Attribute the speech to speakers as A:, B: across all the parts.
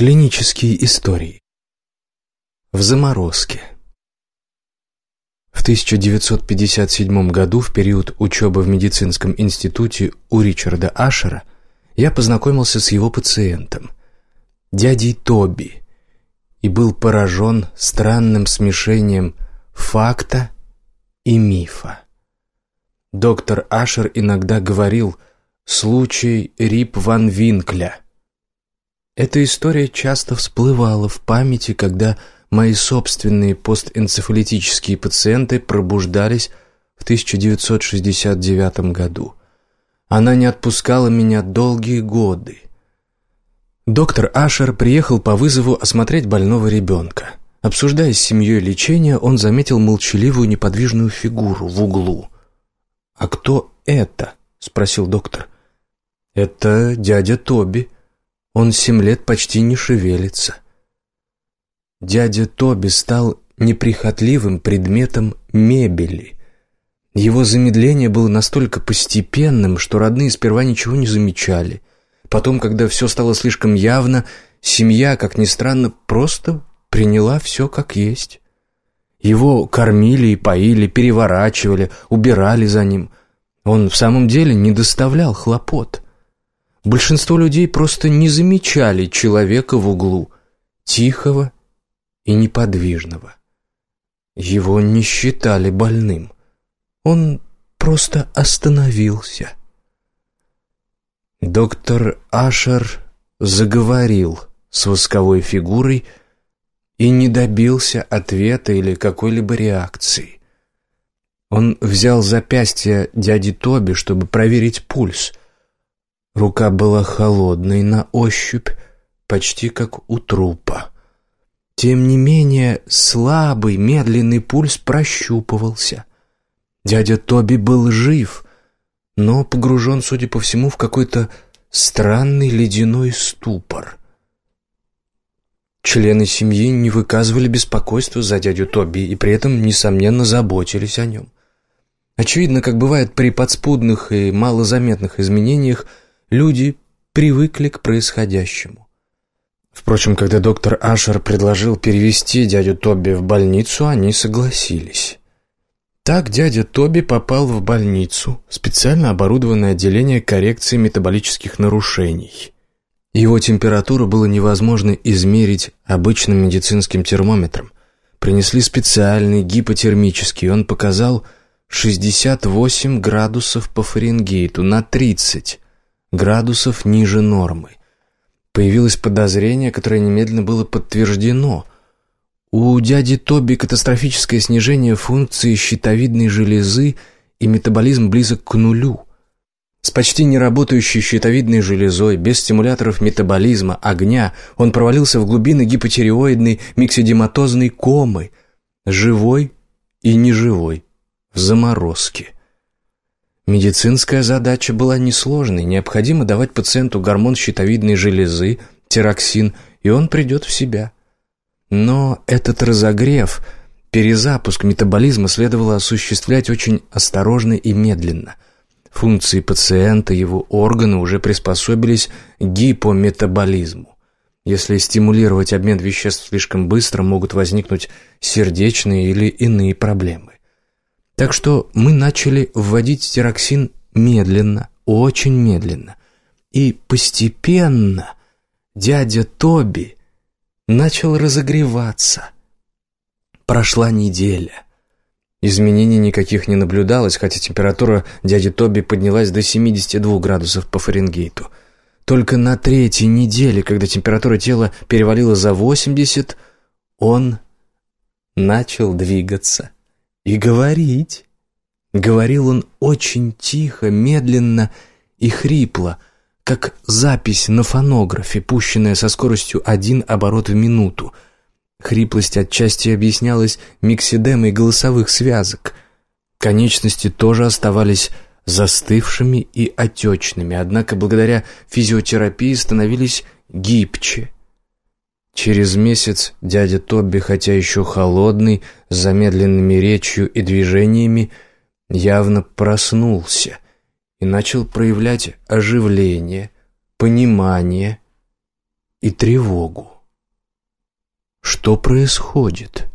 A: Клинические истории. В заморозке. В 1957 году, в период учебы в медицинском институте у Ричарда Ашера, я познакомился с его пациентом, дядей Тоби, и был поражен странным смешением факта и мифа. Доктор Ашер иногда говорил «случай Рип Ван Винкля», эта история часто всплывала в памяти, когда мои собственные постэнцефалитические пациенты пробуждались в 1969 году. Она не отпускала меня долгие годы. Доктор Ашер приехал по вызову осмотреть больного ребенка. Обсуждая с семьей лечение, он заметил молчаливую неподвижную фигуру в углу. «А кто это?» — спросил доктор. «Это дядя Тоби», он семь лет почти не шевелится. Дядя Тоби стал неприхотливым предметом мебели. Его замедление было настолько постепенным, что родные сперва ничего не замечали. Потом, когда все стало слишком явно, семья, как ни странно, просто приняла все как есть. Его кормили и поили, переворачивали, убирали за ним. Он в самом деле не доставлял хлопот. Большинство людей просто не замечали человека в углу, тихого и неподвижного. Его не считали больным. Он просто остановился. Доктор Ашер заговорил с восковой фигурой и не добился ответа или какой-либо реакции. Он взял запястье дяди Тоби, чтобы проверить пульс, Рука была холодной на ощупь, почти как у трупа. Тем не менее, слабый, медленный пульс прощупывался. Дядя Тоби был жив, но погружен, судя по всему, в какой-то странный ледяной ступор. Члены семьи не выказывали беспокойства за дядю Тоби и при этом, несомненно, заботились о нем. Очевидно, как бывает при подспудных и малозаметных изменениях, Люди привыкли к происходящему. Впрочем, когда доктор Ашер предложил перевести дядю Тоби в больницу, они согласились. Так дядя Тоби попал в больницу, специально оборудованное отделение коррекции метаболических нарушений. Его температуру было невозможно измерить обычным медицинским термометром. Принесли специальный гипотермический, он показал 68 градусов по Фаренгейту на 30 градусов ниже нормы. Появилось подозрение, которое немедленно было подтверждено. У дяди Тоби катастрофическое снижение функции щитовидной железы и метаболизм близок к нулю. С почти неработающей щитовидной железой, без стимуляторов метаболизма, огня, он провалился в глубины гипотиреоидной миксидематозной комы, живой и неживой, в заморозке. Медицинская задача была несложной. Необходимо давать пациенту гормон щитовидной железы, тироксин, и он придет в себя. Но этот разогрев, перезапуск метаболизма следовало осуществлять очень осторожно и медленно. Функции пациента, его органы уже приспособились к гипометаболизму. Если стимулировать обмен веществ слишком быстро, могут возникнуть сердечные или иные проблемы. Так что мы начали вводить тироксин медленно, очень медленно. И постепенно дядя Тоби начал разогреваться. Прошла неделя. Изменений никаких не наблюдалось, хотя температура дяди Тоби поднялась до 72 градусов по Фаренгейту. Только на третьей неделе, когда температура тела перевалила за 80, он начал двигаться и говорить. Говорил он очень тихо, медленно и хрипло, как запись на фонографе, пущенная со скоростью один оборот в минуту. Хриплость отчасти объяснялась миксидемой голосовых связок. Конечности тоже оставались застывшими и отечными, однако благодаря физиотерапии становились гибче. Через месяц дядя Тобби, хотя еще холодный, с замедленными речью и движениями, явно проснулся и начал проявлять оживление, понимание и тревогу. Что происходит?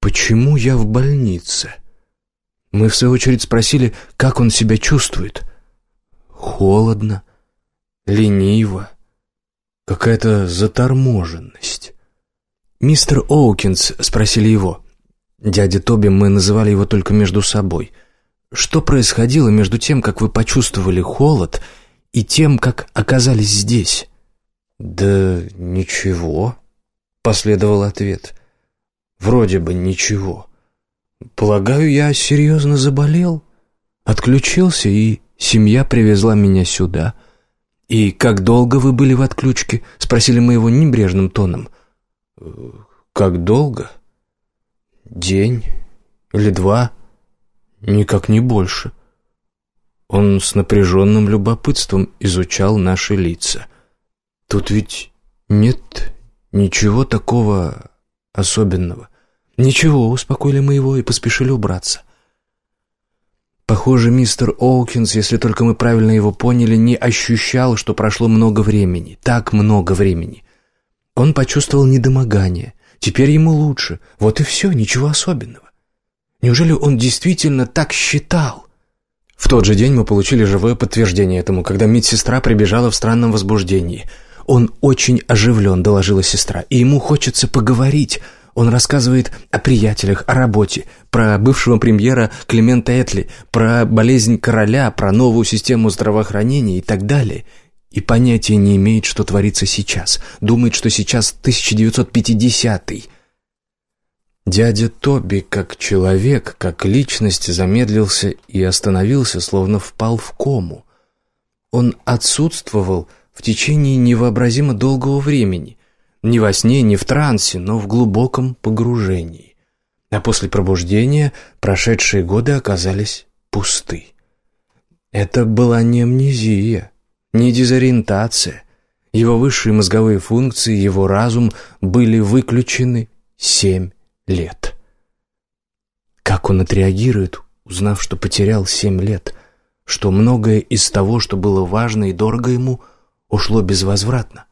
A: Почему я в больнице? Мы, в свою очередь, спросили, как он себя чувствует. Холодно, лениво, какая-то заторможенность. «Мистер Оукинс», — спросили его. Дядя Тоби, мы называли его только между собой. «Что происходило между тем, как вы почувствовали холод, и тем, как оказались здесь?» «Да ничего», — последовал ответ. «Вроде бы ничего. Полагаю, я серьезно заболел. Отключился, и семья привезла меня сюда». «И как долго вы были в отключке?» — спросили мы его небрежным тоном. «Как долго?» «День или два, никак не больше». Он с напряженным любопытством изучал наши лица. «Тут ведь нет ничего такого особенного». «Ничего», — успокоили мы его и поспешили убраться. Похоже, мистер Оукинс, если только мы правильно его поняли, не ощущал, что прошло много времени, так много времени. Он почувствовал недомогание. Теперь ему лучше. Вот и все, ничего особенного. Неужели он действительно так считал? В тот же день мы получили живое подтверждение этому, когда медсестра прибежала в странном возбуждении. «Он очень оживлен», — доложила сестра, — «и ему хочется поговорить». Он рассказывает о приятелях, о работе, про бывшего премьера Климента Этли, про болезнь короля, про новую систему здравоохранения и так далее и понятия не имеет, что творится сейчас. Думает, что сейчас 1950-й. Дядя Тоби, как человек, как личность, замедлился и остановился, словно впал в кому. Он отсутствовал в течение невообразимо долгого времени. Не во сне, не в трансе, но в глубоком погружении. А после пробуждения прошедшие годы оказались пусты. Это была не амнезия не дезориентация. Его высшие мозговые функции, его разум были выключены семь лет. Как он отреагирует, узнав, что потерял семь лет, что многое из того, что было важно и дорого ему, ушло безвозвратно,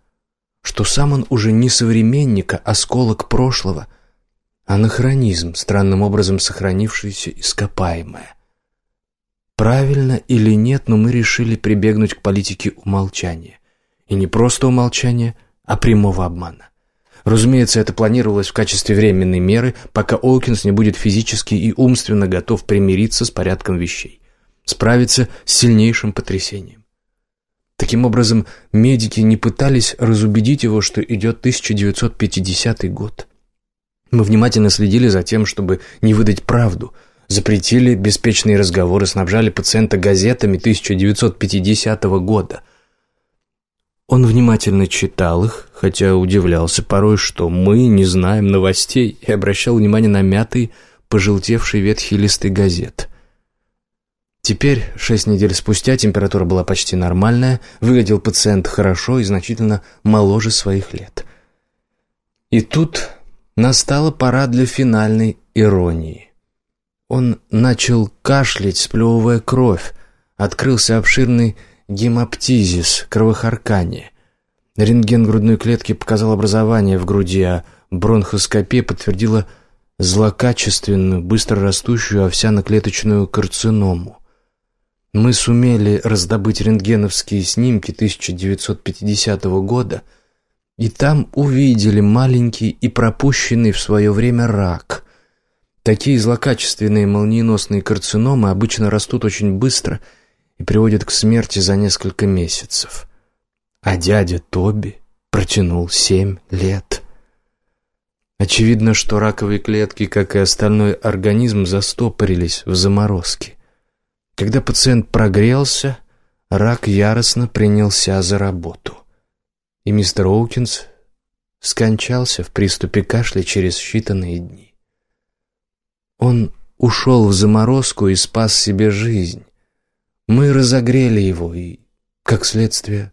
A: что сам он уже не современник, а осколок прошлого, анахронизм, странным образом сохранившееся ископаемое – Правильно или нет, но мы решили прибегнуть к политике умолчания. И не просто умолчания, а прямого обмана. Разумеется, это планировалось в качестве временной меры, пока Оукинс не будет физически и умственно готов примириться с порядком вещей, справиться с сильнейшим потрясением. Таким образом, медики не пытались разубедить его, что идет 1950 год. Мы внимательно следили за тем, чтобы не выдать правду – запретили беспечные разговоры, снабжали пациента газетами 1950 года. Он внимательно читал их, хотя удивлялся порой, что мы не знаем новостей, и обращал внимание на мятый, пожелтевший ветхий листы газет. Теперь, шесть недель спустя, температура была почти нормальная, выглядел пациент хорошо и значительно моложе своих лет. И тут настала пора для финальной иронии. Он начал кашлять, сплевывая кровь. Открылся обширный гемоптизис, кровохаркание. Рентген грудной клетки показал образование в груди, а бронхоскопия подтвердила злокачественную, быстро растущую овсяно-клеточную карциному. Мы сумели раздобыть рентгеновские снимки 1950 года, и там увидели маленький и пропущенный в свое время рак – Такие злокачественные молниеносные карциномы обычно растут очень быстро и приводят к смерти за несколько месяцев. А дядя Тоби протянул семь лет. Очевидно, что раковые клетки, как и остальной организм, застопорились в заморозке. Когда пациент прогрелся, рак яростно принялся за работу. И мистер Оукинс скончался в приступе кашля через считанные дни. Он ушел в заморозку и спас себе жизнь. Мы разогрели его, и, как следствие,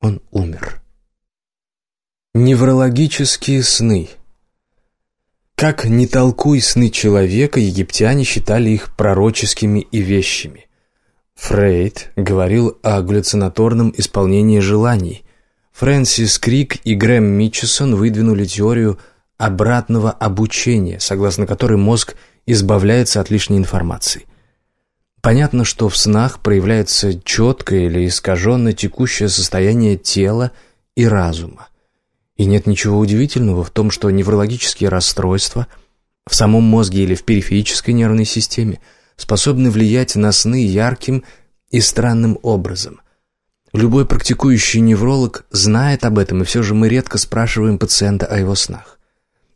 A: он умер. Неврологические сны Как не толкуй сны человека, египтяне считали их пророческими и вещими. Фрейд говорил о галлюцинаторном исполнении желаний. Фрэнсис Крик и Грэм Митчесон выдвинули теорию обратного обучения, согласно которой мозг избавляется от лишней информации. Понятно, что в снах проявляется четкое или искаженное текущее состояние тела и разума. И нет ничего удивительного в том, что неврологические расстройства в самом мозге или в периферической нервной системе способны влиять на сны ярким и странным образом. Любой практикующий невролог знает об этом, и все же мы редко спрашиваем пациента о его снах.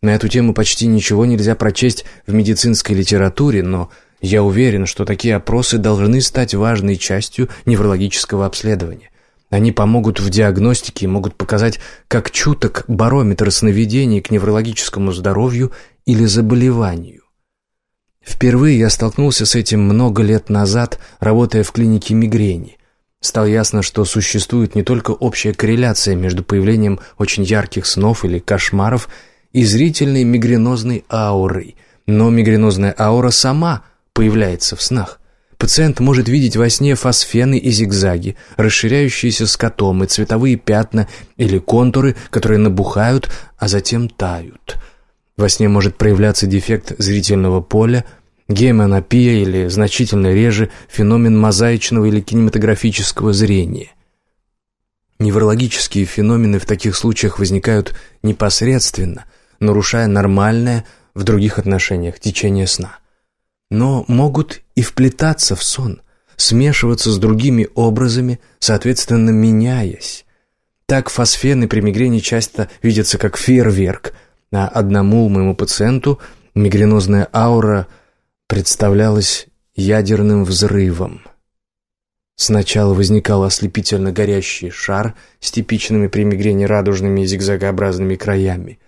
A: На эту тему почти ничего нельзя прочесть в медицинской литературе, но я уверен, что такие опросы должны стать важной частью неврологического обследования. Они помогут в диагностике и могут показать, как чуток барометр сновидений к неврологическому здоровью или заболеванию. Впервые я столкнулся с этим много лет назад, работая в клинике мигрени. Стало ясно, что существует не только общая корреляция между появлением очень ярких снов или кошмаров и зрительной мигренозной аурой, но мигренозная аура сама появляется в снах. Пациент может видеть во сне фосфены и зигзаги, расширяющиеся скотомы, цветовые пятна или контуры, которые набухают, а затем тают. Во сне может проявляться дефект зрительного поля, гемонопия или, значительно реже, феномен мозаичного или кинематографического зрения. Неврологические феномены в таких случаях возникают непосредственно, нарушая нормальное в других отношениях течение сна но могут и вплетаться в сон, смешиваться с другими образами, соответственно, меняясь. Так фосфены при мигрени часто видятся как фейерверк, а одному моему пациенту мигренозная аура представлялась ядерным взрывом. Сначала возникал ослепительно горящий шар с типичными при мигрени радужными и зигзагообразными краями.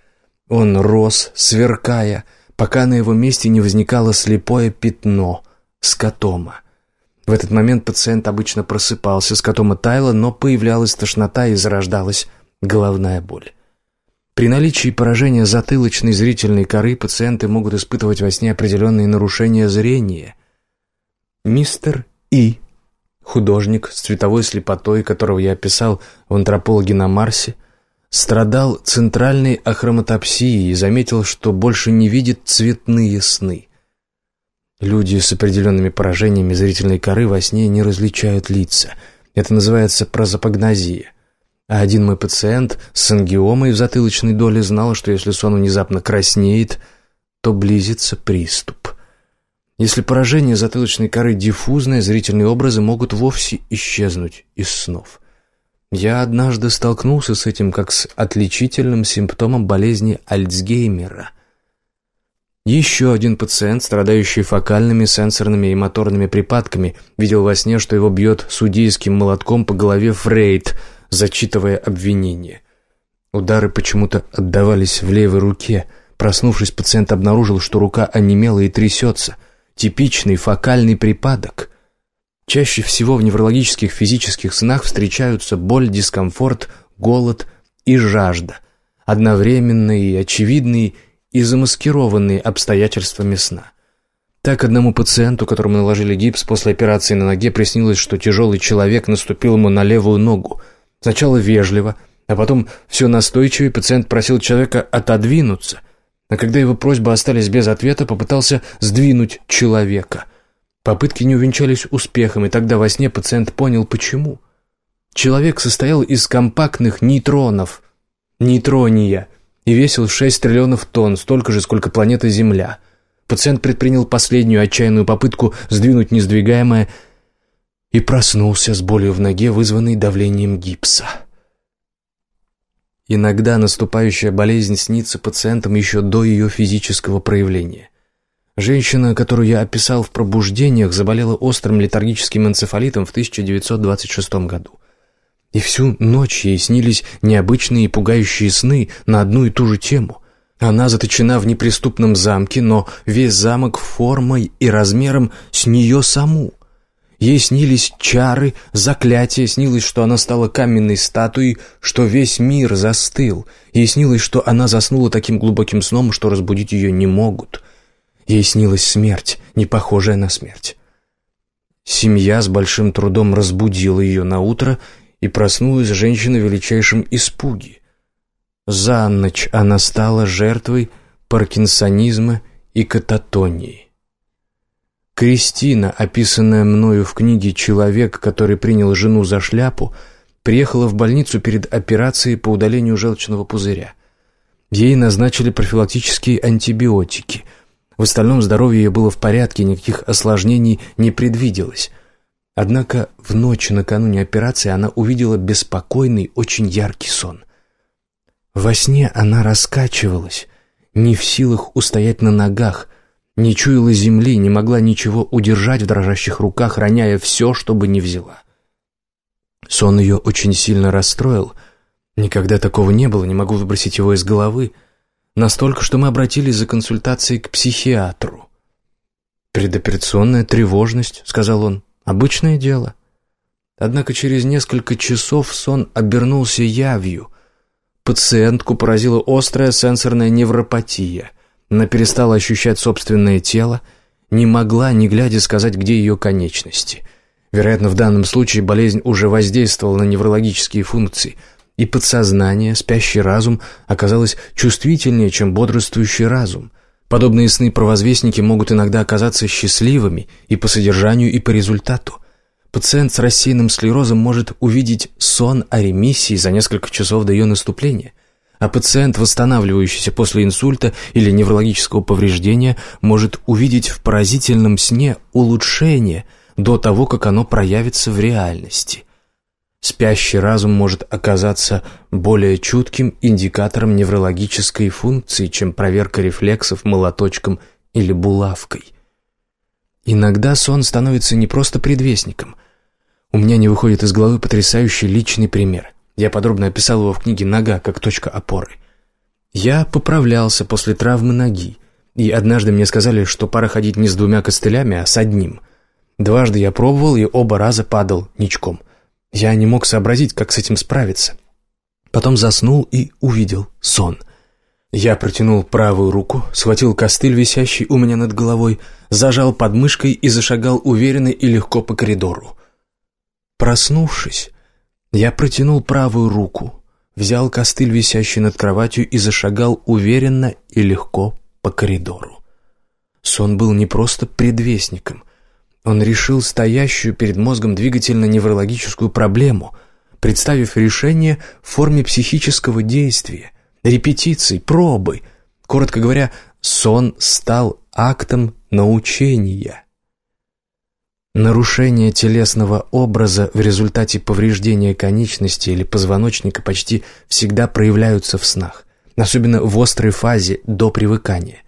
A: Он рос, сверкая, пока на его месте не возникало слепое пятно – скотома. В этот момент пациент обычно просыпался, скотома таяла, но появлялась тошнота и зарождалась головная боль. При наличии поражения затылочной зрительной коры пациенты могут испытывать во сне определенные нарушения зрения. Мистер И, художник с цветовой слепотой, которого я описал в «Антропологе на Марсе», страдал центральной ахроматопсией и заметил, что больше не видит цветные сны. Люди с определенными поражениями зрительной коры во сне не различают лица. Это называется прозапогнозия. А один мой пациент с ангиомой в затылочной доле знал, что если сон внезапно краснеет, то близится приступ. Если поражение затылочной коры диффузное, зрительные образы могут вовсе исчезнуть из снов. Я однажды столкнулся с этим как с отличительным симптомом болезни Альцгеймера. Еще один пациент, страдающий фокальными, сенсорными и моторными припадками, видел во сне, что его бьет судейским молотком по голове Фрейд, зачитывая обвинение. Удары почему-то отдавались в левой руке. Проснувшись, пациент обнаружил, что рука онемела и трясется. Типичный фокальный припадок. Чаще всего в неврологических физических снах встречаются боль, дискомфорт, голод и жажда, одновременные, очевидные и замаскированные обстоятельствами сна. Так одному пациенту, которому наложили гипс после операции на ноге, приснилось, что тяжелый человек наступил ему на левую ногу. Сначала вежливо, а потом все настойчивее пациент просил человека отодвинуться, а когда его просьбы остались без ответа, попытался сдвинуть человека – Попытки не увенчались успехом, и тогда во сне пациент понял, почему. Человек состоял из компактных нейтронов, нейтрония, и весил 6 триллионов тонн, столько же, сколько планета Земля. Пациент предпринял последнюю отчаянную попытку сдвинуть несдвигаемое и проснулся с болью в ноге, вызванной давлением гипса. Иногда наступающая болезнь снится пациентам еще до ее физического проявления. Женщина, которую я описал в пробуждениях, заболела острым летаргическим энцефалитом в 1926 году. И всю ночь ей снились необычные и пугающие сны на одну и ту же тему. Она заточена в неприступном замке, но весь замок формой и размером с нее саму. Ей снились чары, заклятия, снилось, что она стала каменной статуей, что весь мир застыл. Ей снилось, что она заснула таким глубоким сном, что разбудить ее не могут — Ей снилась смерть, не похожая на смерть. Семья с большим трудом разбудила ее на утро, и проснулась женщина в величайшем испуге. За ночь она стала жертвой паркинсонизма и кататонии. Кристина, описанная мною в книге «Человек, который принял жену за шляпу», приехала в больницу перед операцией по удалению желчного пузыря. Ей назначили профилактические антибиотики. В остальном здоровье ее было в порядке, никаких осложнений не предвиделось. Однако в ночь накануне операции она увидела беспокойный, очень яркий сон. Во сне она раскачивалась, не в силах устоять на ногах, не чуяла земли, не могла ничего удержать в дрожащих руках, роняя все, что бы ни взяла. Сон ее очень сильно расстроил. Никогда такого не было, не могу выбросить его из головы. Настолько, что мы обратились за консультацией к психиатру. «Предоперационная тревожность», — сказал он, — «обычное дело». Однако через несколько часов сон обернулся явью. Пациентку поразила острая сенсорная невропатия — она перестала ощущать собственное тело, не могла, не глядя, сказать, где ее конечности. Вероятно, в данном случае болезнь уже воздействовала на неврологические функции, и подсознание, спящий разум, оказалось чувствительнее, чем бодрствующий разум. Подобные сны-провозвестники могут иногда оказаться счастливыми и по содержанию, и по результату. Пациент с рассеянным склерозом может увидеть сон о ремиссии за несколько часов до ее наступления – а пациент, восстанавливающийся после инсульта или неврологического повреждения, может увидеть в поразительном сне улучшение до того, как оно проявится в реальности. Спящий разум может оказаться более чутким индикатором неврологической функции, чем проверка рефлексов молоточком или булавкой. Иногда сон становится не просто предвестником. У меня не выходит из головы потрясающий личный пример. Я подробно описал его в книге «Нога как точка опоры». Я поправлялся после травмы ноги, и однажды мне сказали, что пора ходить не с двумя костылями, а с одним. Дважды я пробовал и оба раза падал ничком. Я не мог сообразить, как с этим справиться. Потом заснул и увидел сон. Я протянул правую руку, схватил костыль, висящий у меня над головой, зажал подмышкой и зашагал уверенно и легко по коридору. Проснувшись, я протянул правую руку, взял костыль, висящий над кроватью, и зашагал уверенно и легко по коридору. Сон был не просто предвестником. Он решил стоящую перед мозгом двигательно-неврологическую проблему, представив решение в форме психического действия, репетиций, пробы. Коротко говоря, сон стал актом научения. Нарушения телесного образа в результате повреждения конечности или позвоночника почти всегда проявляются в снах, особенно в острой фазе до привыкания.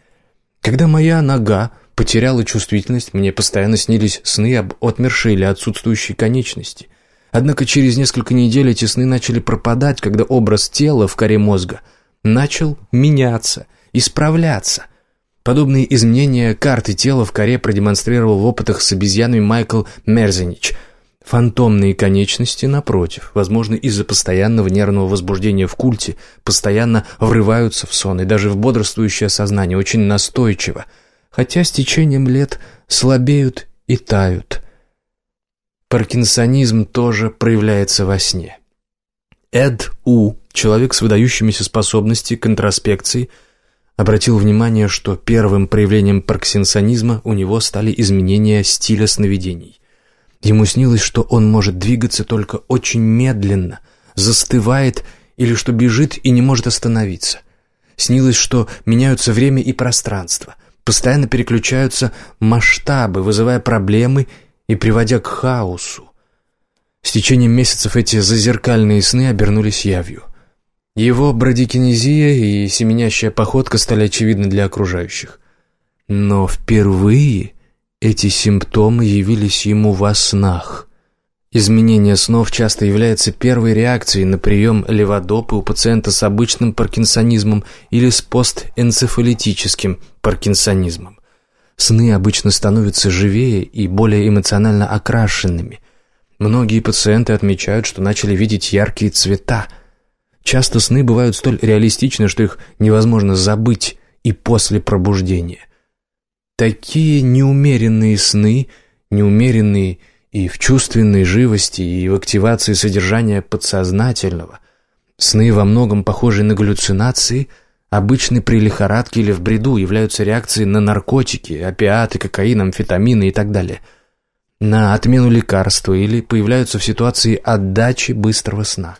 A: Когда моя нога потеряла чувствительность, мне постоянно снились сны об отмершей или отсутствующей конечности. Однако через несколько недель эти сны начали пропадать, когда образ тела в коре мозга начал меняться, исправляться – Подобные изменения карты тела в коре продемонстрировал в опытах с обезьянами Майкл Мерзенич. Фантомные конечности, напротив, возможно, из-за постоянного нервного возбуждения в культе, постоянно врываются в сон и даже в бодрствующее сознание очень настойчиво, хотя с течением лет слабеют и тают. Паркинсонизм тоже проявляется во сне. Эд У, человек с выдающимися способностями к интроспекции – обратил внимание, что первым проявлением паркинсонизма у него стали изменения стиля сновидений. Ему снилось, что он может двигаться только очень медленно, застывает или что бежит и не может остановиться. Снилось, что меняются время и пространство, постоянно переключаются масштабы, вызывая проблемы и приводя к хаосу. С течением месяцев эти зазеркальные сны обернулись явью – его брадикинезия и семенящая походка стали очевидны для окружающих. Но впервые эти симптомы явились ему во снах. Изменение снов часто является первой реакцией на прием леводопы у пациента с обычным паркинсонизмом или с постэнцефалитическим паркинсонизмом. Сны обычно становятся живее и более эмоционально окрашенными. Многие пациенты отмечают, что начали видеть яркие цвета – Часто сны бывают столь реалистичны, что их невозможно забыть и после пробуждения. Такие неумеренные сны, неумеренные и в чувственной живости, и в активации содержания подсознательного. Сны, во многом похожие на галлюцинации, обычны при лихорадке или в бреду, являются реакцией на наркотики, опиаты, кокаин, амфетамины и так далее, на отмену лекарства или появляются в ситуации отдачи быстрого сна.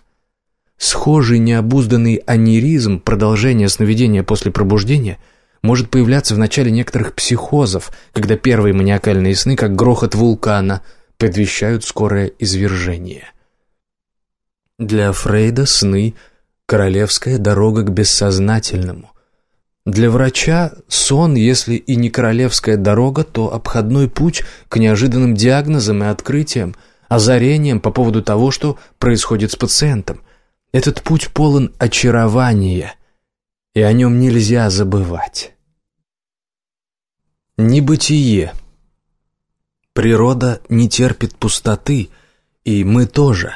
A: Схожий необузданный аниризм, продолжение сновидения после пробуждения, может появляться в начале некоторых психозов, когда первые маниакальные сны, как грохот вулкана, предвещают скорое извержение. Для Фрейда сны – королевская дорога к бессознательному. Для врача сон, если и не королевская дорога, то обходной путь к неожиданным диагнозам и открытиям, озарениям по поводу того, что происходит с пациентом. Этот путь полон очарования, и о нем нельзя забывать. Небытие. Природа не терпит пустоты, и мы тоже.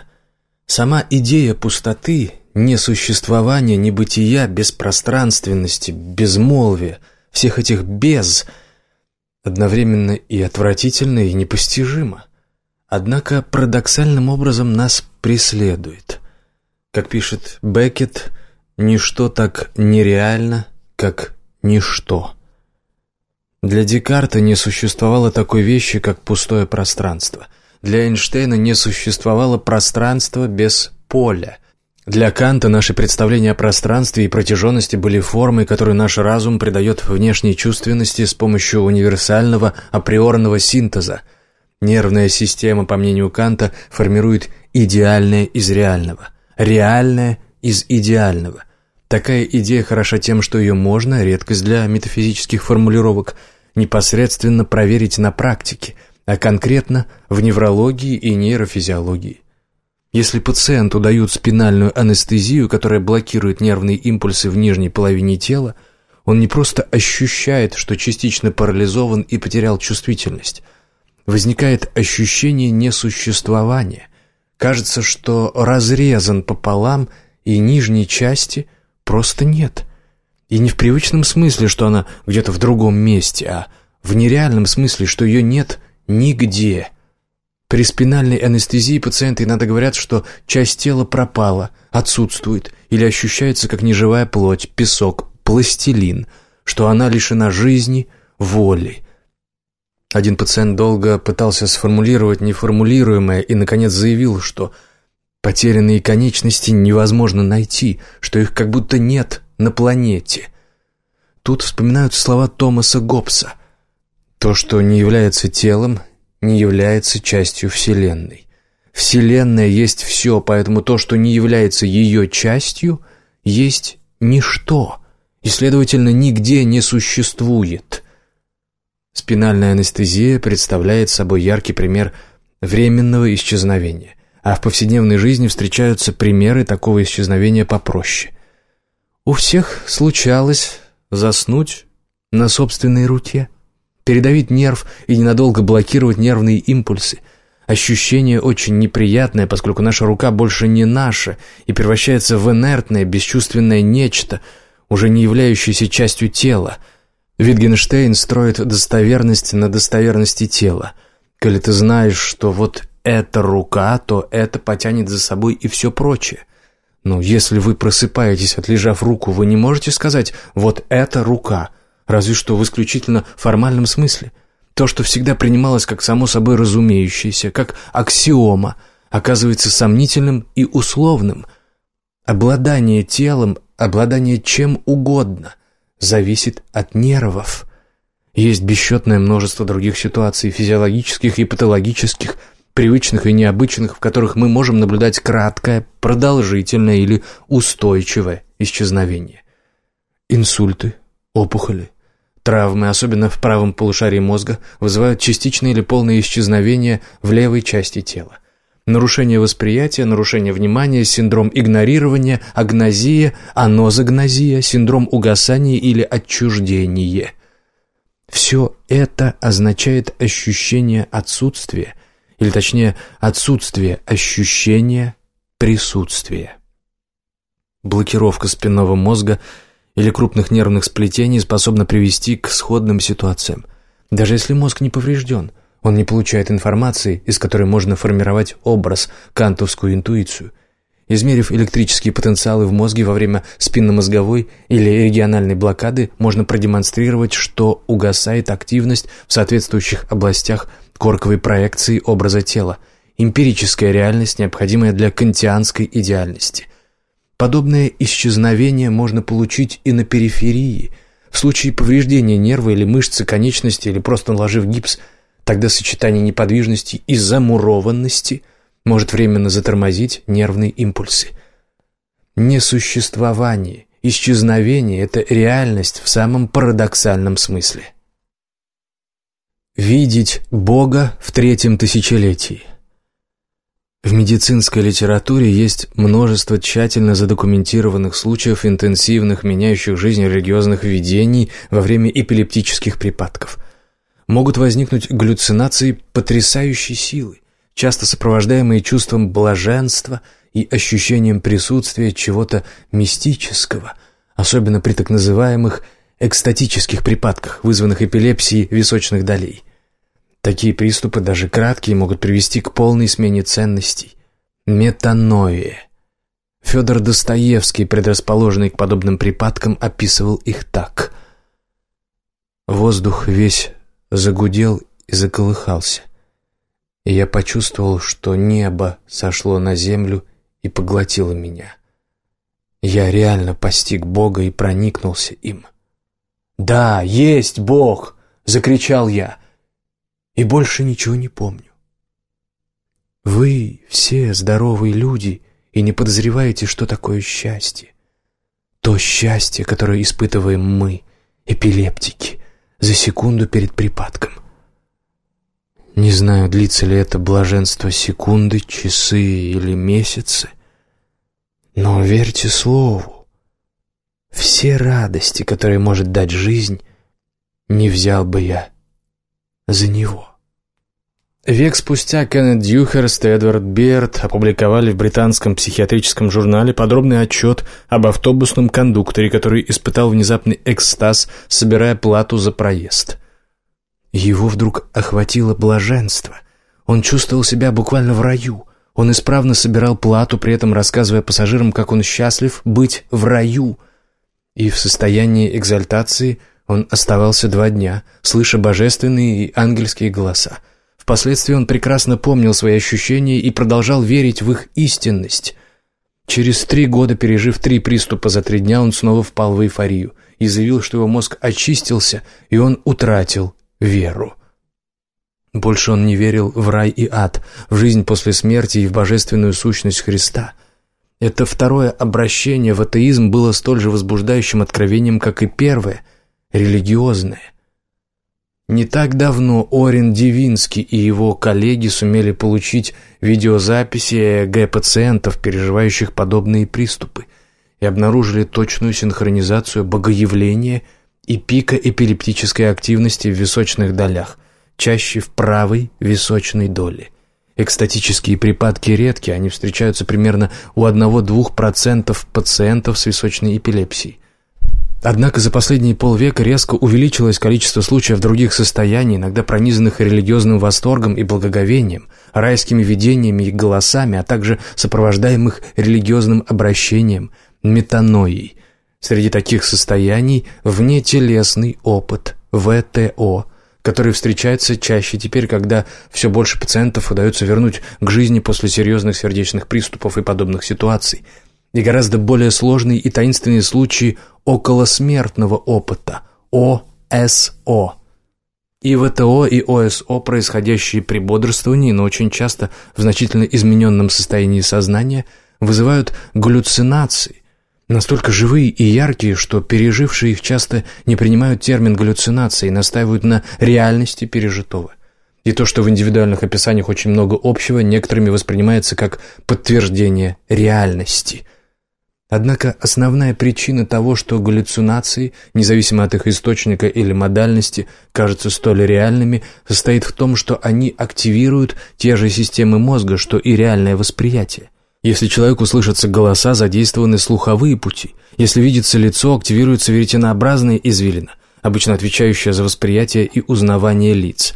A: Сама идея пустоты, несуществования, небытия, беспространственности, безмолвия, всех этих «без» одновременно и отвратительно, и непостижимо. Однако парадоксальным образом нас преследует. Как пишет Беккет, «Ничто так нереально, как ничто». Для Декарта не существовало такой вещи, как пустое пространство. Для Эйнштейна не существовало пространства без поля. Для Канта наши представления о пространстве и протяженности были формой, которую наш разум придает внешней чувственности с помощью универсального априорного синтеза. Нервная система, по мнению Канта, формирует идеальное из реального – реальное из идеального. Такая идея хороша тем, что ее можно, редкость для метафизических формулировок, непосредственно проверить на практике, а конкретно в неврологии и нейрофизиологии. Если пациенту дают спинальную анестезию, которая блокирует нервные импульсы в нижней половине тела, он не просто ощущает, что частично парализован и потерял чувствительность. Возникает ощущение несуществования, Кажется, что разрезан пополам, и нижней части просто нет. И не в привычном смысле, что она где-то в другом месте, а в нереальном смысле, что ее нет нигде. При спинальной анестезии пациенты иногда говорят, что часть тела пропала, отсутствует или ощущается как неживая плоть, песок, пластилин, что она лишена жизни, воли, один пациент долго пытался сформулировать неформулируемое и, наконец, заявил, что потерянные конечности невозможно найти, что их как будто нет на планете. Тут вспоминают слова Томаса Гоббса. То, что не является телом, не является частью Вселенной. Вселенная есть все, поэтому то, что не является ее частью, есть ничто, и, следовательно, нигде не существует – Спинальная анестезия представляет собой яркий пример временного исчезновения, а в повседневной жизни встречаются примеры такого исчезновения попроще. У всех случалось заснуть на собственной руке, передавить нерв и ненадолго блокировать нервные импульсы. Ощущение очень неприятное, поскольку наша рука больше не наша и превращается в инертное, бесчувственное нечто, уже не являющееся частью тела – Витгенштейн строит достоверность на достоверности тела. Коли ты знаешь, что вот эта рука, то это потянет за собой и все прочее. Но если вы просыпаетесь, отлежав руку, вы не можете сказать «вот эта рука», разве что в исключительно формальном смысле. То, что всегда принималось как само собой разумеющееся, как аксиома, оказывается сомнительным и условным. Обладание телом, обладание чем угодно, зависит от нервов. Есть бесчетное множество других ситуаций, физиологических и патологических, привычных и необычных, в которых мы можем наблюдать краткое, продолжительное или устойчивое исчезновение. Инсульты, опухоли, травмы, особенно в правом полушарии мозга, вызывают частичное или полное исчезновение в левой части тела нарушение восприятия, нарушение внимания, синдром игнорирования, агнозия, анозагнозия, синдром угасания или отчуждения. Все это означает ощущение отсутствия, или точнее отсутствие ощущения присутствия. Блокировка спинного мозга или крупных нервных сплетений способна привести к сходным ситуациям. Даже если мозг не поврежден – Он не получает информации, из которой можно формировать образ, кантовскую интуицию. Измерив электрические потенциалы в мозге во время спинномозговой или региональной блокады, можно продемонстрировать, что угасает активность в соответствующих областях корковой проекции образа тела, эмпирическая реальность, необходимая для кантианской идеальности. Подобное исчезновение можно получить и на периферии. В случае повреждения нерва или мышцы конечности или просто наложив гипс – Тогда сочетание неподвижности и замурованности может временно затормозить нервные импульсы. Несуществование, исчезновение – это реальность в самом парадоксальном смысле. Видеть Бога в третьем тысячелетии. В медицинской литературе есть множество тщательно задокументированных случаев интенсивных, меняющих жизнь религиозных видений во время эпилептических припадков – могут возникнуть галлюцинации потрясающей силы, часто сопровождаемые чувством блаженства и ощущением присутствия чего-то мистического, особенно при так называемых экстатических припадках, вызванных эпилепсией височных долей. Такие приступы, даже краткие, могут привести к полной смене ценностей. Метаноия. Федор Достоевский, предрасположенный к подобным припадкам, описывал их так. Воздух весь загудел и заколыхался. И я почувствовал, что небо сошло на землю и поглотило меня. Я реально постиг Бога и проникнулся им. «Да, есть Бог!» — закричал я. И больше ничего не помню. Вы все здоровые люди и не подозреваете, что такое счастье. То счастье, которое испытываем мы, эпилептики за секунду перед припадком. Не знаю, длится ли это блаженство секунды, часы или месяцы, но верьте слову, все радости, которые может дать жизнь, не взял бы я за него. Век спустя Кеннет Дьюхерст и Эдвард Берт опубликовали в британском психиатрическом журнале подробный отчет об автобусном кондукторе, который испытал внезапный экстаз, собирая плату за проезд. Его вдруг охватило блаженство. Он чувствовал себя буквально в раю. Он исправно собирал плату, при этом рассказывая пассажирам, как он счастлив быть в раю. И в состоянии экзальтации он оставался два дня, слыша божественные и ангельские голоса. Впоследствии он прекрасно помнил свои ощущения и продолжал верить в их истинность. Через три года, пережив три приступа за три дня, он снова впал в эйфорию и заявил, что его мозг очистился, и он утратил веру. Больше он не верил в рай и ад, в жизнь после смерти и в божественную сущность Христа. Это второе обращение в атеизм было столь же возбуждающим откровением, как и первое, религиозное – не так давно Орин Дивинский и его коллеги сумели получить видеозаписи ЭЭГ пациентов, переживающих подобные приступы, и обнаружили точную синхронизацию богоявления и пика эпилептической активности в височных долях, чаще в правой височной доле. Экстатические припадки редки, они встречаются примерно у 1-2% пациентов с височной эпилепсией. Однако за последние полвека резко увеличилось количество случаев других состояний, иногда пронизанных религиозным восторгом и благоговением, райскими видениями и голосами, а также сопровождаемых религиозным обращением, метаноей. Среди таких состояний внетелесный опыт, ВТО, который встречается чаще. Теперь, когда все больше пациентов удается вернуть к жизни после серьезных сердечных приступов и подобных ситуаций – и гораздо более сложные и таинственные случаи околосмертного опыта – ОСО. И ВТО, и ОСО, происходящие при бодрствовании, но очень часто в значительно измененном состоянии сознания, вызывают галлюцинации, настолько живые и яркие, что пережившие их часто не принимают термин галлюцинации и настаивают на реальности пережитого. И то, что в индивидуальных описаниях очень много общего, некоторыми воспринимается как подтверждение реальности – Однако основная причина того, что галлюцинации, независимо от их источника или модальности, кажутся столь реальными, состоит в том, что они активируют те же системы мозга, что и реальное восприятие. Если человеку слышатся голоса, задействованы слуховые пути. Если видится лицо, активируется веретенообразная извилина, обычно отвечающая за восприятие и узнавание лиц.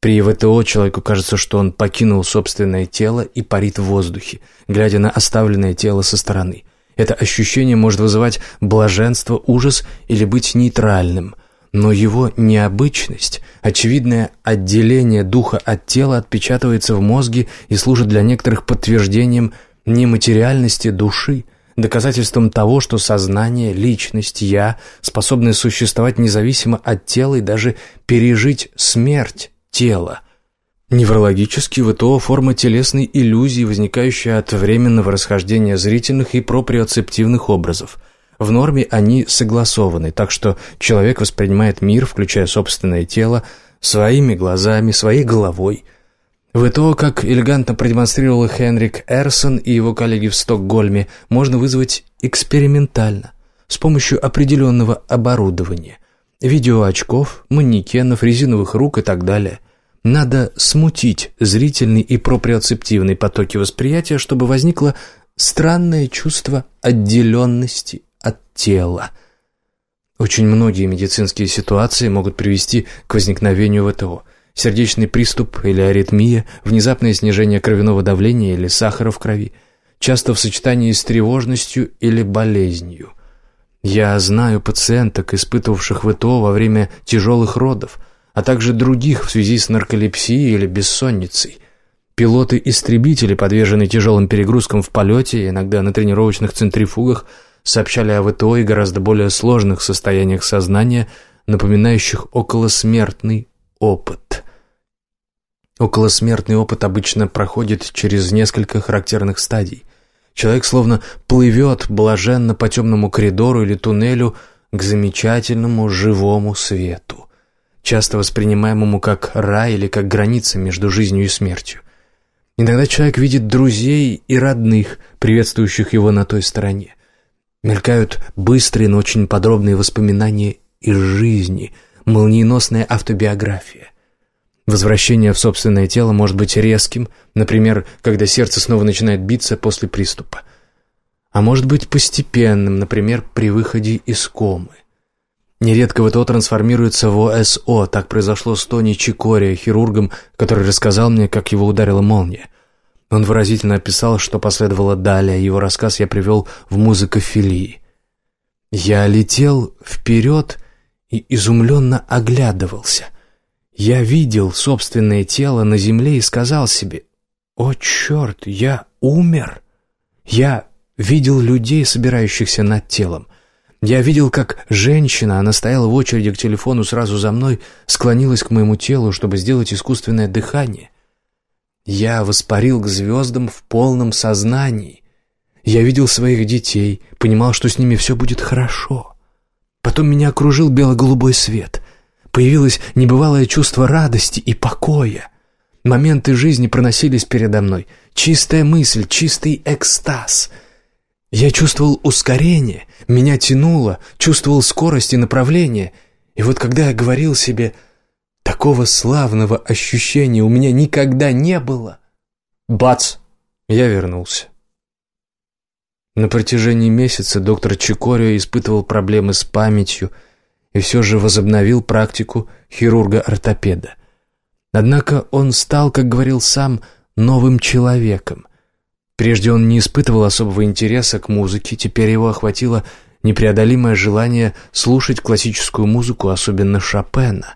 A: При ВТО человеку кажется, что он покинул собственное тело и парит в воздухе, глядя на оставленное тело со стороны. Это ощущение может вызывать блаженство, ужас или быть нейтральным. Но его необычность, очевидное отделение духа от тела отпечатывается в мозге и служит для некоторых подтверждением нематериальности души, доказательством того, что сознание, личность, я способны существовать независимо от тела и даже пережить смерть тела. Неврологически ВТО – форма телесной иллюзии, возникающая от временного расхождения зрительных и проприоцептивных образов. В норме они согласованы, так что человек воспринимает мир, включая собственное тело, своими глазами, своей головой. ВТО, как элегантно продемонстрировал Хенрик Эрсон и его коллеги в Стокгольме, можно вызвать экспериментально, с помощью определенного оборудования – видеоочков, манекенов, резиновых рук и так далее – надо смутить зрительный и проприоцептивный потоки восприятия, чтобы возникло странное чувство отделенности. от тела. Очень многие медицинские ситуации могут привести к возникновению ВТО. Сердечный приступ или аритмия, внезапное снижение кровяного давления или сахара в крови, часто в сочетании с тревожностью или болезнью. Я знаю пациенток, испытывавших ВТО во время тяжелых родов – а также других в связи с нарколепсией или бессонницей. Пилоты-истребители, подверженные тяжелым перегрузкам в полете, иногда на тренировочных центрифугах, сообщали о ВТО и гораздо более сложных состояниях сознания, напоминающих околосмертный опыт. Околосмертный опыт обычно проходит через несколько характерных стадий. Человек словно плывет блаженно по темному коридору или туннелю к замечательному живому свету часто воспринимаемому как рай или как граница между жизнью и смертью. Иногда человек видит друзей и родных, приветствующих его на той стороне. Мелькают быстрые, но очень подробные воспоминания из жизни, молниеносная автобиография. Возвращение в собственное тело может быть резким, например, когда сердце снова начинает биться после приступа. А может быть постепенным, например, при выходе из комы. Нередко ВТО трансформируется в ОСО. Так произошло с Тони Чикори, хирургом, который рассказал мне, как его ударила молния. Он выразительно описал, что последовало далее. Его рассказ я привел в музыкофилии. Я летел вперед и изумленно оглядывался. Я видел собственное тело на земле и сказал себе, «О, черт, я умер!» Я видел людей, собирающихся над телом. Я видел, как женщина, она стояла в очереди к телефону сразу за мной, склонилась к моему телу, чтобы сделать искусственное дыхание. Я воспарил к звездам в полном сознании. Я видел своих детей, понимал, что с ними все будет хорошо. Потом меня окружил бело-голубой свет. Появилось небывалое чувство радости и покоя. Моменты жизни проносились передо мной. Чистая мысль, чистый экстаз — я чувствовал ускорение, меня тянуло, чувствовал скорость и направление. И вот когда я говорил себе «такого славного ощущения у меня никогда не было», бац, я вернулся. На протяжении месяца доктор Чикорио испытывал проблемы с памятью и все же возобновил практику хирурга-ортопеда. Однако он стал, как говорил сам, новым человеком. Прежде он не испытывал особого интереса к музыке, теперь его охватило непреодолимое желание слушать классическую музыку, особенно Шопена.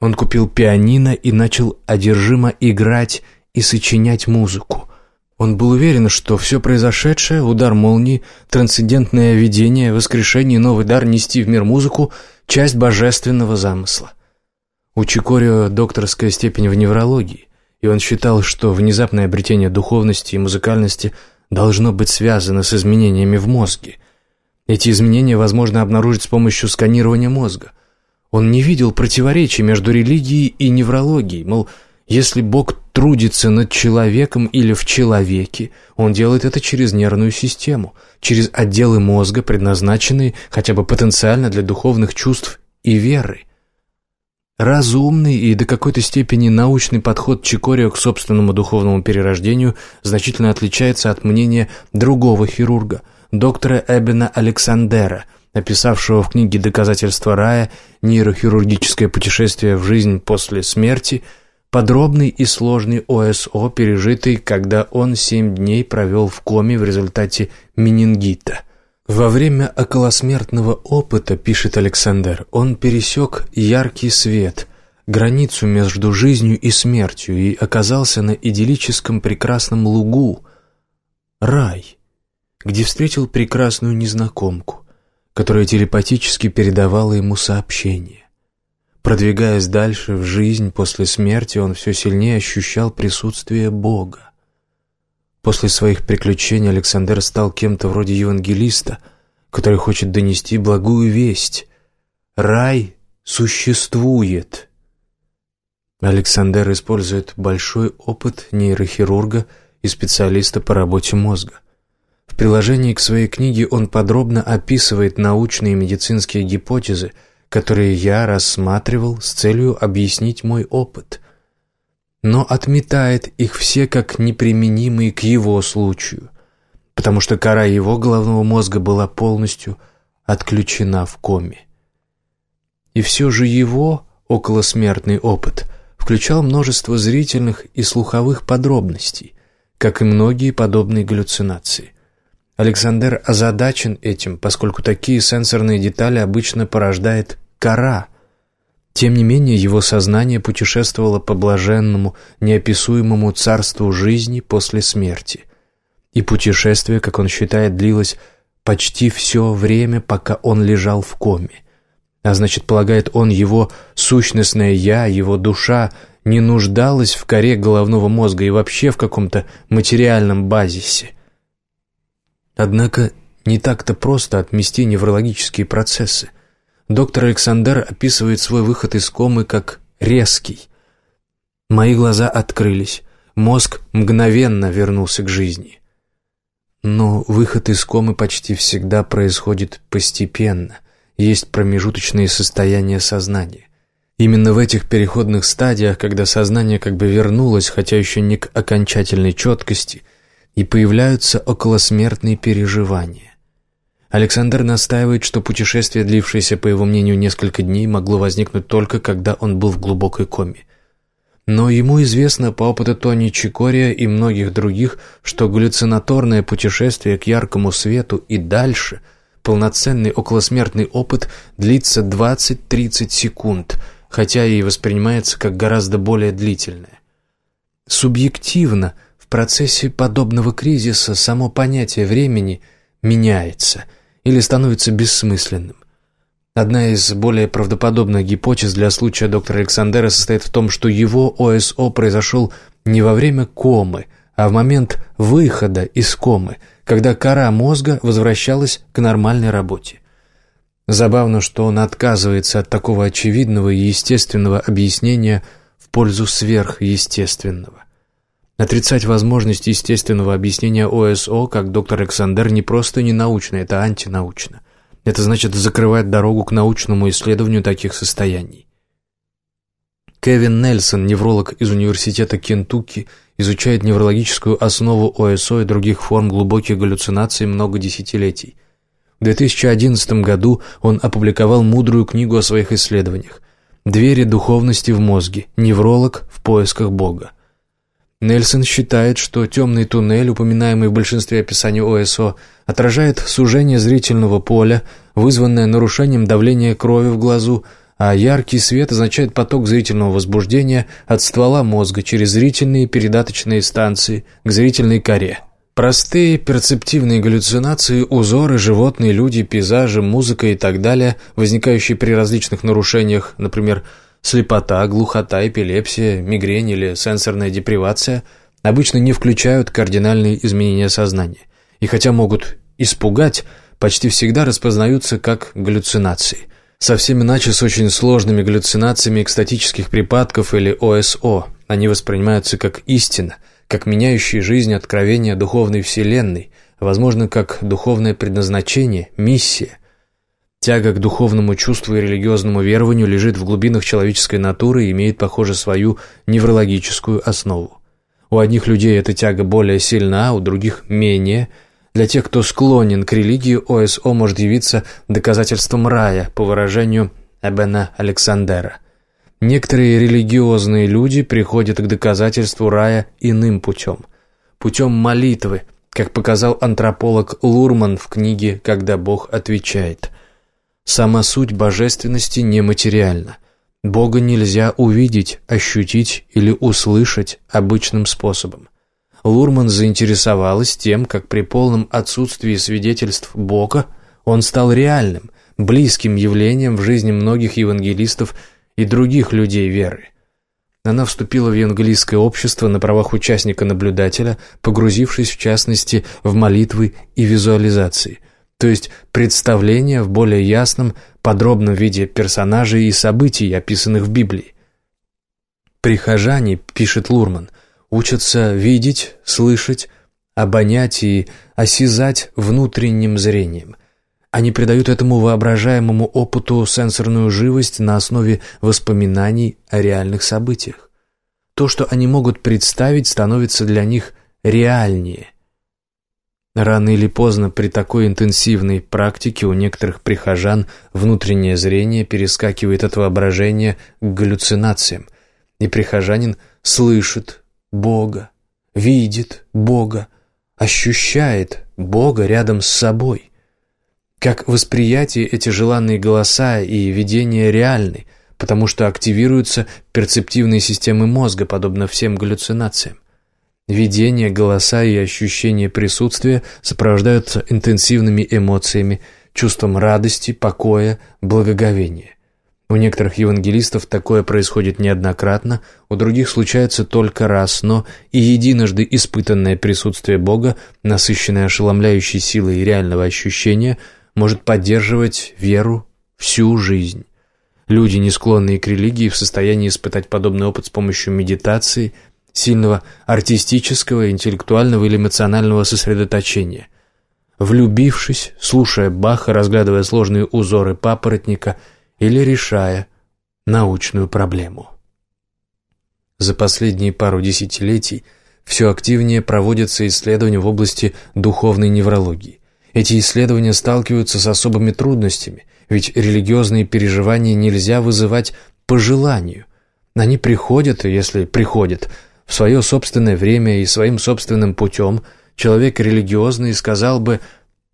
A: Он купил пианино и начал одержимо играть и сочинять музыку. Он был уверен, что все произошедшее, удар молнии, трансцендентное видение, воскрешение новый дар нести в мир музыку – часть божественного замысла. У Чикорио докторская степень в неврологии и он считал, что внезапное обретение духовности и музыкальности должно быть связано с изменениями в мозге. Эти изменения возможно обнаружить с помощью сканирования мозга. Он не видел противоречий между религией и неврологией, мол, если Бог трудится над человеком или в человеке, он делает это через нервную систему, через отделы мозга, предназначенные хотя бы потенциально для духовных чувств и веры. Разумный и до какой-то степени научный подход Чикорио к собственному духовному перерождению значительно отличается от мнения другого хирурга, доктора Эбена Александера, описавшего в книге «Доказательства рая» нейрохирургическое путешествие в жизнь после смерти, подробный и сложный ОСО, пережитый, когда он семь дней провел в коме в результате менингита. Во время околосмертного опыта, пишет Александр, он пересек яркий свет, границу между жизнью и смертью и оказался на идиллическом прекрасном лугу, рай, где встретил прекрасную незнакомку, которая телепатически передавала ему сообщение. Продвигаясь дальше в жизнь после смерти, он все сильнее ощущал присутствие Бога. После своих приключений Александр стал кем-то вроде евангелиста, который хочет донести благую весть. Рай существует. Александр использует большой опыт нейрохирурга и специалиста по работе мозга. Приложении к своей книге он подробно описывает научные и медицинские гипотезы, которые я рассматривал с целью объяснить мой опыт, но отметает их все как неприменимые к его случаю, потому что кора его головного мозга была полностью отключена в коме. И все же его околосмертный опыт включал множество зрительных и слуховых подробностей, как и многие подобные галлюцинации. Александр озадачен этим, поскольку такие сенсорные детали обычно порождает кора. Тем не менее, его сознание путешествовало по блаженному, неописуемому царству жизни после смерти. И путешествие, как он считает, длилось почти все время, пока он лежал в коме. А значит, полагает он, его сущностное «я», его душа не нуждалась в коре головного мозга и вообще в каком-то материальном базисе. Однако не так-то просто отмести неврологические процессы. Доктор Александр описывает свой выход из комы как резкий. Мои глаза открылись, мозг мгновенно вернулся к жизни. Но выход из комы почти всегда происходит постепенно, есть промежуточные состояния сознания. Именно в этих переходных стадиях, когда сознание как бы вернулось, хотя еще не к окончательной четкости – и появляются околосмертные переживания. Александр настаивает, что путешествие, длившееся, по его мнению, несколько дней, могло возникнуть только когда он был в глубокой коме. Но ему известно по опыту Тони Чикория и многих других, что галлюцинаторное путешествие к яркому свету и дальше, полноценный околосмертный опыт, длится 20-30 секунд, хотя и воспринимается как гораздо более длительное. Субъективно – в процессе подобного кризиса само понятие времени меняется или становится бессмысленным. Одна из более правдоподобных гипотез для случая доктора Александера состоит в том, что его ОСО произошел не во время комы, а в момент выхода из комы, когда кора мозга возвращалась к нормальной работе. Забавно, что он отказывается от такого очевидного и естественного объяснения в пользу сверхъестественного. Отрицать возможность естественного объяснения ОСО, как доктор Александр, не просто не научно, это антинаучно. Это значит закрывать дорогу к научному исследованию таких состояний. Кевин Нельсон, невролог из Университета Кентукки, изучает неврологическую основу ОСО и других форм глубоких галлюцинаций много десятилетий. В 2011 году он опубликовал мудрую книгу о своих исследованиях «Двери духовности в мозге. Невролог в поисках Бога». Нельсон считает, что темный туннель, упоминаемый в большинстве описаний ОСО, отражает сужение зрительного поля, вызванное нарушением давления крови в глазу, а яркий свет означает поток зрительного возбуждения от ствола мозга через зрительные передаточные станции к зрительной коре. Простые перцептивные галлюцинации, узоры, животные, люди, пейзажи, музыка и так далее, возникающие при различных нарушениях, например, Слепота, глухота, эпилепсия, мигрень или сенсорная депривация обычно не включают кардинальные изменения сознания. И хотя могут испугать, почти всегда распознаются как галлюцинации. Совсем иначе с очень сложными галлюцинациями экстатических припадков или ОСО. Они воспринимаются как истина, как меняющие жизнь откровения духовной вселенной, возможно, как духовное предназначение, миссия – Тяга к духовному чувству и религиозному верованию лежит в глубинах человеческой натуры и имеет, похоже, свою неврологическую основу. У одних людей эта тяга более сильна, у других менее, Для тех, кто склонен к религии, ОСО может явиться доказательством рая, по выражению Эбена Александера. Некоторые религиозные люди приходят к доказательству рая иным путем. Путем молитвы, как показал антрополог Лурман в книге «Когда Бог отвечает». Сама суть божественности нематериальна. Бога нельзя увидеть, ощутить или услышать обычным способом. Лурман заинтересовалась тем, как при полном отсутствии свидетельств Бога он стал реальным, близким явлением в жизни многих евангелистов и других людей веры. Она вступила в евангелистское общество на правах участника-наблюдателя, погрузившись, в частности, в молитвы и визуализации, то есть представление в более ясном, подробном виде персонажей и событий, описанных в Библии. «Прихожане», — пишет Лурман, учатся видеть, слышать, обонять и осязать внутренним зрением. Они придают этому воображаемому опыту сенсорную живость на основе воспоминаний о реальных событиях. То, что они могут представить, становится для них реальнее. Рано или поздно при такой интенсивной практике у некоторых прихожан внутреннее зрение перескакивает от воображения к галлюцинациям, и прихожанин слышит, Бога, видит Бога, ощущает Бога рядом с собой. Как восприятие эти желанные голоса и видения реальны, потому что активируются перцептивные системы мозга, подобно всем галлюцинациям. Видения, голоса и ощущение присутствия сопровождаются интенсивными эмоциями, чувством радости, покоя, благоговения. У некоторых евангелистов такое происходит неоднократно, у других случается только раз, но и единожды испытанное присутствие Бога, насыщенное ошеломляющей силой реального ощущения, может поддерживать веру всю жизнь. Люди, не склонные к религии, в состоянии испытать подобный опыт с помощью медитации, сильного артистического, интеллектуального или эмоционального сосредоточения. Влюбившись, слушая Баха, разглядывая сложные узоры папоротника – или решая научную проблему. За последние пару десятилетий все активнее проводятся исследования в области духовной неврологии. Эти исследования сталкиваются с особыми трудностями, ведь религиозные переживания нельзя вызывать по желанию. Они приходят, если приходят, в свое собственное время и своим собственным путем, человек религиозный сказал бы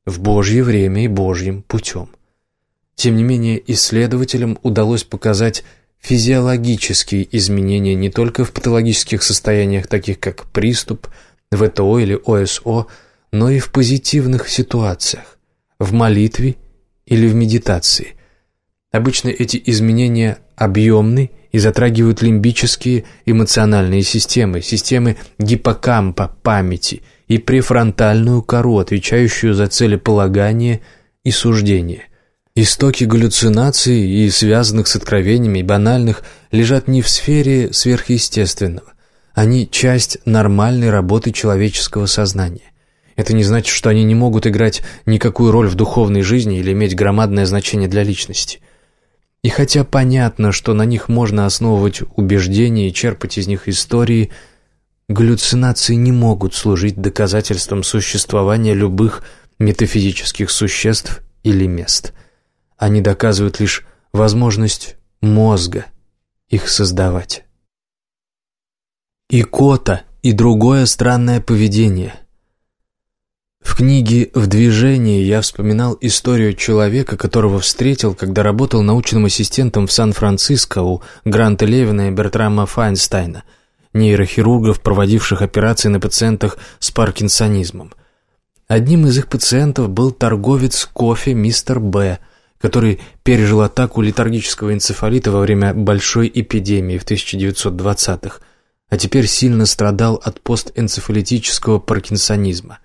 A: «в Божье время и Божьим путем». Тем не менее, исследователям удалось показать физиологические изменения не только в патологических состояниях, таких как приступ, ВТО или ОСО, но и в позитивных ситуациях, в молитве или в медитации. Обычно эти изменения объемны и затрагивают лимбические эмоциональные системы, системы гиппокампа, памяти и префронтальную кору, отвечающую за целеполагание и суждение – Истоки галлюцинаций и связанных с откровениями банальных лежат не в сфере сверхъестественного. Они часть нормальной работы человеческого сознания. Это не значит, что они не могут играть никакую роль в духовной жизни или иметь громадное значение для личности. И хотя понятно, что на них можно основывать убеждения и черпать из них истории, галлюцинации не могут служить доказательством существования любых метафизических существ или мест – они доказывают лишь возможность мозга их создавать. Икота и другое странное поведение. В книге «В движении» я вспоминал историю человека, которого встретил, когда работал научным ассистентом в Сан-Франциско у Гранта Левина и Бертрама Файнстайна, нейрохирургов, проводивших операции на пациентах с паркинсонизмом. Одним из их пациентов был торговец кофе мистер Б – который пережил атаку летаргического энцефалита во время большой эпидемии в 1920-х, а теперь сильно страдал от постэнцефалитического паркинсонизма.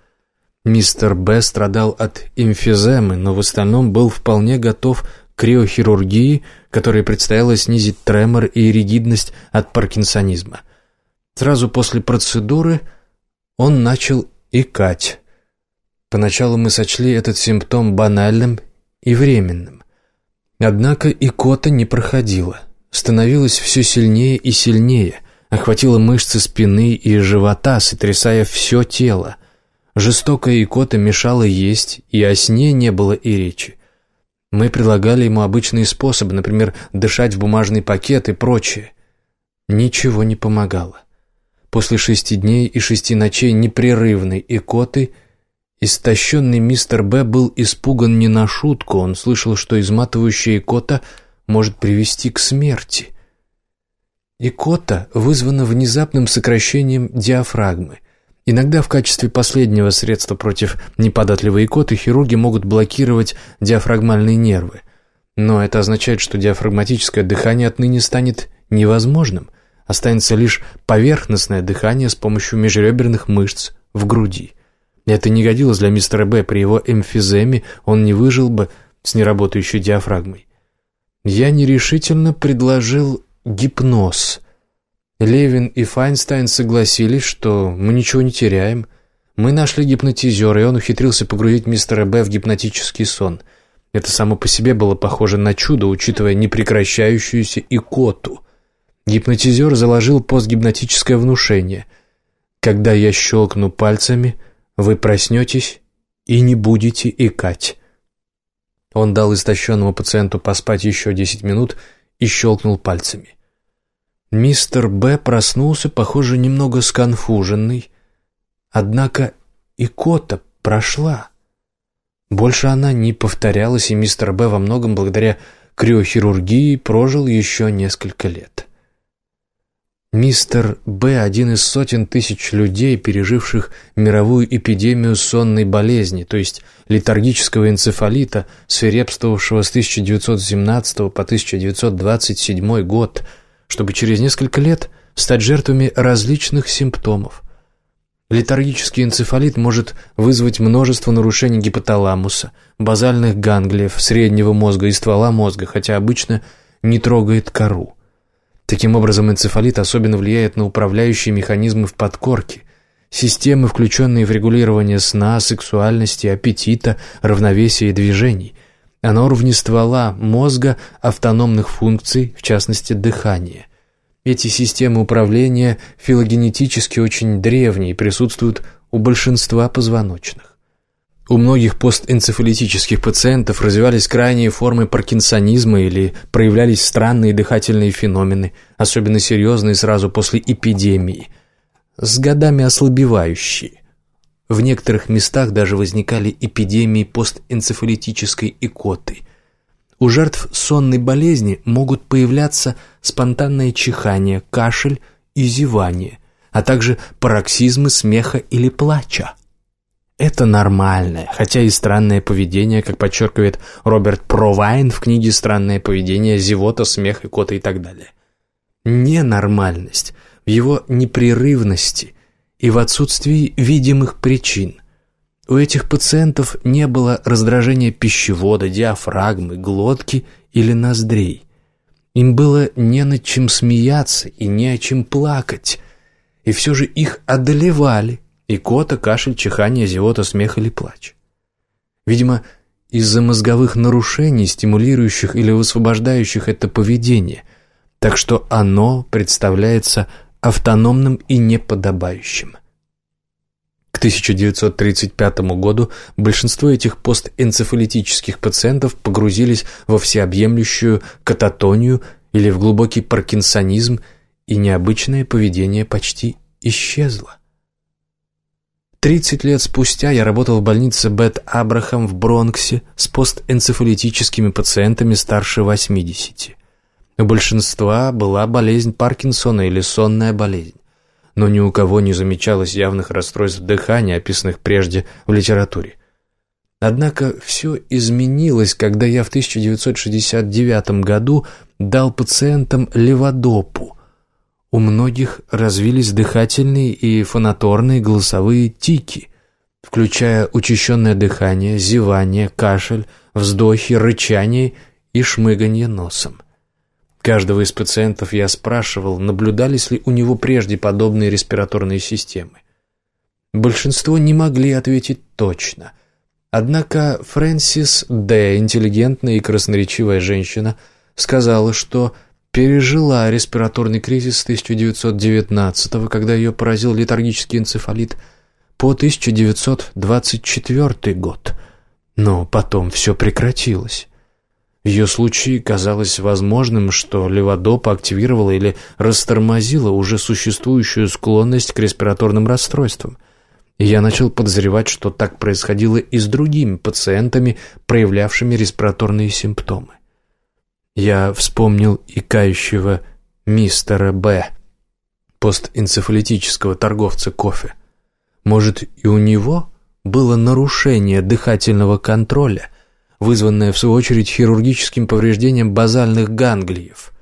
A: Мистер Б страдал от эмфиземы, но в остальном был вполне готов к криохирургии, которой предстояло снизить тремор и ригидность от паркинсонизма. Сразу после процедуры он начал икать. Поначалу мы сочли этот симптом банальным и временным. Однако икота не проходила, становилась все сильнее и сильнее, охватила мышцы спины и живота, сотрясая все тело. Жестокая икота мешала есть, и о сне не было и речи. Мы предлагали ему обычные способы, например, дышать в бумажный пакет и прочее. Ничего не помогало. После шести дней и шести ночей непрерывной икоты истощенный мистер Б был испуган не на шутку. Он слышал, что изматывающая икота может привести к смерти. Икота вызвана внезапным сокращением диафрагмы – Иногда в качестве последнего средства против неподатливой икоты хирурги могут блокировать диафрагмальные нервы. Но это означает, что диафрагматическое дыхание отныне станет невозможным. Останется лишь поверхностное дыхание с помощью межреберных мышц в груди. Это не годилось для мистера Б. При его эмфиземе он не выжил бы с неработающей диафрагмой. Я нерешительно предложил гипноз – Левин и Файнстайн согласились, что мы ничего не теряем. Мы нашли гипнотизера, и он ухитрился погрузить мистера Б в гипнотический сон. Это само по себе было похоже на чудо, учитывая непрекращающуюся икоту. Гипнотизер заложил постгипнотическое внушение. Когда я щелкну пальцами, вы проснетесь и не будете икать. Он дал истощенному пациенту поспать еще десять минут и щелкнул пальцами. Мистер Б проснулся, похоже, немного сконфуженный. Однако икота прошла. Больше она не повторялась, и мистер Б во многом благодаря криохирургии прожил еще несколько лет. Мистер Б – один из сотен тысяч людей, переживших мировую эпидемию сонной болезни, то есть летаргического энцефалита, свирепствовавшего с 1917 по 1927 год – чтобы через несколько лет стать жертвами различных симптомов. Летаргический энцефалит может вызвать множество нарушений гипоталамуса, базальных ганглиев, среднего мозга и ствола мозга, хотя обычно не трогает кору. Таким образом, энцефалит особенно влияет на управляющие механизмы в подкорке, системы, включенные в регулирование сна, сексуальности, аппетита, равновесия и движений – а на уровне ствола мозга автономных функций, в частности дыхания. Эти системы управления филогенетически очень древние и присутствуют у большинства позвоночных. У многих постэнцефалитических пациентов развивались крайние формы паркинсонизма или проявлялись странные дыхательные феномены, особенно серьезные сразу после эпидемии, с годами ослабевающие. В некоторых местах даже возникали эпидемии постэнцефалитической икоты. У жертв сонной болезни могут появляться спонтанное чихание, кашель и зевание, а также пароксизмы смеха или плача. Это нормальное, хотя и странное поведение, как подчеркивает Роберт Провайн в книге «Странное поведение», «Зевота», «Смех», «Икота» и так далее. Ненормальность в его непрерывности – и в отсутствии видимых причин. У этих пациентов не было раздражения пищевода, диафрагмы, глотки или ноздрей. Им было не над чем смеяться и не о чем плакать. И все же их одолевали икота, кашель, чихание, зевота, смех или плач. Видимо, из-за мозговых нарушений, стимулирующих или высвобождающих это поведение, так что оно представляется автономным и неподобающим. К 1935 году большинство этих постэнцефалитических пациентов погрузились во всеобъемлющую кататонию или в глубокий паркинсонизм, и необычное поведение почти исчезло. 30 лет спустя я работал в больнице Бет Абрахам в Бронксе с постэнцефалитическими пациентами старше 80. У большинства была болезнь Паркинсона или сонная болезнь. Но ни у кого не замечалось явных расстройств дыхания, описанных прежде в литературе. Однако все изменилось, когда я в 1969 году дал пациентам леводопу. У многих развились дыхательные и фонаторные голосовые тики, включая учащенное дыхание, зевание, кашель, вздохи, рычание и шмыганье носом. Каждого из пациентов я спрашивал, наблюдались ли у него прежде подобные респираторные системы. Большинство не могли ответить точно. Однако Фрэнсис Д., интеллигентная и красноречивая женщина, сказала, что пережила респираторный кризис 1919 когда ее поразил летаргический энцефалит, по 1924 год. Но потом все прекратилось. Ее случае казалось возможным, что леводопа активировала или растормозила уже существующую склонность к респираторным расстройствам. И я начал подозревать, что так происходило и с другими пациентами, проявлявшими респираторные симптомы. Я вспомнил икающего мистера Б, постэнцефалитического торговца кофе. Может, и у него было нарушение дыхательного контроля – вызванное в свою очередь хирургическим повреждением базальных ганглиев.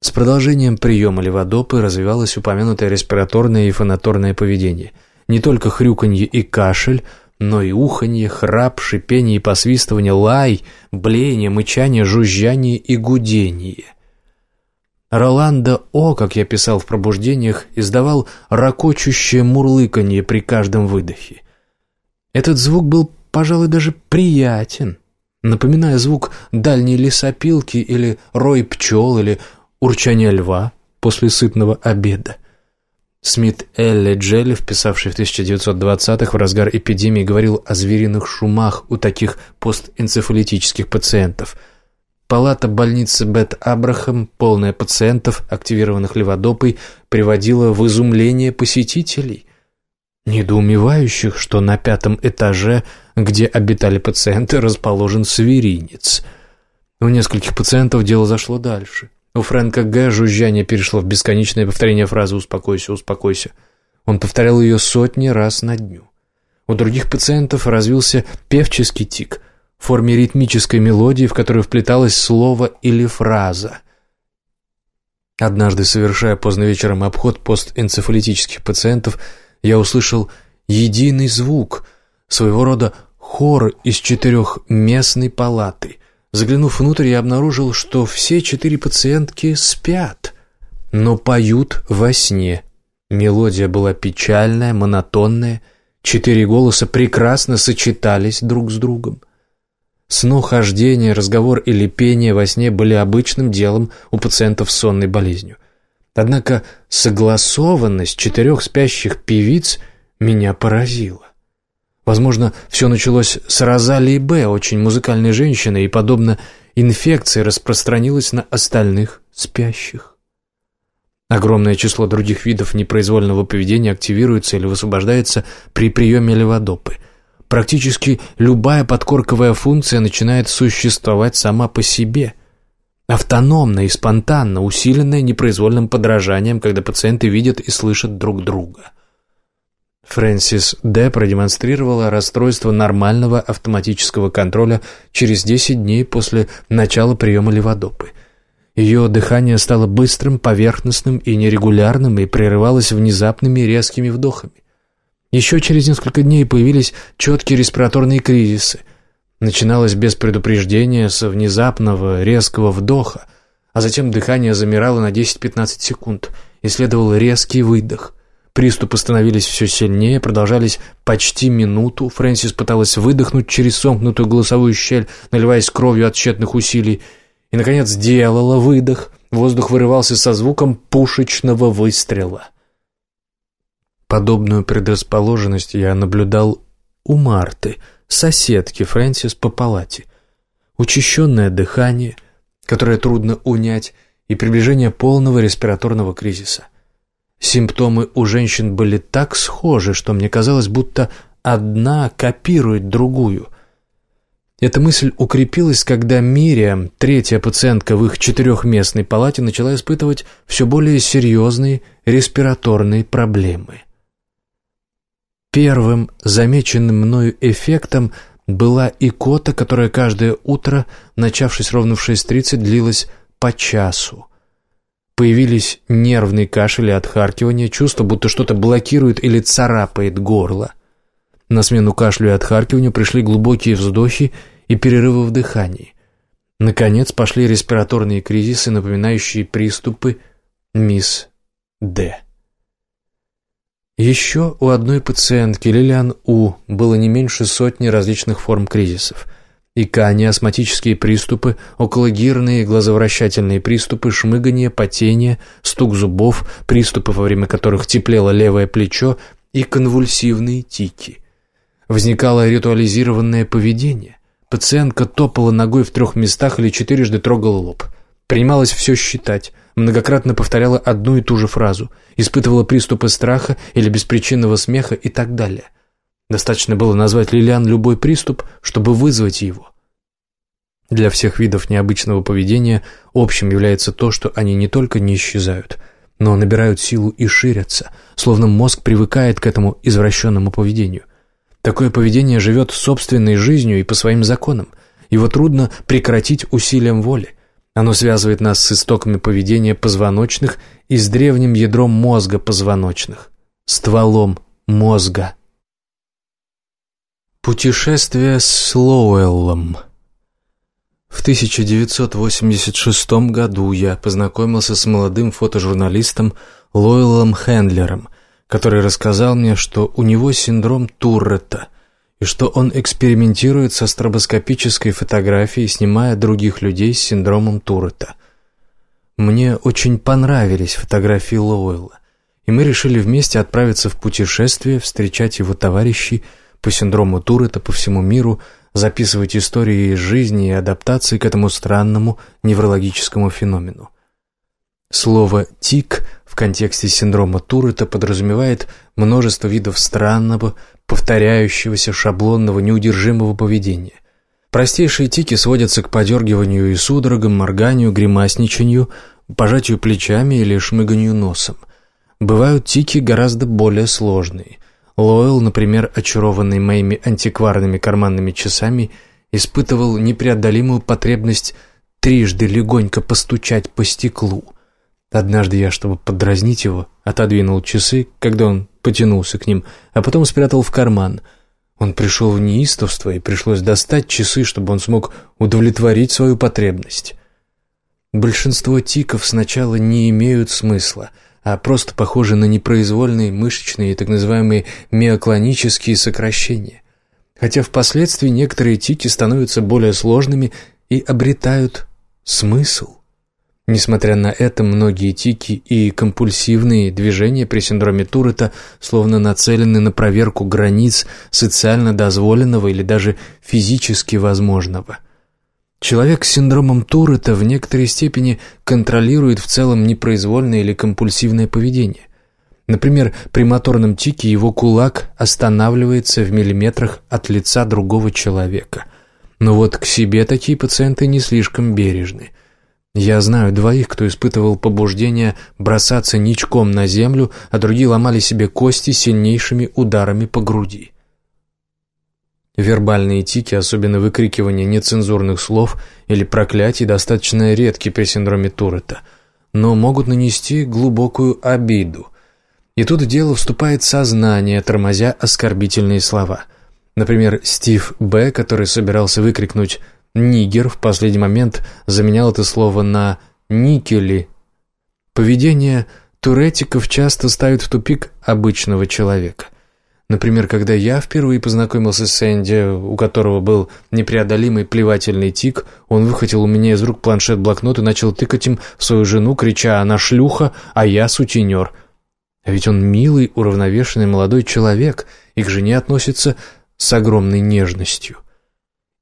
A: С продолжением приема леводопы развивалось упомянутое респираторное и фонаторное поведение. Не только хрюканье и кашель, но и уханье, храп, шипение и посвистывание, лай, блеяние, мычание, жужжание и гудение. Роланда О, как я писал в пробуждениях, издавал ракочущее мурлыканье при каждом выдохе. Этот звук был пожалуй, даже приятен, напоминая звук дальней лесопилки или рой пчел или урчание льва после сытного обеда. Смит Элли Джелли, вписавший в 1920-х в разгар эпидемии, говорил о звериных шумах у таких постэнцефалитических пациентов. Палата больницы Бет Абрахам, полная пациентов, активированных леводопой, приводила в изумление посетителей – недоумевающих, что на пятом этаже, где обитали пациенты, расположен свиринец. У нескольких пациентов дело зашло дальше. У Фрэнка Г. жужжание перешло в бесконечное повторение фразы «успокойся, успокойся». Он повторял ее сотни раз на дню. У других пациентов развился певческий тик в форме ритмической мелодии, в которую вплеталось слово или фраза. Однажды, совершая поздно вечером обход постэнцефалитических пациентов, я услышал единый звук, своего рода хор из четырехместной палаты. Заглянув внутрь, я обнаружил, что все четыре пациентки спят, но поют во сне. Мелодия была печальная, монотонная, четыре голоса прекрасно сочетались друг с другом. Снохождение, разговор или пение во сне были обычным делом у пациентов с сонной болезнью. Однако согласованность четырех спящих певиц меня поразила. Возможно, все началось с Розалии Б., очень музыкальной женщины, и, подобно инфекции, распространилось на остальных спящих. Огромное число других видов непроизвольного поведения активируется или высвобождается при приеме леводопы. Практически любая подкорковая функция начинает существовать сама по себе – Автономно и спонтанно, усиленное непроизвольным подражанием, когда пациенты видят и слышат друг друга. Фрэнсис Д. продемонстрировала расстройство нормального автоматического контроля через 10 дней после начала приема леводопы. Ее дыхание стало быстрым, поверхностным и нерегулярным и прерывалось внезапными резкими вдохами. Еще через несколько дней появились четкие респираторные кризисы – начиналось без предупреждения, со внезапного резкого вдоха, а затем дыхание замирало на 10-15 секунд, и следовал резкий выдох. Приступы становились все сильнее, продолжались почти минуту. Фрэнсис пыталась выдохнуть через сомкнутую голосовую щель, наливаясь кровью от тщетных усилий, и, наконец, сделала выдох. Воздух вырывался со звуком пушечного выстрела. Подобную предрасположенность я наблюдал у Марты — соседки Фрэнсис по палате. Учащенное дыхание, которое трудно унять, и приближение полного респираторного кризиса. Симптомы у женщин были так схожи, что мне казалось, будто одна копирует другую. Эта мысль укрепилась, когда Мириам, третья пациентка в их четырехместной палате, начала испытывать все более серьезные респираторные проблемы. Первым замеченным мною эффектом была икота, которая каждое утро, начавшись ровно в 6.30, длилась по часу. Появились нервный кашель и отхаркивание, чувство, будто что-то блокирует или царапает горло. На смену кашлю и отхаркиванию пришли глубокие вздохи и перерывы в дыхании. Наконец пошли респираторные кризисы, напоминающие приступы мисс Д. Еще у одной пациентки, Лилиан У, было не меньше сотни различных форм кризисов. Икания, астматические приступы, окологирные глазовращательные приступы, шмыгание, потение, стук зубов, приступы, во время которых теплело левое плечо, и конвульсивные тики. Возникало ритуализированное поведение. Пациентка топала ногой в трех местах или четырежды трогала лоб. Принималось все считать, многократно повторяла одну и ту же фразу, испытывала приступы страха или беспричинного смеха и так далее. Достаточно было назвать Лилиан любой приступ, чтобы вызвать его. Для всех видов необычного поведения общим является то, что они не только не исчезают, но набирают силу и ширятся, словно мозг привыкает к этому извращенному поведению. Такое поведение живет собственной жизнью и по своим законам. Его трудно прекратить усилием воли. Оно связывает нас с истоками поведения позвоночных и с древним ядром мозга позвоночных, стволом мозга. Путешествие с Лоуэллом В 1986 году я познакомился с молодым фотожурналистом Лоуэллом Хендлером, который рассказал мне, что у него синдром Турретта и что он экспериментирует со стробоскопической фотографией, снимая других людей с синдромом Турретта. Мне очень понравились фотографии Лоуэлла, и мы решили вместе отправиться в путешествие, встречать его товарищей, по синдрому Туретта по всему миру, записывать истории из жизни и адаптации к этому странному неврологическому феномену. Слово «тик» в контексте синдрома Туретта подразумевает множество видов странного, повторяющегося, шаблонного, неудержимого поведения. Простейшие тики сводятся к подергиванию и судорогам, морганию, гримасничанию, пожатию плечами или шмыганию носом. Бывают тики гораздо более сложные, Лойл, например, очарованный моими антикварными карманными часами, испытывал непреодолимую потребность трижды легонько постучать по стеклу. Однажды я, чтобы подразнить его, отодвинул часы, когда он потянулся к ним, а потом спрятал в карман. Он пришел в неистовство, и пришлось достать часы, чтобы он смог удовлетворить свою потребность. Большинство тиков сначала не имеют смысла — а просто похожи на непроизвольные мышечные и так называемые миоклонические сокращения. Хотя впоследствии некоторые тики становятся более сложными и обретают смысл. Несмотря на это, многие тики и компульсивные движения при синдроме Туретта словно нацелены на проверку границ социально дозволенного или даже физически возможного. Человек с синдромом Туретта в некоторой степени контролирует в целом непроизвольное или компульсивное поведение. Например, при моторном тике его кулак останавливается в миллиметрах от лица другого человека. Но вот к себе такие пациенты не слишком бережны. Я знаю двоих, кто испытывал побуждение бросаться ничком на землю, а другие ломали себе кости сильнейшими ударами по груди. Вербальные тики, особенно выкрикивание нецензурных слов или проклятий, достаточно редки при синдроме Туретта, но могут нанести глубокую обиду. И тут в дело вступает сознание, тормозя оскорбительные слова. Например, Стив Б., который собирался выкрикнуть «нигер», в последний момент заменял это слово на «никели». Поведение туретиков часто ставит в тупик обычного человека. Например, когда я впервые познакомился с Энди, у которого был непреодолимый плевательный тик, он выхватил у меня из рук планшет-блокнот и начал тыкать им в свою жену, крича «она шлюха, а я сутенер». А ведь он милый, уравновешенный молодой человек, и к жене относится с огромной нежностью.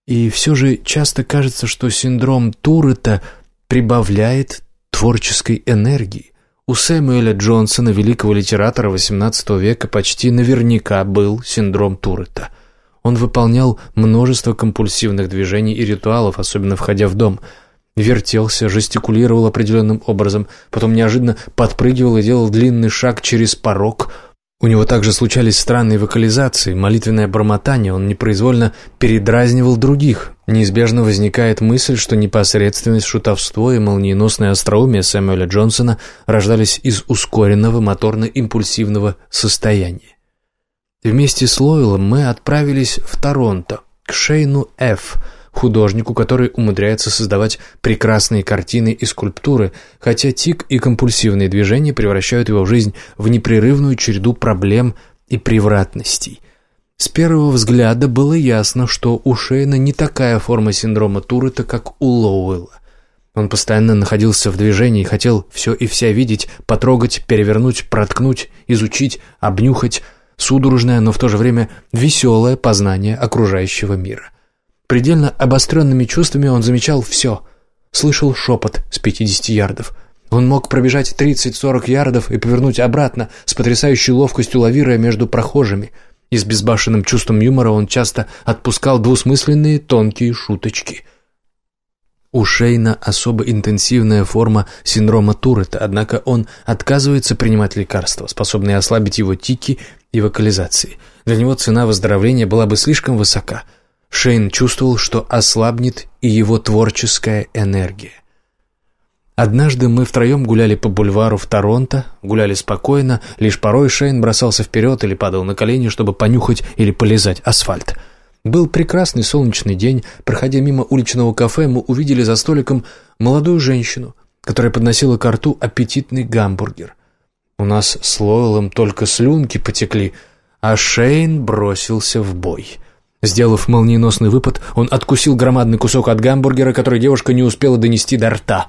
A: И все же часто кажется, что синдром Туретта прибавляет творческой энергии. У Сэмюэля Джонсона, великого литератора XVIII века, почти наверняка был синдром Туретта. Он выполнял множество компульсивных движений и ритуалов, особенно входя в дом. Вертелся, жестикулировал определенным образом, потом неожиданно подпрыгивал и делал длинный шаг через порог – у него также случались странные вокализации, молитвенное бормотание, он непроизвольно передразнивал других. Неизбежно возникает мысль, что непосредственность, шутовство и молниеносное остроумие Сэмюэля Джонсона рождались из ускоренного моторно-импульсивного состояния. Вместе с Лойлом мы отправились в Торонто, к Шейну Ф., художнику, который умудряется создавать прекрасные картины и скульптуры, хотя тик и компульсивные движения превращают его жизнь в непрерывную череду проблем и превратностей. С первого взгляда было ясно, что у Шейна не такая форма синдрома Туретта, как у Лоуэлла. Он постоянно находился в движении, хотел все и вся видеть, потрогать, перевернуть, проткнуть, изучить, обнюхать – судорожное, но в то же время веселое познание окружающего мира. Предельно обостренными чувствами он замечал все. Слышал шепот с 50 ярдов. Он мог пробежать 30-40 ярдов и повернуть обратно, с потрясающей ловкостью лавируя между прохожими. И с безбашенным чувством юмора он часто отпускал двусмысленные тонкие шуточки – у Шейна особо интенсивная форма синдрома Туретта, однако он отказывается принимать лекарства, способные ослабить его тики и вокализации. Для него цена выздоровления была бы слишком высока. Шейн чувствовал, что ослабнет и его творческая энергия. Однажды мы втроем гуляли по бульвару в Торонто, гуляли спокойно, лишь порой Шейн бросался вперед или падал на колени, чтобы понюхать или полезать асфальт – был прекрасный солнечный день. Проходя мимо уличного кафе, мы увидели за столиком молодую женщину, которая подносила к рту аппетитный гамбургер. У нас с Лойлом только слюнки потекли, а Шейн бросился в бой. Сделав молниеносный выпад, он откусил громадный кусок от гамбургера, который девушка не успела донести до рта.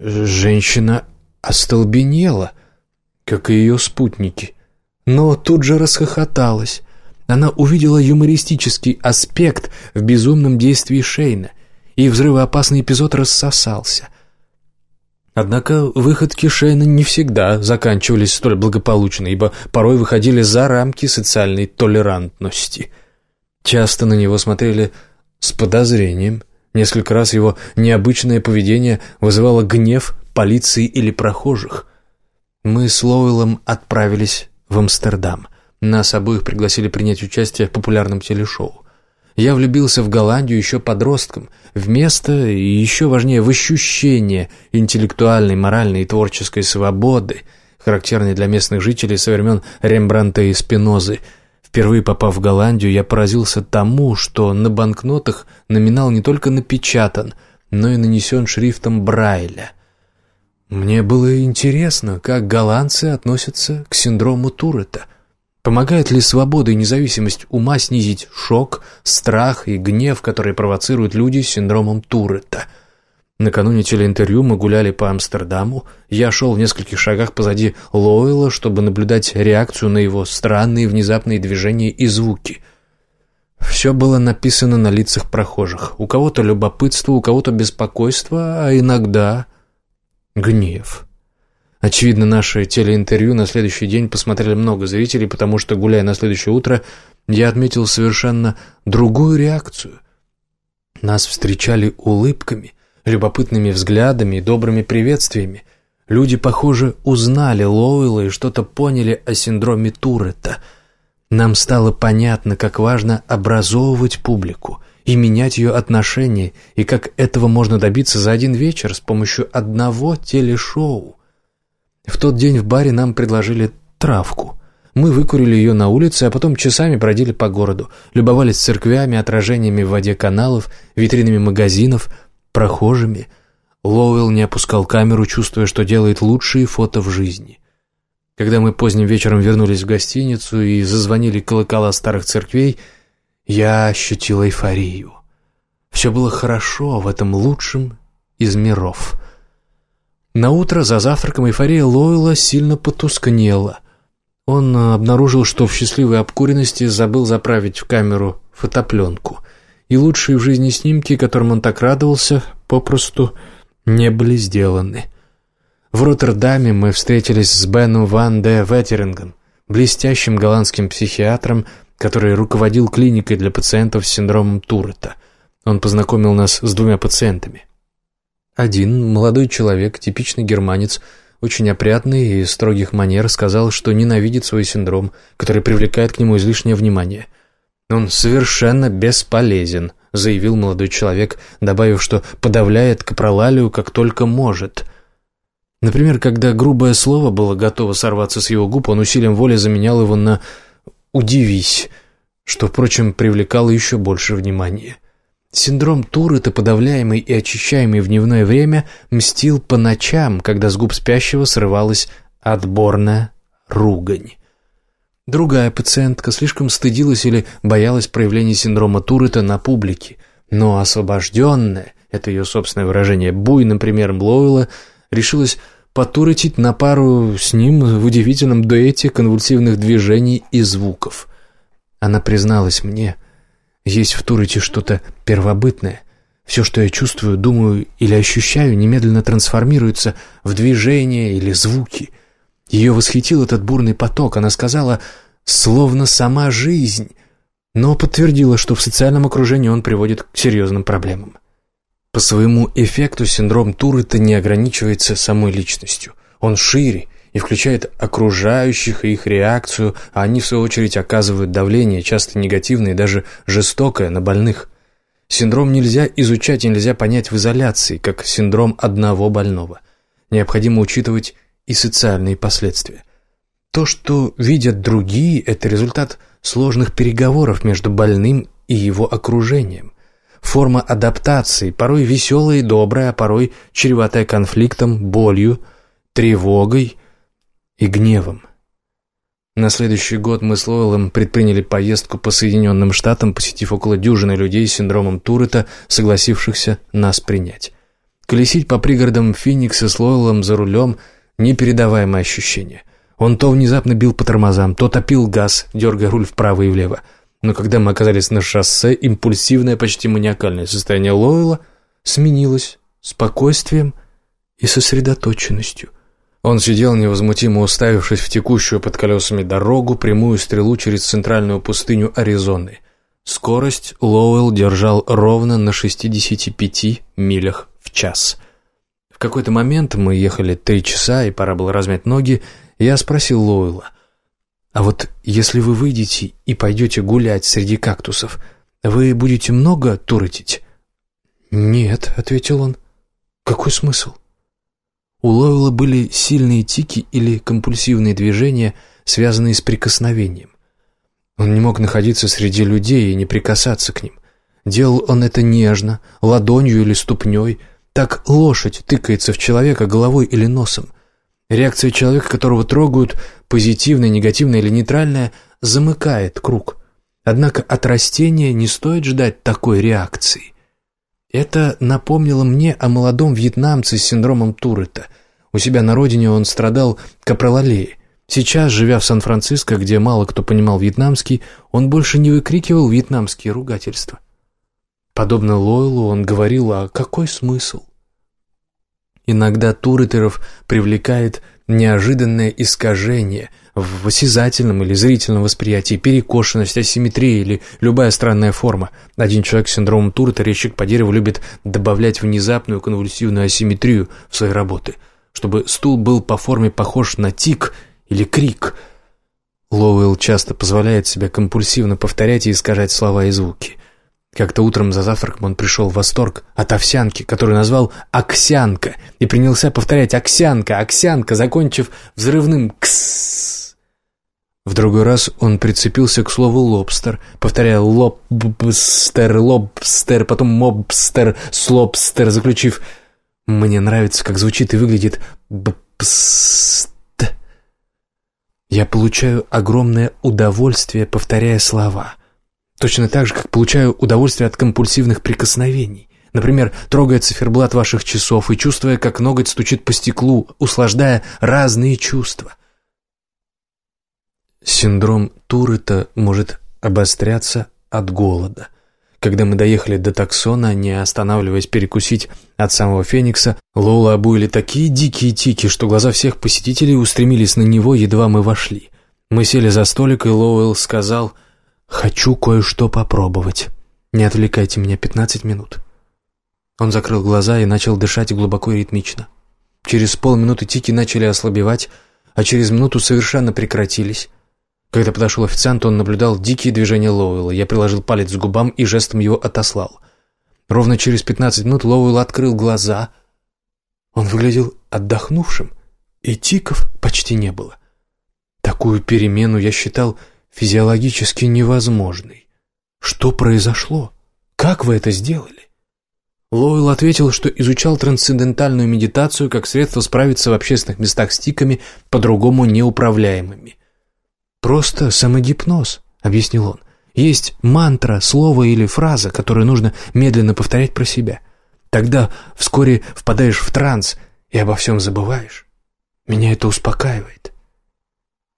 A: Женщина остолбенела, как и ее спутники, но тут же расхохоталась. Она увидела юмористический аспект в безумном действии Шейна, и взрывоопасный эпизод рассосался. Однако выходки Шейна не всегда заканчивались столь благополучно, ибо порой выходили за рамки социальной толерантности. Часто на него смотрели с подозрением. Несколько раз его необычное поведение вызывало гнев полиции или прохожих. Мы с Лоуэллом отправились в Амстердам – нас обоих пригласили принять участие в популярном телешоу. Я влюбился в Голландию еще подростком, в место и еще важнее в ощущение интеллектуальной, моральной и творческой свободы, характерной для местных жителей со времен Рембранта и Спинозы. Впервые попав в Голландию, я поразился тому, что на банкнотах номинал не только напечатан, но и нанесен шрифтом Брайля. Мне было интересно, как голландцы относятся к синдрому Туретта – Помогает ли свобода и независимость ума снизить шок, страх и гнев, которые провоцируют люди с синдромом Туретта? Накануне телеинтервью мы гуляли по Амстердаму. Я шел в нескольких шагах позади Лойла, чтобы наблюдать реакцию на его странные внезапные движения и звуки. Все было написано на лицах прохожих. У кого-то любопытство, у кого-то беспокойство, а иногда гнев. Очевидно, наше телеинтервью на следующий день посмотрели много зрителей, потому что, гуляя на следующее утро, я отметил совершенно другую реакцию. Нас встречали улыбками, любопытными взглядами и добрыми приветствиями. Люди, похоже, узнали Лоуэлла и что-то поняли о синдроме Туретта. Нам стало понятно, как важно образовывать публику и менять ее отношение, и как этого можно добиться за один вечер с помощью одного телешоу. В тот день в баре нам предложили травку. Мы выкурили ее на улице, а потом часами бродили по городу, любовались церквями, отражениями в воде каналов, витринами магазинов, прохожими. Лоуэлл не опускал камеру, чувствуя, что делает лучшие фото в жизни. Когда мы поздним вечером вернулись в гостиницу и зазвонили колокола старых церквей, я ощутил эйфорию. Все было хорошо в этом лучшем из миров. На утро за завтраком эйфория Лойла сильно потускнела. Он обнаружил, что в счастливой обкуренности забыл заправить в камеру фотопленку, и лучшие в жизни снимки, которым он так радовался, попросту не были сделаны. В Роттердаме мы встретились с Беном Ван де Ветерингом, блестящим голландским психиатром, который руководил клиникой для пациентов с синдромом Туретта. Он познакомил нас с двумя пациентами. Один молодой человек, типичный германец, очень опрятный и строгих манер, сказал, что ненавидит свой синдром, который привлекает к нему излишнее внимание. «Он совершенно бесполезен», — заявил молодой человек, добавив, что подавляет капролалию как только может. Например, когда грубое слово было готово сорваться с его губ, он усилием воли заменял его на «удивись», что, впрочем, привлекало еще больше внимания. Синдром Туретта, подавляемый и очищаемый в дневное время, мстил по ночам, когда с губ спящего срывалась отборная ругань. Другая пациентка слишком стыдилась или боялась проявления синдрома Туретта на публике, но освобожденная, это ее собственное выражение, буйным примером Блоуэлла, решилась потурочить на пару с ним в удивительном дуэте конвульсивных движений и звуков. Она призналась мне, есть в Турете что-то первобытное. Все, что я чувствую, думаю или ощущаю, немедленно трансформируется в движение или звуки. Ее восхитил этот бурный поток. Она сказала, словно сама жизнь, но подтвердила, что в социальном окружении он приводит к серьезным проблемам. По своему эффекту синдром Туретта не ограничивается самой личностью. Он шире и включает окружающих и их реакцию, а они, в свою очередь, оказывают давление, часто негативное и даже жестокое, на больных. Синдром нельзя изучать и нельзя понять в изоляции, как синдром одного больного. Необходимо учитывать и социальные последствия. То, что видят другие, это результат сложных переговоров между больным и его окружением форма адаптации, порой веселая и добрая, а порой чреватая конфликтом, болью, тревогой и гневом. На следующий год мы с Лойлом предприняли поездку по Соединенным Штатам, посетив около дюжины людей с синдромом Туретта, согласившихся нас принять. Колесить по пригородам Финикса с Лойлом за рулем – непередаваемое ощущение. Он то внезапно бил по тормозам, то топил газ, дергая руль вправо и влево. Но когда мы оказались на шоссе, импульсивное, почти маниакальное состояние Лойла сменилось спокойствием и сосредоточенностью. Он сидел невозмутимо уставившись в текущую под колесами дорогу, прямую стрелу через центральную пустыню Аризоны. Скорость Лоуэлл держал ровно на 65 милях в час. Какой-то момент мы ехали три часа, и пора было размять ноги, я спросил Лоуэлла – а вот если вы выйдете и пойдете гулять среди кактусов, вы будете много туротить?» «Нет», — ответил он. «Какой смысл?» У Лойла были сильные тики или компульсивные движения, связанные с прикосновением. Он не мог находиться среди людей и не прикасаться к ним. Делал он это нежно, ладонью или ступней. Так лошадь тыкается в человека головой или носом. Реакция человека, которого трогают, позитивная, негативная или нейтральная, замыкает круг. Однако от растения не стоит ждать такой реакции. Это напомнило мне о молодом вьетнамце с синдромом Туретта. У себя на родине он страдал капролалеей. Сейчас, живя в Сан-Франциско, где мало кто понимал вьетнамский, он больше не выкрикивал вьетнамские ругательства. Подобно Лойлу он говорил, а какой смысл? Иногда Туритеров привлекает неожиданное искажение в осязательном или зрительном восприятии, перекошенность, асимметрия или любая странная форма. Один человек с синдромом Турита, резчик по дереву, любит добавлять внезапную конвульсивную асимметрию в свои работы, чтобы стул был по форме похож на тик или крик. Лоуэлл часто позволяет себе компульсивно повторять и искажать слова и звуки. Как-то утром за завтраком он пришел в восторг от овсянки, которую назвал «Оксянка», и принялся повторять «Оксянка, Оксянка», закончив взрывным «ксс». В другой раз он прицепился к слову «лобстер», повторяя «лобстер», «лобстер», потом «мобстер», «слобстер», заключив «Мне нравится, как звучит и выглядит «бпст». Я получаю огромное удовольствие, повторяя слова – Точно так же, как получаю удовольствие от компульсивных прикосновений. Например, трогая циферблат ваших часов и чувствуя, как ноготь стучит по стеклу, услаждая разные чувства. Синдром Туретта может обостряться от голода. Когда мы доехали до таксона, не останавливаясь перекусить от самого Феникса, Лола обуили такие дикие тики, что глаза всех посетителей устремились на него, едва мы вошли. Мы сели за столик, и Лоуэлл сказал – «Хочу кое-что попробовать. Не отвлекайте меня пятнадцать минут». Он закрыл глаза и начал дышать глубоко и ритмично. Через полминуты тики начали ослабевать, а через минуту совершенно прекратились. Когда подошел официант, он наблюдал дикие движения Лоуэлла. Я приложил палец к губам и жестом его отослал. Ровно через пятнадцать минут Лоуэлл открыл глаза. Он выглядел отдохнувшим, и тиков почти не было. Такую перемену я считал физиологически невозможной. Что произошло? Как вы это сделали? Лойл ответил, что изучал трансцендентальную медитацию как средство справиться в общественных местах с тиками, по-другому неуправляемыми. «Просто самогипноз», — объяснил он. «Есть мантра, слово или фраза, которую нужно медленно повторять про себя. Тогда вскоре впадаешь в транс и обо всем забываешь. Меня это успокаивает.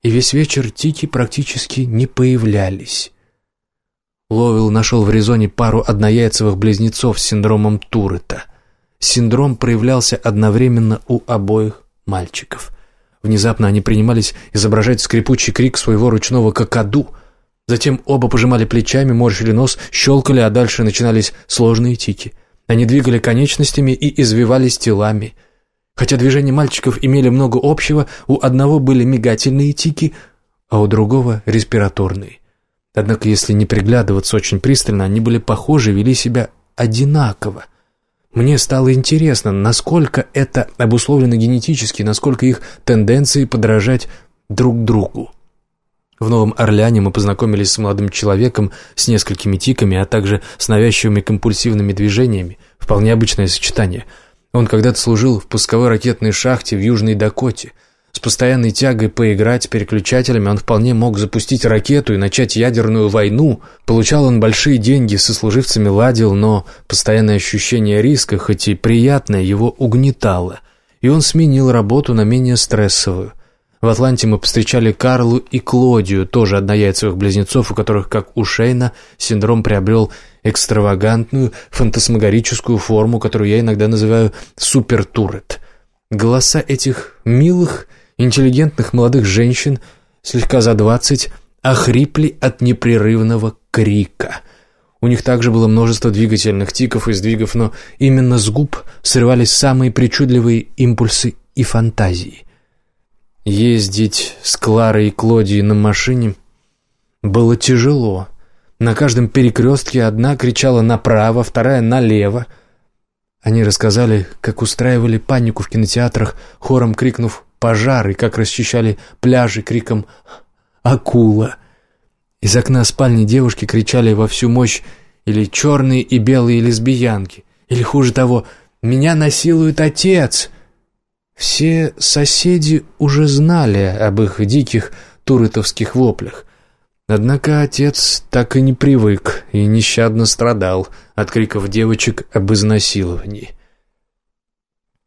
A: И весь вечер тики практически не появлялись. Ловил нашел в Аризоне пару однояйцевых близнецов с синдромом Туретта. Синдром проявлялся одновременно у обоих мальчиков. Внезапно они принимались изображать скрипучий крик своего ручного какаду. Затем оба пожимали плечами, морщили нос, щелкали, а дальше начинались сложные тики. Они двигали конечностями и извивались телами. Хотя движения мальчиков имели много общего, у одного были мигательные тики, а у другого — респираторные. Однако, если не приглядываться очень пристально, они были похожи, вели себя одинаково. Мне стало интересно, насколько это обусловлено генетически, насколько их тенденции подражать друг другу. В Новом Орлеане мы познакомились с молодым человеком с несколькими тиками, а также с навязчивыми компульсивными движениями. Вполне обычное сочетание. Он когда-то служил в пусковой ракетной шахте в Южной Дакоте – с постоянной тягой поиграть переключателями он вполне мог запустить ракету и начать ядерную войну. Получал он большие деньги, со служивцами ладил, но постоянное ощущение риска, хоть и приятное, его угнетало. И он сменил работу на менее стрессовую. В Атланте мы встречали Карлу и Клодию, тоже однояйцевых близнецов, у которых, как у Шейна, синдром приобрел экстравагантную, фантасмагорическую форму, которую я иногда называю «супертурет». Голоса этих милых интеллигентных молодых женщин, слегка за двадцать, охрипли от непрерывного крика. У них также было множество двигательных тиков и сдвигов, но именно с губ срывались самые причудливые импульсы и фантазии. Ездить с Кларой и Клодией на машине было тяжело. На каждом перекрестке одна кричала направо, вторая налево. Они рассказали, как устраивали панику в кинотеатрах, хором крикнув пожары, как расчищали пляжи криком «Акула!». Из окна спальни девушки кричали во всю мощь или черные и белые лесбиянки, или, хуже того, «Меня насилует отец!». Все соседи уже знали об их диких турытовских воплях. Однако отец так и не привык и нещадно страдал от криков девочек об изнасиловании.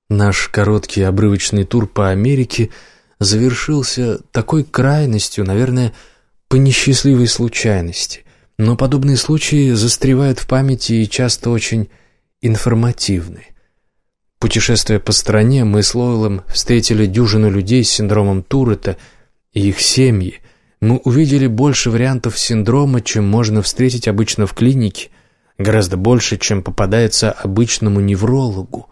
A: Наш короткий обрывочный тур по Америке завершился такой крайностью, наверное, по несчастливой случайности. Но подобные случаи застревают в памяти и часто очень информативны. Путешествуя по стране, мы с Лойлом встретили дюжину людей с синдромом Туретта и их семьи. Мы увидели больше вариантов синдрома, чем можно встретить обычно в клинике, гораздо больше, чем попадается обычному неврологу.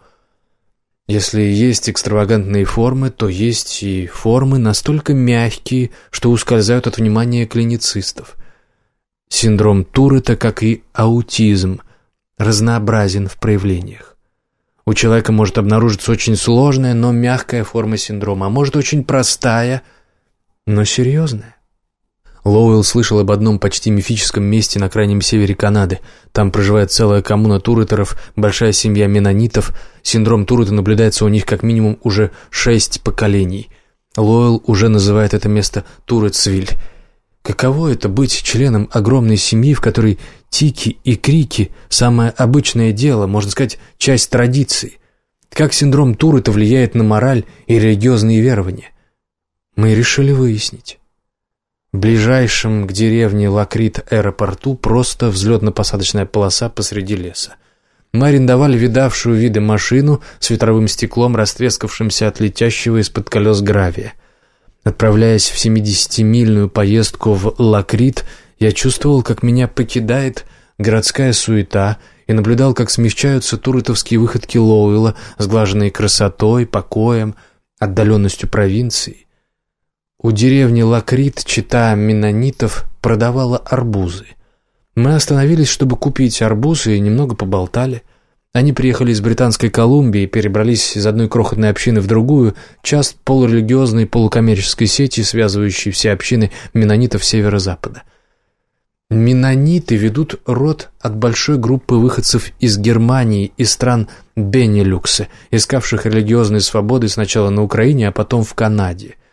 A: Если есть экстравагантные формы, то есть и формы настолько мягкие, что ускользают от внимания клиницистов. Синдром Туретта, как и аутизм, разнообразен в проявлениях. У человека может обнаружиться очень сложная, но мягкая форма синдрома, а может очень простая, но серьезная. Лоуэлл слышал об одном почти мифическом месте на крайнем севере Канады. Там проживает целая коммуна туретеров, большая семья менонитов. Синдром Турета наблюдается у них как минимум уже шесть поколений. Лоуэлл уже называет это место Туретсвиль. Каково это быть членом огромной семьи, в которой тики и крики – самое обычное дело, можно сказать, часть традиции? Как синдром Турета влияет на мораль и религиозные верования? Мы решили выяснить. Ближайшем к деревне Лакрит аэропорту просто взлетно-посадочная полоса посреди леса. Мы арендовали видавшую виды машину с ветровым стеклом, растрескавшимся от летящего из-под колес гравия. Отправляясь в 70-мильную поездку в Лакрит, я чувствовал, как меня покидает городская суета и наблюдал, как смягчаются турытовские выходки Лоуэлла, сглаженные красотой, покоем, отдаленностью провинции. У деревни Лакрит чита Менонитов продавала арбузы. Мы остановились, чтобы купить арбузы и немного поболтали. Они приехали из Британской Колумбии перебрались из одной крохотной общины в другую, часть полурелигиозной полукоммерческой сети, связывающей все общины менонитов северо-запада. Менониты ведут род от большой группы выходцев из Германии и стран Бенелюкса, искавших религиозной свободы сначала на Украине, а потом в Канаде –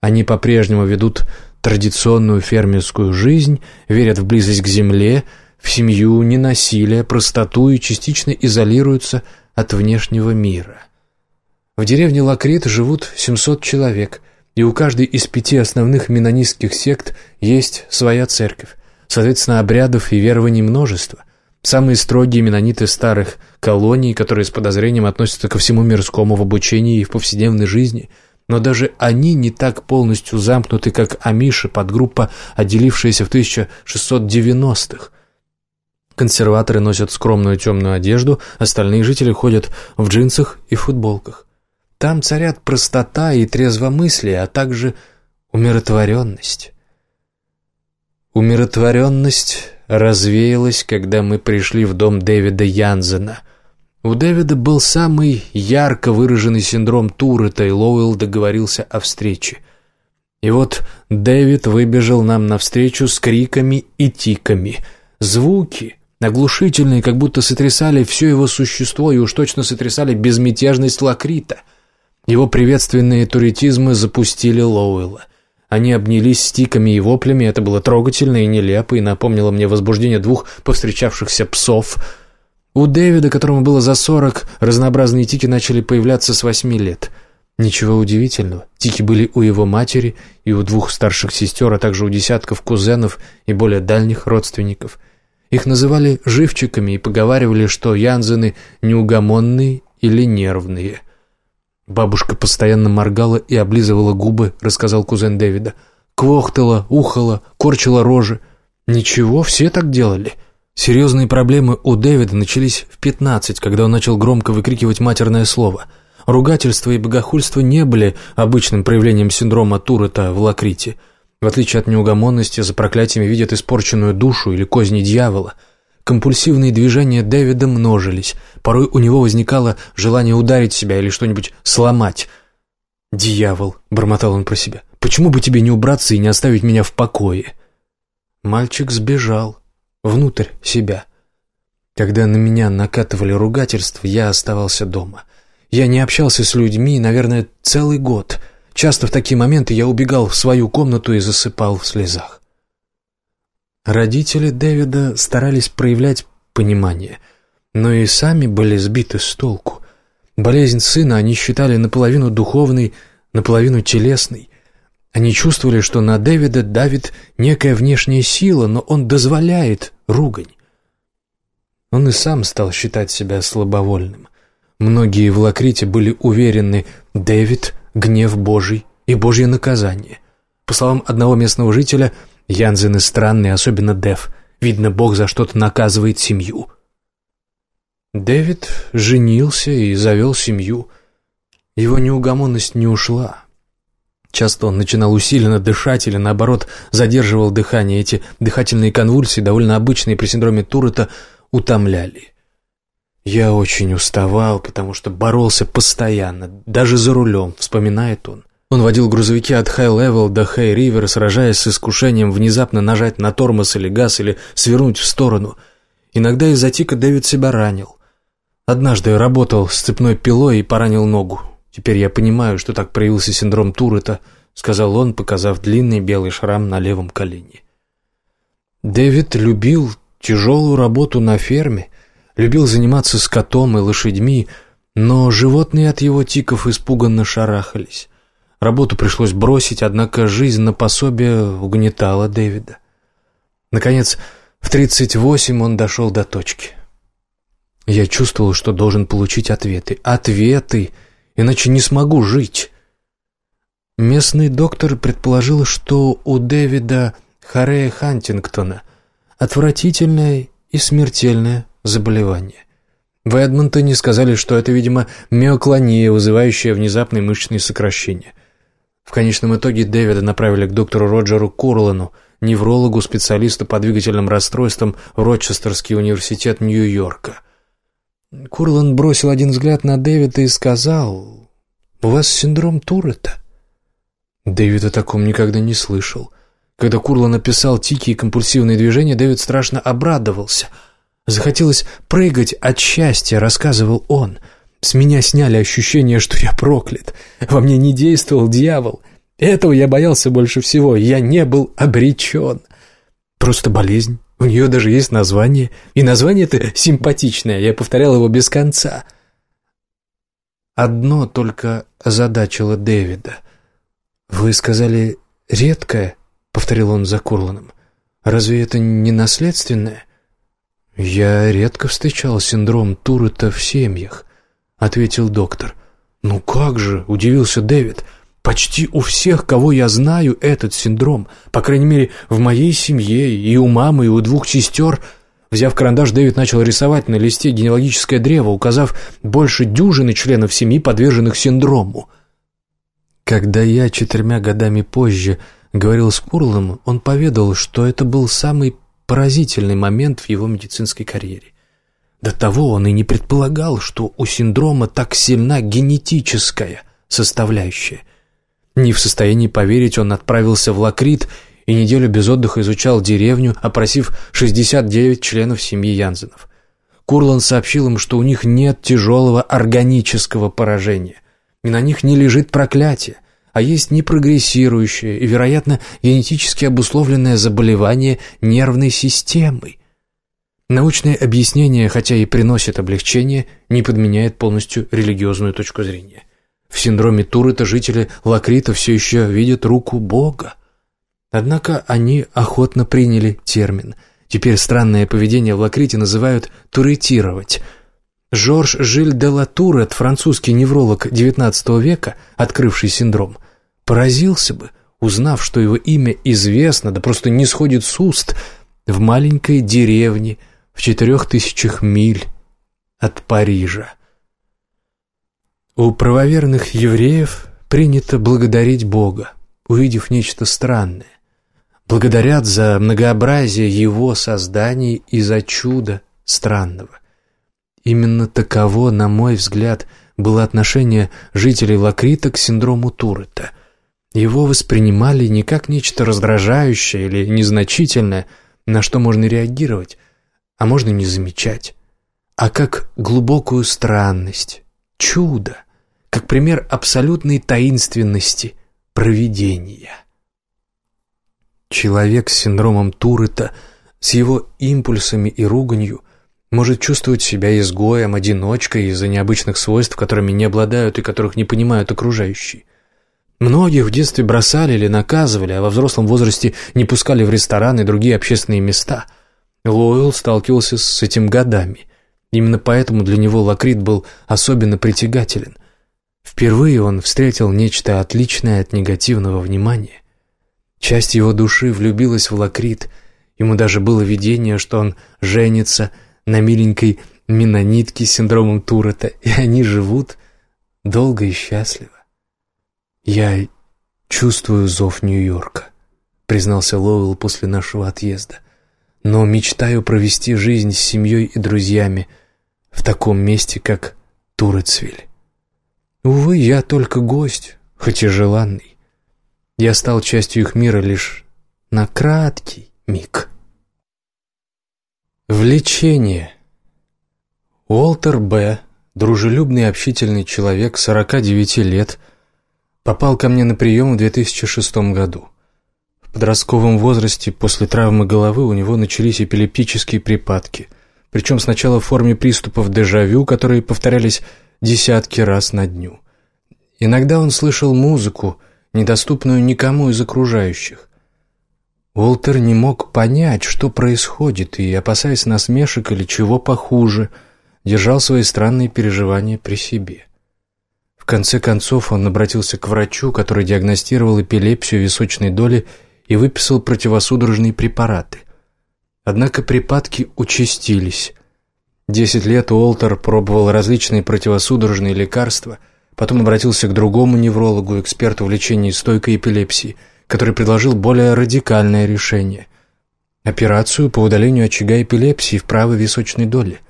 A: они по-прежнему ведут традиционную фермерскую жизнь, верят в близость к земле, в семью, ненасилие, простоту и частично изолируются от внешнего мира. В деревне Лакрит живут 700 человек, и у каждой из пяти основных менонистских сект есть своя церковь. Соответственно, обрядов и верований множество. Самые строгие менониты старых колоний, которые с подозрением относятся ко всему мирскому в обучении и в повседневной жизни. Но даже они не так полностью замкнуты, как Амиши, подгруппа, отделившаяся в 1690-х. Консерваторы носят скромную темную одежду, остальные жители ходят в джинсах и футболках. Там царят простота и трезвомыслие, а также умиротворенность. Умиротворенность развеялась, когда мы пришли в дом Дэвида Янзена. У Дэвида был самый ярко выраженный синдром Туретта, и Лоуэлл договорился о встрече. И вот Дэвид выбежал нам навстречу с криками и тиками. Звуки, оглушительные, как будто сотрясали все его существо и уж точно сотрясали безмятежность Лакрита. Его приветственные туритизмы запустили Лоуэлла. Они обнялись стиками и воплями, это было трогательно и нелепо, и напомнило мне возбуждение двух повстречавшихся псов. У Дэвида, которому было за сорок, разнообразные тики начали появляться с восьми лет. Ничего удивительного, тики были у его матери и у двух старших сестер, а также у десятков кузенов и более дальних родственников. Их называли «живчиками» и поговаривали, что янзены неугомонные или нервные – Бабушка постоянно моргала и облизывала губы, рассказал кузен Дэвида. Квохтала, ухала, корчила рожи. Ничего, все так делали. Серьезные проблемы у Дэвида начались в пятнадцать, когда он начал громко выкрикивать матерное слово. Ругательство и богохульство не были обычным проявлением синдрома Туретта в Лакрите. В отличие от неугомонности, за проклятиями видят испорченную душу или козни дьявола – Компульсивные движения Дэвида множились. Порой у него возникало желание ударить себя или что-нибудь сломать. «Дьявол!» — бормотал он про себя. «Почему бы тебе не убраться и не оставить меня в покое?» Мальчик сбежал. Внутрь себя. Когда на меня накатывали ругательства, я оставался дома. Я не общался с людьми, наверное, целый год. Часто в такие моменты я убегал в свою комнату и засыпал в слезах. Родители Дэвида старались проявлять понимание, но и сами были сбиты с толку. Болезнь сына они считали наполовину духовной, наполовину телесной. Они чувствовали, что на Дэвида давит некая внешняя сила, но он дозволяет ругань. Он и сам стал считать себя слабовольным. Многие в Лакрите были уверены, Дэвид — гнев Божий и Божье наказание. По словам одного местного жителя — Янзены странные, особенно Дев. Видно, Бог за что-то наказывает семью. Дэвид женился и завел семью. Его неугомонность не ушла. Часто он начинал усиленно дышать или, наоборот, задерживал дыхание. Эти дыхательные конвульсии, довольно обычные при синдроме Туретта, утомляли. «Я очень уставал, потому что боролся постоянно, даже за рулем», — вспоминает он. Он водил грузовики от Хай-Левел до Хай-Ривер, сражаясь с искушением внезапно нажать на тормоз или газ или свернуть в сторону. Иногда из-за тика Дэвид себя ранил. Однажды работал с цепной пилой и поранил ногу. Теперь я понимаю, что так проявился синдром Туретта, сказал он, показав длинный белый шрам на левом колене. Дэвид любил тяжелую работу на ферме, любил заниматься скотом и лошадьми, но животные от его тиков испуганно шарахались. Работу пришлось бросить, однако жизнь на пособие угнетала Дэвида. Наконец, в 38 он дошел до точки. Я чувствовал, что должен получить ответы. Ответы! Иначе не смогу жить. Местный доктор предположил, что у Дэвида Харея Хантингтона отвратительное и смертельное заболевание. В Эдмонтоне сказали, что это, видимо, миоклония, вызывающая внезапные мышечные сокращения – в конечном итоге Дэвида направили к доктору Роджеру Курлану, неврологу, специалисту по двигательным расстройствам в Рочестерский университет Нью-Йорка. Курлан бросил один взгляд на Дэвида и сказал, «У вас синдром Туретта». Дэвид о таком никогда не слышал. Когда Курлан написал тики и компульсивные движения, Дэвид страшно обрадовался. Захотелось прыгать от счастья, рассказывал он – с меня сняли ощущение, что я проклят. Во мне не действовал дьявол. Этого я боялся больше всего. Я не был обречен. Просто болезнь. У нее даже есть название. И название это симпатичное. Я повторял его без конца. Одно только озадачило Дэвида. «Вы сказали «редкое», — повторил он за Курланом. «Разве это не наследственное?» «Я редко встречал синдром Турета в семьях», — ответил доктор. «Ну как же?» — удивился Дэвид. «Почти у всех, кого я знаю, этот синдром. По крайней мере, в моей семье и у мамы, и у двух сестер. Взяв карандаш, Дэвид начал рисовать на листе генеалогическое древо, указав больше дюжины членов семьи, подверженных синдрому. Когда я четырьмя годами позже говорил с Курлом, он поведал, что это был самый поразительный момент в его медицинской карьере. До того он и не предполагал, что у синдрома так сильна генетическая составляющая. Не в состоянии поверить, он отправился в Лакрит и неделю без отдыха изучал деревню, опросив 69 членов семьи Янзенов. Курлан сообщил им, что у них нет тяжелого органического поражения, и на них не лежит проклятие, а есть непрогрессирующее и, вероятно, генетически обусловленное заболевание нервной системы. Научное объяснение, хотя и приносит облегчение, не подменяет полностью религиозную точку зрения. В синдроме Туретта жители Лакрита все еще видят руку Бога. Однако они охотно приняли термин. Теперь странное поведение в Лакрите называют «туретировать». Жорж Жиль де Латурет, французский невролог XIX века, открывший синдром, поразился бы, узнав, что его имя известно, да просто не сходит с уст, в маленькой деревне в четырех тысячах миль от Парижа. У правоверных евреев принято благодарить Бога, увидев нечто странное благодарят за многообразие его созданий и за чудо странного. Именно таково, на мой взгляд, было отношение жителей Лакрита к синдрому Турета. Его воспринимали не как нечто раздражающее или незначительное, на что можно реагировать, а можно не замечать, а как глубокую странность, чудо, как пример абсолютной таинственности провидения. Человек с синдромом Турета, с его импульсами и руганью, может чувствовать себя изгоем, одиночкой из-за необычных свойств, которыми не обладают и которых не понимают окружающие. Многих в детстве бросали или наказывали, а во взрослом возрасте не пускали в рестораны и другие общественные места. Лойл сталкивался с этим годами. Именно поэтому для него Лакрит был особенно притягателен. Впервые он встретил нечто отличное от негативного внимания. Часть его души влюбилась в Лакрит. Ему даже было видение, что он женится на миленькой менонитке с синдромом Турета, и они живут долго и счастливо. «Я чувствую зов Нью-Йорка», — признался Лоуэлл после нашего отъезда. «Но мечтаю провести жизнь с семьей и друзьями в таком месте, как Турецвиль. Увы, я только гость, хоть и желанный. Я стал частью их мира лишь на краткий миг. Влечение. Уолтер Б., дружелюбный общительный человек, 49 лет, попал ко мне на прием в 2006 году. В подростковом возрасте после травмы головы у него начались эпилептические припадки, причем сначала в форме приступов дежавю, которые повторялись десятки раз на дню. Иногда он слышал музыку, недоступную никому из окружающих. Уолтер не мог понять, что происходит, и, опасаясь насмешек или чего похуже, держал свои странные переживания при себе. В конце концов он обратился к врачу, который диагностировал эпилепсию височной доли и выписал противосудорожные препараты. Однако припадки участились. Десять лет Уолтер пробовал различные противосудорожные лекарства – Потом обратился к другому неврологу, эксперту в лечении стойкой эпилепсии, который предложил более радикальное решение – операцию по удалению очага эпилепсии в правой височной доле.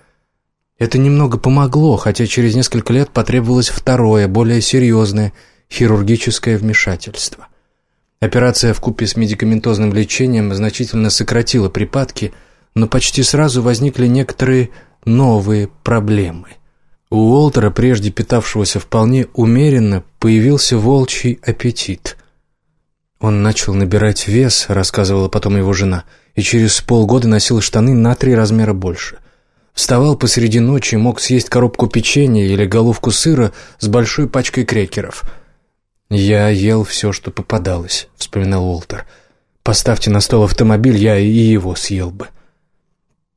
A: Это немного помогло, хотя через несколько лет потребовалось второе, более серьезное хирургическое вмешательство. Операция в купе с медикаментозным лечением значительно сократила припадки, но почти сразу возникли некоторые новые проблемы – у Уолтера, прежде питавшегося вполне умеренно, появился волчий аппетит. Он начал набирать вес, рассказывала потом его жена, и через полгода носил штаны на три размера больше. Вставал посреди ночи, мог съесть коробку печенья или головку сыра с большой пачкой крекеров. «Я ел все, что попадалось», — вспоминал Уолтер. «Поставьте на стол автомобиль, я и его съел бы».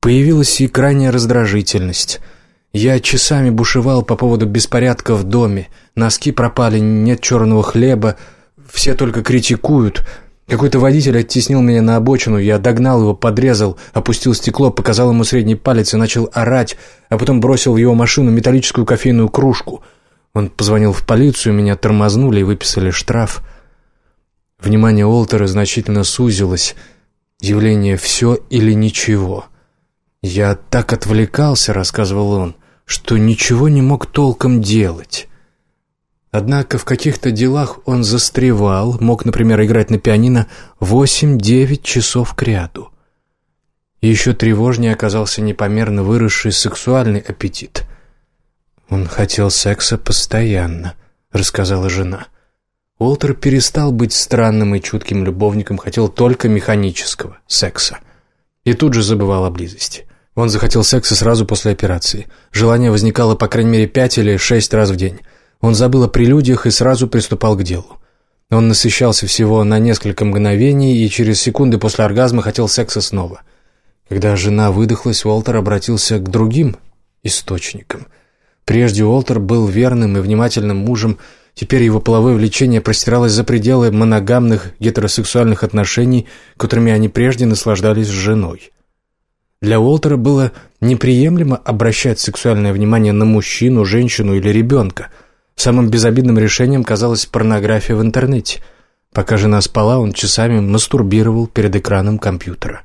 A: Появилась и крайняя раздражительность. Я часами бушевал по поводу беспорядка в доме. Носки пропали, нет черного хлеба, все только критикуют — какой-то водитель оттеснил меня на обочину, я догнал его, подрезал, опустил стекло, показал ему средний палец и начал орать, а потом бросил в его машину металлическую кофейную кружку. Он позвонил в полицию, меня тормознули и выписали штраф. Внимание Уолтера значительно сузилось. Явление «все или ничего». «Я так отвлекался», — рассказывал он, — «что ничего не мог толком делать». Однако в каких-то делах он застревал, мог, например, играть на пианино 8-9 часов кряду. Еще тревожнее оказался непомерно выросший сексуальный аппетит. «Он хотел секса постоянно», — рассказала жена. Уолтер перестал быть странным и чутким любовником, хотел только механического секса. И тут же забывал о близости. Он захотел секса сразу после операции. Желание возникало по крайней мере пять или шесть раз в день. Он забыл о прелюдиях и сразу приступал к делу. Он насыщался всего на несколько мгновений и через секунды после оргазма хотел секса снова. Когда жена выдохлась, Уолтер обратился к другим источникам. Прежде Уолтер был верным и внимательным мужем, теперь его половое влечение простиралось за пределы моногамных гетеросексуальных отношений, которыми они прежде наслаждались с женой. Для Уолтера было неприемлемо обращать сексуальное внимание на мужчину, женщину или ребенка – Самым безобидным решением казалась порнография в интернете. Пока жена спала, он часами мастурбировал перед экраном компьютера.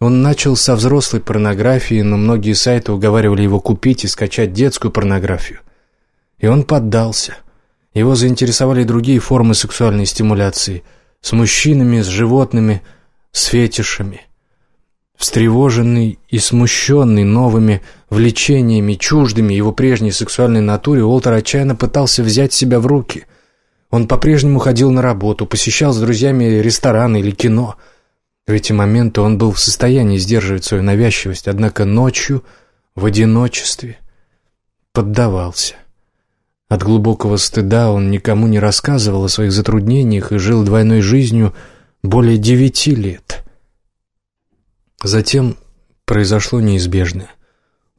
A: Он начал со взрослой порнографии, но многие сайты уговаривали его купить и скачать детскую порнографию. И он поддался. Его заинтересовали другие формы сексуальной стимуляции. С мужчинами, с животными, с фетишами. Встревоженный и смущенный новыми влечениями, чуждыми его прежней сексуальной натуре, Уолтер отчаянно пытался взять себя в руки. Он по-прежнему ходил на работу, посещал с друзьями рестораны или кино. В эти моменты он был в состоянии сдерживать свою навязчивость, однако ночью, в одиночестве, поддавался. От глубокого стыда он никому не рассказывал о своих затруднениях и жил двойной жизнью более девяти лет. Затем произошло неизбежное.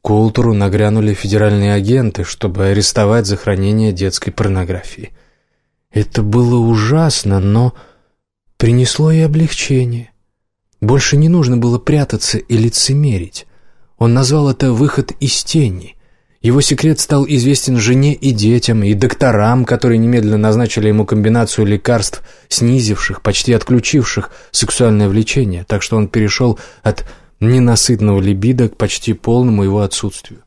A: К Уолтеру нагрянули федеральные агенты, чтобы арестовать за хранение детской порнографии. Это было ужасно, но принесло и облегчение. Больше не нужно было прятаться и лицемерить. Он назвал это «выход из тени». Его секрет стал известен жене и детям, и докторам, которые немедленно назначили ему комбинацию лекарств, снизивших, почти отключивших сексуальное влечение, так что он перешел от ненасытного либидо к почти полному его отсутствию.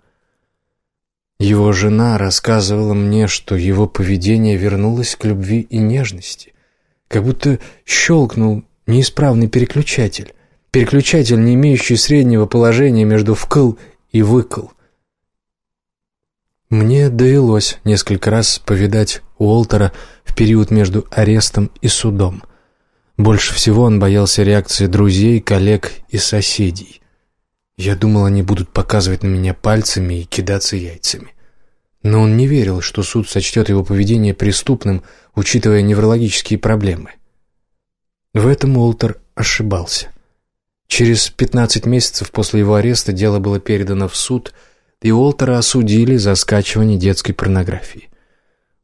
A: Его жена рассказывала мне, что его поведение вернулось к любви и нежности, как будто щелкнул неисправный переключатель, переключатель, не имеющий среднего положения между вкл и выкл – мне довелось несколько раз повидать Уолтера в период между арестом и судом. Больше всего он боялся реакции друзей, коллег и соседей. Я думал, они будут показывать на меня пальцами и кидаться яйцами. Но он не верил, что суд сочтет его поведение преступным, учитывая неврологические проблемы. В этом Уолтер ошибался. Через 15 месяцев после его ареста дело было передано в суд – и Уолтера осудили за скачивание детской порнографии.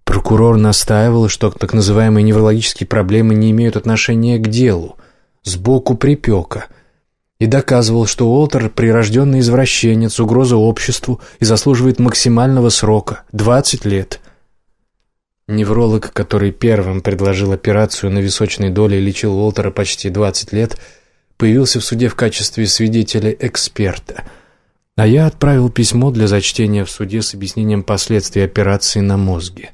A: Прокурор настаивал, что так называемые неврологические проблемы не имеют отношения к делу, сбоку припека, и доказывал, что Уолтер – прирожденный извращенец, угроза обществу и заслуживает максимального срока – 20 лет. Невролог, который первым предложил операцию на височной доле и лечил Уолтера почти 20 лет, появился в суде в качестве свидетеля-эксперта – а я отправил письмо для зачтения в суде с объяснением последствий операции на мозге.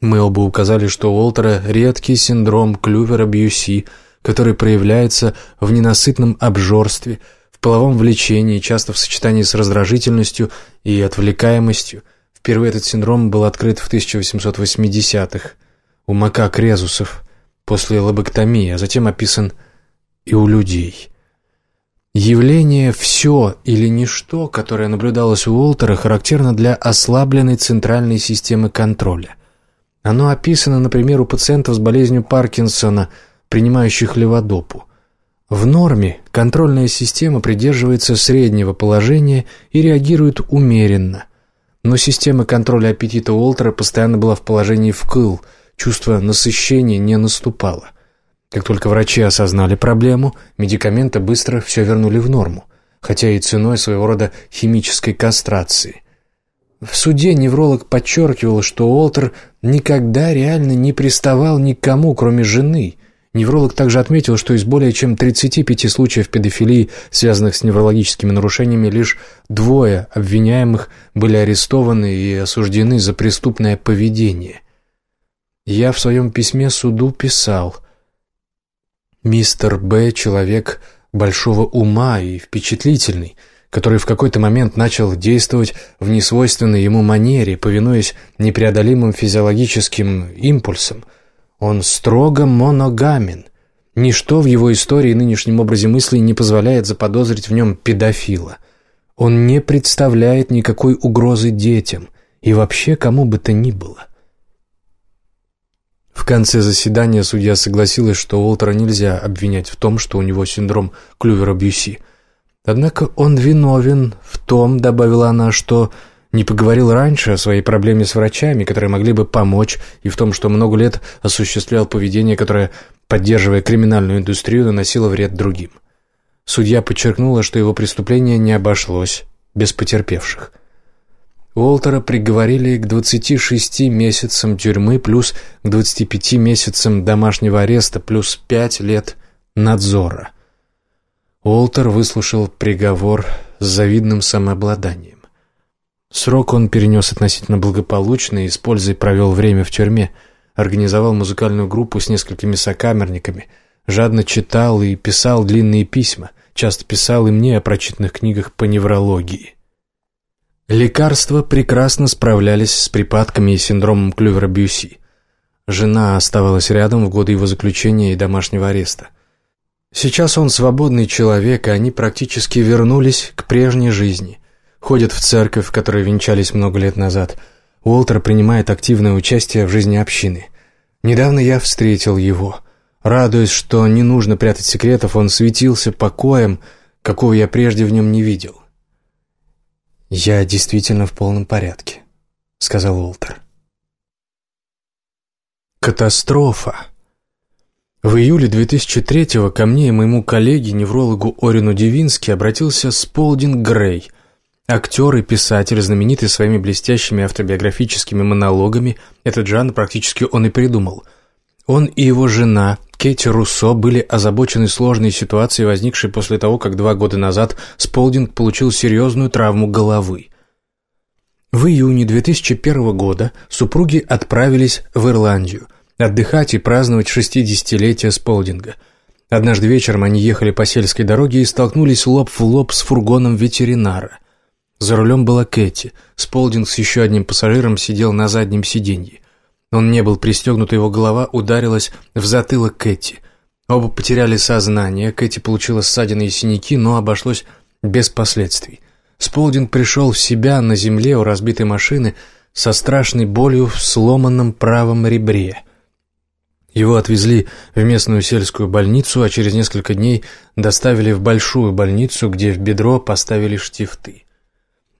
A: Мы оба указали, что у Уолтера редкий синдром Клювера-Бьюси, который проявляется в ненасытном обжорстве, в половом влечении, часто в сочетании с раздражительностью и отвлекаемостью. Впервые этот синдром был открыт в 1880-х у макак резусов после лобэктомии, а затем описан и у людей – Явление «все» или «ничто», которое наблюдалось у Уолтера, характерно для ослабленной центральной системы контроля. Оно описано, например, у пациентов с болезнью Паркинсона, принимающих леводопу. В норме контрольная система придерживается среднего положения и реагирует умеренно. Но система контроля аппетита Уолтера постоянно была в положении вкл, чувство насыщения не наступало – как только врачи осознали проблему, медикаменты быстро все вернули в норму, хотя и ценой своего рода химической кастрации. В суде невролог подчеркивал, что Уолтер никогда реально не приставал никому, кроме жены. Невролог также отметил, что из более чем 35 случаев педофилии, связанных с неврологическими нарушениями, лишь двое обвиняемых были арестованы и осуждены за преступное поведение. Я в своем письме суду писал – Мистер Б. — человек большого ума и впечатлительный, который в какой-то момент начал действовать в несвойственной ему манере, повинуясь непреодолимым физиологическим импульсам. Он строго моногамен. Ничто в его истории и нынешнем образе мыслей не позволяет заподозрить в нем педофила. Он не представляет никакой угрозы детям и вообще кому бы то ни было. В конце заседания судья согласилась, что Уолтера нельзя обвинять в том, что у него синдром Клювера-Бьюси. Однако он виновен в том, добавила она, что не поговорил раньше о своей проблеме с врачами, которые могли бы помочь, и в том, что много лет осуществлял поведение, которое, поддерживая криминальную индустрию, наносило вред другим. Судья подчеркнула, что его преступление не обошлось без потерпевших. Уолтера приговорили к 26 месяцам тюрьмы плюс к 25 месяцам домашнего ареста плюс 5 лет надзора. Уолтер выслушал приговор с завидным самообладанием. Срок он перенес относительно благополучно и с пользой провел время в тюрьме, организовал музыкальную группу с несколькими сокамерниками, жадно читал и писал длинные письма, часто писал и мне о прочитанных книгах по неврологии. Лекарства прекрасно справлялись с припадками и синдромом Клювера-Бюси. Жена оставалась рядом в годы его заключения и домашнего ареста. Сейчас он свободный человек, и они практически вернулись к прежней жизни. Ходят в церковь, в которой венчались много лет назад. Уолтер принимает активное участие в жизни общины. Недавно я встретил его. Радуясь, что не нужно прятать секретов, он светился покоем, какого я прежде в нем не видел. «Я действительно в полном порядке», — сказал Уолтер. Катастрофа. В июле 2003-го ко мне и моему коллеге, неврологу Орину Девински, обратился Сполдинг Грей, актер и писатель, знаменитый своими блестящими автобиографическими монологами. Этот жанр практически он и придумал. Он и его жена, Кэти Руссо были озабочены сложной ситуацией, возникшей после того, как два года назад Сполдинг получил серьезную травму головы. В июне 2001 года супруги отправились в Ирландию отдыхать и праздновать 60-летие Сполдинга. Однажды вечером они ехали по сельской дороге и столкнулись лоб в лоб с фургоном ветеринара. За рулем была Кэти. Сполдинг с еще одним пассажиром сидел на заднем сиденье. Он не был пристегнут, его голова ударилась в затылок Кэти. Оба потеряли сознание, Кэти получила ссадины и синяки, но обошлось без последствий. Сполдинг пришел в себя на земле у разбитой машины со страшной болью в сломанном правом ребре. Его отвезли в местную сельскую больницу, а через несколько дней доставили в большую больницу, где в бедро поставили штифты.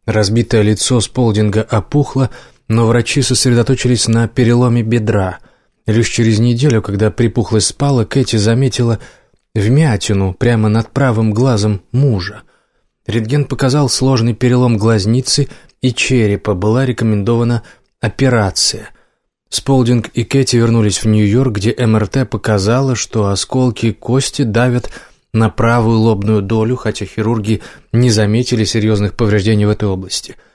A: Разбитое лицо Сполдинга опухло, но врачи сосредоточились на переломе бедра. Лишь через неделю, когда припухлость спала, Кэти заметила вмятину прямо над правым глазом мужа. Рентген показал сложный перелом глазницы и черепа, была рекомендована операция. Сполдинг и Кэти вернулись в Нью-Йорк, где МРТ показала, что осколки кости давят на правую лобную долю, хотя хирурги не заметили серьезных повреждений в этой области –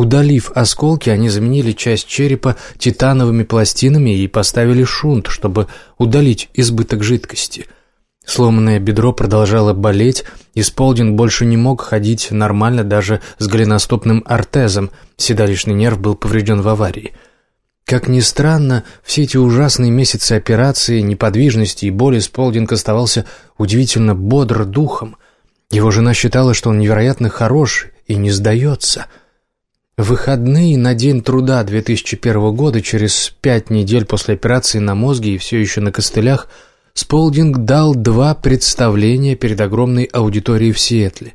A: Удалив осколки, они заменили часть черепа титановыми пластинами и поставили шунт, чтобы удалить избыток жидкости. Сломанное бедро продолжало болеть, и Сполдин больше не мог ходить нормально даже с голеностопным ортезом, седалищный нерв был поврежден в аварии. Как ни странно, все эти ужасные месяцы операции, неподвижности и боли Сполдинг оставался удивительно бодр духом – Его жена считала, что он невероятно хорош и не сдается. Выходные на День труда 2001 года, через пять недель после операции на мозге и все еще на костылях, Сполдинг дал два представления перед огромной аудиторией в Сиэтле.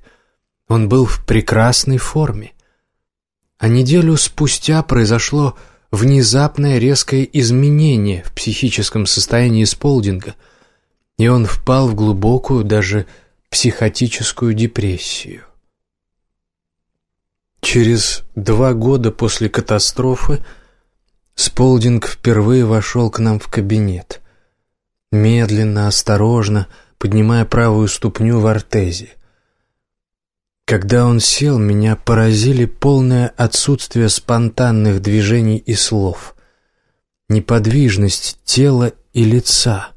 A: Он был в прекрасной форме. А неделю спустя произошло внезапное резкое изменение в психическом состоянии Сполдинга, и он впал в глубокую, даже психотическую депрессию. Через два года после катастрофы Сполдинг впервые вошел к нам в кабинет. Медленно, осторожно, поднимая правую ступню в ортезе. Когда он сел, меня поразили полное отсутствие спонтанных движений и слов, неподвижность тела и лица.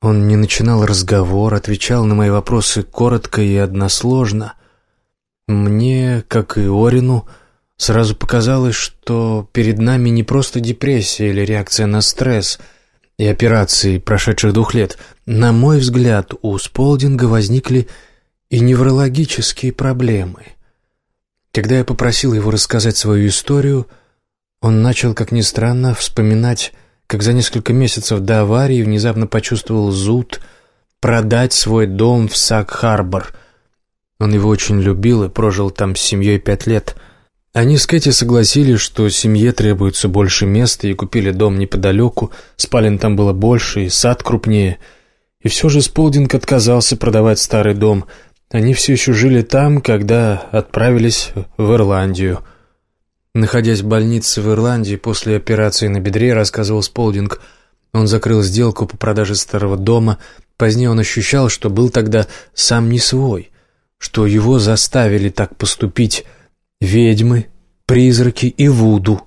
A: Он не начинал разговор, отвечал на мои вопросы коротко и односложно. Мне, как и Орину, сразу показалось, что перед нами не просто депрессия или реакция на стресс и операции прошедших двух лет. На мой взгляд, у Сполдинга возникли и неврологические проблемы. Когда я попросил его рассказать свою историю, он начал, как ни странно, вспоминать, как за несколько месяцев до аварии внезапно почувствовал зуд продать свой дом в Сак-Харбор. Он его очень любил и прожил там с семьей пять лет. Они с Кэти согласились, что семье требуется больше места и купили дом неподалеку, спален там было больше и сад крупнее. И все же Сполдинг отказался продавать старый дом – они все еще жили там, когда отправились в Ирландию. Находясь в больнице в Ирландии после операции на бедре, рассказывал Сполдинг, он закрыл сделку по продаже старого дома. Позднее он ощущал, что был тогда сам не свой, что его заставили так поступить ведьмы, призраки и Вуду.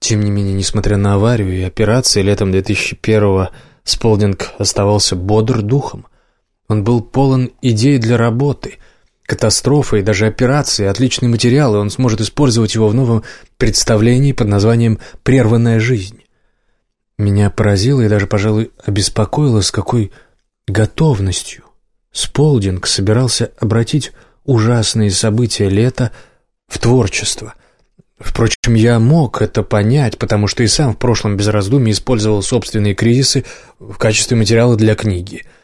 A: Тем не менее, несмотря на аварию и операции, летом 2001-го Сполдинг оставался бодр духом – он был полон идей для работы. Катастрофа и даже операции, отличный материал, и он сможет использовать его в новом представлении под названием «Прерванная жизнь». Меня поразило и даже, пожалуй, обеспокоило, с какой готовностью Сполдинг собирался обратить ужасные события лета в творчество. Впрочем, я мог это понять, потому что и сам в прошлом без раздумий использовал собственные кризисы в качестве материала для книги –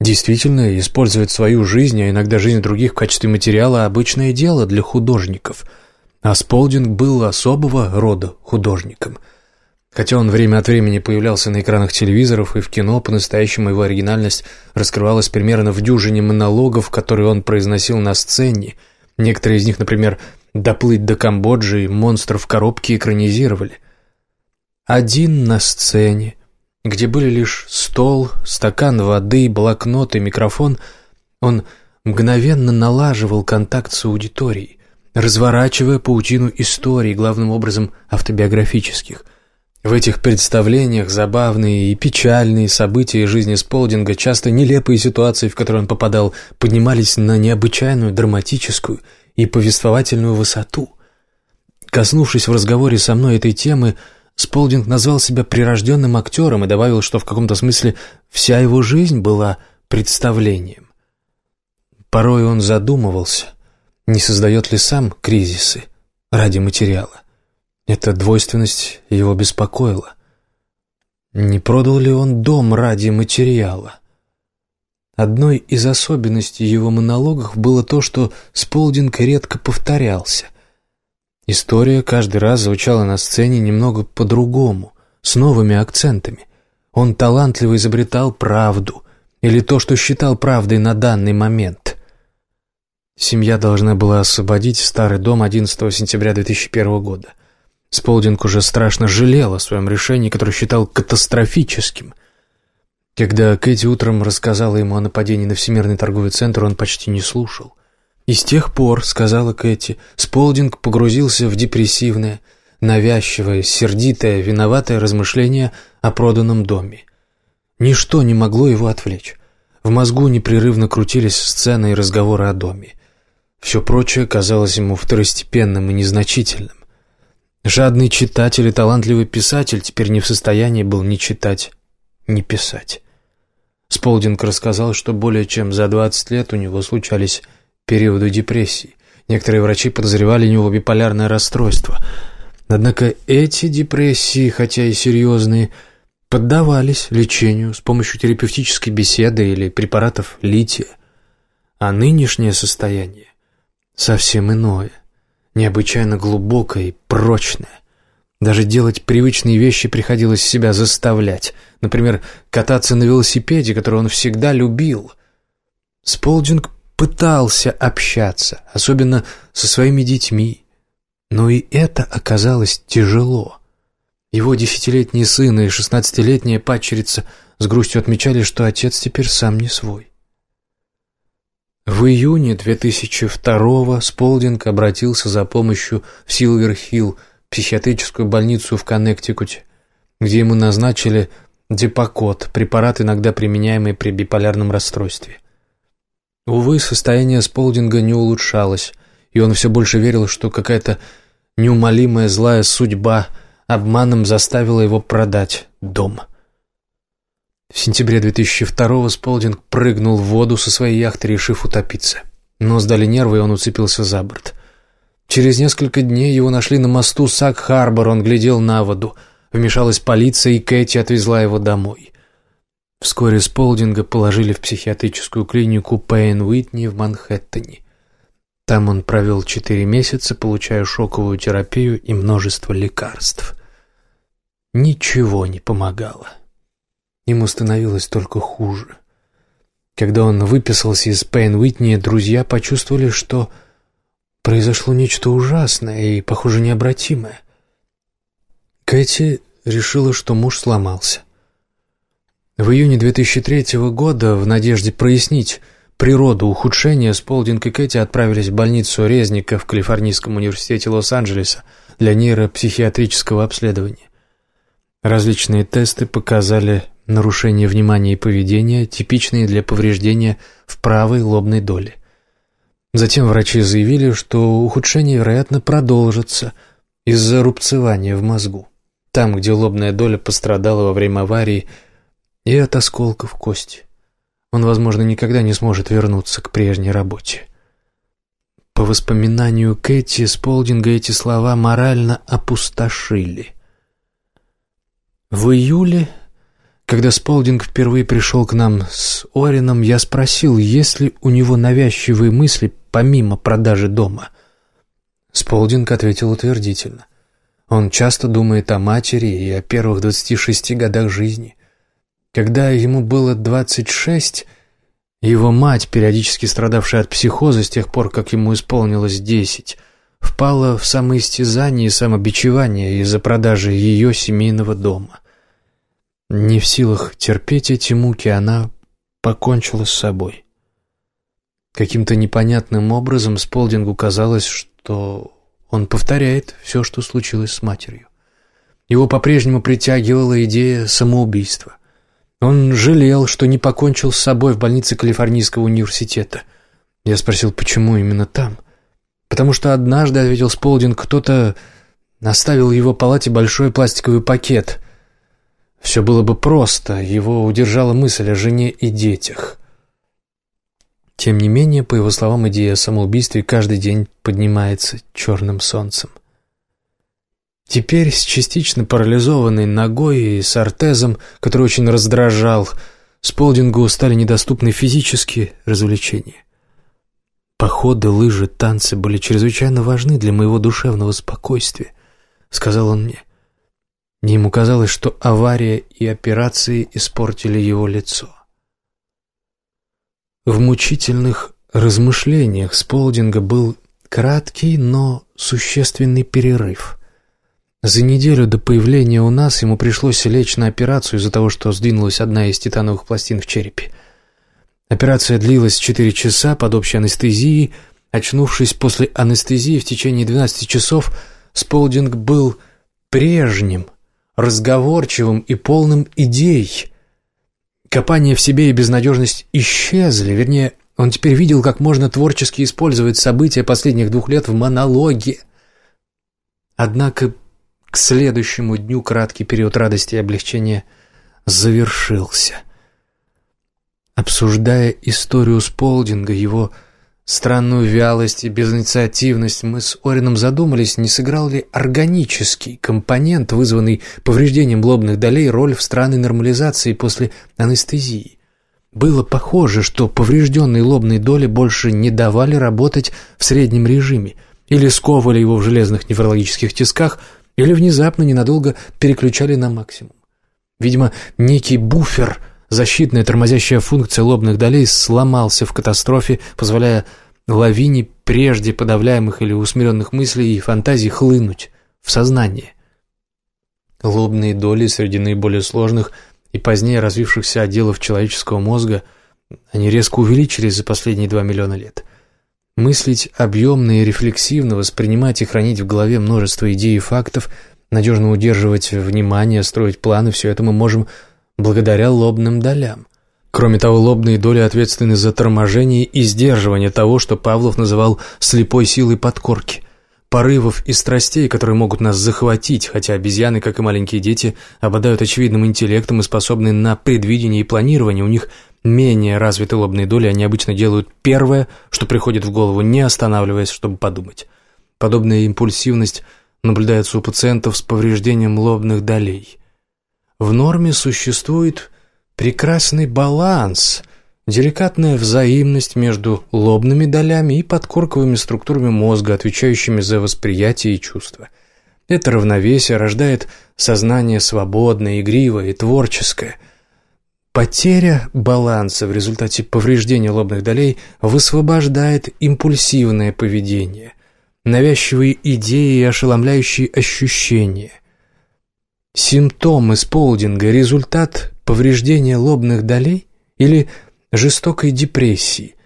A: Действительно, использовать свою жизнь, а иногда жизнь других в качестве материала – обычное дело для художников. А Сполдинг был особого рода художником. Хотя он время от времени появлялся на экранах телевизоров и в кино, по-настоящему его оригинальность раскрывалась примерно в дюжине монологов, которые он произносил на сцене. Некоторые из них, например, «Доплыть до Камбоджи» и «Монстр в коробке» экранизировали. Один на сцене, где были лишь стол, стакан воды, блокнот и микрофон, он мгновенно налаживал контакт с аудиторией, разворачивая паутину историй, главным образом автобиографических. В этих представлениях забавные и печальные события жизни Сполдинга, часто нелепые ситуации, в которые он попадал, поднимались на необычайную драматическую и повествовательную высоту. Коснувшись в разговоре со мной этой темы, Сполдинг назвал себя прирожденным актером и добавил, что в каком-то смысле вся его жизнь была представлением. Порой он задумывался, не создает ли сам кризисы ради материала. Эта двойственность его беспокоила. Не продал ли он дом ради материала? Одной из особенностей его монологов было то, что Сполдинг редко повторялся – История каждый раз звучала на сцене немного по-другому, с новыми акцентами. Он талантливо изобретал правду, или то, что считал правдой на данный момент. Семья должна была освободить старый дом 11 сентября 2001 года. Сполдинг уже страшно жалел о своем решении, которое считал катастрофическим. Когда Кэти утром рассказала ему о нападении на Всемирный торговый центр, он почти не слушал. И с тех пор, сказала Кэти, Сполдинг погрузился в депрессивное, навязчивое, сердитое, виноватое размышление о проданном доме. Ничто не могло его отвлечь. В мозгу непрерывно крутились сцены и разговоры о доме. Все прочее казалось ему второстепенным и незначительным. Жадный читатель и талантливый писатель теперь не в состоянии был ни читать, ни писать. Сполдинг рассказал, что более чем за 20 лет у него случались периоды депрессии. Некоторые врачи подозревали у него биполярное расстройство. Однако эти депрессии, хотя и серьезные, поддавались лечению с помощью терапевтической беседы или препаратов лития. А нынешнее состояние совсем иное, необычайно глубокое и прочное. Даже делать привычные вещи приходилось себя заставлять. Например, кататься на велосипеде, который он всегда любил. Сполдинг пытался общаться, особенно со своими детьми. Но и это оказалось тяжело. Его десятилетний сын и шестнадцатилетняя падчерица с грустью отмечали, что отец теперь сам не свой. В июне 2002-го Сполдинг обратился за помощью в Силвер-Хилл, психиатрическую больницу в Коннектикуте, где ему назначили депокот, препарат, иногда применяемый при биполярном расстройстве. Увы, состояние Сполдинга не улучшалось, и он все больше верил, что какая-то неумолимая злая судьба обманом заставила его продать дом. В сентябре 2002-го Сполдинг прыгнул в воду со своей яхты, решив утопиться. Но сдали нервы, и он уцепился за борт. Через несколько дней его нашли на мосту Сак-Харбор, он глядел на воду. Вмешалась полиция, и Кэти отвезла его домой. Вскоре Сполдинга положили в психиатрическую клинику Пейн Уитни в Манхэттене. Там он провел четыре месяца, получая шоковую терапию и множество лекарств. Ничего не помогало. Ему становилось только хуже. Когда он выписался из Пейн Уитни, друзья почувствовали, что произошло нечто ужасное и, похоже, необратимое. Кэти решила, что муж сломался. В июне 2003 года, в надежде прояснить природу ухудшения, Сполдинг и Кэти отправились в больницу Резника в Калифорнийском университете Лос-Анджелеса для нейропсихиатрического обследования. Различные тесты показали нарушение внимания и поведения, типичные для повреждения в правой лобной доле. Затем врачи заявили, что ухудшение, вероятно, продолжится из-за рубцевания в мозгу, там, где лобная доля пострадала во время аварии и от осколков кости. Он, возможно, никогда не сможет вернуться к прежней работе. По воспоминанию Кэти Сполдинга эти слова морально опустошили. В июле когда Сполдинг впервые пришел к нам с Орином, я спросил, есть ли у него навязчивые мысли помимо продажи дома. Сполдинг ответил утвердительно. Он часто думает о матери и о первых 26 годах жизни. Когда ему было 26, его мать, периодически страдавшая от психоза с тех пор, как ему исполнилось 10, впала в самоистязание и самобичевание из-за продажи ее семейного дома. Не в силах терпеть эти муки, она покончила с собой. Каким-то непонятным образом Сполдингу казалось, что он повторяет все, что случилось с матерью. Его по-прежнему притягивала идея самоубийства. Он жалел, что не покончил с собой в больнице Калифорнийского университета. Я спросил, почему именно там? Потому что однажды, ответил Сполдинг, кто-то оставил в его палате большой пластиковый пакет — все было бы просто, его удержала мысль о жене и детях. Тем не менее, по его словам, идея о самоубийстве каждый день поднимается черным солнцем. Теперь с частично парализованной ногой и с ортезом, который очень раздражал, Сполдингу стали недоступны физические развлечения. Походы, лыжи, танцы были чрезвычайно важны для моего душевного спокойствия, сказал он мне. Ему казалось, что авария и операции испортили его лицо. В мучительных размышлениях Сполдинга был краткий, но существенный перерыв. За неделю до появления у нас ему пришлось лечь на операцию из-за того, что сдвинулась одна из титановых пластин в черепе. Операция длилась четыре часа под общей анестезией. Очнувшись после анестезии в течение 12 часов, Сполдинг был прежним – разговорчивым и полным идей. Копание в себе и безнадежность исчезли, вернее, он теперь видел, как можно творчески использовать события последних двух лет в монологе. Однако к следующему дню краткий период радости и облегчения завершился. Обсуждая историю Сполдинга, его странную вялость и безинициативность, мы с Орином задумались, не сыграл ли органический компонент, вызванный повреждением лобных долей, роль в странной нормализации после анестезии. Было похоже, что поврежденные лобные доли больше не давали работать в среднем режиме, или сковывали его в железных неврологических тисках, или внезапно ненадолго переключали на максимум. Видимо, некий буфер, защитная тормозящая функция лобных долей сломался в катастрофе, позволяя лавине прежде подавляемых или усмиренных мыслей и фантазий хлынуть в сознание. Лобные доли среди наиболее сложных и позднее развившихся отделов человеческого мозга они резко увеличились за последние два миллиона лет. Мыслить объемно и рефлексивно, воспринимать и хранить в голове множество идей и фактов – надежно удерживать внимание, строить планы – все это мы можем благодаря лобным долям. Кроме того, лобные доли ответственны за торможение и сдерживание того, что Павлов называл «слепой силой подкорки», порывов и страстей, которые могут нас захватить, хотя обезьяны, как и маленькие дети, обладают очевидным интеллектом и способны на предвидение и планирование. У них менее развиты лобные доли, они обычно делают первое, что приходит в голову, не останавливаясь, чтобы подумать. Подобная импульсивность – наблюдается у пациентов с повреждением лобных долей. В норме существует прекрасный баланс, деликатная взаимность между лобными долями и подкорковыми структурами мозга, отвечающими за восприятие и чувства. Это равновесие рождает сознание свободное, игривое и творческое. Потеря баланса в результате повреждения лобных долей высвобождает импульсивное поведение, навязчивые идеи и ошеломляющие ощущения. Симптомы сполдинга – результат повреждения лобных долей или жестокой депрессии,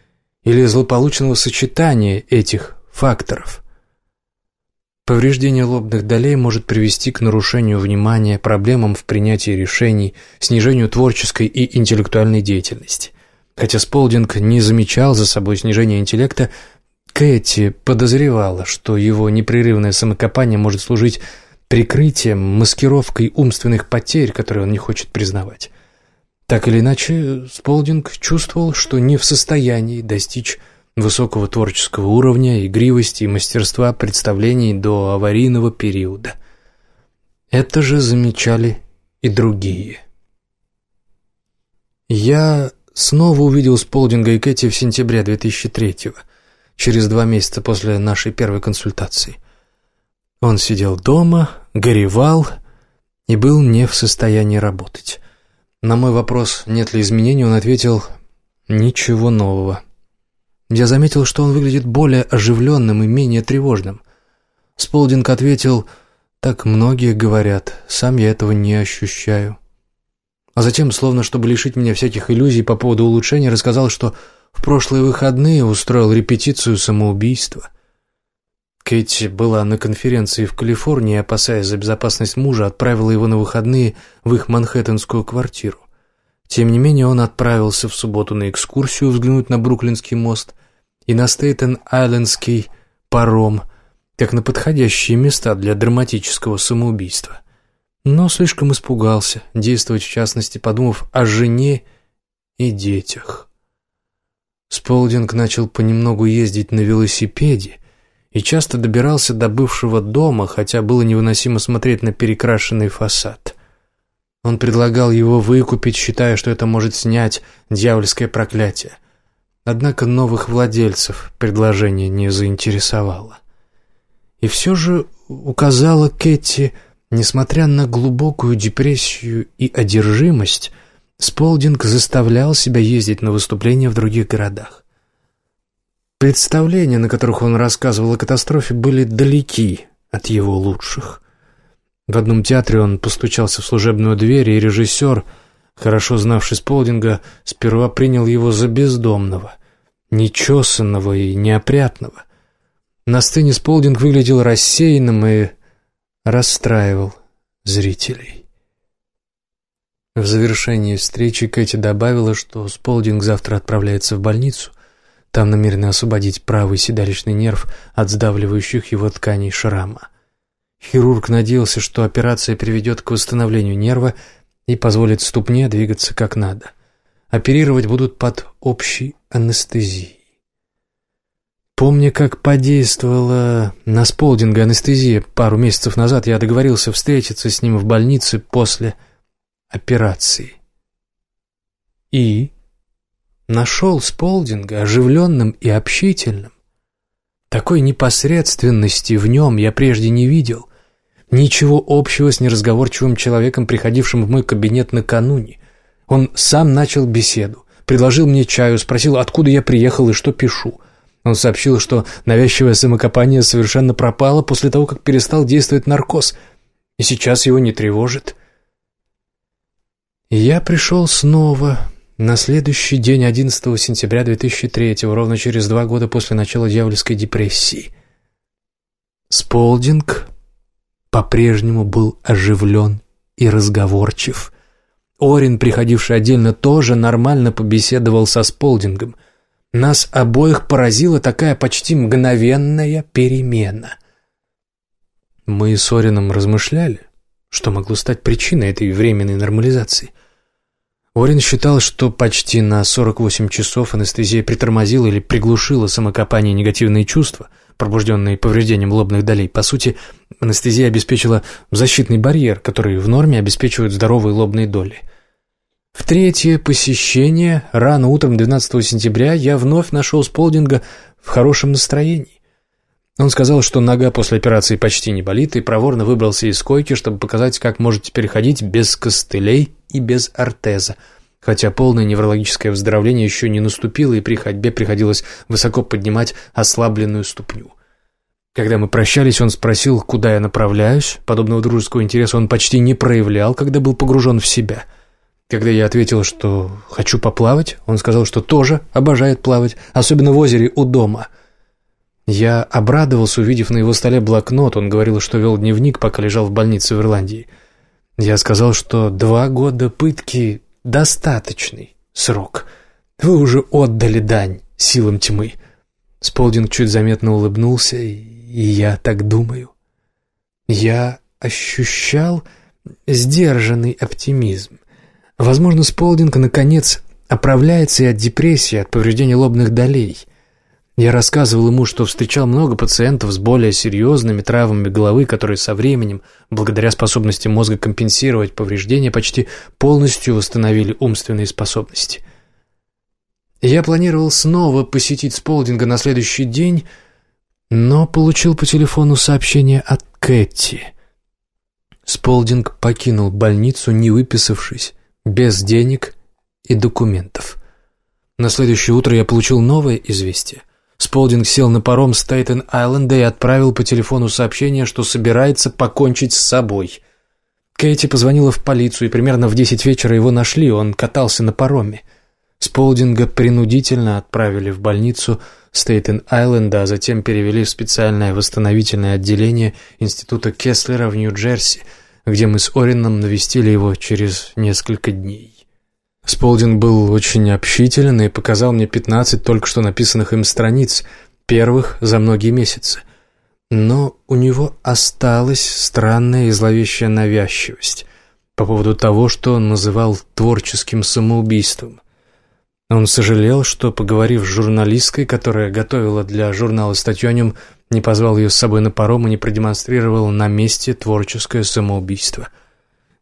A: или злополучного сочетания этих факторов. Повреждение лобных долей может привести к нарушению внимания, проблемам в принятии решений, снижению творческой и интеллектуальной деятельности. Хотя Сполдинг не замечал за собой снижения интеллекта, Кэти подозревала, что его непрерывное самокопание может служить прикрытием, маскировкой умственных потерь, которые он не хочет признавать. Так или иначе, Сполдинг чувствовал, что не в состоянии достичь высокого творческого уровня, игривости и мастерства представлений до аварийного периода. Это же замечали и другие. Я снова увидел Сполдинга и Кэти в сентябре 2003 года через два месяца после нашей первой консультации. Он сидел дома, горевал и был не в состоянии работать. На мой вопрос, нет ли изменений, он ответил «ничего нового». Я заметил, что он выглядит более оживленным и менее тревожным. Сполдинг ответил «так многие говорят, сам я этого не ощущаю». А затем, словно чтобы лишить меня всяких иллюзий по поводу улучшения, рассказал, что в прошлые выходные устроил репетицию самоубийства. Кэти была на конференции в Калифорнии, опасаясь за безопасность мужа, отправила его на выходные в их манхэттенскую квартиру. Тем не менее, он отправился в субботу на экскурсию взглянуть на Бруклинский мост и на Стейтен-Айлендский паром, как на подходящие места для драматического самоубийства. Но слишком испугался, действовать в частности, подумав о жене и детях. Сполдинг начал понемногу ездить на велосипеде и часто добирался до бывшего дома, хотя было невыносимо смотреть на перекрашенный фасад. Он предлагал его выкупить, считая, что это может снять дьявольское проклятие. Однако новых владельцев предложение не заинтересовало. И все же указала Кэти, несмотря на глубокую депрессию и одержимость, Сполдинг заставлял себя ездить на выступления в других городах. Представления, на которых он рассказывал о катастрофе, были далеки от его лучших. В одном театре он постучался в служебную дверь, и режиссер, хорошо знавший Сполдинга, сперва принял его за бездомного, нечесанного и неопрятного. На сцене Сполдинг выглядел рассеянным и расстраивал зрителей. В завершении встречи Кэти добавила, что Сполдинг завтра отправляется в больницу. Там намерены освободить правый седалищный нерв от сдавливающих его тканей шрама. Хирург надеялся, что операция приведет к восстановлению нерва и позволит ступне двигаться как надо. Оперировать будут под общей анестезией. Помня, как подействовала на Сполдинга анестезия пару месяцев назад, я договорился встретиться с ним в больнице после операции. И нашел Сполдинга оживленным и общительным. Такой непосредственности в нем я прежде не видел. Ничего общего с неразговорчивым человеком, приходившим в мой кабинет накануне. Он сам начал беседу, предложил мне чаю, спросил, откуда я приехал и что пишу. Он сообщил, что навязчивое самокопание совершенно пропало после того, как перестал действовать наркоз, и сейчас его не тревожит. И я пришел снова на следующий день, 11 сентября 2003 ровно через два года после начала дьявольской депрессии. Сполдинг по-прежнему был оживлен и разговорчив. Орин, приходивший отдельно, тоже нормально побеседовал со Сполдингом. Нас обоих поразила такая почти мгновенная перемена. Мы с Орином размышляли, что могло стать причиной этой временной нормализации. Орин считал, что почти на 48 часов анестезия притормозила или приглушила самокопание негативные чувства, пробужденные повреждением лобных долей. По сути, анестезия обеспечила защитный барьер, который в норме обеспечивает здоровые лобные доли – в третье посещение, рано утром 12 сентября, я вновь нашел Сполдинга в хорошем настроении. Он сказал, что нога после операции почти не болит, и проворно выбрался из койки, чтобы показать, как может теперь ходить без костылей и без ортеза. Хотя полное неврологическое выздоровление еще не наступило, и при ходьбе приходилось высоко поднимать ослабленную ступню. Когда мы прощались, он спросил, куда я направляюсь. Подобного дружеского интереса он почти не проявлял, когда был погружен в себя – когда я ответил, что хочу поплавать, он сказал, что тоже обожает плавать, особенно в озере у дома. Я обрадовался, увидев на его столе блокнот, он говорил, что вел дневник, пока лежал в больнице в Ирландии. Я сказал, что два года пытки – достаточный срок. Вы уже отдали дань силам тьмы. Сполдинг чуть заметно улыбнулся, и я так думаю. Я ощущал сдержанный оптимизм. Возможно, Сполдинг, наконец, оправляется и от депрессии, от повреждения лобных долей. Я рассказывал ему, что встречал много пациентов с более серьезными травмами головы, которые со временем, благодаря способности мозга компенсировать повреждения, почти полностью восстановили умственные способности. Я планировал снова посетить Сполдинга на следующий день, но получил по телефону сообщение от Кэти. Сполдинг покинул больницу, не выписавшись, без денег и документов. На следующее утро я получил новое известие. Сполдинг сел на паром Стейтен-Айленда и отправил по телефону сообщение, что собирается покончить с собой. Кэти позвонила в полицию, и примерно в десять вечера его нашли, он катался на пароме. Сполдинга принудительно отправили в больницу Стейтен-Айленда, а затем перевели в специальное восстановительное отделение Института Кеслера в Нью-Джерси – где мы с Орином навестили его через несколько дней. Сполдин был очень общителен и показал мне 15 только что написанных им страниц, первых за многие месяцы. Но у него осталась странная и зловещая навязчивость по поводу того, что он называл творческим самоубийством. Он сожалел, что, поговорив с журналисткой, которая готовила для журнала статью о нем, не позвал ее с собой на паром и не продемонстрировал на месте творческое самоубийство.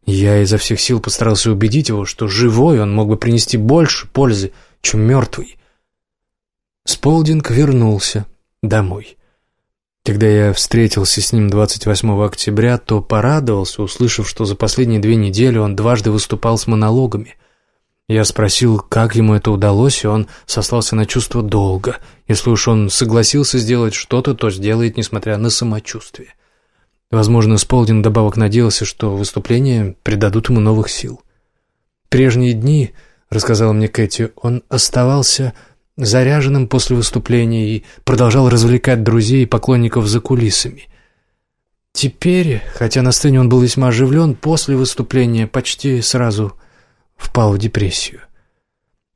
A: Я изо всех сил постарался убедить его, что живой он мог бы принести больше пользы, чем мертвый. Сполдинг вернулся домой. Когда я встретился с ним 28 октября, то порадовался, услышав, что за последние две недели он дважды выступал с монологами. Я спросил, как ему это удалось, и он сослался на чувство долга. Если уж он согласился сделать что-то, то сделает, несмотря на самочувствие. Возможно, Сполдин добавок надеялся, что выступления придадут ему новых сил. Прежние дни, рассказала мне Кэти, он оставался заряженным после выступления и продолжал развлекать друзей и поклонников за кулисами. Теперь, хотя на сцене он был весьма оживлен, после выступления почти сразу впал в депрессию.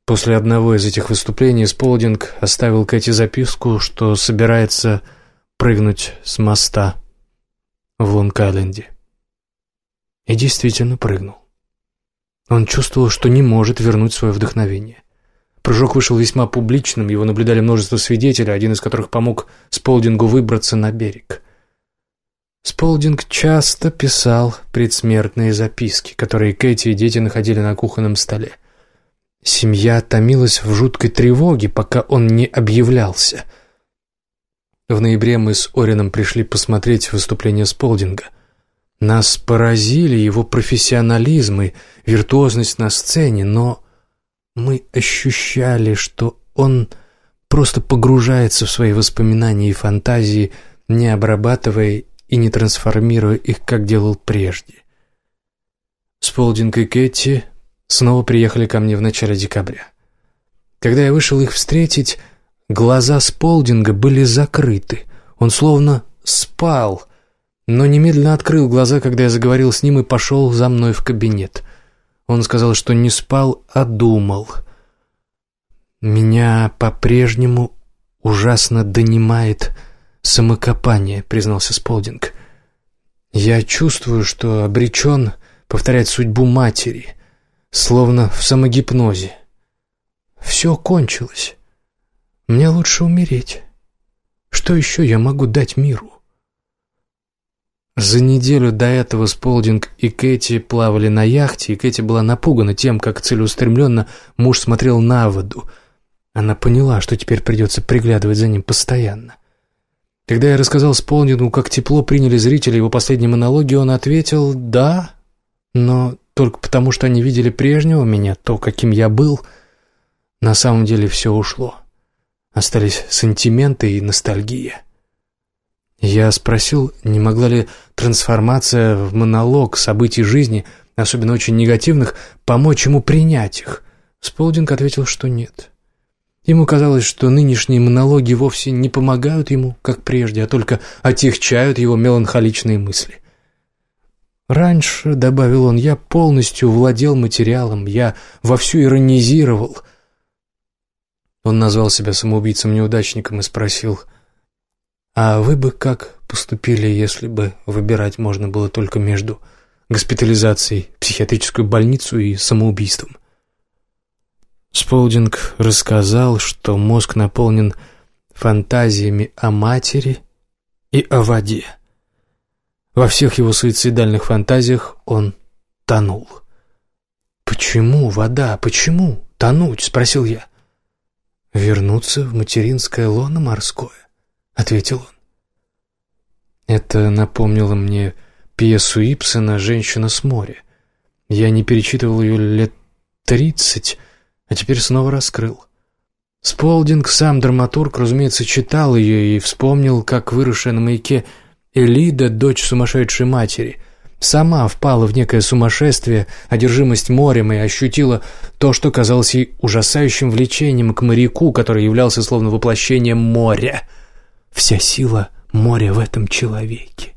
A: После одного из этих выступлений Сполдинг оставил Кэти записку, что собирается прыгнуть с моста в Лонг-Айленде. И действительно прыгнул. Он чувствовал, что не может вернуть свое вдохновение. Прыжок вышел весьма публичным, его наблюдали множество свидетелей, один из которых помог Сполдингу выбраться на берег. Сполдинг часто писал предсмертные записки, которые Кэти и дети находили на кухонном столе. Семья томилась в жуткой тревоге, пока он не объявлялся. В ноябре мы с Орином пришли посмотреть выступление Сполдинга. Нас поразили его профессионализм и виртуозность на сцене, но мы ощущали, что он просто погружается в свои воспоминания и фантазии, не обрабатывая и не трансформируя их, как делал прежде. Сполдинг и Кэти снова приехали ко мне в начале декабря. Когда я вышел их встретить, глаза Сполдинга были закрыты. Он словно спал, но немедленно открыл глаза, когда я заговорил с ним и пошел за мной в кабинет. Он сказал, что не спал, а думал. «Меня по-прежнему ужасно донимает самокопание», — признался Сполдинг. «Я чувствую, что обречен повторять судьбу матери, словно в самогипнозе. Все кончилось. Мне лучше умереть. Что еще я могу дать миру?» За неделю до этого Сполдинг и Кэти плавали на яхте, и Кэти была напугана тем, как целеустремленно муж смотрел на воду. Она поняла, что теперь придется приглядывать за ним постоянно. Когда я рассказал Сполдингу, как тепло приняли зрители его последней монологи, он ответил «да», но только потому, что они видели прежнего меня, то, каким я был, на самом деле все ушло. Остались сантименты и ностальгия. Я спросил, не могла ли трансформация в монолог событий жизни, особенно очень негативных, помочь ему принять их. Сполдинг ответил, что нет. Ему казалось, что нынешние монологи вовсе не помогают ему, как прежде, а только отягчают его меланхоличные мысли. «Раньше, — добавил он, — я полностью владел материалом, я вовсю иронизировал». Он назвал себя самоубийцем-неудачником и спросил — а вы бы как поступили, если бы выбирать можно было только между госпитализацией психиатрическую больницу и самоубийством? Сполдинг рассказал, что мозг наполнен фантазиями о матери и о воде. Во всех его суицидальных фантазиях он тонул. «Почему вода? Почему тонуть?» — спросил я. «Вернуться в материнское лоно морское ответил он. Это напомнило мне пьесу Ипсона «Женщина с моря». Я не перечитывал ее лет тридцать, а теперь снова раскрыл. Сполдинг, сам драматург, разумеется, читал ее и вспомнил, как выросшая на маяке Элида, дочь сумасшедшей матери, сама впала в некое сумасшествие, одержимость морем и ощутила то, что казалось ей ужасающим влечением к моряку, который являлся словно воплощением моря — Вся сила моря в этом человеке.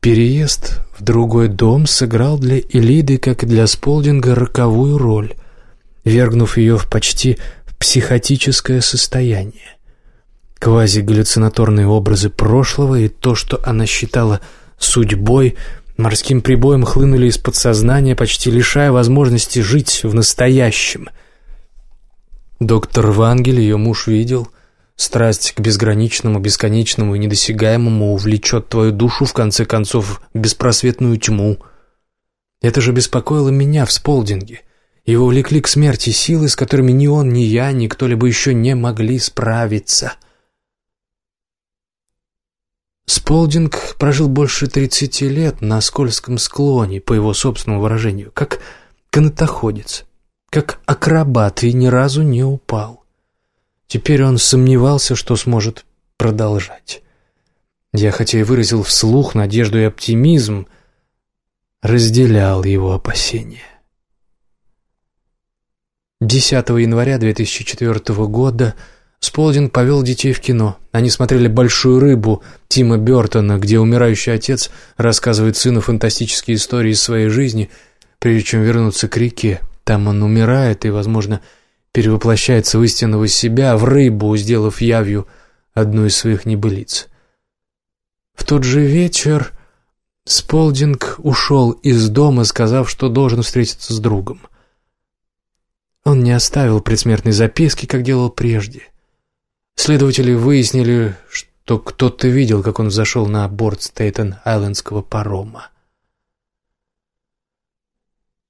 A: Переезд в другой дом сыграл для Элиды, как и для Сполдинга, роковую роль, вергнув ее в почти психотическое состояние. Квази-галлюцинаторные образы прошлого и то, что она считала судьбой, морским прибоем хлынули из подсознания, почти лишая возможности жить в настоящем. Доктор Вангель, ее муж, видел — Страсть к безграничному, бесконечному и недосягаемому увлечет твою душу, в конце концов, в беспросветную тьму. Это же беспокоило меня в сполдинге. Его влекли к смерти силы, с которыми ни он, ни я, ни кто-либо еще не могли справиться. Сполдинг прожил больше тридцати лет на скользком склоне, по его собственному выражению, как канатоходец, как акробат и ни разу не упал. Теперь он сомневался, что сможет продолжать. Я, хотя и выразил вслух надежду и оптимизм, разделял его опасения. 10 января 2004 года Сполдинг повел детей в кино. Они смотрели «Большую рыбу» Тима Бертона, где умирающий отец рассказывает сыну фантастические истории из своей жизни, прежде чем вернуться к реке. Там он умирает и, возможно, перевоплощается в истинного себя, в рыбу, сделав явью одну из своих небылиц. В тот же вечер Сполдинг ушел из дома, сказав, что должен встретиться с другом. Он не оставил предсмертной записки, как делал прежде. Следователи выяснили, что кто-то видел, как он зашел на борт Стейтен-Айлендского парома.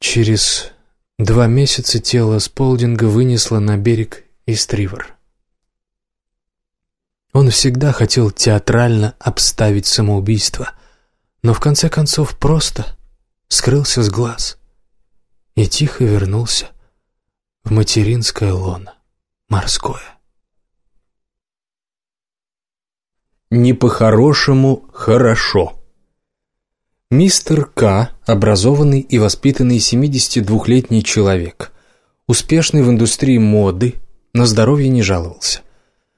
A: Через два месяца тело Сполдинга вынесло на берег Истривор. Он всегда хотел театрально обставить самоубийство, но в конце концов просто скрылся с глаз и тихо вернулся в материнское лоно морское. Не по-хорошему хорошо. Мистер К. образованный и воспитанный 72-летний человек, успешный в индустрии моды, на здоровье не жаловался.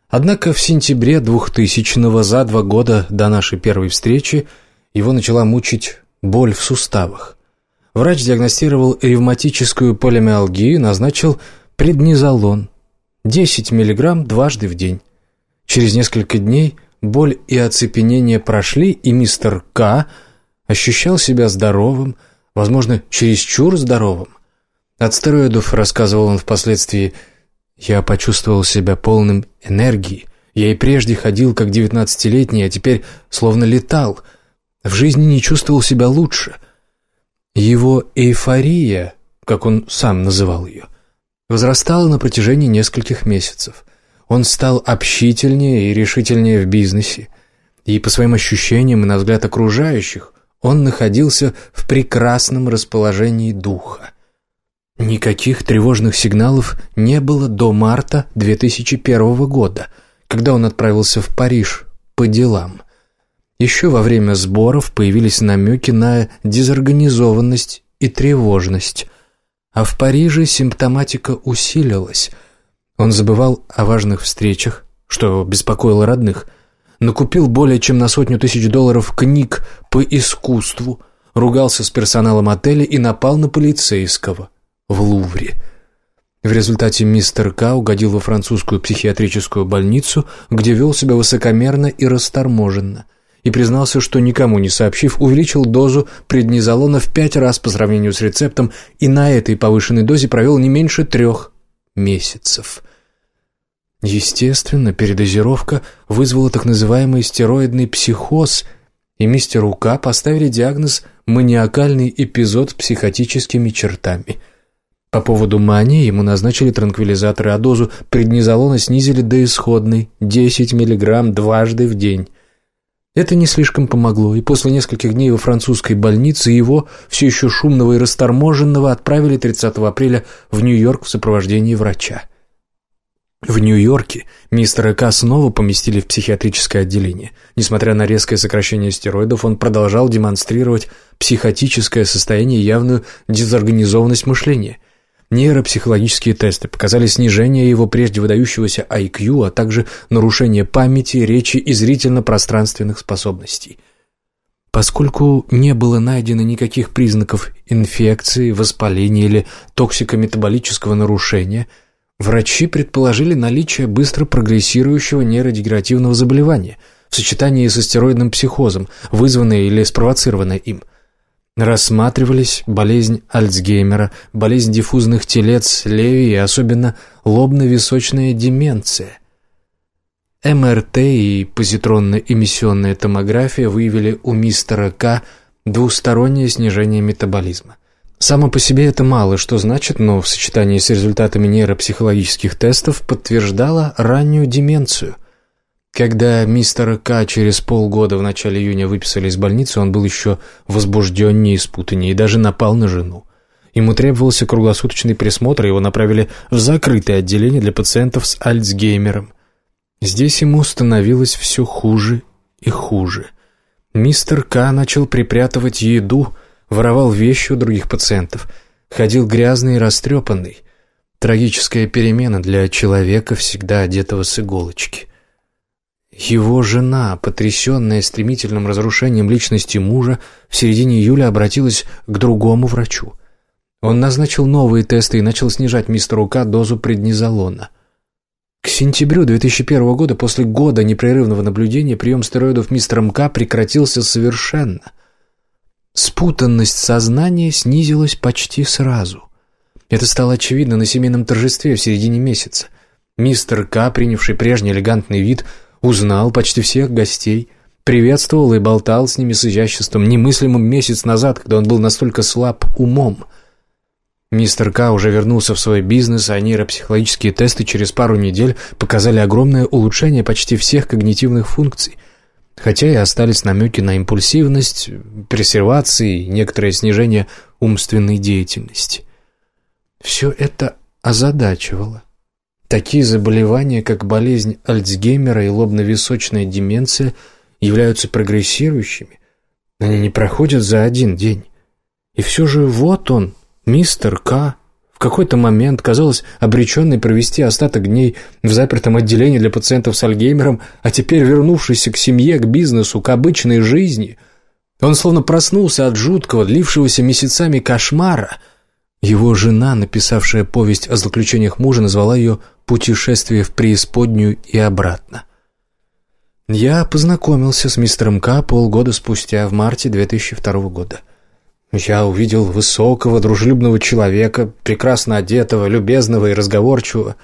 A: Однако в сентябре 2000-го, за два года до нашей первой встречи, его начала мучить боль в суставах. Врач диагностировал ревматическую полимиалгию назначил преднизолон 10 мг дважды в день. Через несколько дней боль и оцепенение прошли, и мистер К. ощущал себя здоровым, возможно, чересчур здоровым. От стероидов, рассказывал он впоследствии, я почувствовал себя полным энергии. Я и прежде ходил как девятнадцатилетний, а теперь словно летал. В жизни не чувствовал себя лучше. Его эйфория, как он сам называл ее, возрастала на протяжении нескольких месяцев. Он стал общительнее и решительнее в бизнесе. И по своим ощущениям и на взгляд окружающих он находился в прекрасном расположении духа. Никаких тревожных сигналов не было до марта 2001 года, когда он отправился в Париж по делам. Еще во время сборов появились намеки на дезорганизованность и тревожность. А в Париже симптоматика усилилась. Он забывал о важных встречах, что беспокоило родных, накупил более чем на сотню тысяч долларов книг по искусству, ругался с персоналом отеля и напал на полицейского в Лувре. В результате мистер К. угодил во французскую психиатрическую больницу, где вел себя высокомерно и расторможенно – и признался, что никому не сообщив, увеличил дозу преднизолона в пять раз по сравнению с рецептом и на этой повышенной дозе провел не меньше трех месяцев. Естественно, передозировка вызвала так называемый стероидный психоз, и мистеру К поставили диагноз «маниакальный эпизод с психотическими чертами». По поводу мании ему назначили транквилизаторы, а дозу преднизолона снизили до исходной – 10 мг дважды в день. Это не слишком помогло, и после нескольких дней во французской больнице его, все еще шумного и расторможенного, отправили 30 апреля в Нью-Йорк в сопровождении врача. В Нью-Йорке мистера К. снова поместили в психиатрическое отделение. Несмотря на резкое сокращение стероидов, он продолжал демонстрировать психотическое состояние и явную дезорганизованность мышления. Нейропсихологические тесты показали снижение его прежде выдающегося IQ, а также нарушение памяти, речи и зрительно-пространственных способностей. Поскольку не было найдено никаких признаков инфекции, воспаления или токсикометаболического нарушения, врачи предположили наличие быстро прогрессирующего нейродегенеративного заболевания в сочетании со стероидным психозом, вызванное или спровоцированное им – Рассматривались болезнь Альцгеймера, болезнь диффузных телец Леви и особенно лобно-височная деменция. МРТ и позитронно-эмиссионная томография выявили у мистера К двустороннее снижение метаболизма. Само по себе это мало что значит, но в сочетании с результатами нейропсихологических тестов подтверждало раннюю деменцию – когда мистера К. через полгода в начале июня выписали из больницы, он был еще возбужденнее и спутаннее, и даже напал на жену. Ему требовался круглосуточный присмотр, его направили в закрытое отделение для пациентов с Альцгеймером. Здесь ему становилось все хуже и хуже. Мистер К. начал припрятывать еду, воровал вещи у других пациентов, ходил грязный и растрепанный. Трагическая перемена для человека, всегда одетого с иголочки. Его жена, потрясенная стремительным разрушением личности мужа, в середине июля обратилась к другому врачу. Он назначил новые тесты и начал снижать мистеру К дозу преднизолона. К сентябрю 2001 года, после года непрерывного наблюдения, прием стероидов мистером К прекратился совершенно. Спутанность сознания снизилась почти сразу. Это стало очевидно на семейном торжестве в середине месяца. Мистер К, принявший прежний элегантный вид, узнал почти всех гостей, приветствовал и болтал с ними с изяществом, немыслимым месяц назад, когда он был настолько слаб умом. Мистер К уже вернулся в свой бизнес, а нейропсихологические тесты через пару недель показали огромное улучшение почти всех когнитивных функций – хотя и остались намеки на импульсивность, прессервации и некоторое снижение умственной деятельности. Все это озадачивало. Такие заболевания, как болезнь Альцгеймера и лобно-височная деменция, являются прогрессирующими. Они не проходят за один день. И все же вот он, мистер К., в какой-то момент казалось обреченной провести остаток дней в запертом отделении для пациентов с Альгеймером, а теперь вернувшийся к семье, к бизнесу, к обычной жизни. Он словно проснулся от жуткого, длившегося месяцами кошмара. Его жена, написавшая повесть о злоключениях мужа, назвала ее «Путешествие в преисподнюю и обратно». Я познакомился с мистером К. полгода спустя, в марте 2002 года. Я увидел высокого, дружелюбного человека, прекрасно одетого, любезного и разговорчивого.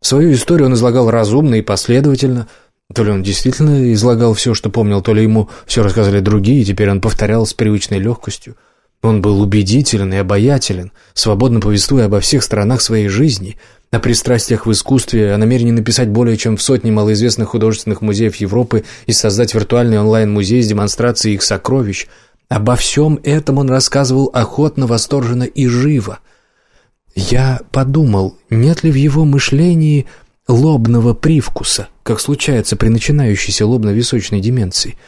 A: Свою историю он излагал разумно и последовательно. То ли он действительно излагал все, что помнил, то ли ему все рассказали другие, и теперь он повторял с привычной легкостью. Он был убедителен и обаятелен, свободно повествуя обо всех сторонах своей жизни, о пристрастиях в искусстве, о намерении написать более чем в сотни малоизвестных художественных музеев Европы и создать виртуальный онлайн-музей с демонстрацией их сокровищ – Обо всем этом он рассказывал охотно, восторженно и живо. Я подумал, нет ли в его мышлении лобного привкуса, как случается при начинающейся лобно-височной деменции.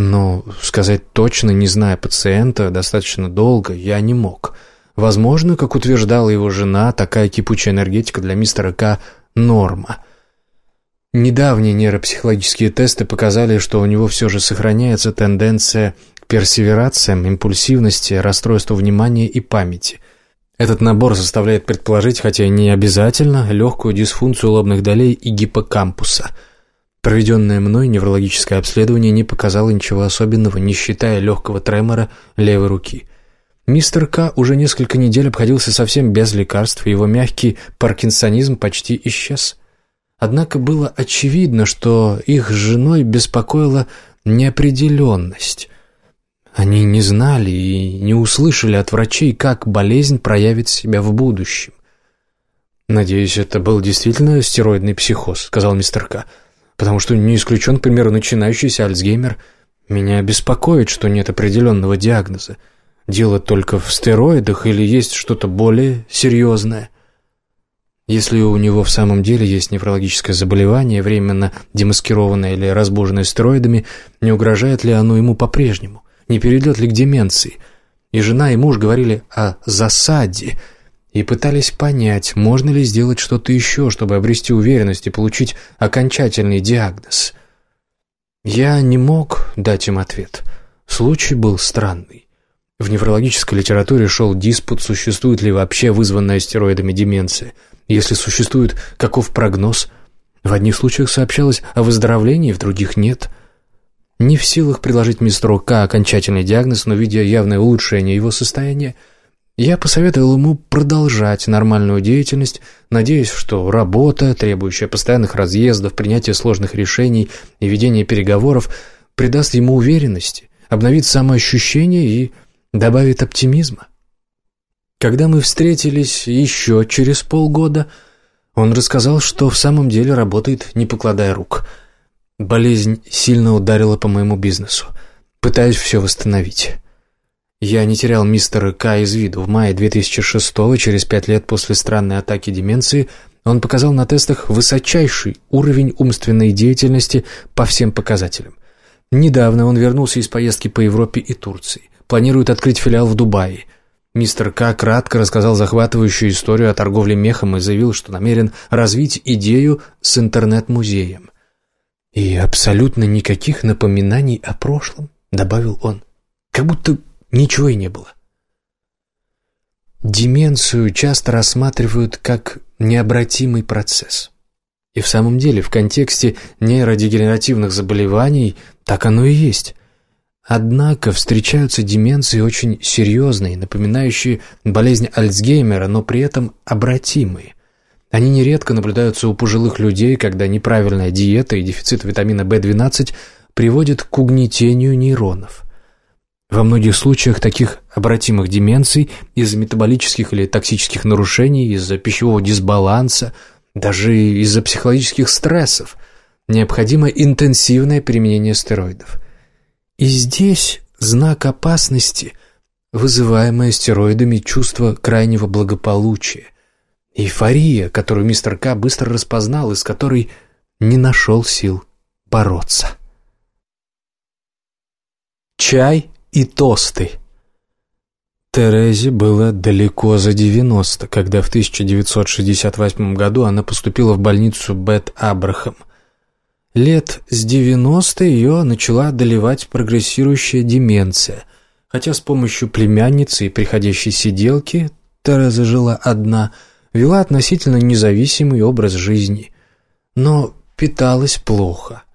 A: Но сказать точно, не зная пациента, достаточно долго я не мог. Возможно, как утверждала его жена, такая кипучая энергетика для мистера К – норма – Недавние нейропсихологические тесты показали, что у него все же сохраняется тенденция персеверациям, импульсивности, расстройству внимания и памяти. Этот набор заставляет предположить, хотя и не обязательно, легкую дисфункцию лобных долей и гиппокампуса. Проведенное мной неврологическое обследование не показало ничего особенного, не считая легкого тремора левой руки. Мистер К. уже несколько недель обходился совсем без лекарств, его мягкий паркинсонизм почти исчез. Однако было очевидно, что их с женой беспокоила неопределенность – они не знали и не услышали от врачей, как болезнь проявит себя в будущем. «Надеюсь, это был действительно стероидный психоз», — сказал мистер К. «Потому что не исключен, к примеру, начинающийся Альцгеймер. Меня беспокоит, что нет определенного диагноза. Дело только в стероидах или есть что-то более серьезное?» Если у него в самом деле есть неврологическое заболевание, временно демаскированное или разбуженное стероидами, не угрожает ли оно ему по-прежнему? не перейдет ли к деменции. И жена и муж говорили о засаде и пытались понять, можно ли сделать что-то еще, чтобы обрести уверенность и получить окончательный диагноз. Я не мог дать им ответ. Случай был странный. В неврологической литературе шел диспут, существует ли вообще вызванная стероидами деменция. Если существует, каков прогноз? В одних случаях сообщалось о выздоровлении, в других нет – не в силах предложить мистеру К окончательный диагноз, но видя явное улучшение его состояния, я посоветовал ему продолжать нормальную деятельность, надеясь, что работа, требующая постоянных разъездов, принятия сложных решений и ведения переговоров, придаст ему уверенности, обновит самоощущение и добавит оптимизма. Когда мы встретились еще через полгода, он рассказал, что в самом деле работает, не покладая рук – Болезнь сильно ударила по моему бизнесу. Пытаюсь все восстановить. Я не терял мистера К из виду. В мае 2006 через пять лет после странной атаки деменции, он показал на тестах высочайший уровень умственной деятельности по всем показателям. Недавно он вернулся из поездки по Европе и Турции. Планирует открыть филиал в Дубае. Мистер К кратко рассказал захватывающую историю о торговле мехом и заявил, что намерен развить идею с интернет-музеем. «И абсолютно никаких напоминаний о прошлом», — добавил он. «Как будто ничего и не было». Деменцию часто рассматривают как необратимый процесс. И в самом деле в контексте нейродегенеративных заболеваний так оно и есть. Однако встречаются деменции очень серьезные, напоминающие болезнь Альцгеймера, но при этом обратимые. Они нередко наблюдаются у пожилых людей, когда неправильная диета и дефицит витамина В12 приводят к угнетению нейронов. Во многих случаях таких обратимых деменций из-за метаболических или токсических нарушений, из-за пищевого дисбаланса, даже из-за психологических стрессов необходимо интенсивное применение стероидов. И здесь знак опасности, вызываемое стероидами чувство крайнего благополучия, эйфория, которую мистер К быстро распознал и с которой не нашел сил бороться. Чай и тосты. Терезе было далеко за 90, когда в 1968 году она поступила в больницу Бет Абрахам. Лет с 90 ее начала одолевать прогрессирующая деменция, хотя с помощью племянницы и приходящей сиделки Тереза жила одна, вела относительно независимый образ жизни, но питалась плохо –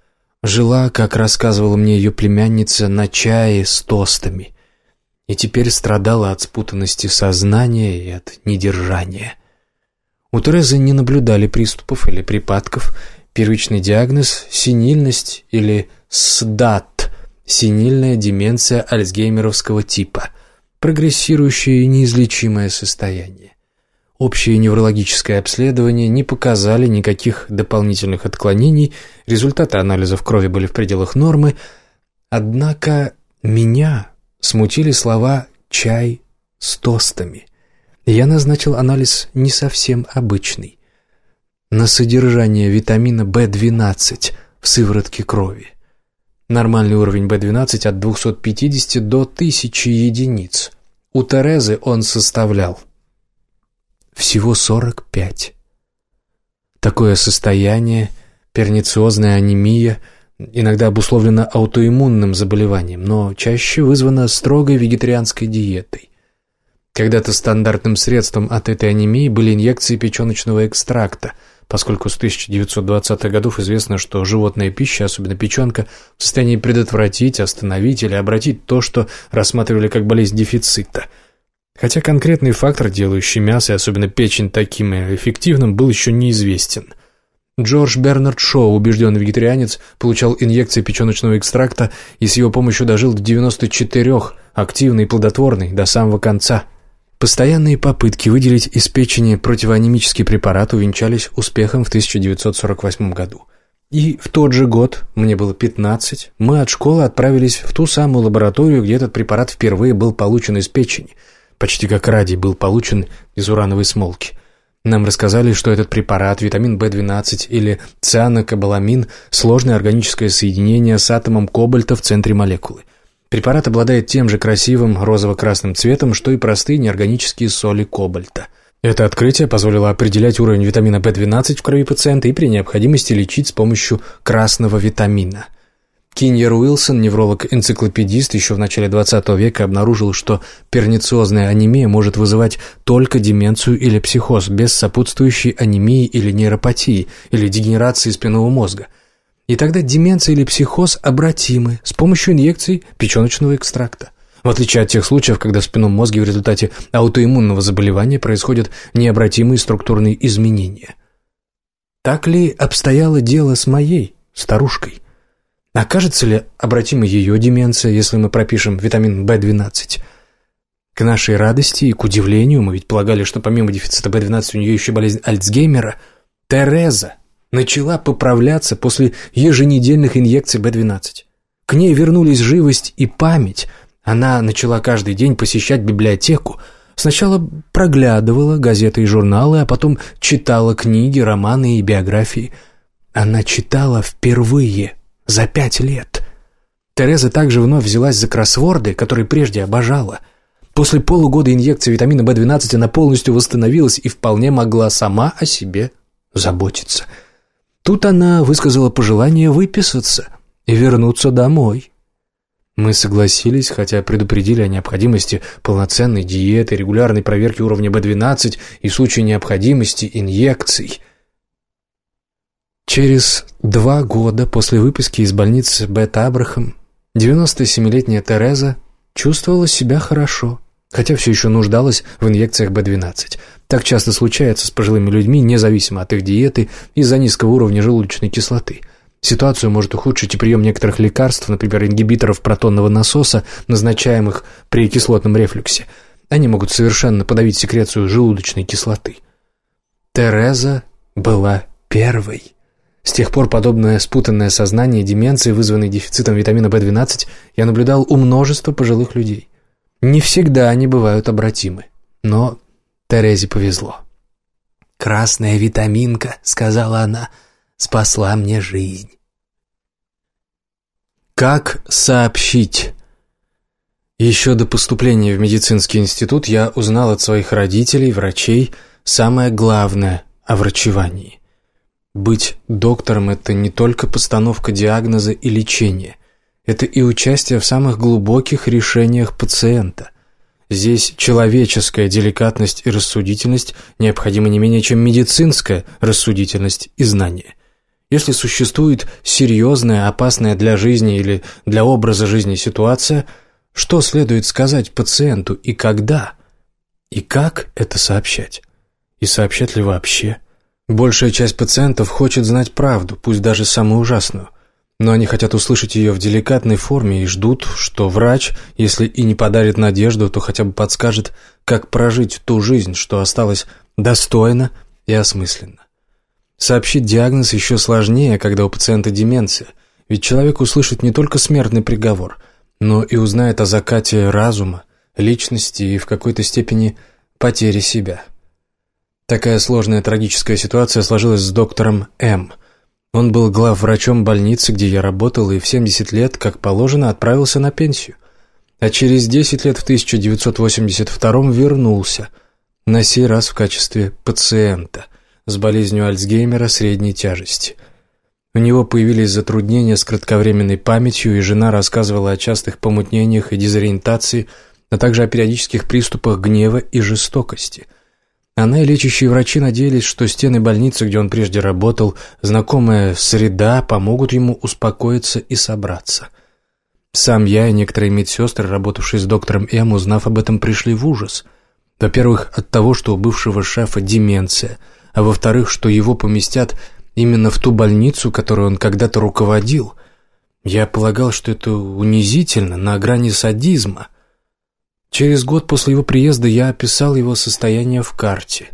A: Жила, как рассказывала мне ее племянница, на чае с тостами. И теперь страдала от спутанности сознания и от недержания. У Терезы не наблюдали приступов или припадков. Первичный диагноз – синильность или СДАТ – синильная деменция альцгеймеровского типа, прогрессирующее и неизлечимое состояние. Общее неврологическое обследование не показали никаких дополнительных отклонений, результаты анализов крови были в пределах нормы, однако меня смутили слова «чай с тостами». Я назначил анализ не совсем обычный. На содержание витамина В12 в сыворотке крови. Нормальный уровень В12 от 250 до 1000 единиц. У Терезы он составлял всего 45. Такое состояние, пернициозная анемия, иногда обусловлено аутоиммунным заболеванием, но чаще вызвано строгой вегетарианской диетой. Когда-то стандартным средством от этой анемии были инъекции печеночного экстракта, поскольку с 1920-х годов известно, что животная пища, особенно печенка, в состоянии предотвратить, остановить или обратить то, что рассматривали как болезнь дефицита – Хотя конкретный фактор, делающий мясо, и особенно печень, таким эффективным, был еще неизвестен. Джордж Бернард Шоу, убежденный вегетарианец, получал инъекции печеночного экстракта и с его помощью дожил до 94, активный и плодотворный, до самого конца. Постоянные попытки выделить из печени противоанемический препарат увенчались успехом в 1948 году. И в тот же год, мне было 15, мы от школы отправились в ту самую лабораторию, где этот препарат впервые был получен из печени – почти как радий, был получен из урановой смолки. Нам рассказали, что этот препарат, витамин В12 или цианокобаламин – сложное органическое соединение с атомом кобальта в центре молекулы. Препарат обладает тем же красивым розово-красным цветом, что и простые неорганические соли кобальта. Это открытие позволило определять уровень витамина В12 в крови пациента и при необходимости лечить с помощью красного витамина. Киньер Уилсон, невролог-энциклопедист, еще в начале XX века обнаружил, что пернициозная анемия может вызывать только деменцию или психоз, без сопутствующей анемии или нейропатии, или дегенерации спинного мозга. И тогда деменция или психоз обратимы с помощью инъекций печеночного экстракта. В отличие от тех случаев, когда в спинном мозге в результате аутоиммунного заболевания происходят необратимые структурные изменения. Так ли обстояло дело с моей старушкой? Окажется ли обратимой ее деменция, если мы пропишем витамин В12? К нашей радости и к удивлению, мы ведь полагали, что помимо дефицита В12 у нее еще болезнь Альцгеймера, Тереза начала поправляться после еженедельных инъекций В12. К ней вернулись живость и память. Она начала каждый день посещать библиотеку. Сначала проглядывала газеты и журналы, а потом читала книги, романы и биографии. Она читала впервые – за пять лет. Тереза также вновь взялась за кроссворды, которые прежде обожала. После полугода инъекции витамина В12 она полностью восстановилась и вполне могла сама о себе заботиться. Тут она высказала пожелание выписаться и вернуться домой. Мы согласились, хотя предупредили о необходимости полноценной диеты, регулярной проверки уровня В12 и случае необходимости инъекций – Через два года после выписки из больницы Бет Абрахам 97-летняя Тереза чувствовала себя хорошо, хотя все еще нуждалась в инъекциях B12. Так часто случается с пожилыми людьми, независимо от их диеты, из-за низкого уровня желудочной кислоты. Ситуацию может ухудшить и прием некоторых лекарств, например, ингибиторов протонного насоса, назначаемых при кислотном рефлюксе. Они могут совершенно подавить секрецию желудочной кислоты. Тереза была первой. С тех пор подобное спутанное сознание деменции, вызванной дефицитом витамина В12, я наблюдал у множества пожилых людей. Не всегда они бывают обратимы, но Терезе повезло. «Красная витаминка», — сказала она, — «спасла мне жизнь». Как сообщить? Еще до поступления в медицинский институт я узнал от своих родителей, врачей, самое главное о врачевании. Быть доктором – это не только постановка диагноза и лечение. Это и участие в самых глубоких решениях пациента. Здесь человеческая деликатность и рассудительность необходима не менее, чем медицинская рассудительность и знание. Если существует серьезная, опасная для жизни или для образа жизни ситуация, что следует сказать пациенту и когда? И как это сообщать? И сообщать ли вообще? Большая часть пациентов хочет знать правду, пусть даже самую ужасную. Но они хотят услышать ее в деликатной форме и ждут, что врач, если и не подарит надежду, то хотя бы подскажет, как прожить ту жизнь, что осталась достойно и осмысленно. Сообщить диагноз еще сложнее, когда у пациента деменция, ведь человек услышит не только смертный приговор, но и узнает о закате разума, личности и в какой-то степени потере себя. Такая сложная трагическая ситуация сложилась с доктором М – он был главврачом больницы, где я работал, и в 70 лет, как положено, отправился на пенсию. А через 10 лет в 1982 вернулся, на сей раз в качестве пациента с болезнью Альцгеймера средней тяжести. У него появились затруднения с кратковременной памятью, и жена рассказывала о частых помутнениях и дезориентации, а также о периодических приступах гнева и жестокости – она и лечащие врачи надеялись, что стены больницы, где он прежде работал, знакомая среда, помогут ему успокоиться и собраться. Сам я и некоторые медсестры, работавшие с доктором М, узнав об этом, пришли в ужас. Во-первых, от того, что у бывшего шефа деменция, а во-вторых, что его поместят именно в ту больницу, которую он когда-то руководил. Я полагал, что это унизительно, на грани садизма – Через год после его приезда я описал его состояние в карте.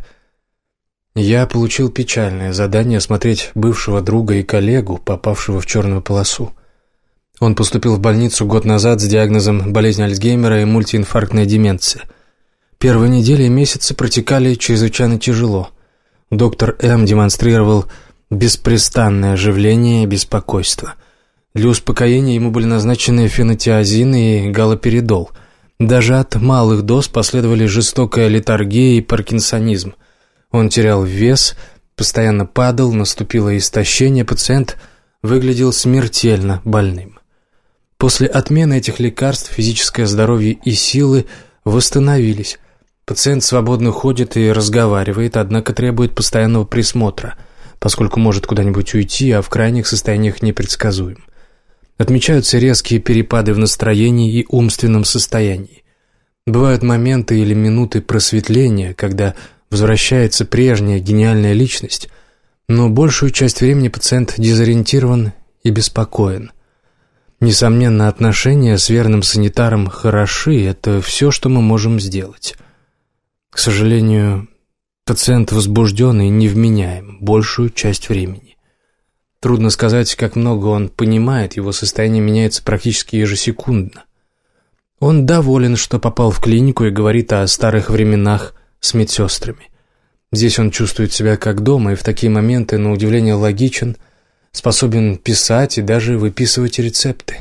A: Я получил печальное задание осмотреть бывшего друга и коллегу, попавшего в черную полосу. Он поступил в больницу год назад с диагнозом болезнь Альцгеймера и мультиинфарктная деменция. Первые недели и месяцы протекали чрезвычайно тяжело. Доктор М. демонстрировал беспрестанное оживление и беспокойство. Для успокоения ему были назначены фенотиазин и галоперидол – даже от малых доз последовали жестокая летаргия и паркинсонизм. Он терял вес, постоянно падал, наступило истощение, пациент выглядел смертельно больным. После отмены этих лекарств физическое здоровье и силы восстановились. Пациент свободно ходит и разговаривает, однако требует постоянного присмотра, поскольку может куда-нибудь уйти, а в крайних состояниях непредсказуем. Отмечаются резкие перепады в настроении и умственном состоянии. Бывают моменты или минуты просветления, когда возвращается прежняя гениальная личность, но большую часть времени пациент дезориентирован и беспокоен. Несомненно, отношения с верным санитаром хороши, это все, что мы можем сделать. К сожалению, пациент возбужден и невменяем большую часть времени. Трудно сказать, как много он понимает, его состояние меняется практически ежесекундно. Он доволен, что попал в клинику и говорит о старых временах с медсестрами. Здесь он чувствует себя как дома и в такие моменты, на удивление, логичен, способен писать и даже выписывать рецепты.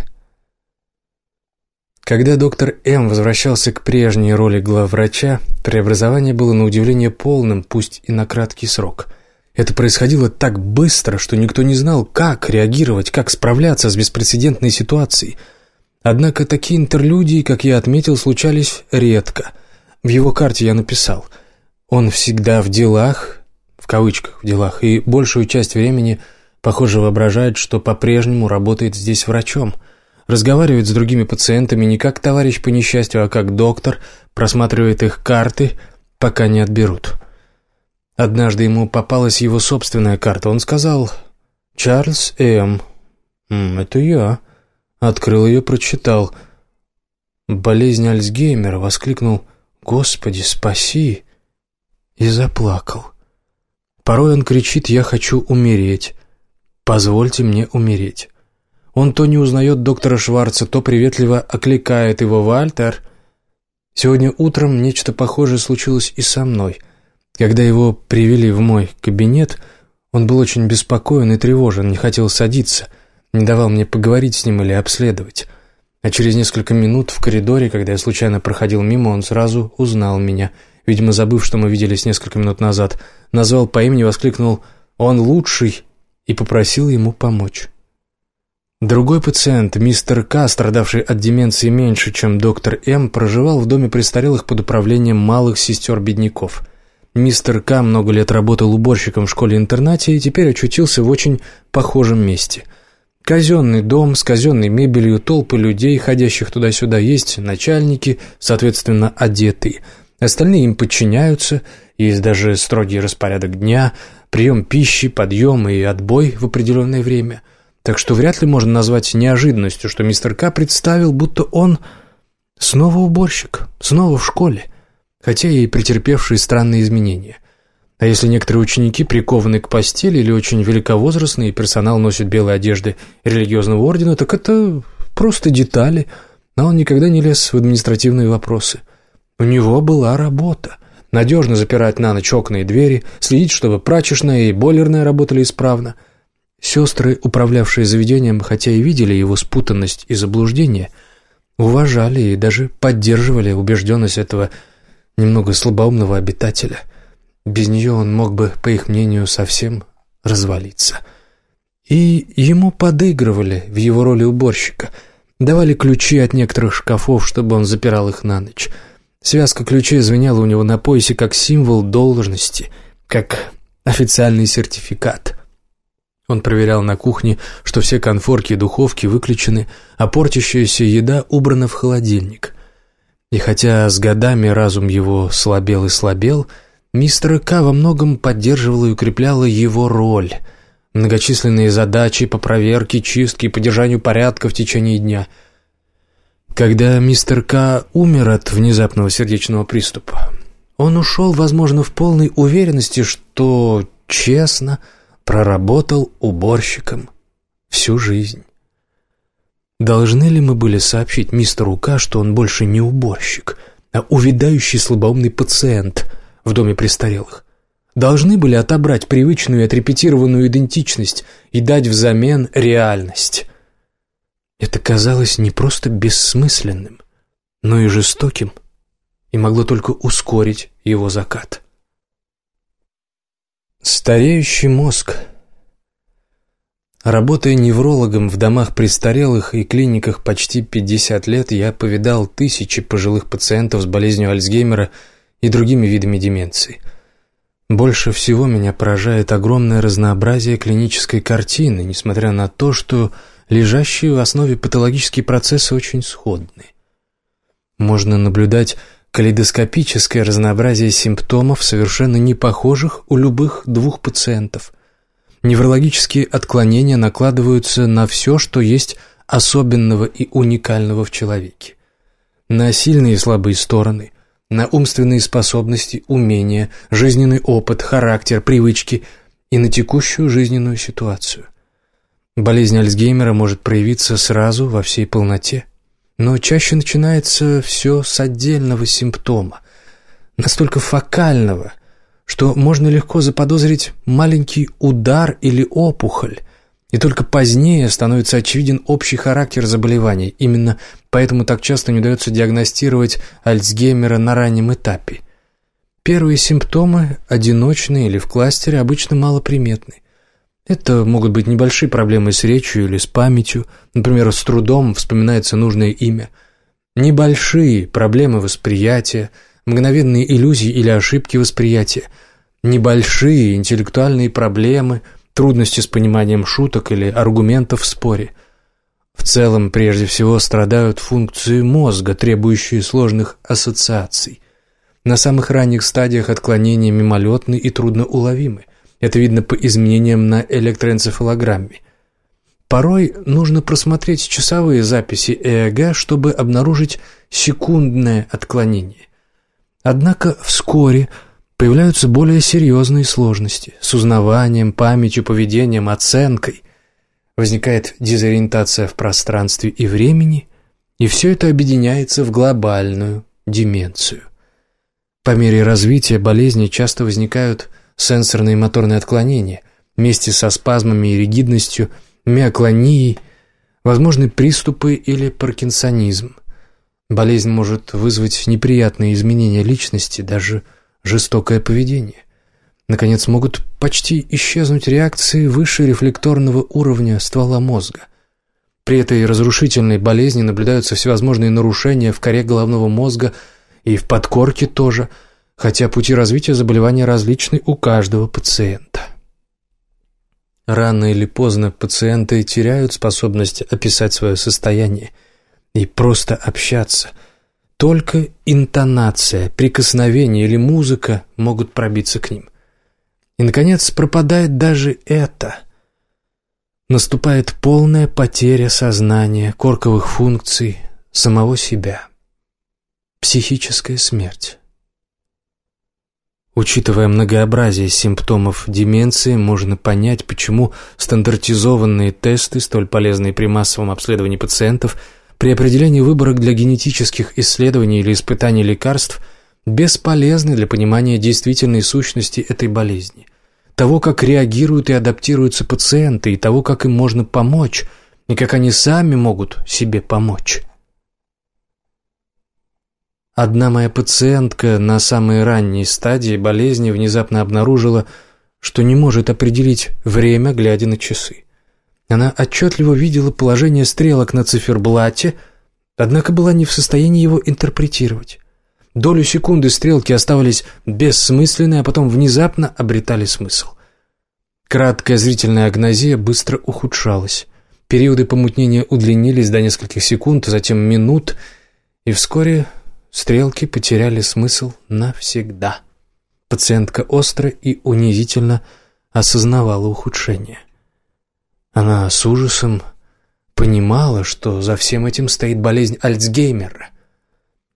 A: Когда доктор М. возвращался к прежней роли главврача, преобразование было на удивление полным, пусть и на краткий срок – это происходило так быстро, что никто не знал, как реагировать, как справляться с беспрецедентной ситуацией. Однако такие интерлюдии, как я отметил, случались редко. В его карте я написал «Он всегда в делах», в кавычках «в делах», и большую часть времени, похоже, воображает, что по-прежнему работает здесь врачом. разговаривает с другими пациентами не как товарищ по несчастью, а как доктор, просматривает их карты, пока не отберут. Однажды ему попалась его собственная карта. Он сказал «Чарльз М». «Это я». Открыл ее, прочитал. «Болезнь Альцгеймера», воскликнул «Господи, спаси!» и заплакал. Порой он кричит «Я хочу умереть». «Позвольте мне умереть». Он то не узнает доктора Шварца, то приветливо окликает его «Вальтер». Сегодня утром нечто похожее случилось и со мной. Когда его привели в мой кабинет, он был очень беспокоен и тревожен, не хотел садиться, не давал мне поговорить с ним или обследовать. А через несколько минут в коридоре, когда я случайно проходил мимо, он сразу узнал меня. Видимо, забыв, что мы виделись несколько минут назад, назвал по имени, воскликнул «Он лучший!» и попросил ему помочь. Другой пациент, мистер К., страдавший от деменции меньше, чем доктор М., проживал в доме престарелых под управлением малых сестер-бедняков. Мистер К. много лет работал уборщиком в школе-интернате и теперь очутился в очень похожем месте. Казенный дом с казенной мебелью, толпы людей, ходящих туда-сюда, есть начальники, соответственно, одетые. Остальные им подчиняются, есть даже строгий распорядок дня, прием пищи, подъем и отбой в определенное время – так что вряд ли можно назвать неожиданностью, что мистер К. представил, будто он снова уборщик, снова в школе, хотя и претерпевший странные изменения. А если некоторые ученики прикованы к постели или очень великовозрастные, и персонал носит белые одежды религиозного ордена, так это просто детали, но он никогда не лез в административные вопросы. У него была работа. Надежно запирать на ночь окна и двери, следить, чтобы прачечная и бойлерная работали исправно – Сестры, управлявшие заведением, хотя и видели его спутанность и заблуждение, уважали и даже поддерживали убежденность этого немного слабоумного обитателя. Без нее он мог бы, по их мнению, совсем развалиться. И ему подыгрывали в его роли уборщика, давали ключи от некоторых шкафов, чтобы он запирал их на ночь. Связка ключей звенела у него на поясе как символ должности, как официальный сертификат — он проверял на кухне, что все конфорки и духовки выключены, а портящаяся еда убрана в холодильник. И хотя с годами разум его слабел и слабел, мистер К. во многом поддерживала и укрепляла его роль. Многочисленные задачи по проверке, чистке и поддержанию порядка в течение дня. Когда мистер К. умер от внезапного сердечного приступа, он ушел, возможно, в полной уверенности, что честно – проработал уборщиком всю жизнь. Должны ли мы были сообщить мистеру К, что он больше не уборщик, а увядающий слабоумный пациент в доме престарелых? Должны были отобрать привычную и отрепетированную идентичность и дать взамен реальность? Это казалось не просто бессмысленным, но и жестоким, и могло только ускорить его закат. Стареющий мозг. Работая неврологом в домах престарелых и клиниках почти 50 лет, я повидал тысячи пожилых пациентов с болезнью Альцгеймера и другими видами деменции. Больше всего меня поражает огромное разнообразие клинической картины, несмотря на то, что лежащие в основе патологические процессы очень сходны. Можно наблюдать калейдоскопическое разнообразие симптомов, совершенно не похожих у любых двух пациентов. Неврологические отклонения накладываются на все, что есть особенного и уникального в человеке. На сильные и слабые стороны, на умственные способности, умения, жизненный опыт, характер, привычки и на текущую жизненную ситуацию. Болезнь Альцгеймера может проявиться сразу во всей полноте – но чаще начинается все с отдельного симптома, настолько фокального, что можно легко заподозрить маленький удар или опухоль, и только позднее становится очевиден общий характер заболевания. Именно поэтому так часто не удается диагностировать Альцгеймера на раннем этапе. Первые симптомы, одиночные или в кластере, обычно малоприметны. Это могут быть небольшие проблемы с речью или с памятью, например, с трудом вспоминается нужное имя. Небольшие проблемы восприятия, мгновенные иллюзии или ошибки восприятия. Небольшие интеллектуальные проблемы, трудности с пониманием шуток или аргументов в споре. В целом, прежде всего, страдают функции мозга, требующие сложных ассоциаций. На самых ранних стадиях отклонения мимолетны и трудноуловимы. Это видно по изменениям на электроэнцефалограмме. Порой нужно просмотреть часовые записи ЭЭГ, чтобы обнаружить секундное отклонение. Однако вскоре появляются более серьезные сложности с узнаванием, памятью, поведением, оценкой. Возникает дезориентация в пространстве и времени, и все это объединяется в глобальную деменцию. По мере развития болезни часто возникают сенсорные и моторные отклонения, вместе со спазмами и ригидностью, миоклонией, возможны приступы или паркинсонизм. Болезнь может вызвать неприятные изменения личности, даже жестокое поведение. Наконец, могут почти исчезнуть реакции выше рефлекторного уровня ствола мозга. При этой разрушительной болезни наблюдаются всевозможные нарушения в коре головного мозга – и в подкорке тоже, хотя пути развития заболевания различны у каждого пациента. Рано или поздно пациенты теряют способность описать свое состояние и просто общаться. Только интонация, прикосновение или музыка могут пробиться к ним. И, наконец, пропадает даже это. Наступает полная потеря сознания, корковых функций, самого себя. Психическая смерть. Учитывая многообразие симптомов деменции, можно понять, почему стандартизованные тесты, столь полезные при массовом обследовании пациентов, при определении выборок для генетических исследований или испытаний лекарств, бесполезны для понимания действительной сущности этой болезни, того, как реагируют и адаптируются пациенты, и того, как им можно помочь, и как они сами могут себе помочь. Одна моя пациентка на самой ранней стадии болезни внезапно обнаружила, что не может определить время, глядя на часы. Она отчетливо видела положение стрелок на циферблате, однако была не в состоянии его интерпретировать. Долю секунды стрелки оставались бессмысленны, а потом внезапно обретали смысл. Краткая зрительная агнозия быстро ухудшалась. Периоды помутнения удлинились до нескольких секунд, затем минут, и вскоре Стрелки потеряли смысл навсегда. Пациентка остро и унизительно осознавала ухудшение. Она с ужасом понимала, что за всем этим стоит болезнь Альцгеймера.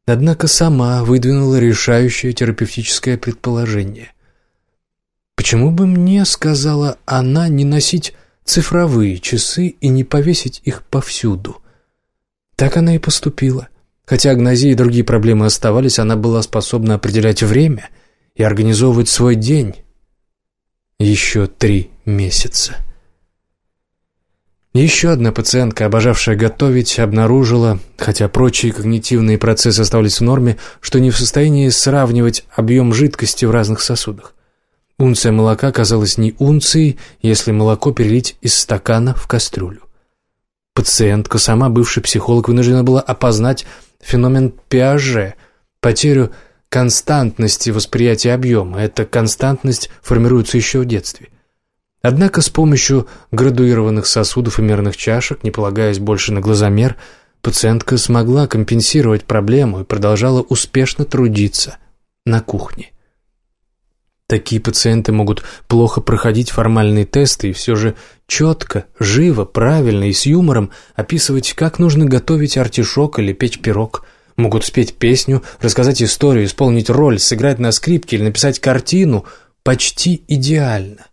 A: Однако сама выдвинула решающее терапевтическое предположение. «Почему бы мне, — сказала она, — не носить цифровые часы и не повесить их повсюду?» Так она и поступила. Хотя агнозия и другие проблемы оставались, она была способна определять время и организовывать свой день. Еще три месяца. Еще одна пациентка, обожавшая готовить, обнаружила, хотя прочие когнитивные процессы оставались в норме, что не в состоянии сравнивать объем жидкости в разных сосудах. Унция молока казалась не унцией, если молоко перелить из стакана в кастрюлю. Пациентка, сама бывший психолог, вынуждена была опознать феномен Пиаже, потерю константности восприятия объема. Эта константность формируется еще в детстве. Однако с помощью градуированных сосудов и мерных чашек, не полагаясь больше на глазомер, пациентка смогла компенсировать проблему и продолжала успешно трудиться на кухне. Такие пациенты могут плохо проходить формальные тесты и все же четко, живо, правильно и с юмором описывать, как нужно готовить артишок или печь пирог. Могут спеть песню, рассказать историю, исполнить роль, сыграть на скрипке или написать картину почти идеально.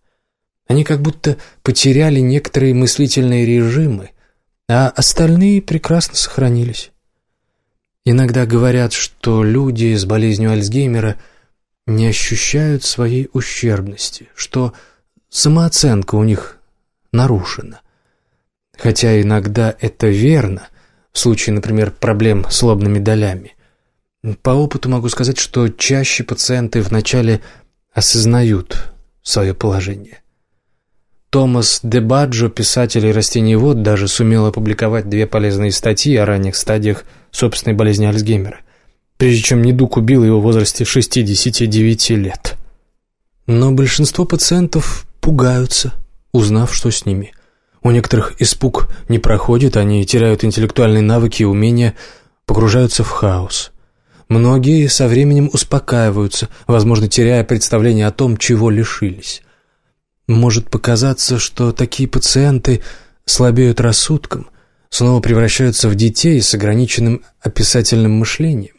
A: Они как будто потеряли некоторые мыслительные режимы, а остальные прекрасно сохранились. Иногда говорят, что люди с болезнью Альцгеймера – не ощущают своей ущербности, что самооценка у них нарушена. Хотя иногда это верно, в случае, например, проблем с лобными долями. По опыту могу сказать, что чаще пациенты вначале осознают свое положение. Томас де Баджо, писатель и растениевод, даже сумел опубликовать две полезные статьи о ранних стадиях собственной болезни Альцгеймера – прежде чем недуг убил его в возрасте 69 лет. Но большинство пациентов пугаются, узнав, что с ними. У некоторых испуг не проходит, они теряют интеллектуальные навыки и умения, погружаются в хаос. Многие со временем успокаиваются, возможно, теряя представление о том, чего лишились. Может показаться, что такие пациенты слабеют рассудком, снова превращаются в детей с ограниченным описательным мышлением.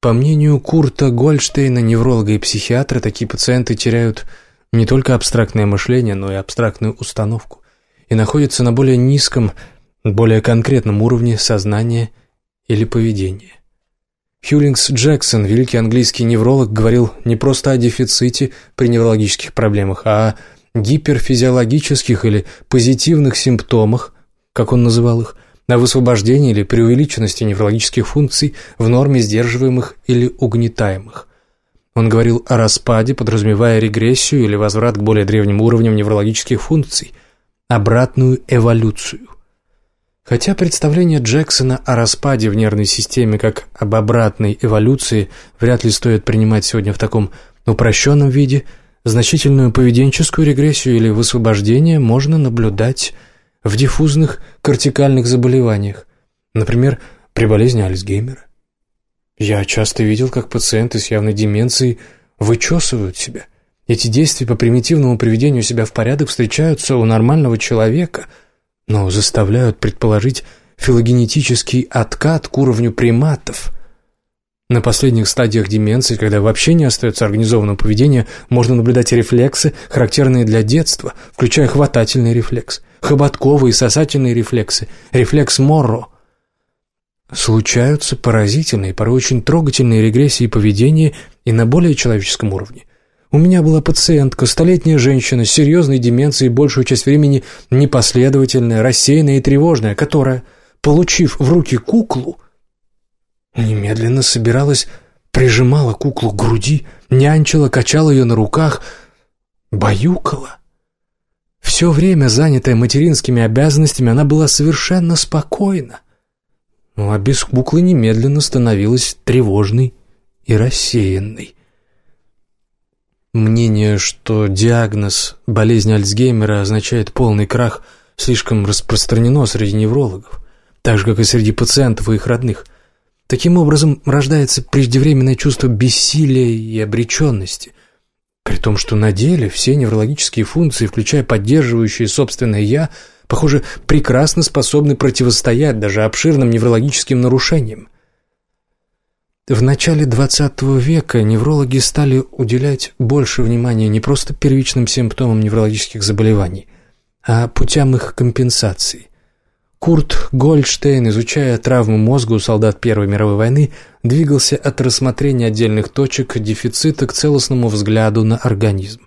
A: По мнению Курта Гольштейна, невролога и психиатра, такие пациенты теряют не только абстрактное мышление, но и абстрактную установку и находятся на более низком, более конкретном уровне сознания или поведения. Хьюлингс Джексон, великий английский невролог, говорил не просто о дефиците при неврологических проблемах, а о гиперфизиологических или позитивных симптомах, как он называл их, на высвобождении или преувеличенности неврологических функций в норме сдерживаемых или угнетаемых. Он говорил о распаде, подразумевая регрессию или возврат к более древним уровням неврологических функций, обратную эволюцию. Хотя представление Джексона о распаде в нервной системе как об обратной эволюции вряд ли стоит принимать сегодня в таком упрощенном виде, значительную поведенческую регрессию или высвобождение можно наблюдать в диффузных кортикальных заболеваниях, например, при болезни Альцгеймера. Я часто видел, как пациенты с явной деменцией вычесывают себя. Эти действия по примитивному приведению себя в порядок встречаются у нормального человека, но заставляют предположить филогенетический откат к уровню приматов. На последних стадиях деменции, когда вообще не остается организованного поведения, можно наблюдать рефлексы, характерные для детства, включая хватательный рефлекс, хоботковые и сосательные рефлексы, рефлекс Морро. Случаются поразительные, порой очень трогательные регрессии поведения и на более человеческом уровне. У меня была пациентка, столетняя женщина с серьезной деменцией, большую часть времени непоследовательная, рассеянная и тревожная, которая, получив в руки куклу, немедленно собиралась, прижимала куклу к груди, нянчила, качала ее на руках, баюкала. Все время, занятая материнскими обязанностями, она была совершенно спокойна. Ну, а без куклы немедленно становилась тревожной и рассеянной. Мнение, что диагноз болезни Альцгеймера означает полный крах, слишком распространено среди неврологов, так же, как и среди пациентов и их родных. Таким образом, рождается преждевременное чувство бессилия и обреченности, при том, что на деле все неврологические функции, включая поддерживающие собственное «я», похоже, прекрасно способны противостоять даже обширным неврологическим нарушениям. В начале XX века неврологи стали уделять больше внимания не просто первичным симптомам неврологических заболеваний, а путям их компенсации. Курт Гольдштейн, изучая травму мозга у солдат Первой мировой войны, двигался от рассмотрения отдельных точек дефицита к целостному взгляду на организм.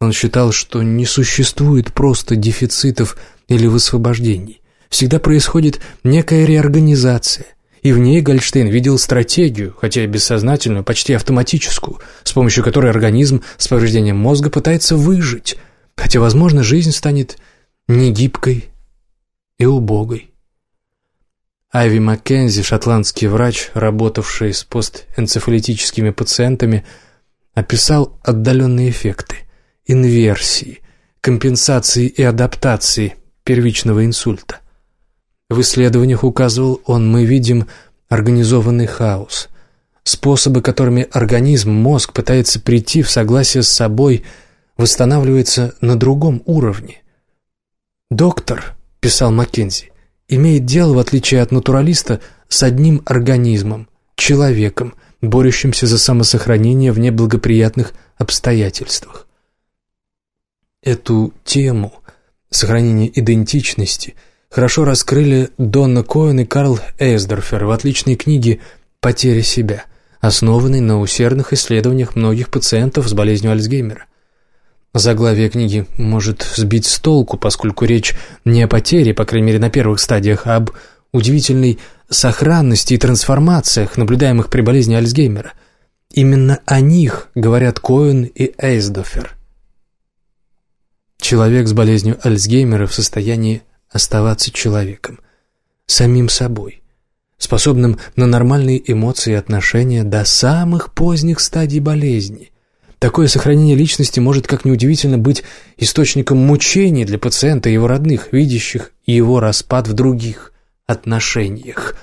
A: Он считал, что не существует просто дефицитов или высвобождений. Всегда происходит некая реорганизация, и в ней Гольдштейн видел стратегию, хотя и бессознательную, почти автоматическую, с помощью которой организм с повреждением мозга пытается выжить, хотя, возможно, жизнь станет негибкой и убогой. Айви Маккензи, шотландский врач, работавший с постэнцефалитическими пациентами, описал отдаленные эффекты, инверсии, компенсации и адаптации первичного инсульта. В исследованиях указывал он, мы видим организованный хаос, способы, которыми организм, мозг пытается прийти в согласие с собой, восстанавливается на другом уровне. Доктор – писал Маккензи, имеет дело, в отличие от натуралиста, с одним организмом, человеком, борющимся за самосохранение в неблагоприятных обстоятельствах. Эту тему сохранения идентичности хорошо раскрыли Донна Коэн и Карл Эйсдорфер в отличной книге «Потеря себя», основанной на усердных исследованиях многих пациентов с болезнью Альцгеймера. Заглавие книги может сбить с толку, поскольку речь не о потере, по крайней мере на первых стадиях, а об удивительной сохранности и трансформациях, наблюдаемых при болезни Альцгеймера. Именно о них говорят Коэн и Эйсдофер. Человек с болезнью Альцгеймера в состоянии оставаться человеком, самим собой, способным на нормальные эмоции и отношения до самых поздних стадий болезни – Такое сохранение личности может, как неудивительно, быть источником мучений для пациента и его родных, видящих его распад в других отношениях.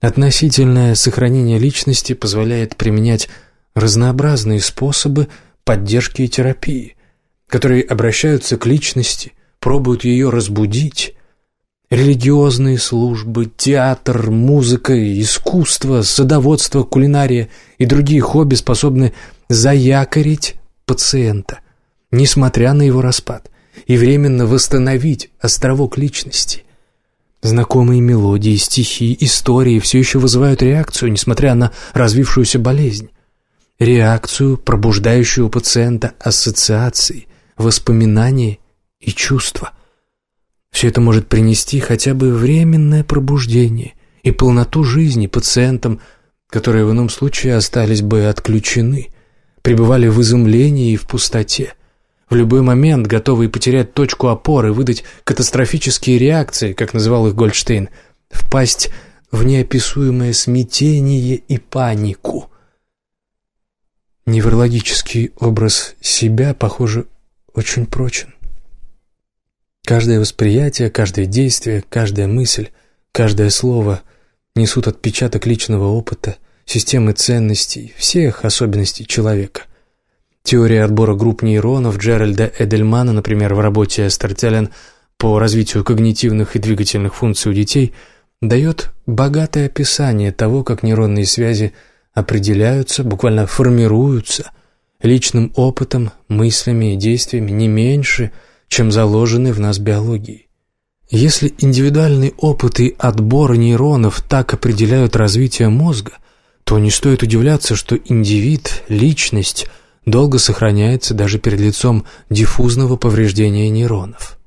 A: Относительное сохранение личности позволяет применять разнообразные способы поддержки и терапии, которые обращаются к личности, пробуют ее разбудить. Религиозные службы, театр, музыка, искусство, садоводство, кулинария и другие хобби способны заякорить пациента, несмотря на его распад, и временно восстановить островок личности. Знакомые мелодии, стихи, истории все еще вызывают реакцию, несмотря на развившуюся болезнь. Реакцию, пробуждающую у пациента ассоциации, воспоминания и чувства. Все это может принести хотя бы временное пробуждение и полноту жизни пациентам, которые в ином случае остались бы отключены – пребывали в изумлении и в пустоте. В любой момент готовые потерять точку опоры, выдать катастрофические реакции, как называл их Гольдштейн, впасть в неописуемое смятение и панику. Неврологический образ себя, похоже, очень прочен. Каждое восприятие, каждое действие, каждая мысль, каждое слово несут отпечаток личного опыта – системы ценностей, всех особенностей человека. Теория отбора групп нейронов Джеральда Эдельмана, например, в работе Эстертелен по развитию когнитивных и двигательных функций у детей, дает богатое описание того, как нейронные связи определяются, буквально формируются личным опытом, мыслями и действиями не меньше, чем заложены в нас биологией. Если индивидуальный опыт и отбор нейронов так определяют развитие мозга – то не стоит удивляться, что индивид, личность, долго сохраняется даже перед лицом диффузного повреждения нейронов.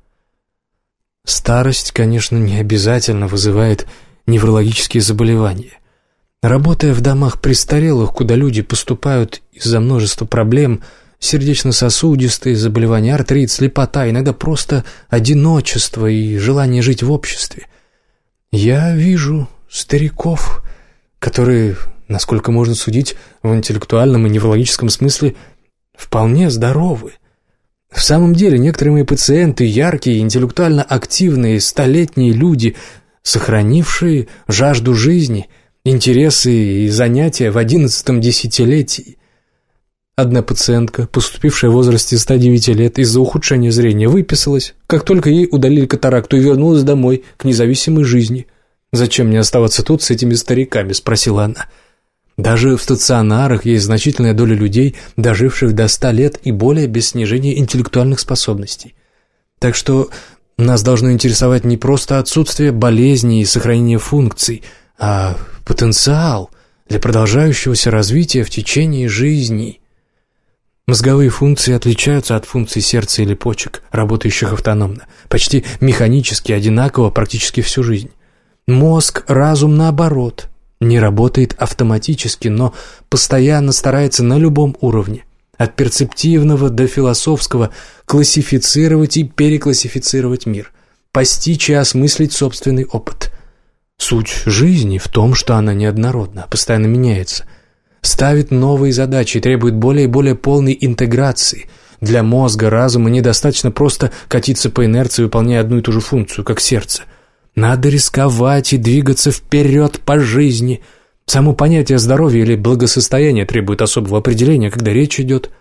A: Старость, конечно, не обязательно вызывает неврологические заболевания. Работая в домах престарелых, куда люди поступают из-за множества проблем, сердечно-сосудистые заболевания, артрит, слепота, иногда просто одиночество и желание жить в обществе, я вижу стариков, которые насколько можно судить, в интеллектуальном и неврологическом смысле вполне здоровы. В самом деле, некоторые мои пациенты – яркие, интеллектуально активные, столетние люди, сохранившие жажду жизни, интересы и занятия в одиннадцатом десятилетии. Одна пациентка, поступившая в возрасте 109 лет из-за ухудшения зрения, выписалась, как только ей удалили катаракту и вернулась домой к независимой жизни. «Зачем мне оставаться тут с этими стариками?» – спросила она. – даже в стационарах есть значительная доля людей, доживших до 100 лет и более без снижения интеллектуальных способностей. Так что нас должно интересовать не просто отсутствие болезней и сохранение функций, а потенциал для продолжающегося развития в течение жизни. Мозговые функции отличаются от функций сердца или почек, работающих автономно, почти механически одинаково практически всю жизнь. Мозг, разум наоборот – не работает автоматически, но постоянно старается на любом уровне, от перцептивного до философского, классифицировать и переклассифицировать мир, постичь и осмыслить собственный опыт. Суть жизни в том, что она неоднородна, постоянно меняется, ставит новые задачи и требует более и более полной интеграции. Для мозга, разума недостаточно просто катиться по инерции, выполняя одну и ту же функцию, как сердце – надо рисковать и двигаться вперед по жизни. Само понятие здоровья или благосостояния требует особого определения, когда речь идет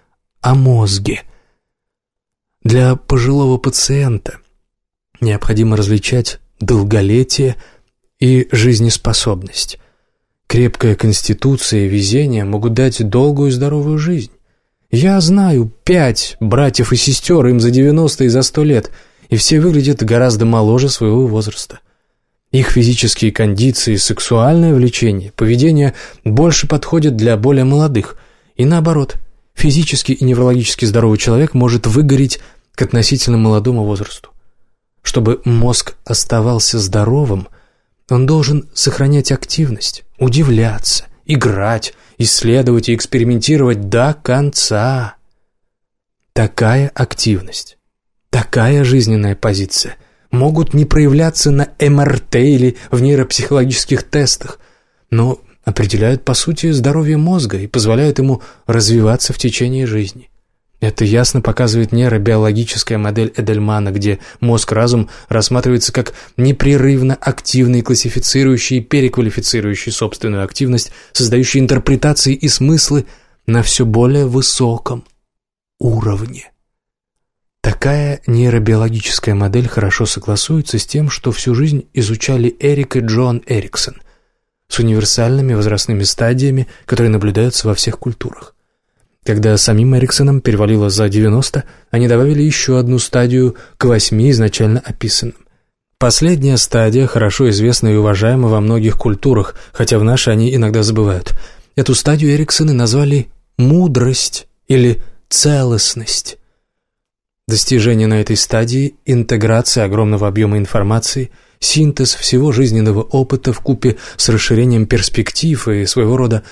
A: о мозге. Для пожилого пациента необходимо различать долголетие и жизнеспособность. Крепкая конституция и везение могут дать долгую и здоровую жизнь. Я знаю пять братьев и сестер, им за 90 и за 100 лет – и все выглядят гораздо моложе своего возраста. Их физические кондиции, сексуальное влечение, поведение больше подходят для более молодых. И наоборот, физически и неврологически здоровый человек может выгореть к относительно молодому возрасту. Чтобы мозг оставался здоровым, он должен сохранять активность, удивляться, играть, исследовать и экспериментировать до конца. Такая активность Такая жизненная позиция могут не проявляться на МРТ или в нейропсихологических тестах, но определяют, по сути, здоровье мозга и позволяют ему развиваться в течение жизни. Это ясно показывает нейробиологическая модель Эдельмана, где мозг-разум рассматривается как непрерывно активный, классифицирующий и переквалифицирующий собственную активность, создающий интерпретации и смыслы на все более высоком уровне. Такая нейробиологическая модель хорошо согласуется с тем, что всю жизнь изучали Эрик и Джон Эриксон, с универсальными возрастными стадиями, которые наблюдаются во всех культурах. Когда самим Эриксоном перевалило за 90, они добавили еще одну стадию к восьми изначально описанным. Последняя стадия хорошо известна и уважаема во многих культурах, хотя в нашей они иногда забывают. Эту стадию Эриксоны назвали «мудрость» или «целостность». Достижение на этой стадии – интеграция огромного объема информации, синтез всего жизненного опыта в купе с расширением перспектив и своего рода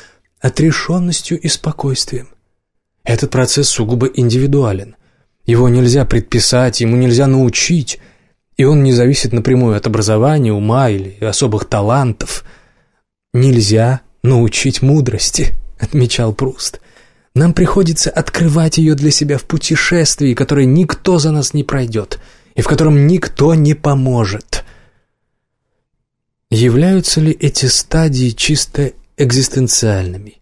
A: отрешенностью и спокойствием. Этот процесс сугубо индивидуален. Его нельзя предписать, ему нельзя научить, и он не зависит напрямую от образования, ума или особых талантов. «Нельзя научить мудрости», — отмечал Пруст. «Нам приходится открывать ее для себя в путешествии, которое никто за нас не пройдет, и в котором никто не поможет». Являются ли эти стадии чисто экзистенциальными?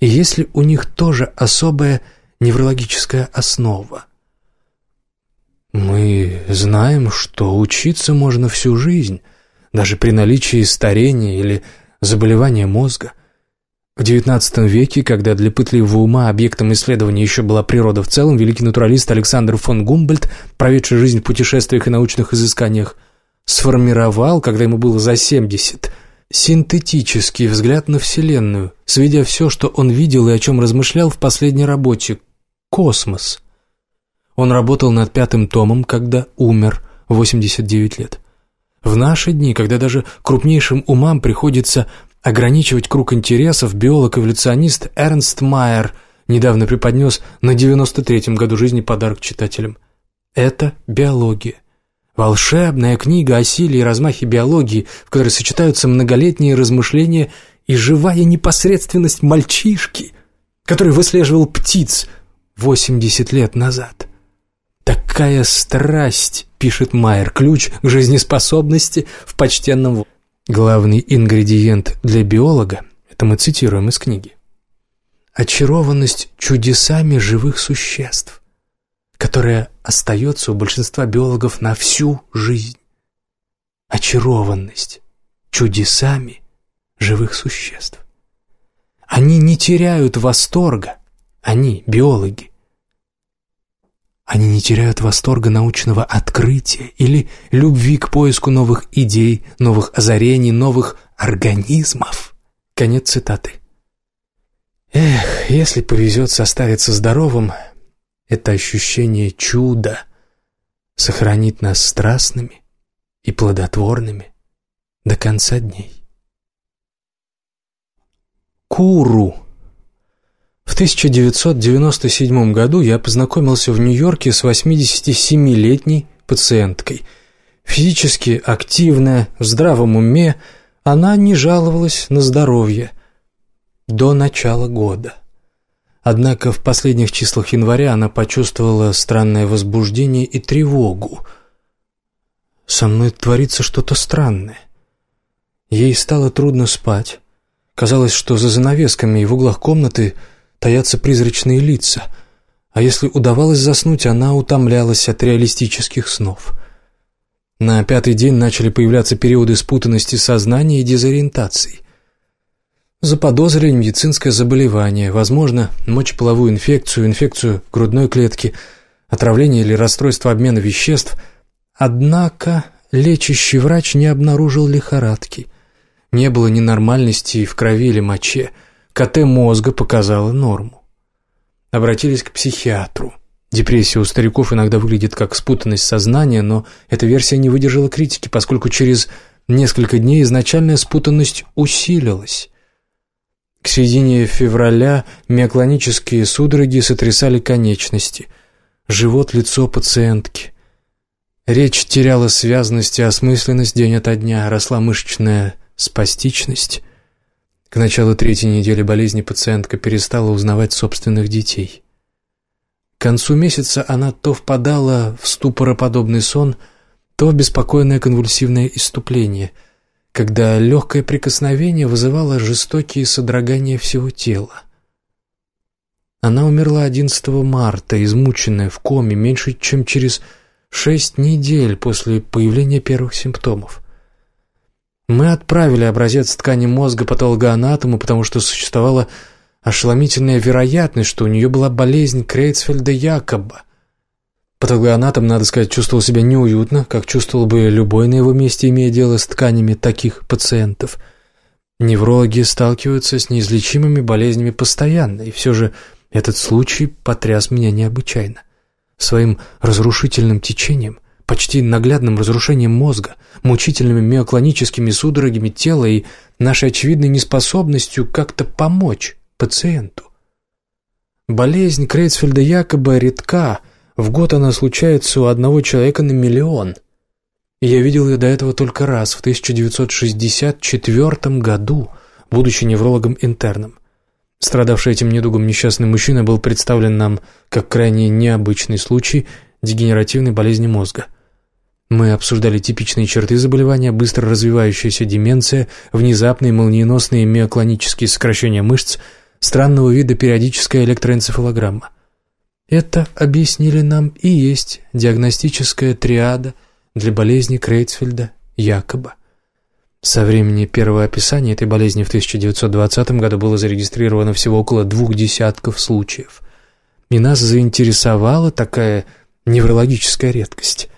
A: И есть ли у них тоже особая неврологическая основа? Мы знаем, что учиться можно всю жизнь, даже при наличии старения или заболевания мозга. В XIX веке, когда для пытливого ума объектом исследования еще была природа в целом, великий натуралист Александр фон Гумбольд, проведший жизнь в путешествиях и научных изысканиях, сформировал, когда ему было за 70, синтетический взгляд на Вселенную, сведя все, что он видел и о чем размышлял в последней работе «Космос». Он работал над пятым томом, когда умер, 89 лет. В наши дни, когда даже крупнейшим умам приходится ограничивать круг интересов, биолог-эволюционист Эрнст Майер недавно преподнес на 93-м году жизни подарок читателям. Это биология – Волшебная книга о силе и размахе биологии, в которой сочетаются многолетние размышления и живая непосредственность мальчишки, который выслеживал птиц 80 лет назад. «Такая страсть», — пишет Майер, — «ключ к жизнеспособности в почтенном...» Главный ингредиент для биолога, это мы цитируем из книги, очарованность чудесами живых существ которая остается у большинства биологов на всю жизнь. Очарованность чудесами живых существ. Они не теряют восторга, они, биологи. Они не теряют восторга научного открытия или любви к поиску новых идей, новых озарений, новых организмов. Конец цитаты. Эх, если повезет составиться здоровым, это ощущение чуда сохранит нас страстными и плодотворными до конца дней. Куру. В 1997 году я познакомился в Нью-Йорке с 87-летней пациенткой. Физически активная, в здравом уме, она не жаловалась на здоровье до начала года. Однако в последних числах января она почувствовала странное возбуждение и тревогу. «Со мной творится что-то странное». Ей стало трудно спать. Казалось, что за занавесками и в углах комнаты таятся призрачные лица, а если удавалось заснуть, она утомлялась от реалистических снов. На пятый день начали появляться периоды спутанности сознания и дезориентации – Заподозрили медицинское заболевание, возможно, мочеполовую инфекцию, инфекцию грудной клетки, отравление или расстройство обмена веществ. Однако лечащий врач не обнаружил лихорадки. Не было ненормальности в крови или моче. КТ мозга показала норму. Обратились к психиатру. Депрессия у стариков иногда выглядит как спутанность сознания, но эта версия не выдержала критики, поскольку через несколько дней изначальная спутанность усилилась. К середине февраля миоклонические судороги сотрясали конечности, живот, лицо пациентки. Речь теряла связность и осмысленность день ото дня, росла мышечная спастичность. К началу третьей недели болезни пациентка перестала узнавать собственных детей. К концу месяца она то впадала в ступороподобный сон, то в беспокойное конвульсивное иступление, когда легкое прикосновение вызывало жестокие содрогания всего тела. Она умерла 11 марта, измученная, в коме, меньше, чем через шесть недель после появления первых симптомов. Мы отправили образец ткани мозга патологоанатому, потому что существовала ошеломительная вероятность, что у нее была болезнь Крейцфельда Якоба. Патологоанатом, надо сказать, чувствовал себя неуютно, как чувствовал бы любой на его месте, имея дело с тканями таких пациентов. Неврологи сталкиваются с неизлечимыми болезнями постоянно, и все же этот случай потряс меня необычайно. Своим разрушительным течением – почти наглядным разрушением мозга, мучительными миоклоническими судорогами тела и нашей очевидной неспособностью как-то помочь пациенту. Болезнь Крейцфельда якобы редка, в год она случается у одного человека на миллион. я видел ее до этого только раз, в 1964 году, будучи неврологом-интерном. Страдавший этим недугом несчастный мужчина был представлен нам как крайне необычный случай дегенеративной болезни мозга – мы обсуждали типичные черты заболевания, быстро развивающаяся деменция, внезапные молниеносные миоклонические сокращения мышц, странного вида периодическая электроэнцефалограмма. Это, объяснили нам, и есть диагностическая триада для болезни Крейцфельда якобы. Со времени первого описания этой болезни в 1920 году было зарегистрировано всего около двух десятков случаев. И нас заинтересовала такая неврологическая редкость.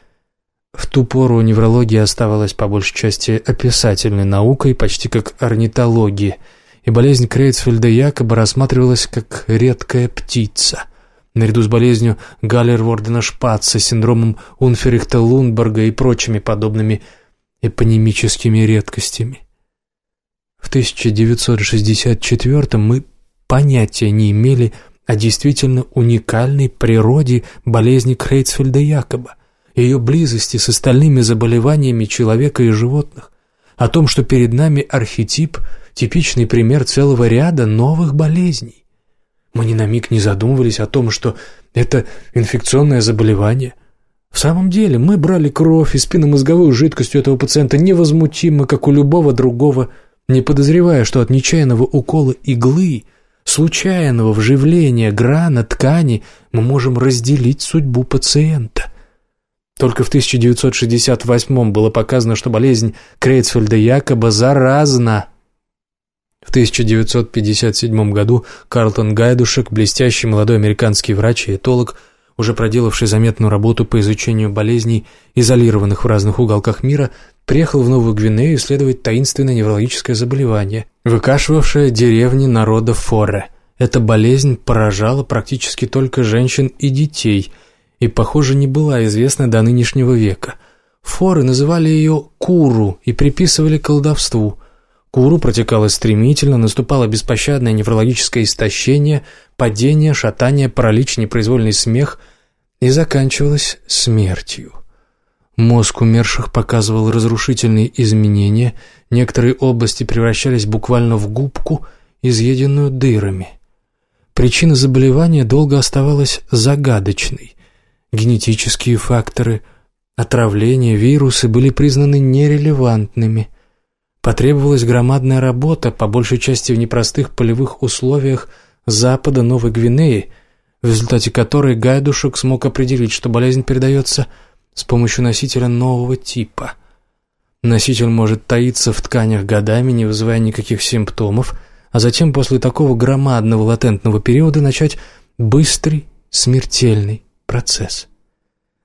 A: В ту пору неврология оставалась по большей части описательной наукой, почти как орнитология, и болезнь Крейцфельда якобы рассматривалась как редкая птица. Наряду с болезнью Галлер-Вордена-Шпатца, синдромом Унферихта-Лундберга и прочими подобными эпонемическими редкостями. В 1964 мы понятия не имели о действительно уникальной природе болезни Крейцфельда якобы ее близости с остальными заболеваниями человека и животных, о том, что перед нами архетип, типичный пример целого ряда новых болезней. Мы ни на миг не задумывались о том, что это инфекционное заболевание. В самом деле мы брали кровь и спинномозговую жидкость у этого пациента невозмутимо, как у любого другого, не подозревая, что от нечаянного укола иглы, случайного вживления грана ткани мы можем разделить судьбу пациента. Только в 1968 было показано, что болезнь Крейцфельда якобы заразна. В 1957 году Карлтон Гайдушек, блестящий молодой американский врач и этолог, уже проделавший заметную работу по изучению болезней, изолированных в разных уголках мира, приехал в Новую Гвинею исследовать таинственное неврологическое заболевание, выкашивавшее деревни народа Форе. Эта болезнь поражала практически только женщин и детей – и, похоже, не была известна до нынешнего века. Форы называли ее Куру и приписывали колдовству. Куру протекало стремительно, наступало беспощадное неврологическое истощение, падение, шатание, паралич, непроизвольный смех и заканчивалось смертью. Мозг умерших показывал разрушительные изменения, некоторые области превращались буквально в губку, изъеденную дырами. Причина заболевания долго оставалась загадочной генетические факторы, отравления, вирусы были признаны нерелевантными. Потребовалась громадная работа, по большей части в непростых полевых условиях запада Новой Гвинеи, в результате которой Гайдушек смог определить, что болезнь передается с помощью носителя нового типа. Носитель может таиться в тканях годами, не вызывая никаких симптомов, а затем после такого громадного латентного периода начать быстрый, смертельный процесс.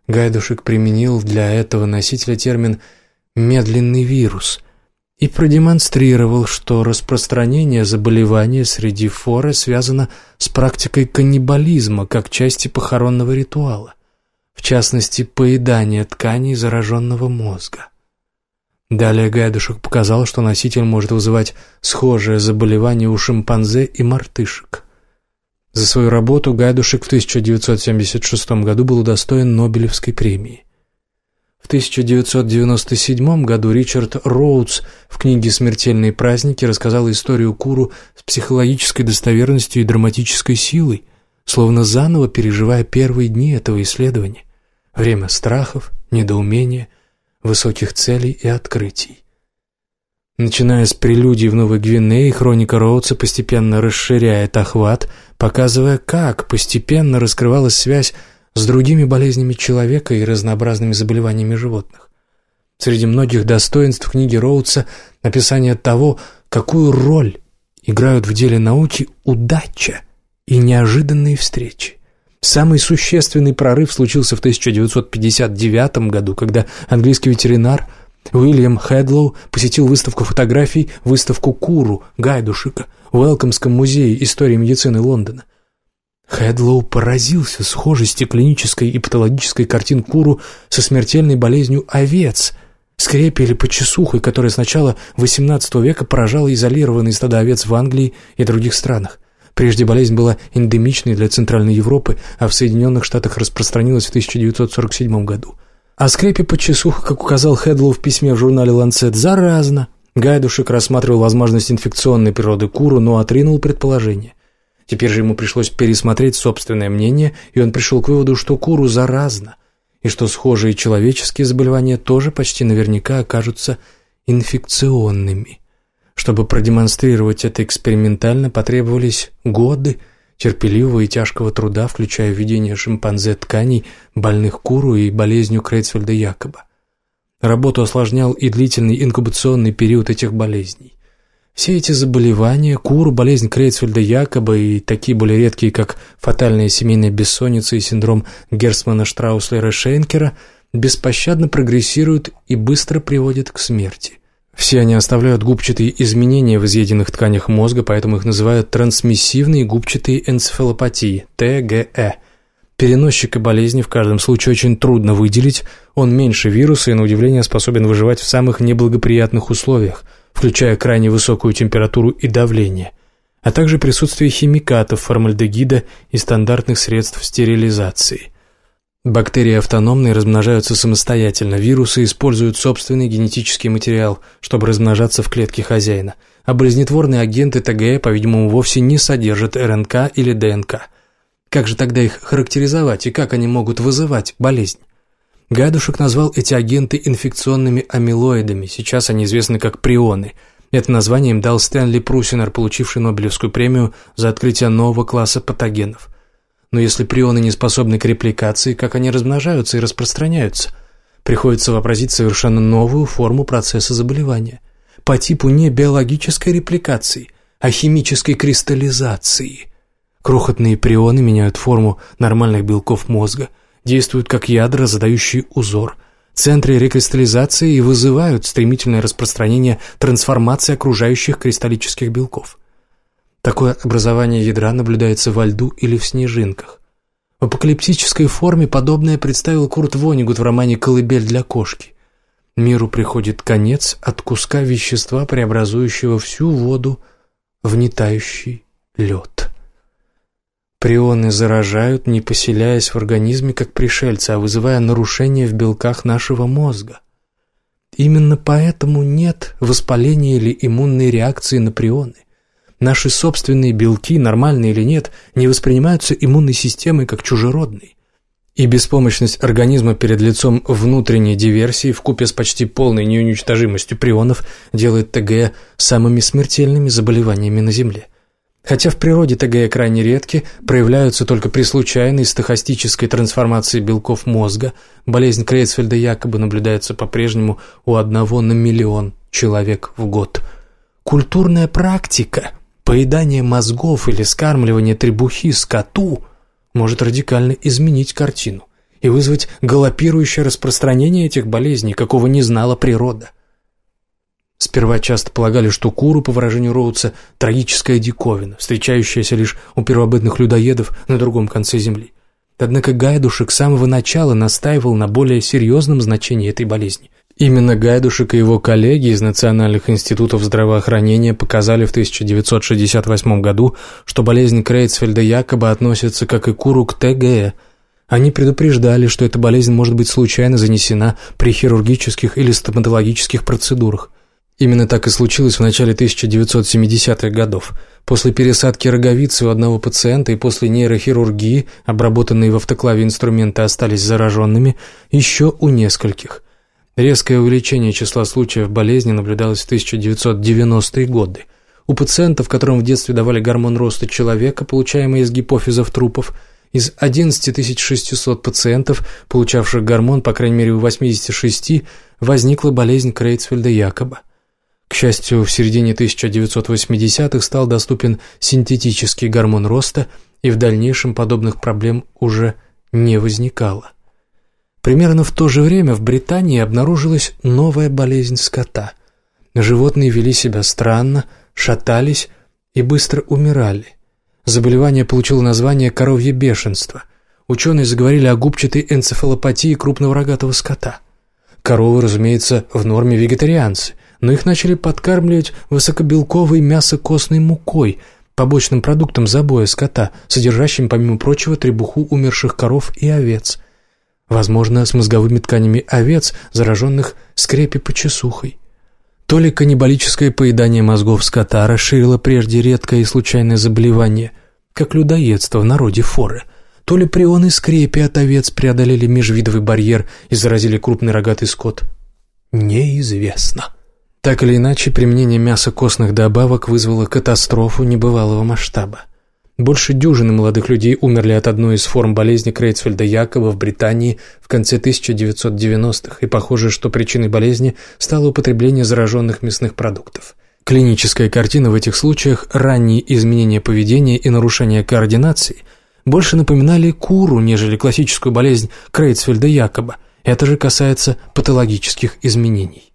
A: Гайдушек применил для этого носителя термин «медленный вирус» и продемонстрировал, что распространение заболевания среди форы связано с практикой каннибализма как части похоронного ритуала, в частности, поедания тканей зараженного мозга. Далее Гайдушек показал, что носитель может вызывать схожее заболевание у шимпанзе и мартышек. За свою работу Гайдушек в 1976 году был удостоен Нобелевской премии. В 1997 году Ричард Роудс в книге «Смертельные праздники» рассказал историю Куру с психологической достоверностью и драматической силой, словно заново переживая первые дни этого исследования. Время страхов, недоумения, высоких целей и открытий. Начиная с прелюдий в Новой Гвинее, хроника Роудса постепенно расширяет охват, показывая, как постепенно раскрывалась связь с другими болезнями человека и разнообразными заболеваниями животных. Среди многих достоинств книги Роудса описание того, какую роль играют в деле науки удача и неожиданные встречи. Самый существенный прорыв случился в 1959 году, когда английский ветеринар Уильям Хедлоу посетил выставку фотографий, выставку Куру Гайдушика в Уэлкомском музее истории медицины Лондона – Хедлоу поразился схожести клинической и патологической картин Куру со смертельной болезнью овец, скрепи или почесухой, которая с начала XVIII века поражала изолированные стада овец в Англии и других странах. Прежде болезнь была эндемичной для Центральной Европы, а в Соединенных Штатах распространилась в 1947 году. А скрепе почесуха, как указал Хедлоу в письме в журнале «Ланцет», заразна. Гайдушек рассматривал возможность инфекционной природы куру, но отринул предположение. Теперь же ему пришлось пересмотреть собственное мнение, и он пришел к выводу, что куру заразна, и что схожие человеческие заболевания тоже почти наверняка окажутся инфекционными. Чтобы продемонстрировать это экспериментально, потребовались годы терпеливого и тяжкого труда, включая введение шимпанзе тканей, больных куру и болезнью Крейцфельда-Якоба. Работу осложнял и длительный инкубационный период этих болезней. Все эти заболевания, кур, болезнь Крейцфельда якобы и такие более редкие, как фатальная семейная бессонница и синдром Герцмана-Штраусслера-Шейнкера, беспощадно прогрессируют и быстро приводят к смерти. Все они оставляют губчатые изменения в изъеденных тканях мозга, поэтому их называют трансмиссивные губчатые энцефалопатии, ТГЭ. Переносчика болезни в каждом случае очень трудно выделить, он меньше вируса и, на удивление, способен выживать в самых неблагоприятных условиях – включая крайне высокую температуру и давление, а также присутствие химикатов, формальдегида и стандартных средств стерилизации. Бактерии автономные размножаются самостоятельно, вирусы используют собственный генетический материал, чтобы размножаться в клетке хозяина, а болезнетворные агенты ТГЭ, по-видимому, вовсе не содержат РНК или ДНК. Как же тогда их характеризовать и как они могут вызывать болезнь? Гадушек назвал эти агенты инфекционными амилоидами, сейчас они известны как прионы. Это название им дал Стэнли Прусинер, получивший Нобелевскую премию за открытие нового класса патогенов. Но если прионы не способны к репликации, как они размножаются и распространяются? Приходится вообразить совершенно новую форму процесса заболевания. По типу не биологической репликации, а химической кристаллизации. Крохотные прионы меняют форму нормальных белков мозга – действуют как ядра, задающие узор. Центры рекристаллизации и вызывают стремительное распространение трансформации окружающих кристаллических белков. Такое образование ядра наблюдается во льду или в снежинках. В апокалиптической форме подобное представил Курт Вонигут в романе «Колыбель для кошки». Миру приходит конец от куска вещества, преобразующего всю воду в нетающий лед. Прионы заражают, не поселяясь в организме как пришельцы, а вызывая нарушения в белках нашего мозга. Именно поэтому нет воспаления или иммунной реакции на прионы. Наши собственные белки, нормальные или нет, не воспринимаются иммунной системой как чужеродные. И беспомощность организма перед лицом внутренней диверсии вкупе с почти полной неуничтожимостью прионов делает ТГ самыми смертельными заболеваниями на Земле – Хотя в природе ТГЭ крайне редки, проявляются только при случайной стохастической трансформации белков мозга. Болезнь Крейцфельда якобы наблюдается по-прежнему у одного на миллион человек в год. Культурная практика, поедание мозгов или скармливание требухи скоту может радикально изменить картину и вызвать галопирующее распространение этих болезней, какого не знала природа. Сперва часто полагали, что куру, по выражению Роудса, трагическая диковина, встречающаяся лишь у первобытных людоедов на другом конце Земли. Однако Гайдушек с самого начала настаивал на более серьезном значении этой болезни. Именно Гайдушек и его коллеги из Национальных институтов здравоохранения показали в 1968 году, что болезнь Крейцфельда якобы относится, как и куру, к ТГЭ. Они предупреждали, что эта болезнь может быть случайно занесена при хирургических или стоматологических процедурах. Именно так и случилось в начале 1970-х годов. После пересадки роговицы у одного пациента и после нейрохирургии, обработанные в автоклаве инструменты остались зараженными, еще у нескольких. Резкое увеличение числа случаев болезни наблюдалось в 1990-е годы. У пациентов, которым в детстве давали гормон роста человека, получаемый из гипофизов трупов, из 11 600 пациентов, получавших гормон, по крайней мере у 86, возникла болезнь Крейцфельда-Якоба. К счастью, в середине 1980-х стал доступен синтетический гормон роста, и в дальнейшем подобных проблем уже не возникало. Примерно в то же время в Британии обнаружилась новая болезнь скота. Животные вели себя странно, шатались и быстро умирали. Заболевание получило название «коровье бешенство». Ученые заговорили о губчатой энцефалопатии крупного рогатого скота. Коровы, разумеется, в норме вегетарианцы – но их начали подкармливать высокобелковой мясо-костной мукой, побочным продуктом забоя скота, содержащим, помимо прочего, требуху умерших коров и овец. Возможно, с мозговыми тканями овец, зараженных скрепи-почесухой. То ли каннибалическое поедание мозгов скота расширило прежде редкое и случайное заболевание, как людоедство в народе форы, то ли прионы скрепи от овец преодолели межвидовый барьер и заразили крупный рогатый скот. Неизвестно. Так или иначе, применение мяса костных добавок вызвало катастрофу небывалого масштаба. Больше дюжины молодых людей умерли от одной из форм болезни Крейцфельда-Якоба в Британии в конце 1990-х, и похоже, что причиной болезни стало употребление зараженных мясных продуктов. Клиническая картина в этих случаях, ранние изменения поведения и нарушение координации больше напоминали куру, нежели классическую болезнь Крейцфельда-Якоба. Это же касается патологических изменений.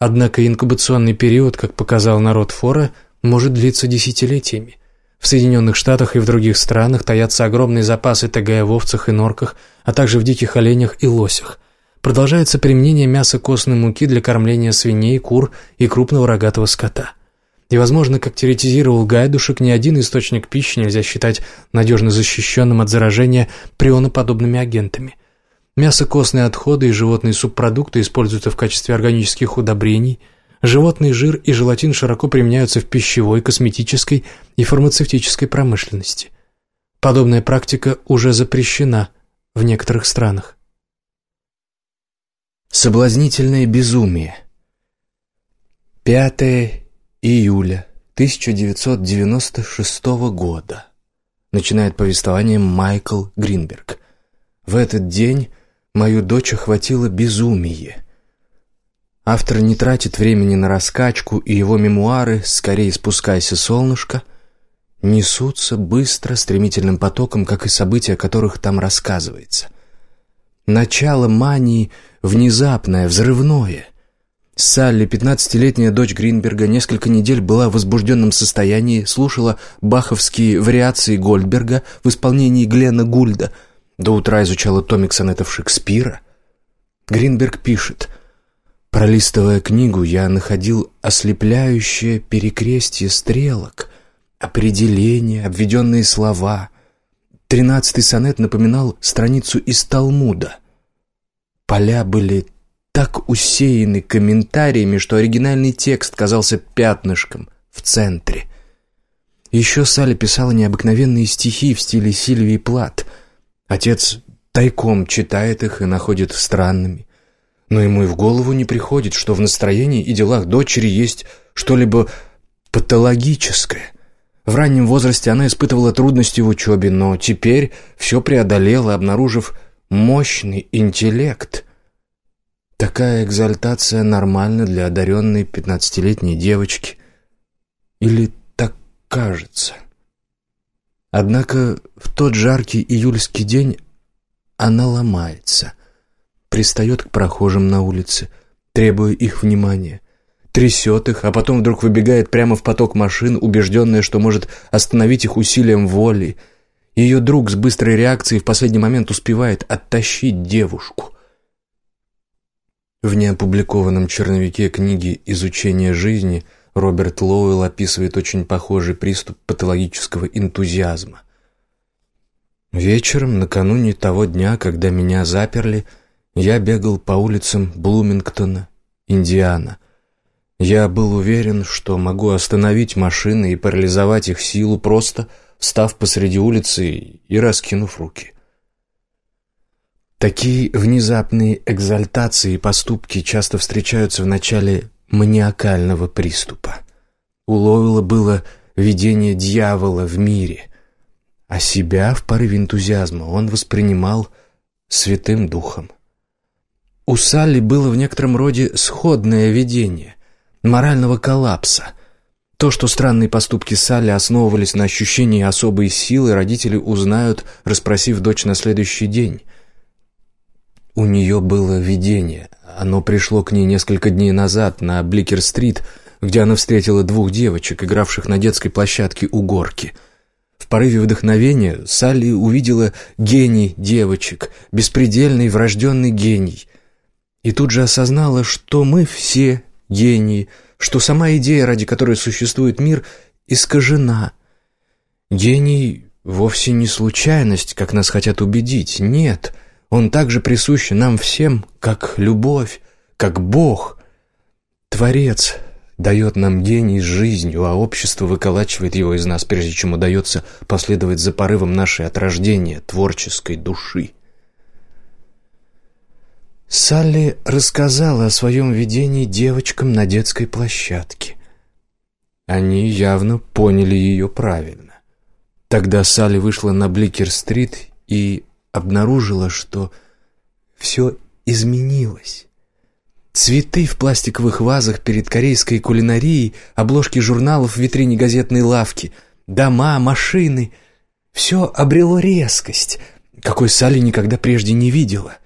A: Однако инкубационный период, как показал народ Фора, может длиться десятилетиями. В Соединенных Штатах и в других странах таятся огромные запасы ТГ в овцах и норках, а также в диких оленях и лосях. Продолжается применение мяса костной муки для кормления свиней, кур и крупного рогатого скота. И, возможно, как теоретизировал Гайдушек, ни один источник пищи нельзя считать надежно защищенным от заражения прионоподобными агентами. Мясо, костные отходы и животные субпродукты используются в качестве органических удобрений. Животный жир и желатин широко применяются в пищевой, косметической и фармацевтической промышленности. Подобная практика уже запрещена в некоторых странах. Соблазнительное безумие 5 июля 1996 года. Начинает повествование Майкл Гринберг. В этот день Мою дочь охватило безумие. Автор не тратит времени на раскачку, и его мемуары «Скорее спускайся, солнышко» несутся быстро, стремительным потоком, как и события, о которых там рассказывается. Начало мании внезапное, взрывное. Салли, пятнадцатилетняя дочь Гринберга, несколько недель была в возбужденном состоянии, слушала баховские вариации Гольдберга в исполнении Глена Гульда – до утра изучала томик сонетов Шекспира. Гринберг пишет, «Пролистывая книгу, я находил ослепляющее перекрестие стрелок, определения, обведенные слова. Тринадцатый сонет напоминал страницу из Талмуда. Поля были так усеяны комментариями, что оригинальный текст казался пятнышком в центре. Еще Салли писала необыкновенные стихи в стиле Сильвии Плат — Отец тайком читает их и находит странными. Но ему и в голову не приходит, что в настроении и делах дочери есть что-либо патологическое. В раннем возрасте она испытывала трудности в учебе, но теперь все преодолела, обнаружив мощный интеллект. Такая экзальтация нормальна для одаренной пятнадцатилетней девочки. Или так кажется. Однако в тот жаркий июльский день она ломается, пристает к прохожим на улице, требуя их внимания, трясет их, а потом вдруг выбегает прямо в поток машин, убежденная, что может остановить их усилием воли. Ее друг с быстрой реакцией в последний момент успевает оттащить девушку. В неопубликованном черновике книги «Изучение жизни» Роберт Лоуэлл описывает очень похожий приступ патологического энтузиазма. Вечером, накануне того дня, когда меня заперли, я бегал по улицам Блумингтона, Индиана. Я был уверен, что могу остановить машины и парализовать их силу, просто встав посреди улицы и раскинув руки. Такие внезапные экзальтации и поступки часто встречаются в начале маниакального приступа. У Ловела было видение дьявола в мире, а себя в порыве энтузиазма он воспринимал святым духом. У Салли было в некотором роде сходное видение морального коллапса. То, что странные поступки Салли основывались на ощущении особой силы, родители узнают, расспросив дочь на следующий день. У нее было видение. Оно пришло к ней несколько дней назад на Бликер-стрит, где она встретила двух девочек, игравших на детской площадке у горки. В порыве вдохновения Салли увидела гений девочек, беспредельный врожденный гений. И тут же осознала, что мы все гении, что сама идея, ради которой существует мир, искажена. Гений вовсе не случайность, как нас хотят убедить, нет — он также присущ нам всем, как любовь, как Бог. Творец дает нам гений с жизнью, а общество выколачивает его из нас, прежде чем удается последовать за порывом нашей от рождения творческой души. Салли рассказала о своем видении девочкам на детской площадке. Они явно поняли ее правильно. Тогда Салли вышла на Бликер-стрит и обнаружила, что все изменилось. Цветы в пластиковых вазах перед корейской кулинарией, обложки журналов в витрине газетной лавки, дома, машины — все обрело резкость, какой Салли никогда прежде не видела.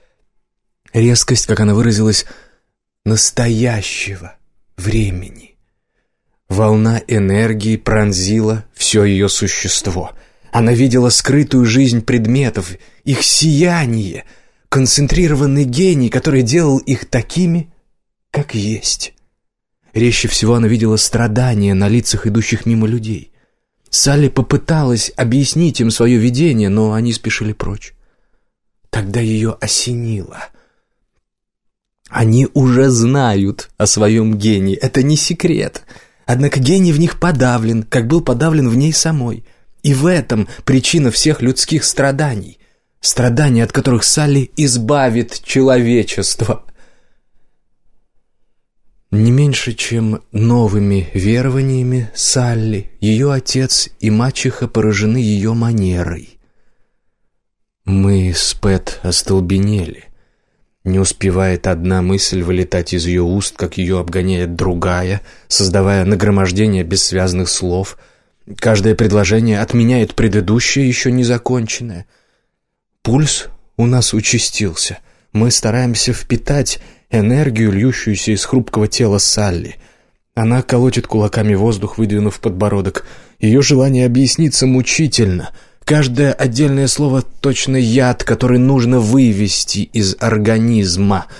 A: Резкость, как она выразилась, настоящего времени. Волна энергии пронзила все ее существо — она видела скрытую жизнь предметов, их сияние, концентрированный гений, который делал их такими, как есть. Резче всего она видела страдания на лицах идущих мимо людей. Салли попыталась объяснить им свое видение, но они спешили прочь. Тогда ее осенило. Они уже знают о своем гении, это не секрет. Однако гений в них подавлен, как был подавлен в ней самой. И в этом причина всех людских страданий. Страданий, от которых Салли избавит человечество. Не меньше, чем новыми верованиями Салли, ее отец и мачеха поражены ее манерой. Мы с Пэт остолбенели. Не успевает одна мысль вылетать из ее уст, как ее обгоняет другая, создавая нагромождение бессвязных слов — Каждое предложение отменяет предыдущее, еще не законченное. Пульс у нас участился. Мы стараемся впитать энергию, льющуюся из хрупкого тела Салли. Она колотит кулаками воздух, выдвинув подбородок. Ее желание объясниться мучительно. Каждое отдельное слово — точно яд, который нужно вывести из организма —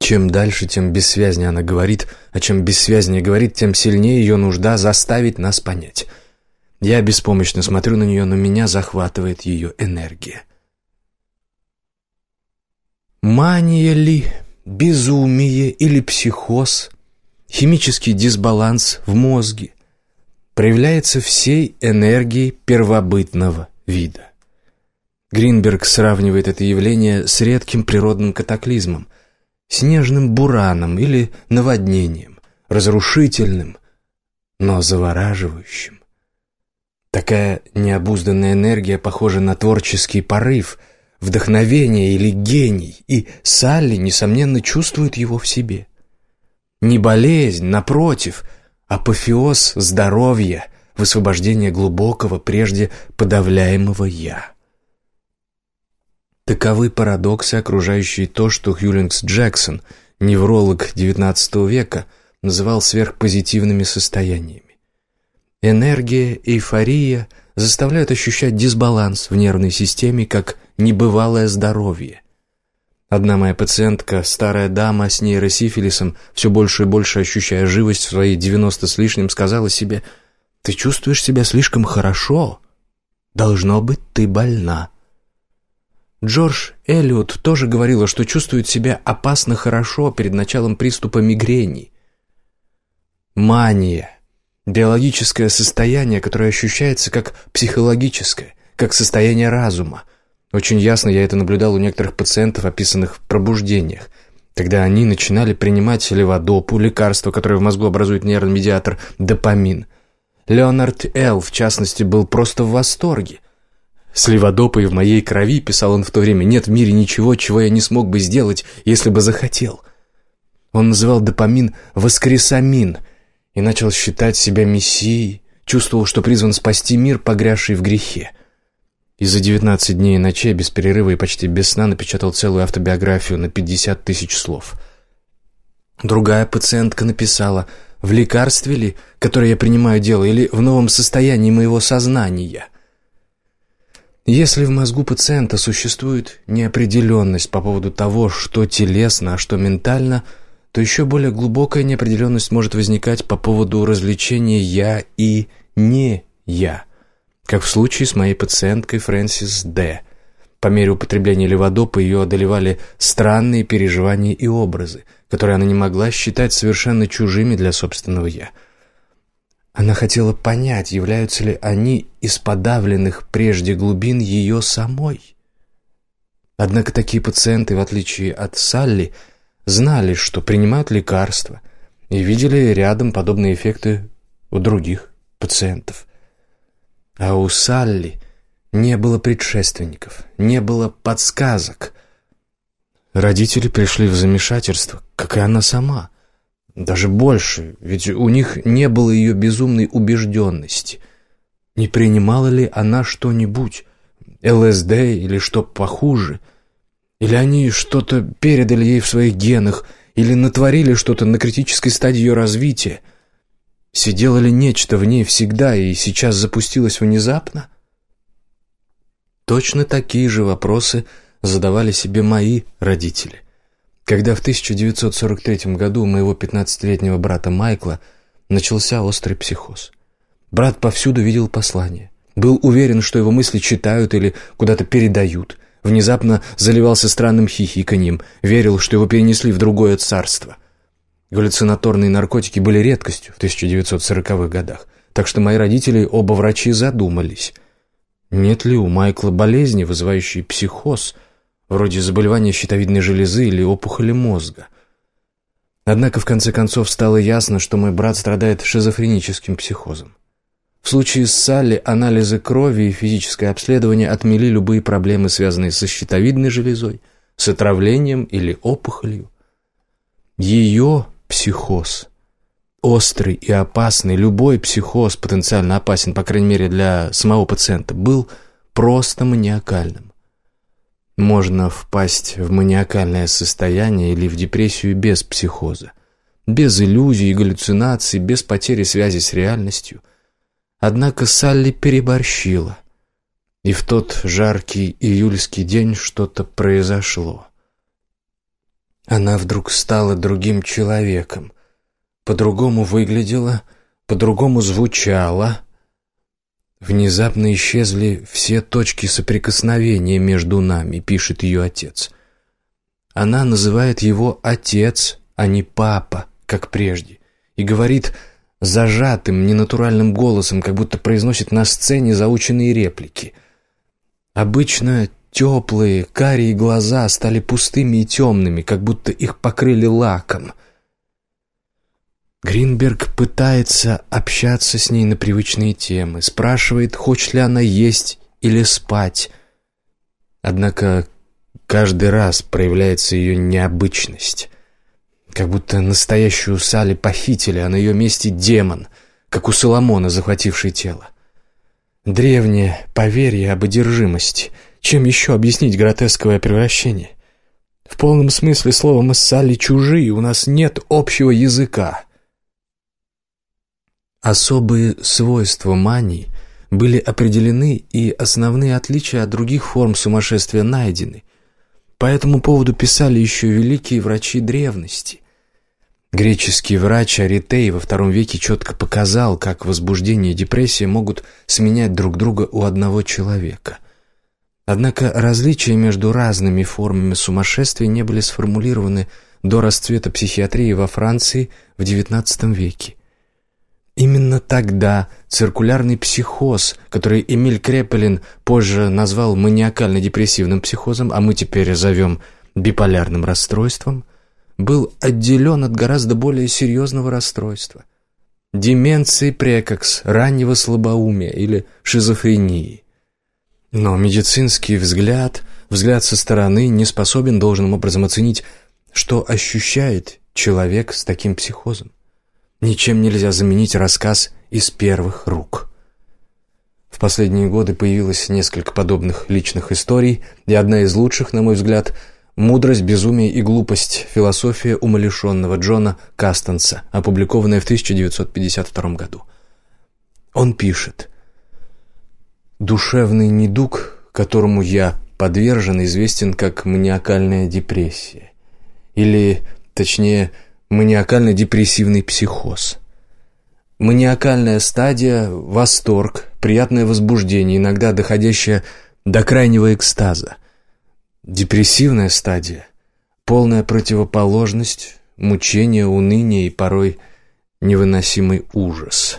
A: чем дальше, тем бессвязнее она говорит, а чем бессвязнее говорит, тем сильнее ее нужда заставить нас понять. Я беспомощно смотрю на нее, но меня захватывает ее энергия. Мания ли, безумие или психоз, химический дисбаланс в мозге проявляется всей энергией первобытного вида. Гринберг сравнивает это явление с редким природным катаклизмом – снежным бураном или наводнением, разрушительным, но завораживающим. Такая необузданная энергия похожа на творческий порыв, вдохновение или гений, и Салли, несомненно, чувствует его в себе. Не болезнь, напротив, апофеоз здоровья, высвобождение глубокого, прежде подавляемого «я». Таковы парадоксы, окружающие то, что Хьюлингс Джексон, невролог XIX века, называл сверхпозитивными состояниями. Энергия, эйфория заставляют ощущать дисбаланс в нервной системе как небывалое здоровье. Одна моя пациентка, старая дама с нейросифилисом, все больше и больше ощущая живость в свои девяносто с лишним, сказала себе «Ты чувствуешь себя слишком хорошо?» Должно быть, ты больна». Джордж Эллиот тоже говорила, что чувствует себя опасно хорошо перед началом приступа мигрени. Мания – биологическое состояние, которое ощущается как психологическое, как состояние разума. Очень ясно я это наблюдал у некоторых пациентов, описанных в пробуждениях. Когда они начинали принимать леводопу, лекарство, которое в мозгу образует нервный медиатор, допамин. Леонард Эл, в частности, был просто в восторге – с леводопой в моей крови, писал он в то время, нет в мире ничего, чего я не смог бы сделать, если бы захотел. Он называл допамин «воскресамин» и начал считать себя мессией, чувствовал, что призван спасти мир, погрязший в грехе. И за 19 дней и ночей без перерыва и почти без сна напечатал целую автобиографию на 50 тысяч слов. Другая пациентка написала «В лекарстве ли, которое я принимаю дело, или в новом состоянии моего сознания?» Если в мозгу пациента существует неопределенность по поводу того, что телесно, а что ментально, то еще более глубокая неопределенность может возникать по поводу развлечения «я» и «не я», как в случае с моей пациенткой Фрэнсис Д. По мере употребления леводопа ее одолевали странные переживания и образы, которые она не могла считать совершенно чужими для собственного «я». Она хотела понять, являются ли они из подавленных прежде глубин ее самой. Однако такие пациенты, в отличие от Салли, знали, что принимают лекарства, и видели рядом подобные эффекты у других пациентов. А у Салли не было предшественников, не было подсказок. Родители пришли в замешательство, как и она сама – даже больше, ведь у них не было ее безумной убежденности. Не принимала ли она что-нибудь, ЛСД или что похуже? Или они что-то передали ей в своих генах, или натворили что-то на критической стадии ее развития? Сидело ли нечто в ней всегда и сейчас запустилось внезапно? Точно такие же вопросы задавали себе мои родители – когда в 1943 году у моего 15-летнего брата Майкла начался острый психоз. Брат повсюду видел послания. Был уверен, что его мысли читают или куда-то передают. Внезапно заливался странным хихиканьем, верил, что его перенесли в другое царство. Галлюцинаторные наркотики были редкостью в 1940-х годах, так что мои родители, оба врачи, задумались. Нет ли у Майкла болезни, вызывающей психоз – вроде заболевания щитовидной железы или опухоли мозга. Однако в конце концов стало ясно, что мой брат страдает шизофреническим психозом. В случае с Салли анализы крови и физическое обследование отмели любые проблемы, связанные со щитовидной железой, с отравлением или опухолью. Ее психоз, острый и опасный, любой психоз потенциально опасен, по крайней мере для самого пациента, был просто маниакальным. Можно впасть в маниакальное состояние или в депрессию без психоза, без иллюзий и галлюцинаций, без потери связи с реальностью. Однако Салли переборщила, и в тот жаркий июльский день что-то произошло. Она вдруг стала другим человеком, по-другому выглядела, по-другому звучала — Внезапно исчезли все точки соприкосновения между нами, пишет ее отец. Она называет его отец, а не папа, как прежде, и говорит зажатым, ненатуральным голосом, как будто произносит на сцене заученные реплики. Обычно теплые, карие глаза стали пустыми и темными, как будто их покрыли лаком. Гринберг пытается общаться с ней на привычные темы, спрашивает, хочет ли она есть или спать. Однако каждый раз проявляется ее необычность. Как будто настоящую Салли похитили, а на ее месте демон, как у Соломона, захвативший тело. Древнее поверье об одержимости. Чем еще объяснить гротесковое превращение? В полном смысле слова мы с Салли чужие, у нас нет общего языка. Особые свойства мании были определены и основные отличия от других форм сумасшествия найдены. По этому поводу писали еще великие врачи древности. Греческий врач Аритей во втором веке четко показал, как возбуждение и депрессия могут сменять друг друга у одного человека. Однако различия между разными формами сумасшествия не были сформулированы до расцвета психиатрии во Франции в XIX веке. Именно тогда циркулярный психоз, который Эмиль Крепелин позже назвал маниакально-депрессивным психозом, а мы теперь зовем биполярным расстройством, был отделен от гораздо более серьезного расстройства – деменции прекокс, раннего слабоумия или шизофрении. Но медицинский взгляд, взгляд со стороны, не способен должным образом оценить, что ощущает человек с таким психозом. Ничем нельзя заменить рассказ из первых рук. В последние годы появилось несколько подобных личных историй, и одна из лучших, на мой взгляд – «Мудрость, безумие и глупость. Философия умалишенного» Джона Кастенса, опубликованная в 1952 году. Он пишет «Душевный недуг, которому я подвержен, известен как маниакальная депрессия, или, точнее, маниакально-депрессивный психоз. Маниакальная стадия – восторг, приятное возбуждение, иногда доходящее до крайнего экстаза. Депрессивная стадия – полная противоположность, мучение, уныние и порой невыносимый ужас.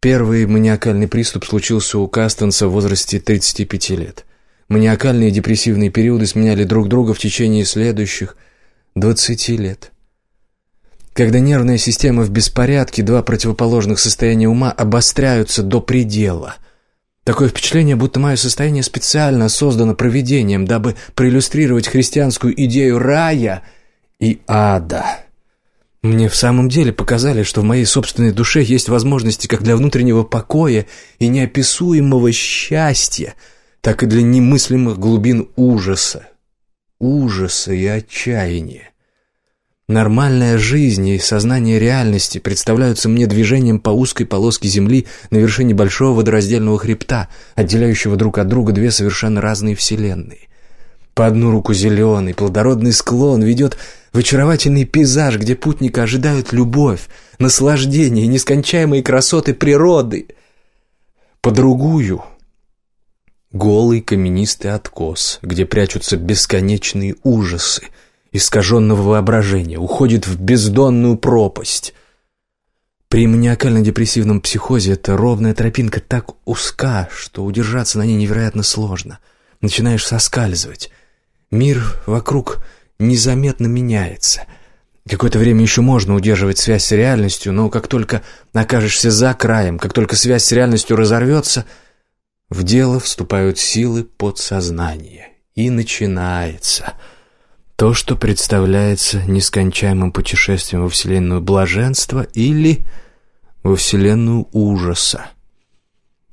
A: Первый маниакальный приступ случился у Кастенса в возрасте 35 лет. Маниакальные и депрессивные периоды сменяли друг друга в течение следующих 20 лет. Когда нервная система в беспорядке, два противоположных состояния ума обостряются до предела – Такое впечатление, будто мое состояние специально создано провидением, дабы проиллюстрировать христианскую идею рая и ада. Мне в самом деле показали, что в моей собственной душе есть возможности как для внутреннего покоя и неописуемого счастья, так и для немыслимых глубин ужаса, ужаса и отчаяния. Нормальная жизнь и сознание реальности представляются мне движением по узкой полоске земли на вершине большого водораздельного хребта, отделяющего друг от друга две совершенно разные вселенные. По одну руку зеленый, плодородный склон ведет в очаровательный пейзаж, где путника ожидают любовь, наслаждение и нескончаемые красоты природы. По другую — голый каменистый откос, где прячутся бесконечные ужасы — искаженного воображения, уходит в бездонную пропасть. При маниакально-депрессивном психозе эта ровная тропинка так узка, что удержаться на ней невероятно сложно. Начинаешь соскальзывать. Мир вокруг незаметно меняется. Какое-то время еще можно удерживать связь с реальностью, но как только окажешься за краем, как только связь с реальностью разорвется, в дело вступают силы подсознания. И начинается... То, что представляется нескончаемым путешествием во вселенную блаженства или во вселенную ужаса.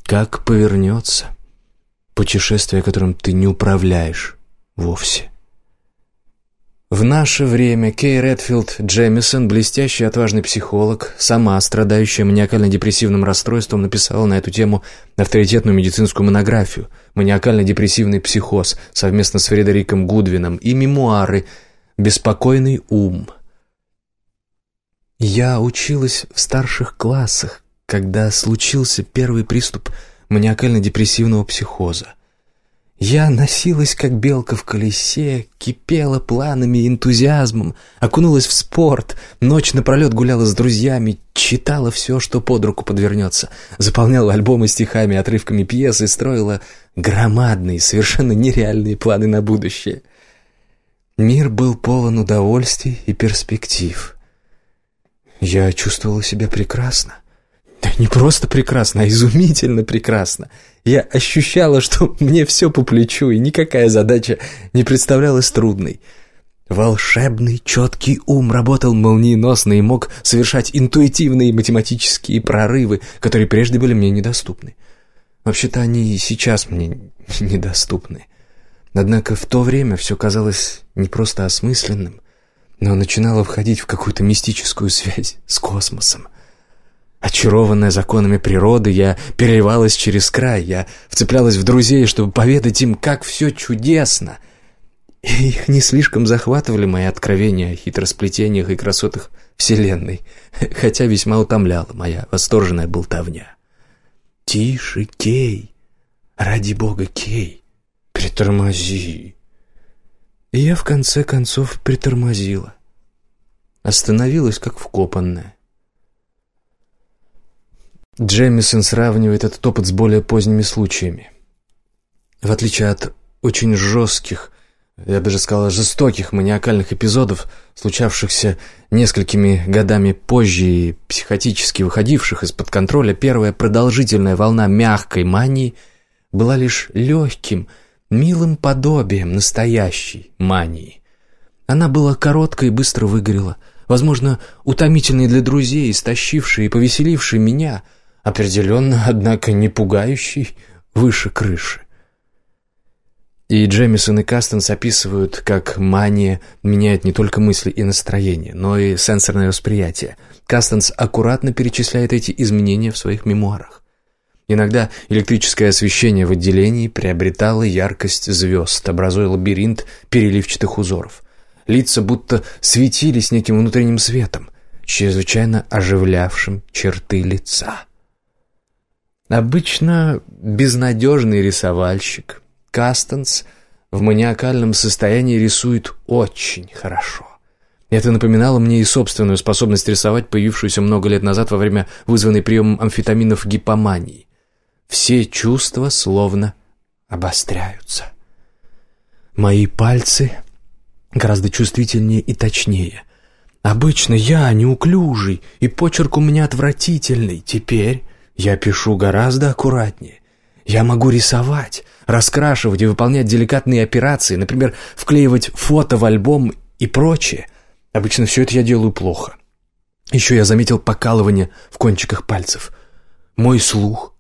A: Как повернется путешествие, которым ты не управляешь вовсе. В наше время Кей Редфилд Джемисон, блестящий отважный психолог, сама страдающая маниакально-депрессивным расстройством, написала на эту тему авторитетную медицинскую монографию «Маниакально-депрессивный психоз» совместно с Фредериком Гудвином и мемуары «Беспокойный ум». Я училась в старших классах, когда случился первый приступ маниакально-депрессивного психоза. Я носилась, как белка в колесе, кипела планами и энтузиазмом, окунулась в спорт, ночь напролет гуляла с друзьями, читала все, что под руку подвернется, заполняла альбомы стихами, отрывками пьес и строила громадные, совершенно нереальные планы на будущее. Мир был полон удовольствий и перспектив. Я чувствовала себя прекрасно. Не просто прекрасно, а изумительно прекрасно. Я ощущала, что мне все по плечу, и никакая задача не представлялась трудной. Волшебный, четкий ум работал молниеносно и мог совершать интуитивные математические прорывы, которые прежде были мне недоступны. Вообще-то они и сейчас мне недоступны. Однако в то время все казалось не просто осмысленным, но начинало входить в какую-то мистическую связь с космосом. Очарованная законами природы, я переливалась через край, я вцеплялась в друзей, чтобы поведать им, как все чудесно. И их не слишком захватывали мои откровения о хитросплетениях и красотах Вселенной, хотя весьма утомляла моя восторженная болтовня. «Тише, Кей! Ради бога, Кей! Притормози!» И я в конце концов притормозила. Остановилась, как вкопанная. Джемисон сравнивает этот опыт с более поздними случаями. В отличие от очень жестких, я даже сказала, жестоких маниакальных эпизодов, случавшихся несколькими годами позже и психотически выходивших из-под контроля, первая продолжительная волна мягкой мании была лишь легким, милым подобием настоящей мании. Она была короткой и быстро выгорела, возможно, утомительной для друзей, истощившей и повеселившей меня, определенно, однако, не пугающей выше крыши. И Джемисон и Кастенс описывают, как мания меняет не только мысли и настроение, но и сенсорное восприятие. Кастенс аккуратно перечисляет эти изменения в своих мемуарах. Иногда электрическое освещение в отделении приобретало яркость звезд, образуя лабиринт переливчатых узоров. Лица будто светились неким внутренним светом, чрезвычайно оживлявшим черты лица. Обычно безнадежный рисовальщик, Кастенс в маниакальном состоянии рисует очень хорошо. Это напоминало мне и собственную способность рисовать, появившуюся много лет назад во время вызванной приемом амфетаминов гипомании. Все чувства словно обостряются. Мои пальцы гораздо чувствительнее и точнее. Обычно я неуклюжий, и почерк у меня отвратительный. Теперь я пишу гораздо аккуратнее. Я могу рисовать, раскрашивать и выполнять деликатные операции, например, вклеивать фото в альбом и прочее. Обычно все это я делаю плохо. Еще я заметил покалывание в кончиках пальцев. Мой слух,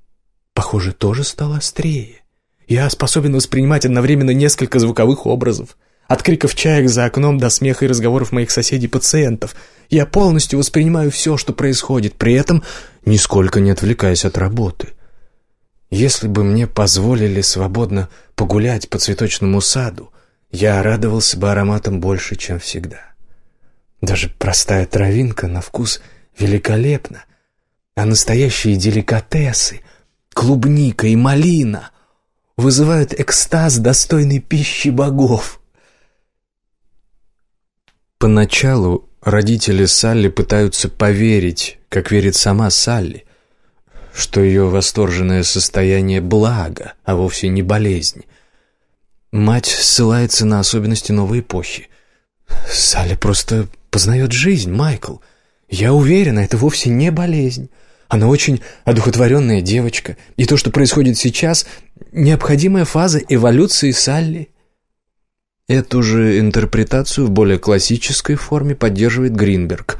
A: похоже, тоже стал острее. Я способен воспринимать одновременно несколько звуковых образов. От криков чаек за окном до смеха и разговоров моих соседей-пациентов. Я полностью воспринимаю все, что происходит, при этом нисколько не отвлекаясь от работы. Если бы мне позволили свободно погулять по цветочному саду, я радовался бы ароматом больше, чем всегда. Даже простая травинка на вкус великолепна, а настоящие деликатесы, клубника и малина, вызывают экстаз, достойный пищи богов. Поначалу родители Салли пытаются поверить, как верит сама Салли, что ее восторженное состояние – благо, а вовсе не болезнь. Мать ссылается на особенности новой эпохи. Салли просто познает жизнь, Майкл. Я уверена, это вовсе не болезнь. Она очень одухотворенная девочка, и то, что происходит сейчас – необходимая фаза эволюции Салли. Эту же интерпретацию в более классической форме поддерживает Гринберг.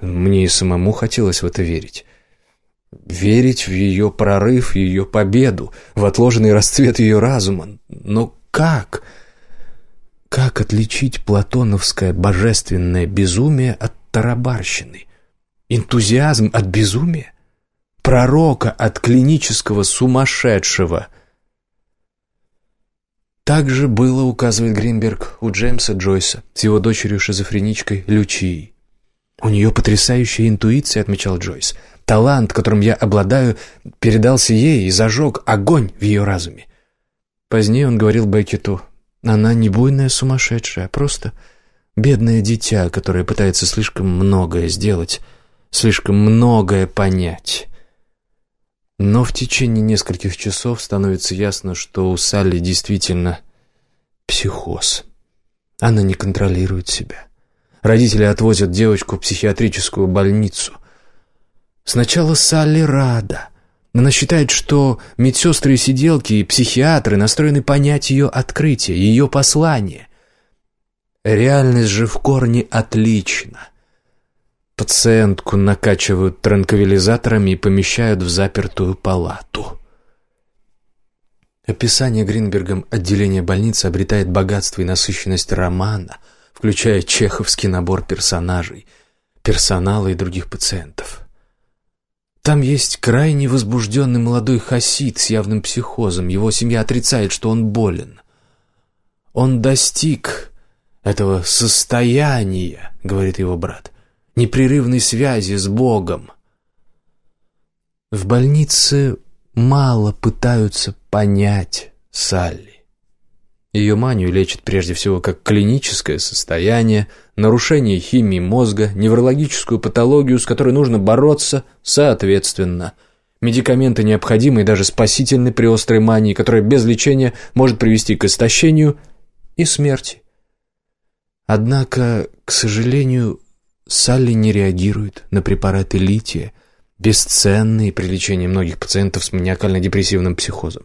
A: Мне и самому хотелось в это верить. Верить в ее прорыв, ее победу, в отложенный расцвет ее разума. Но как? Как отличить платоновское божественное безумие от тарабарщины? Энтузиазм от безумия? Пророка от клинического сумасшедшего? Так же было, указывает Гринберг, у Джеймса Джойса с его дочерью-шизофреничкой Лючией. «У нее потрясающая интуиция», — отмечал Джойс. Талант, которым я обладаю, передался ей и зажег огонь в ее разуме. Позднее он говорил Беккету, она не буйная сумасшедшая, а просто бедное дитя, которое пытается слишком многое сделать, слишком многое понять. Но в течение нескольких часов становится ясно, что у Салли действительно психоз. Она не контролирует себя. Родители отвозят девочку в психиатрическую больницу. Сначала Салли рада. Она считает, что медсестры и сиделки и психиатры настроены понять ее открытие, ее послание. Реальность же в корне отлична. Пациентку накачивают транквилизаторами и помещают в запертую палату. Описание Гринбергом отделения больницы обретает богатство и насыщенность романа, включая чеховский набор персонажей, персонала и других пациентов. Там есть крайне возбужденный молодой хасид с явным психозом. Его семья отрицает, что он болен. Он достиг этого состояния, говорит его брат, непрерывной связи с Богом. В больнице мало пытаются понять Салли. Ее манию лечат прежде всего как клиническое состояние, нарушение химии мозга, неврологическую патологию, с которой нужно бороться соответственно. Медикаменты необходимы и даже спасительны при острой мании, которая без лечения может привести к истощению и смерти. Однако, к сожалению, Салли не реагирует на препараты лития, бесценные при лечении многих пациентов с маниакально-депрессивным психозом.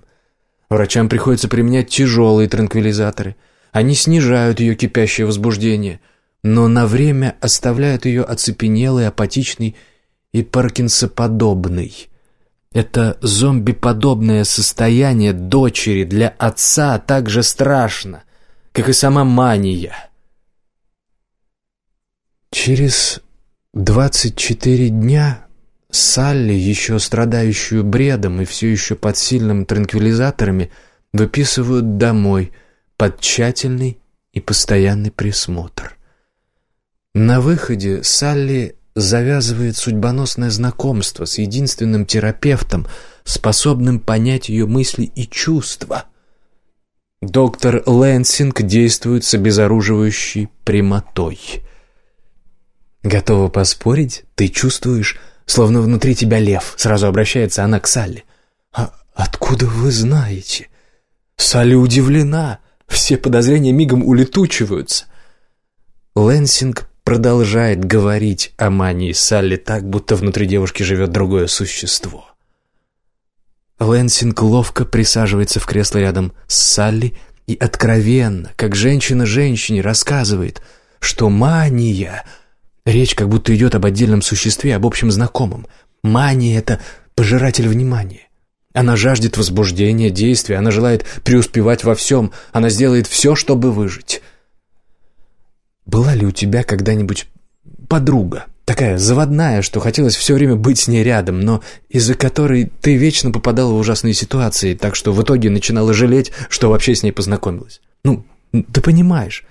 A: Врачам приходится применять тяжелые транквилизаторы. Они снижают ее кипящее возбуждение, но на время оставляют ее оцепенелой, апатичной и паркинсоподобной. Это зомби-подобное состояние дочери для отца так же страшно, как и сама мания. Через двадцать четыре дня Салли, еще страдающую бредом и все еще под сильным транквилизаторами, выписывают домой под тщательный и постоянный присмотр. На выходе Салли завязывает судьбоносное знакомство с единственным терапевтом, способным понять ее мысли и чувства. Доктор Лэнсинг действует с обезоруживающей прямотой. «Готова поспорить? Ты чувствуешь словно внутри тебя лев. Сразу обращается она к Салли. «А откуда вы знаете?» Салли удивлена. Все подозрения мигом улетучиваются. Лэнсинг продолжает говорить о мании Салли так, будто внутри девушки живет другое существо. Лэнсинг ловко присаживается в кресло рядом с Салли и откровенно, как женщина женщине, рассказывает, что мания Речь как будто идет об отдельном существе, об общем знакомом. Мания — это пожиратель внимания. Она жаждет возбуждения, действия, она желает преуспевать во всем, она сделает все, чтобы выжить. Была ли у тебя когда-нибудь подруга, такая заводная, что хотелось все время быть с ней рядом, но из-за которой ты вечно попадала в ужасные ситуации, так что в итоге начинала жалеть, что вообще с ней познакомилась? Ну, ты понимаешь,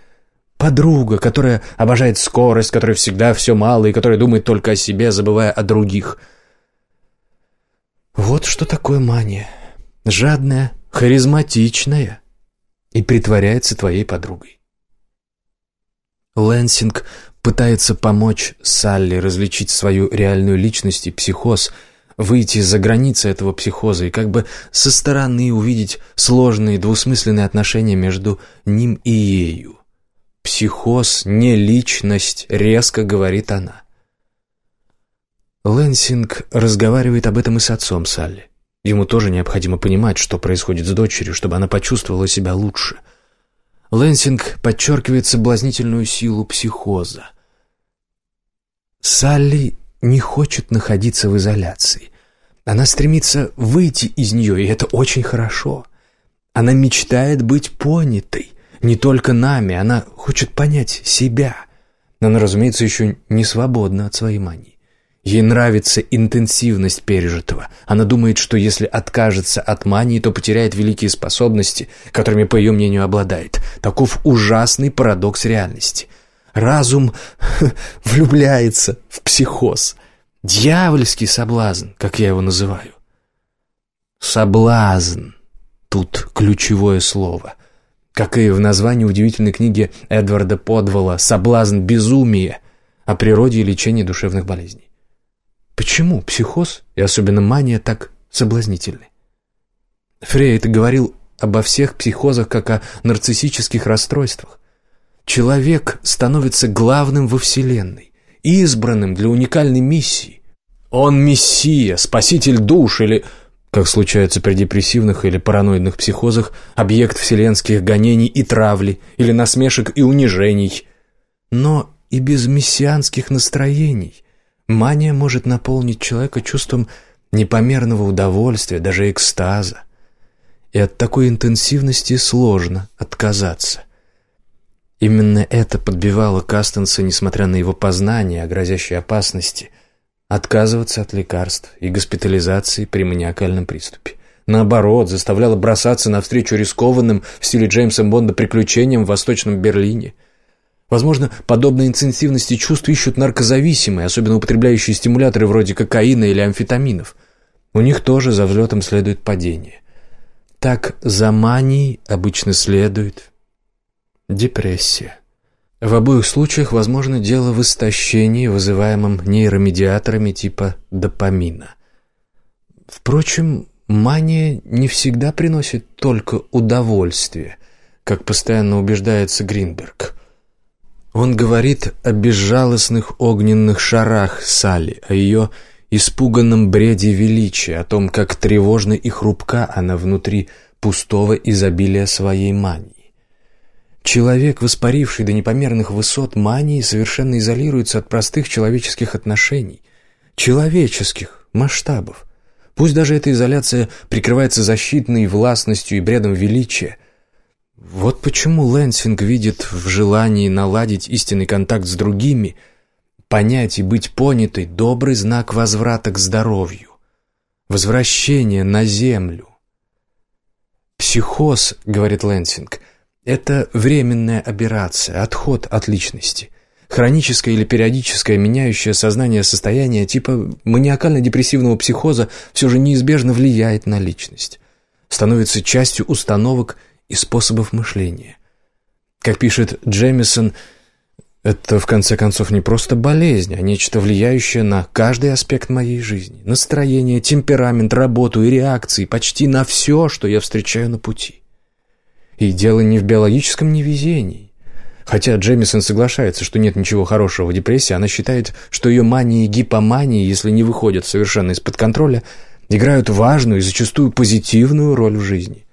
A: Подруга, которая обожает скорость, которая всегда все мало и которая думает только о себе, забывая о других. Вот что такое мания. Жадная, харизматичная и притворяется твоей подругой. Лэнсинг пытается помочь Салли различить свою реальную личность и психоз, выйти за границы этого психоза и как бы со стороны увидеть сложные двусмысленные отношения между ним и ею. «Психоз, не личность», — резко говорит она. Лэнсинг разговаривает об этом и с отцом Салли. Ему тоже необходимо понимать, что происходит с дочерью, чтобы она почувствовала себя лучше. Лэнсинг подчеркивает соблазнительную силу психоза. Салли не хочет находиться в изоляции. Она стремится выйти из нее, и это очень хорошо. Она мечтает быть понятой, не только нами, она хочет понять себя. Но она, разумеется, еще не свободна от своей мании. Ей нравится интенсивность пережитого. Она думает, что если откажется от мании, то потеряет великие способности, которыми, по ее мнению, обладает. Таков ужасный парадокс реальности. Разум влюбляется в психоз. Дьявольский соблазн, как я его называю. Соблазн. Тут ключевое слово — как и в названии удивительной книги Эдварда Подвала «Соблазн безумия» о природе и лечении душевных болезней. Почему психоз и особенно мания так соблазнительны? Фрейд говорил обо всех психозах как о нарциссических расстройствах. Человек становится главным во Вселенной, избранным для уникальной миссии. Он мессия, спаситель душ или как случается при депрессивных или параноидных психозах, объект вселенских гонений и травли, или насмешек и унижений. Но и без мессианских настроений мания может наполнить человека чувством непомерного удовольствия, даже экстаза. И от такой интенсивности сложно отказаться. Именно это подбивало Кастенса, несмотря на его познание о грозящей опасности – отказываться от лекарств и госпитализации при маниакальном приступе. Наоборот, заставляла бросаться навстречу рискованным в стиле Джеймса Бонда приключениям в Восточном Берлине. Возможно, подобной интенсивности чувств ищут наркозависимые, особенно употребляющие стимуляторы вроде кокаина или амфетаминов. У них тоже за взлетом следует падение. Так за манией обычно следует депрессия. В обоих случаях возможно дело в истощении, вызываемом нейромедиаторами типа допамина. Впрочем, мания не всегда приносит только удовольствие, как постоянно убеждается Гринберг. Он говорит о безжалостных огненных шарах Салли, о ее испуганном бреде величия, о том, как тревожна и хрупка она внутри пустого изобилия своей мании. Человек, воспаривший до непомерных высот мании, совершенно изолируется от простых человеческих отношений, человеческих масштабов. Пусть даже эта изоляция прикрывается защитной властностью и бредом величия. Вот почему Лэнсинг видит в желании наладить истинный контакт с другими, понять и быть понятой добрый знак возврата к здоровью, возвращение на землю. «Психоз», — говорит Лэнсинг, — это временная аберрация, отход от личности. Хроническое или периодическое меняющее сознание состояние типа маниакально-депрессивного психоза все же неизбежно влияет на личность. Становится частью установок и способов мышления. Как пишет Джемисон, это в конце концов не просто болезнь, а нечто влияющее на каждый аспект моей жизни. Настроение, темперамент, работу и реакции, почти на все, что я встречаю на пути. И дело не в биологическом невезении. Хотя Джемисон соглашается, что нет ничего хорошего в депрессии, она считает, что ее мании и гипомании, если не выходят совершенно из-под контроля, играют важную и зачастую позитивную роль в жизни.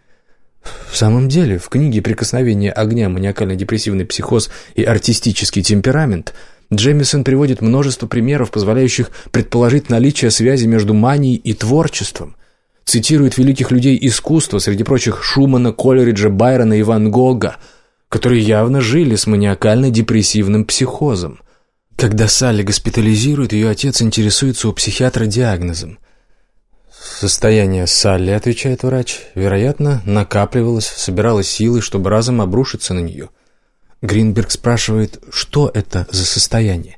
A: В самом деле, в книге «Прикосновение огня. Маниакально-депрессивный психоз и артистический темперамент» Джемисон приводит множество примеров, позволяющих предположить наличие связи между манией и творчеством, цитирует великих людей искусства, среди прочих Шумана, Колериджа, Байрона и Ван Гога, которые явно жили с маниакально-депрессивным психозом. Когда Салли госпитализирует, ее отец интересуется у психиатра диагнозом. «Состояние Салли», — отвечает врач, — вероятно, накапливалось, собиралось силы, чтобы разом обрушиться на нее. Гринберг спрашивает, что это за состояние.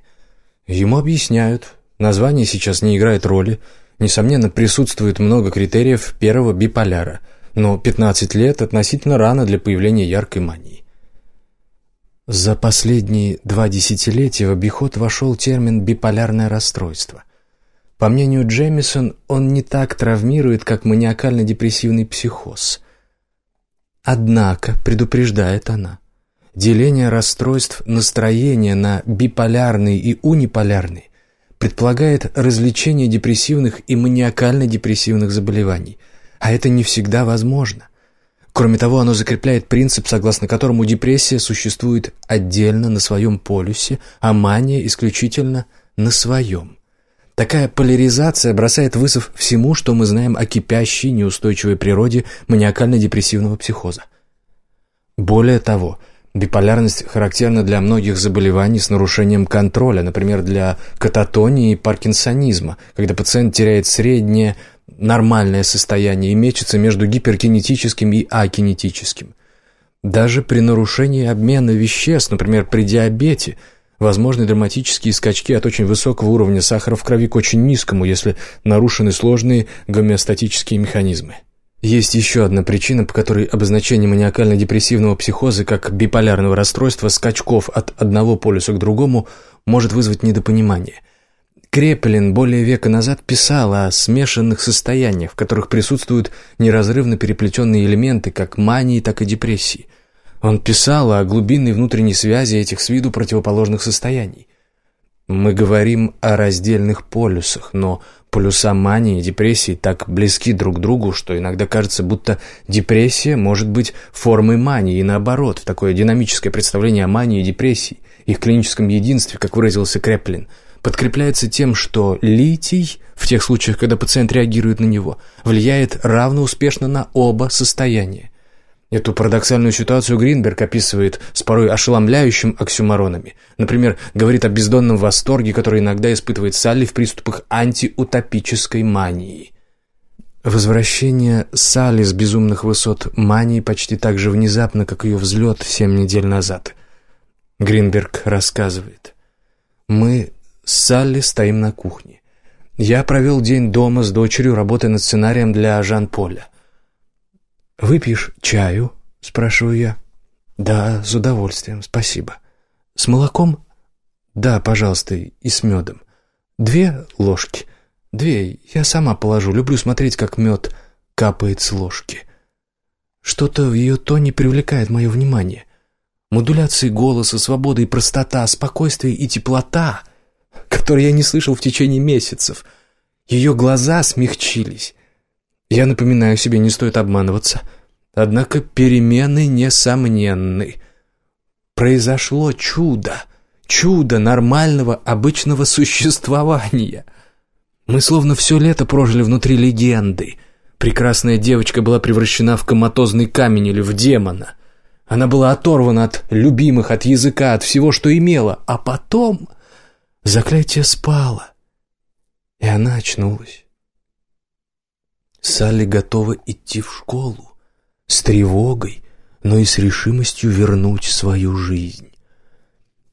A: Ему объясняют, название сейчас не играет роли, Несомненно, присутствует много критериев первого биполяра, но 15 лет относительно рано для появления яркой мании. За последние два десятилетия в обиход вошел термин «биполярное расстройство». По мнению Джемисон, он не так травмирует, как маниакально-депрессивный психоз. Однако, предупреждает она, деление расстройств настроения на биполярный и униполярный предполагает развлечение депрессивных и маниакально-депрессивных заболеваний, а это не всегда возможно. Кроме того, оно закрепляет принцип, согласно которому депрессия существует отдельно на своем полюсе, а мания исключительно на своем. Такая поляризация бросает вызов всему, что мы знаем о кипящей, неустойчивой природе маниакально-депрессивного психоза. Более того, Биполярность характерна для многих заболеваний с нарушением контроля, например, для кататонии и паркинсонизма, когда пациент теряет среднее нормальное состояние и мечется между гиперкинетическим и акинетическим. Даже при нарушении обмена веществ, например, при диабете, возможны драматические скачки от очень высокого уровня сахара в крови к очень низкому, если нарушены сложные гомеостатические механизмы. Есть еще одна причина, по которой обозначение маниакально-депрессивного психоза как биполярного расстройства скачков от одного полюса к другому может вызвать недопонимание. Крепелин более века назад писал о смешанных состояниях, в которых присутствуют неразрывно переплетенные элементы как мании, так и депрессии. Он писал о глубинной внутренней связи этих с виду противоположных состояний. Мы говорим о раздельных полюсах, но Полюса мании и депрессии так близки друг к другу, что иногда кажется, будто депрессия может быть формой мании и наоборот. Такое динамическое представление о мании и депрессии, их клиническом единстве, как выразился Креплин, подкрепляется тем, что литий, в тех случаях, когда пациент реагирует на него, влияет равно успешно на оба состояния. Эту парадоксальную ситуацию Гринберг описывает с порой ошеломляющим оксюмаронами. Например, говорит о бездонном восторге, который иногда испытывает Салли в приступах антиутопической мании. Возвращение Салли с безумных высот мании почти так же внезапно, как ее взлет семь недель назад. Гринберг рассказывает. «Мы с Салли стоим на кухне. Я провел день дома с дочерью, работая над сценарием для Жан-Поля. «Выпьешь чаю?» — спрашиваю я. «Да, с удовольствием, спасибо». «С молоком?» «Да, пожалуйста, и с медом. Две ложки?» «Две. Я сама положу. Люблю смотреть, как мед капает с ложки». Что-то в ее тоне привлекает мое внимание. Модуляции голоса, свобода и простота, спокойствие и теплота, которые я не слышал в течение месяцев. Ее глаза смягчились. Я напоминаю себе, не стоит обманываться. Однако перемены несомненны. Произошло чудо. Чудо нормального, обычного существования. Мы словно все лето прожили внутри легенды. Прекрасная девочка была превращена в коматозный камень или в демона. Она была оторвана от любимых, от языка, от всего, что имела. А потом заклятие спало, и она очнулась. Салли готова идти в школу с тревогой, но и с решимостью вернуть свою жизнь.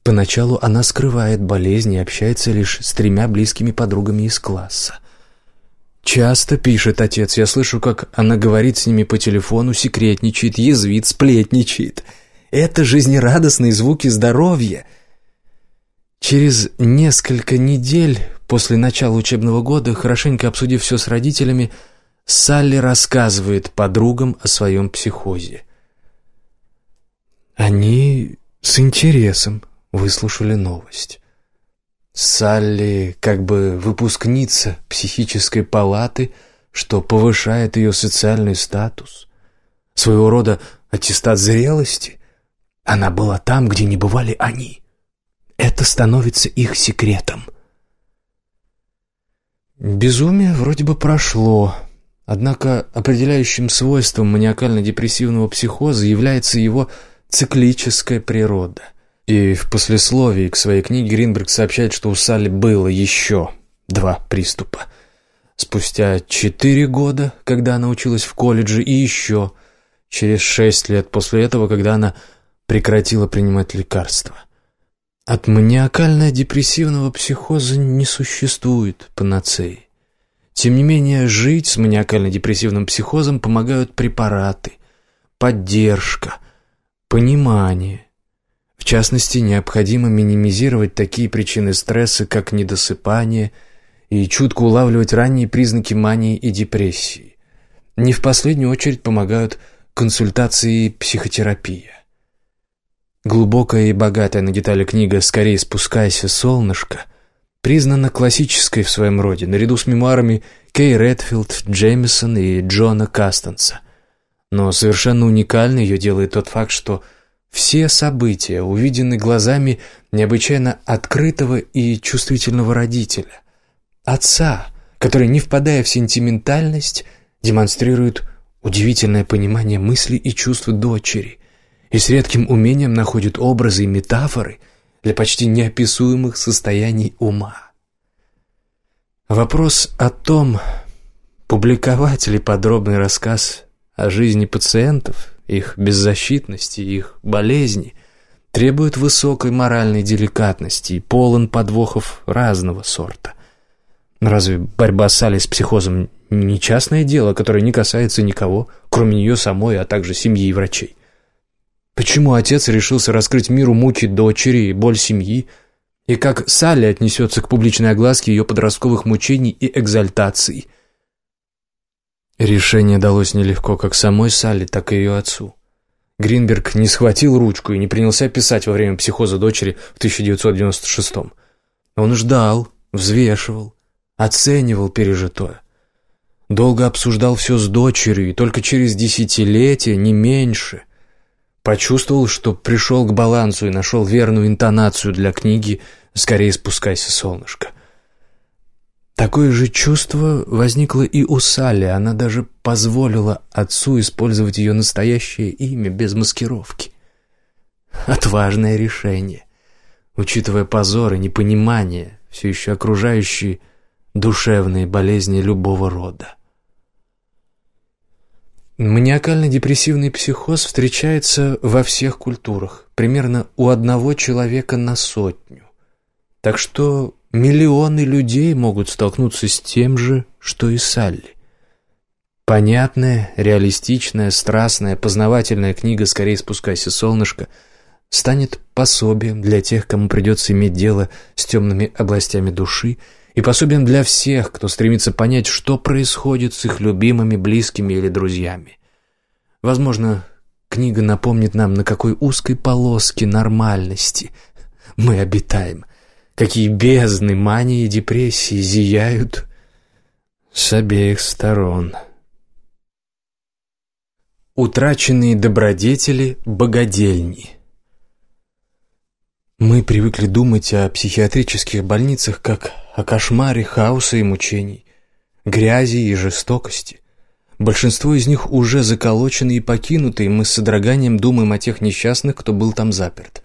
A: Поначалу она скрывает болезнь и общается лишь с тремя близкими подругами из класса. «Часто, — пишет отец, — я слышу, как она говорит с ними по телефону, секретничает, язвит, сплетничает. Это жизнерадостные звуки здоровья». Через несколько недель после начала учебного года, хорошенько обсудив все с родителями, Салли рассказывает подругам о своем психозе. Они с интересом выслушали новость. Салли как бы выпускница психической палаты, что повышает ее социальный статус. Своего рода аттестат зрелости. Она была там, где не бывали они. Это становится их секретом. Безумие вроде бы прошло, однако определяющим свойством маниакально-депрессивного психоза является его циклическая природа. И в послесловии к своей книге Гринберг сообщает, что у Салли было еще два приступа. Спустя четыре года, когда она училась в колледже, и еще через шесть лет после этого, когда она прекратила принимать лекарства. От маниакально-депрессивного психоза не существует панацеи. Тем не менее, жить с маниакально-депрессивным психозом помогают препараты, поддержка, понимание, в частности, необходимо минимизировать такие причины стресса, как недосыпание, и чутко улавливать ранние признаки мании и депрессии. Не в последнюю очередь помогают консультации и психотерапия. Глубокая и богатая на детали книга «Скорее спускайся, солнышко» признана классической в своем роде, наряду с мемуарами Кей Редфилд, Джеймисон и Джона Кастенса. Но совершенно уникальной ее делает тот факт, что все события увидены глазами необычайно открытого и чувствительного родителя. Отца, который, не впадая в сентиментальность, демонстрирует удивительное понимание мыслей и чувств дочери и с редким умением находит образы и метафоры для почти неописуемых состояний ума. Вопрос о том, публиковать ли подробный рассказ о жизни пациентов их беззащитности, их болезни, требует высокой моральной деликатности и полон подвохов разного сорта. Разве борьба с Али с психозом не частное дело, которое не касается никого, кроме нее самой, а также семьи и врачей? Почему отец решился раскрыть миру муки дочери и боль семьи, и как Салли отнесется к публичной огласке ее подростковых мучений и экзальтаций – Решение далось нелегко как самой Салли, так и ее отцу. Гринберг не схватил ручку и не принялся писать во время психоза дочери в 1996-м. Он ждал, взвешивал, оценивал пережитое. Долго обсуждал все с дочерью, и только через десятилетия, не меньше, почувствовал, что пришел к балансу и нашел верную интонацию для книги «Скорее спускайся, солнышко». Такое же чувство возникло и у Салли. Она даже позволила отцу использовать ее настоящее имя без маскировки. Отважное решение, учитывая позор и непонимание, все еще окружающие душевные болезни любого рода. Маниакально-депрессивный психоз встречается во всех культурах, примерно у одного человека на сотню. Так что миллионы людей могут столкнуться с тем же, что и Салли. Понятная, реалистичная, страстная, познавательная книга «Скорее спускайся, солнышко» станет пособием для тех, кому придется иметь дело с темными областями души, и пособием для всех, кто стремится понять, что происходит с их любимыми, близкими или друзьями. Возможно, книга напомнит нам, на какой узкой полоске нормальности мы обитаем, какие бездны мании и депрессии зияют с обеих сторон. Утраченные добродетели богадельни Мы привыкли думать о психиатрических больницах как о кошмаре хаоса и мучений, грязи и жестокости. Большинство из них уже заколочены и покинуты, и мы с содроганием думаем о тех несчастных, кто был там заперт.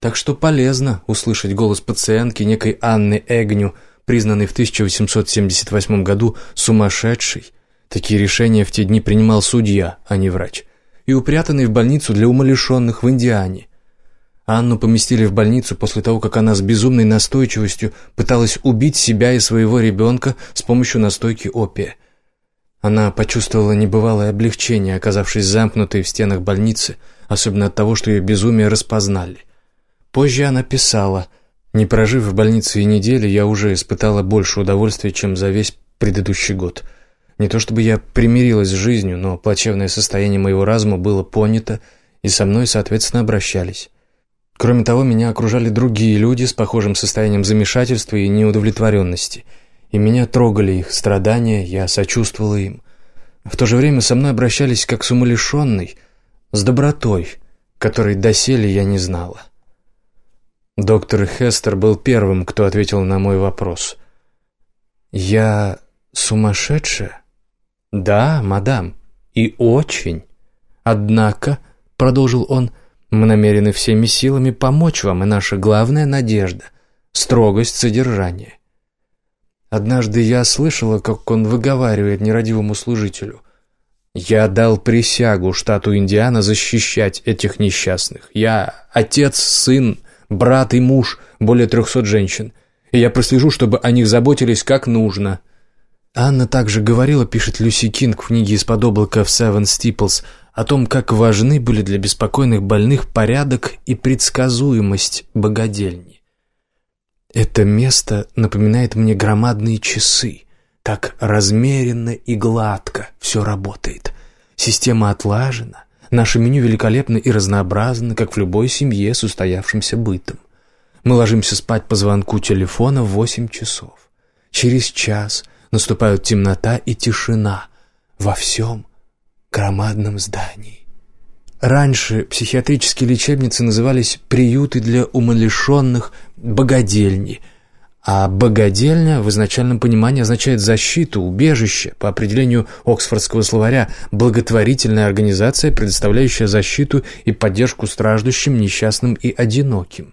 A: Так что полезно услышать голос пациентки некой Анны Эгню, признанной в 1878 году сумасшедшей, Такие решения в те дни принимал судья, а не врач. И упрятанный в больницу для умалишенных в Индиане. Анну поместили в больницу после того, как она с безумной настойчивостью пыталась убить себя и своего ребенка с помощью настойки опия. Она почувствовала небывалое облегчение, оказавшись замкнутой в стенах больницы, особенно от того, что ее безумие распознали. Позже она писала «Не прожив в больнице и недели, я уже испытала больше удовольствия, чем за весь предыдущий год». Не то чтобы я примирилась с жизнью, но плачевное состояние моего разума было понято, и со мной, соответственно, обращались. Кроме того, меня окружали другие люди с похожим состоянием замешательства и неудовлетворенности, и меня трогали их страдания, я сочувствовала им. В то же время со мной обращались как с умалишенной, с добротой, которой доселе я не знала. Доктор Хестер был первым, кто ответил на мой вопрос. «Я сумасшедшая?» «Да, мадам, и очень. Однако, — продолжил он, — мы намерены всеми силами помочь вам, и наша главная надежда — строгость содержания». Однажды я слышала, как он выговаривает нерадивому служителю. «Я дал присягу штату Индиана защищать этих несчастных. Я отец, сын, брат и муж более трехсот женщин, и я прослежу, чтобы о них заботились как нужно». Анна также говорила, пишет Люси Кинг в книге «Из-под облака» в Seven Steeples, о том, как важны были для беспокойных больных порядок и предсказуемость богадельни. Это место напоминает мне громадные часы. Так размеренно и гладко все работает. Система отлажена, наше меню великолепно и разнообразно, как в любой семье с устоявшимся бытом. Мы ложимся спать по звонку телефона в восемь часов. Через час – наступают темнота и тишина во всем громадном здании. Раньше психиатрические лечебницы назывались «приюты для умалишенных», «богадельни», а «богадельня» в изначальном понимании означает «защиту», «убежище», по определению Оксфордского словаря «благотворительная организация, предоставляющая защиту и поддержку страждущим, несчастным и одиноким».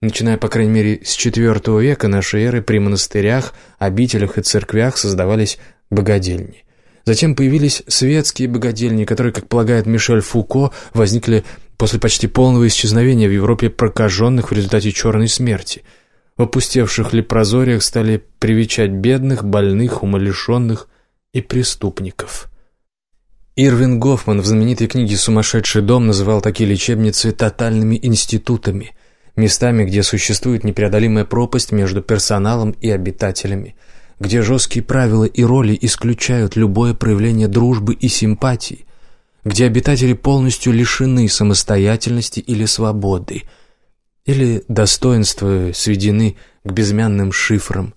A: Начиная, по крайней мере, с IV века нашей эры при монастырях, обителях и церквях создавались богадельни. Затем появились светские богадельни, которые, как полагает Мишель Фуко, возникли после почти полного исчезновения в Европе прокаженных в результате черной смерти. В опустевших лепрозориях стали привечать бедных, больных, умалишенных и преступников. Ирвин Гофман в знаменитой книге «Сумасшедший дом» называл такие лечебницы «тотальными институтами», местами, где существует непреодолимая пропасть между персоналом и обитателями, где жесткие правила и роли исключают любое проявление дружбы и симпатии, где обитатели полностью лишены самостоятельности или свободы, или достоинства сведены к безымянным шифрам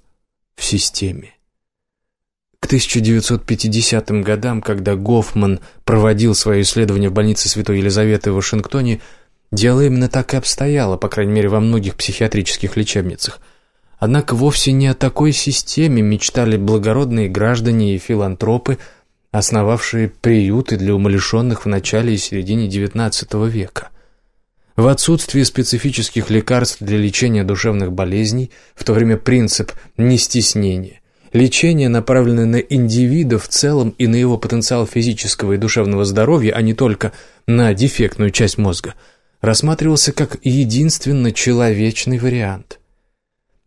A: в системе. К 1950 годам, когда Гофман проводил свое исследование в больнице Святой Елизаветы в Вашингтоне, Дело именно так и обстояло, по крайней мере, во многих психиатрических лечебницах. Однако вовсе не о такой системе мечтали благородные граждане и филантропы, основавшие приюты для умалишенных в начале и середине XIX века. В отсутствие специфических лекарств для лечения душевных болезней, в то время принцип «не стеснения», Лечение, направленное на индивида в целом и на его потенциал физического и душевного здоровья, а не только на дефектную часть мозга, рассматривался как единственно человечный вариант.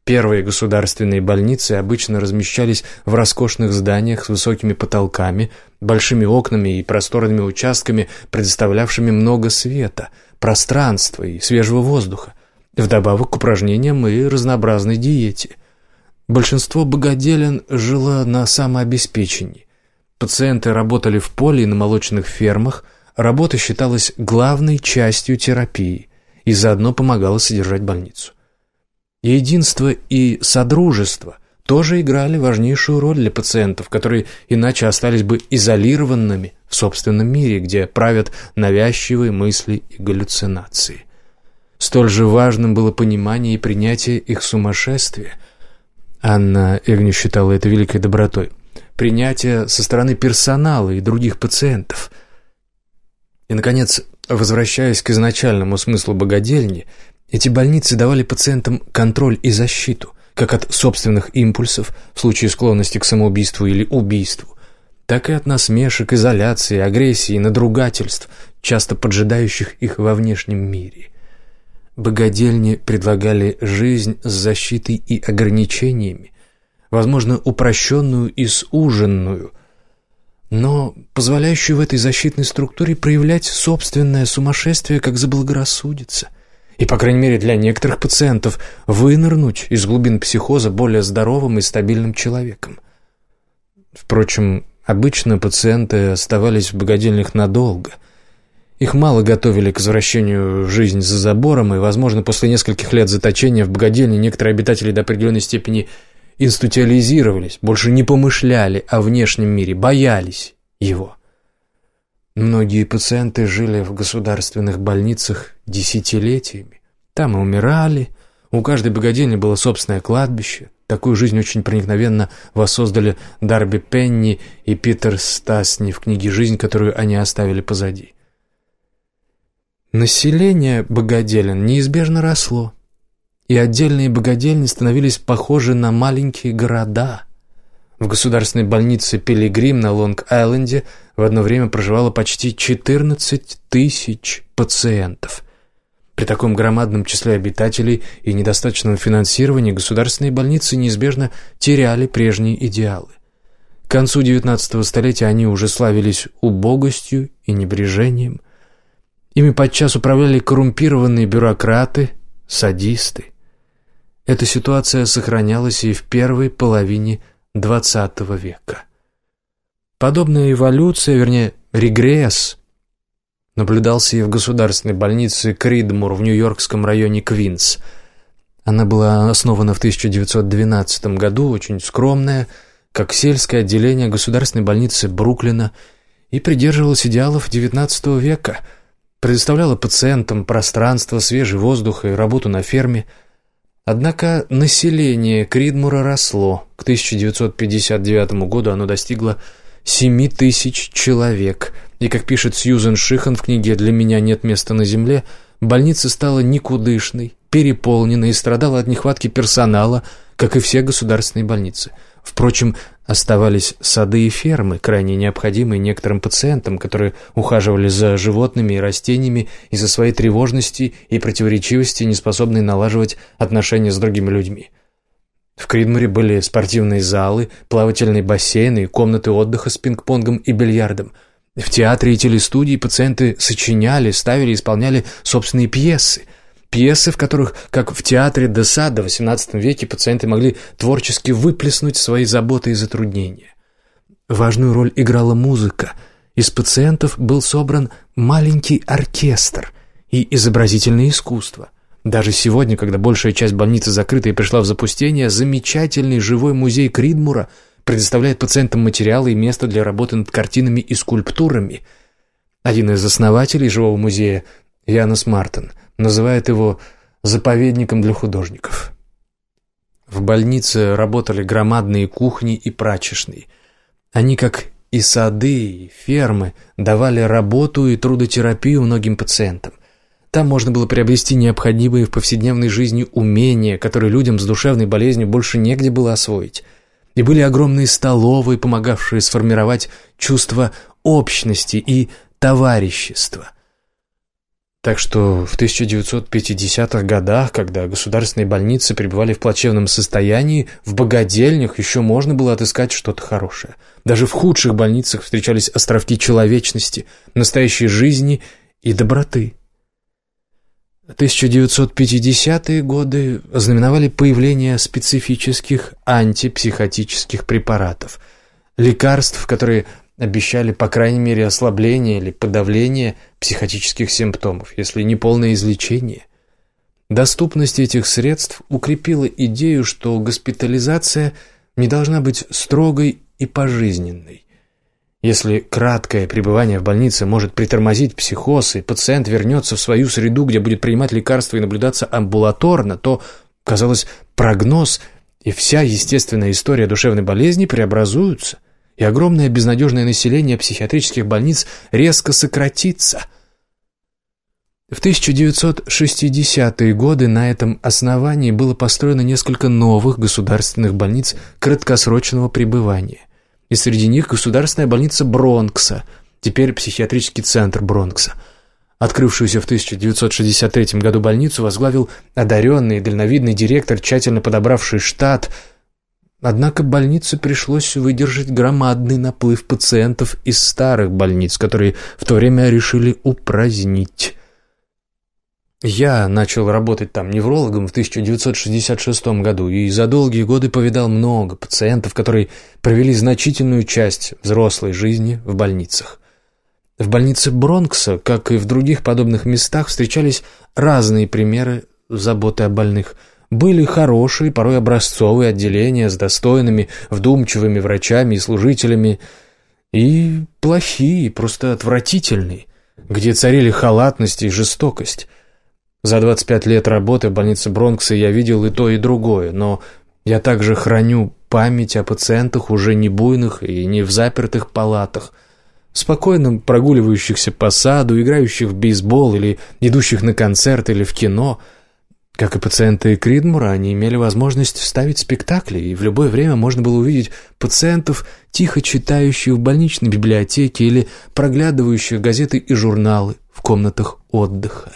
A: Первые государственные больницы обычно размещались в роскошных зданиях с высокими потолками, большими окнами и просторными участками, предоставлявшими много света, пространства и свежего воздуха, вдобавок к упражнениям и разнообразной диете. Большинство богоделен жило на самообеспечении. Пациенты работали в поле и на молочных фермах, работа считалась главной частью терапии и заодно помогала содержать больницу. Единство и содружество тоже играли важнейшую роль для пациентов, которые иначе остались бы изолированными в собственном мире, где правят навязчивые мысли и галлюцинации. Столь же важным было понимание и принятие их сумасшествия. Анна Эгню считала это великой добротой. Принятие со стороны персонала и других пациентов. И, наконец, возвращаясь к изначальному смыслу богадельни, эти больницы давали пациентам контроль и защиту, как от собственных импульсов в случае склонности к самоубийству или убийству, так и от насмешек, изоляции, агрессии, надругательств, часто поджидающих их во внешнем мире. Богадельни предлагали жизнь с защитой и ограничениями, возможно, упрощенную и суженную, но позволяющую в этой защитной структуре проявлять собственное сумасшествие, как заблагорассудится – и, по крайней мере, для некоторых пациентов вынырнуть из глубин психоза более здоровым и стабильным человеком. Впрочем, обычно пациенты оставались в богадельнях надолго. Их мало готовили к возвращению в жизнь за забором, и, возможно, после нескольких лет заточения в богадельне некоторые обитатели до определенной степени институциализировались, больше не помышляли о внешнем мире, боялись его. Многие пациенты жили в государственных больницах десятилетиями. Там и умирали. У каждой богадельни было собственное кладбище. Такую жизнь очень проникновенно воссоздали Дарби Пенни и Питер Стасни в книге «Жизнь», которую они оставили позади. Население богоделен неизбежно росло, и отдельные богадельни становились похожи на маленькие города – в государственной больнице «Пилигрим» на Лонг-Айленде в одно время проживало почти 14 тысяч пациентов. При таком громадном числе обитателей и недостаточном финансировании государственные больницы неизбежно теряли прежние идеалы. К концу XIX столетия они уже славились убогостью и небрежением. Ими подчас управляли коррумпированные бюрократы, садисты. Эта ситуация сохранялась и в первой половине XX века. Подобная эволюция, вернее, регресс, наблюдался и в государственной больнице Кридмур в нью-йоркском районе Квинс. Она была основана в 1912 году, очень скромная, как сельское отделение государственной больницы Бруклина, и придерживалась идеалов XIX века, предоставляла пациентам пространство, свежий воздух и работу на ферме – Однако население Кридмура росло. К 1959 году оно достигло 7 тысяч человек. И, как пишет Сьюзен Шихан в книге «Для меня нет места на земле», больница стала никудышной, переполненной и страдала от нехватки персонала, как и все государственные больницы – Впрочем, оставались сады и фермы, крайне необходимые некоторым пациентам, которые ухаживали за животными и растениями из-за своей тревожности и противоречивости, не способные налаживать отношения с другими людьми. В Кридморе были спортивные залы, плавательные бассейны, комнаты отдыха с пинг-понгом и бильярдом. В театре и телестудии пациенты сочиняли, ставили и исполняли собственные пьесы – Пьесы, в которых, как в театре де Сада в XVIII веке, пациенты могли творчески выплеснуть свои заботы и затруднения. Важную роль играла музыка. Из пациентов был собран маленький оркестр и изобразительное искусство. Даже сегодня, когда большая часть больницы закрыта и пришла в запустение, замечательный живой музей Кридмура предоставляет пациентам материалы и место для работы над картинами и скульптурами. Один из основателей живого музея, Янос Мартин – называет его заповедником для художников. В больнице работали громадные кухни и прачечные. Они, как и сады, и фермы, давали работу и трудотерапию многим пациентам. Там можно было приобрести необходимые в повседневной жизни умения, которые людям с душевной болезнью больше негде было освоить. и были огромные столовые, помогавшие сформировать чувство общности и товарищества. Так что в 1950-х годах, когда государственные больницы пребывали в плачевном состоянии, в богадельнях еще можно было отыскать что-то хорошее. Даже в худших больницах встречались островки человечности, настоящей жизни и доброты. 1950-е годы ознаменовали появление специфических антипсихотических препаратов, лекарств, которые обещали, по крайней мере, ослабление или подавление психотических симптомов, если не полное излечение. Доступность этих средств укрепила идею, что госпитализация не должна быть строгой и пожизненной. Если краткое пребывание в больнице может притормозить психоз, и пациент вернется в свою среду, где будет принимать лекарства и наблюдаться амбулаторно, то, казалось, прогноз и вся естественная история душевной болезни преобразуются, и огромное безнадежное население психиатрических больниц резко сократится. В 1960-е годы на этом основании было построено несколько новых государственных больниц краткосрочного пребывания и среди них государственная больница Бронкса, теперь психиатрический центр Бронкса. Открывшуюся в 1963 году больницу возглавил одаренный и дальновидный директор, тщательно подобравший штат. Однако больнице пришлось выдержать громадный наплыв пациентов из старых больниц, которые в то время решили упразднить. Я начал работать там неврологом в 1966 году и за долгие годы повидал много пациентов, которые провели значительную часть взрослой жизни в больницах. В больнице Бронкса, как и в других подобных местах, встречались разные примеры заботы о больных. Были хорошие, порой образцовые отделения с достойными, вдумчивыми врачами и служителями, и плохие, просто отвратительные, где царили халатность и жестокость – за 25 лет работы в больнице Бронкса я видел и то, и другое, но я также храню память о пациентах уже не буйных и не в запертых палатах, спокойно прогуливающихся по саду, играющих в бейсбол или идущих на концерт или в кино. Как и пациенты Кридмура, они имели возможность ставить спектакли, и в любое время можно было увидеть пациентов, тихо читающих в больничной библиотеке или проглядывающих газеты и журналы в комнатах отдыха.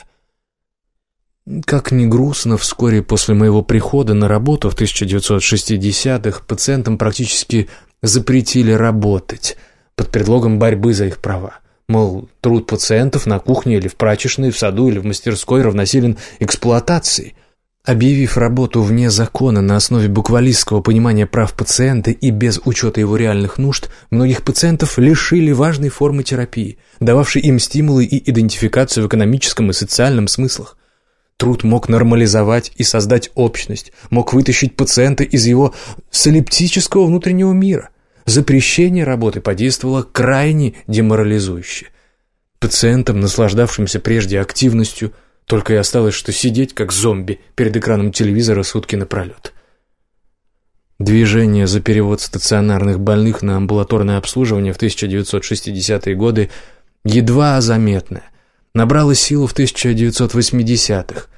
A: Как ни грустно, вскоре после моего прихода на работу в 1960-х пациентам практически запретили работать под предлогом борьбы за их права. Мол, труд пациентов на кухне или в прачечной, в саду или в мастерской равносилен эксплуатации. Объявив работу вне закона на основе буквалистского понимания прав пациента и без учета его реальных нужд, многих пациентов лишили важной формы терапии, дававшей им стимулы и идентификацию в экономическом и социальном смыслах. Труд мог нормализовать и создать общность, мог вытащить пациента из его солиптического внутреннего мира. Запрещение работы подействовало крайне деморализующе. Пациентам, наслаждавшимся прежде активностью, только и осталось, что сидеть, как зомби, перед экраном телевизора сутки напролет. Движение за перевод стационарных больных на амбулаторное обслуживание в 1960-е годы едва заметное, набрала силу в 1980-х.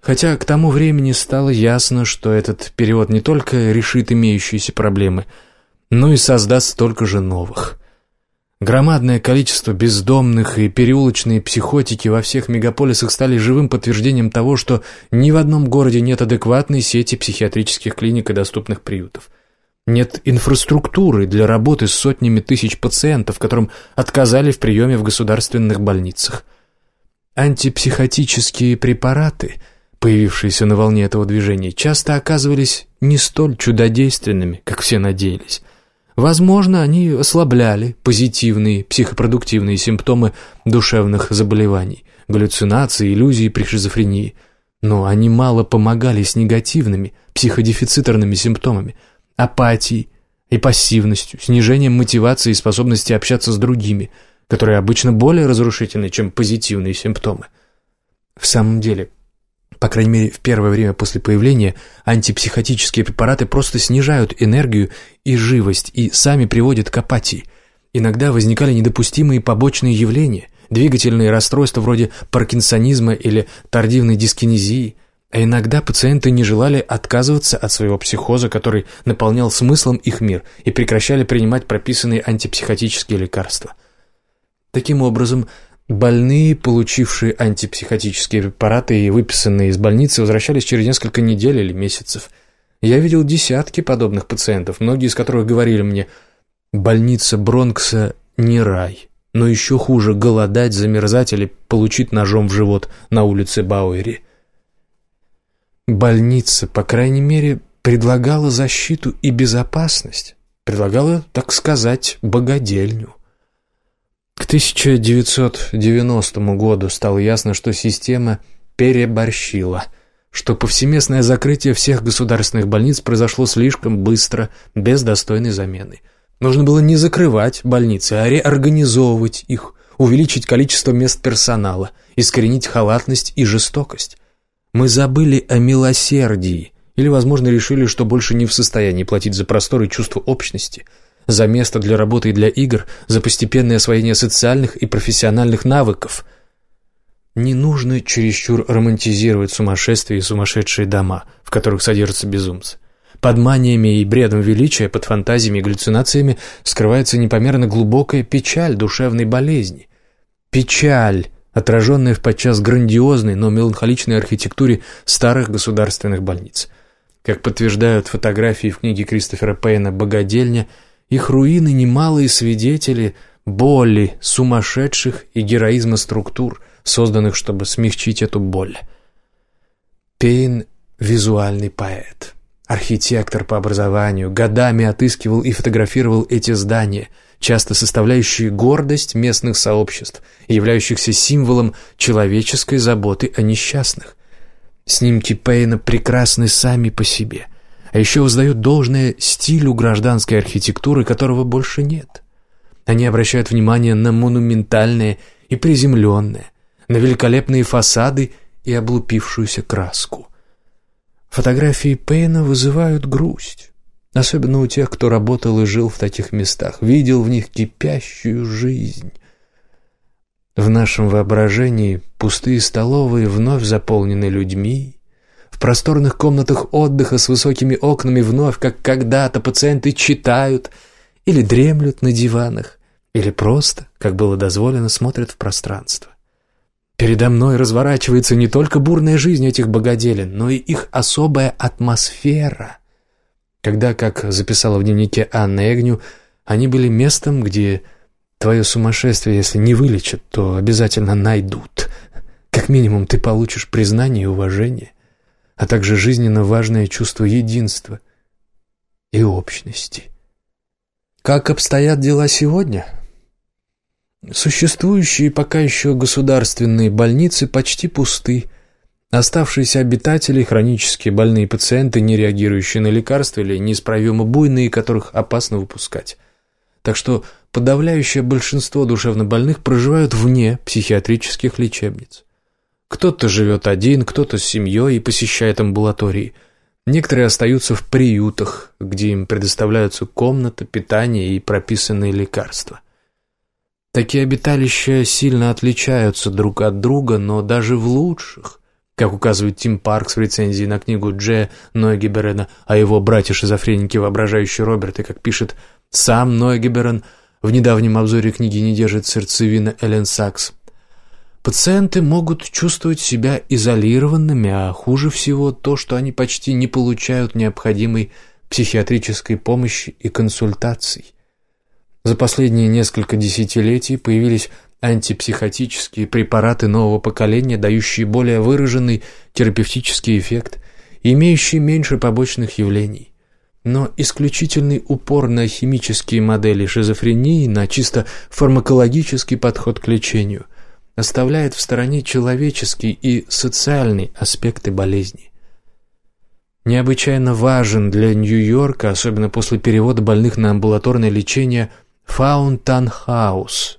A: Хотя к тому времени стало ясно, что этот перевод не только решит имеющиеся проблемы, но и создаст столько же новых. Громадное количество бездомных и переулочные психотики во всех мегаполисах стали живым подтверждением того, что ни в одном городе нет адекватной сети психиатрических клиник и доступных приютов. Нет инфраструктуры для работы с сотнями тысяч пациентов, которым отказали в приеме в государственных больницах. Антипсихотические препараты, появившиеся на волне этого движения, часто оказывались не столь чудодейственными, как все надеялись. Возможно, они ослабляли позитивные психопродуктивные симптомы душевных заболеваний, галлюцинации, иллюзии при шизофрении, но они мало помогали с негативными психодефициторными симптомами, апатией и пассивностью, снижением мотивации и способности общаться с другими – которые обычно более разрушительны, чем позитивные симптомы. В самом деле, по крайней мере, в первое время после появления антипсихотические препараты просто снижают энергию и живость и сами приводят к апатии. Иногда возникали недопустимые побочные явления, двигательные расстройства вроде паркинсонизма или тардивной дискинезии, А иногда пациенты не желали отказываться от своего психоза, который наполнял смыслом их мир, и прекращали принимать прописанные антипсихотические лекарства. Таким образом, больные, получившие антипсихотические препараты и выписанные из больницы, возвращались через несколько недель или месяцев. Я видел десятки подобных пациентов, многие из которых говорили мне «больница Бронкса не рай». Но еще хуже голодать, замерзать или получить ножом в живот на улице Бауэри. Больница, по крайней мере, предлагала защиту и безопасность, предлагала, так сказать, богадельню. К 1990 году стало ясно, что система переборщила, что повсеместное закрытие всех государственных больниц произошло слишком быстро, без достойной замены. Нужно было не закрывать больницы, а реорганизовывать их, увеличить количество мест персонала, искоренить халатность и жестокость. Мы забыли о милосердии или, возможно, решили, что больше не в состоянии платить за простор и чувство общности, за место для работы и для игр, за постепенное освоение социальных и профессиональных навыков. Не нужно чересчур романтизировать сумасшествие и сумасшедшие дома, в которых содержатся безумцы. Под маниями и бредом величия, под фантазиями и галлюцинациями скрывается непомерно глубокая печаль душевной болезни. Печаль, отраженная в подчас грандиозной, но меланхоличной архитектуре старых государственных больниц. Как подтверждают фотографии в книге Кристофера Пейна «Богадельня», их руины немалые свидетели боли, сумасшедших и героизма структур, созданных, чтобы смягчить эту боль. Пейн – визуальный поэт, архитектор по образованию, годами отыскивал и фотографировал эти здания – часто составляющие гордость местных сообществ являющихся символом человеческой заботы о несчастных. Снимки Пейна прекрасны сами по себе, а еще воздают должное стилю гражданской архитектуры, которого больше нет. Они обращают внимание на монументальное и приземленное, на великолепные фасады и облупившуюся краску. Фотографии Пейна вызывают грусть. Особенно у тех, кто работал и жил в таких местах, видел в них кипящую жизнь. В нашем воображении пустые столовые вновь заполнены людьми. Просторных комнатах отдыха с высокими окнами вновь, как когда-то, пациенты читают или дремлют на диванах, или просто, как было дозволено, смотрят в пространство. Передо мной разворачивается не только бурная жизнь этих богоделин, но и их особая атмосфера — когда, как записала в дневнике Анна Эгню, они были местом, где твое сумасшествие, если не вылечат, то обязательно найдут. Как минимум ты получишь признание и уважение, а также жизненно важное чувство единства и общности. Как обстоят дела сегодня? Существующие пока еще государственные больницы почти пусты, Оставшиеся обитатели, хронические больные пациенты, не реагирующие на лекарства или неисправимо буйные, которых опасно выпускать. Так что подавляющее большинство душевнобольных проживают вне психиатрических лечебниц. Кто-то живет один, кто-то с семьей и посещает амбулатории. Некоторые остаются в приютах, где им предоставляются комната, питание и прописанные лекарства. Такие обиталища сильно отличаются друг от друга, но даже в лучших как указывает Тим Паркс в рецензии на книгу Дже Нойгеберена о его брате-шизофренике воображающий Роберт, и как пишет сам Нойгеберен в недавнем обзоре книги «Не держит сердцевина» Эллен Сакс. Пациенты могут чувствовать себя изолированными, а хуже всего то, что они почти не получают необходимой психиатрической помощи и консультаций. За последние несколько десятилетий появились антипсихотические препараты нового поколения, дающие более выраженный терапевтический эффект имеющие меньше побочных явлений. Но исключительный упор на химические модели шизофрении, на чисто фармакологический подход к лечению оставляет в стороне человеческий и социальный аспекты болезни. Необычайно важен для Нью-Йорка, особенно после перевода больных на амбулаторное лечение, Фаунтин-хаус,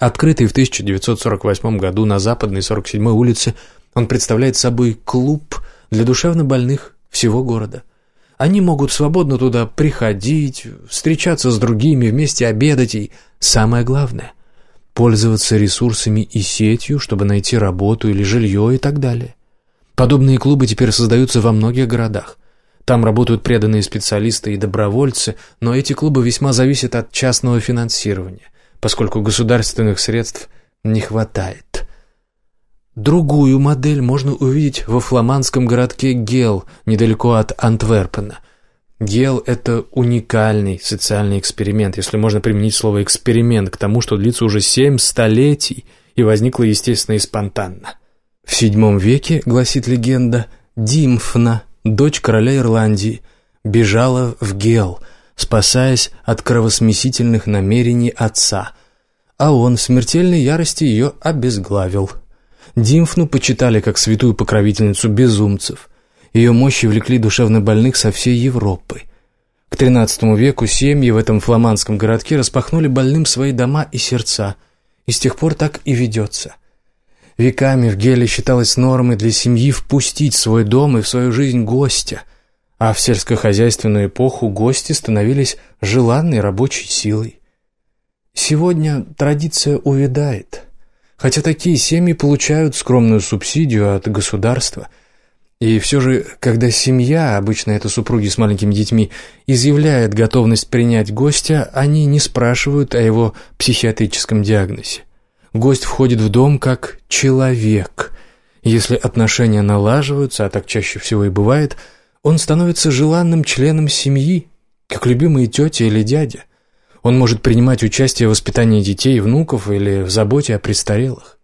A: Открытый в 1948 году на западной 47-й улице, он представляет собой клуб для душевнобольных всего города. Они могут свободно туда приходить, встречаться с другими, вместе обедать и, самое главное, пользоваться ресурсами и сетью, чтобы найти работу или жилье и так далее. Подобные клубы теперь создаются во многих городах. Там работают преданные специалисты и добровольцы, но эти клубы весьма зависят от частного финансирования, поскольку государственных средств не хватает. Другую модель можно увидеть во фламандском городке Гел, недалеко от Антверпена. Гел – это уникальный социальный эксперимент, если можно применить слово «эксперимент» к тому, что длится уже семь столетий и возникло естественно и спонтанно. В VII веке, гласит легенда, Димфна, дочь короля Ирландии, бежала в Гел, спасаясь от кровосмесительных намерений отца, а он в смертельной ярости ее обезглавил. Димфну почитали как святую покровительницу безумцев. Ее мощи влекли душевнобольных со всей Европы. К XIII веку семьи в этом фламандском городке распахнули больным свои дома и сердца, и с тех пор так и ведется. Веками в Геле считалось нормой для семьи впустить в свой дом и в свою жизнь гостя, а в сельскохозяйственную эпоху гости становились желанной рабочей силой. Сегодня традиция увядает – хотя такие семьи получают скромную субсидию от государства. И все же, когда семья, обычно это супруги с маленькими детьми, изъявляет готовность принять гостя, они не спрашивают о его психиатрическом диагнозе. Гость входит в дом как человек. Если отношения налаживаются, а так чаще всего и бывает, он становится желанным членом семьи, как любимые тетя или дядя. Он может принимать участие в воспитании детей и внуков или в заботе о престарелых.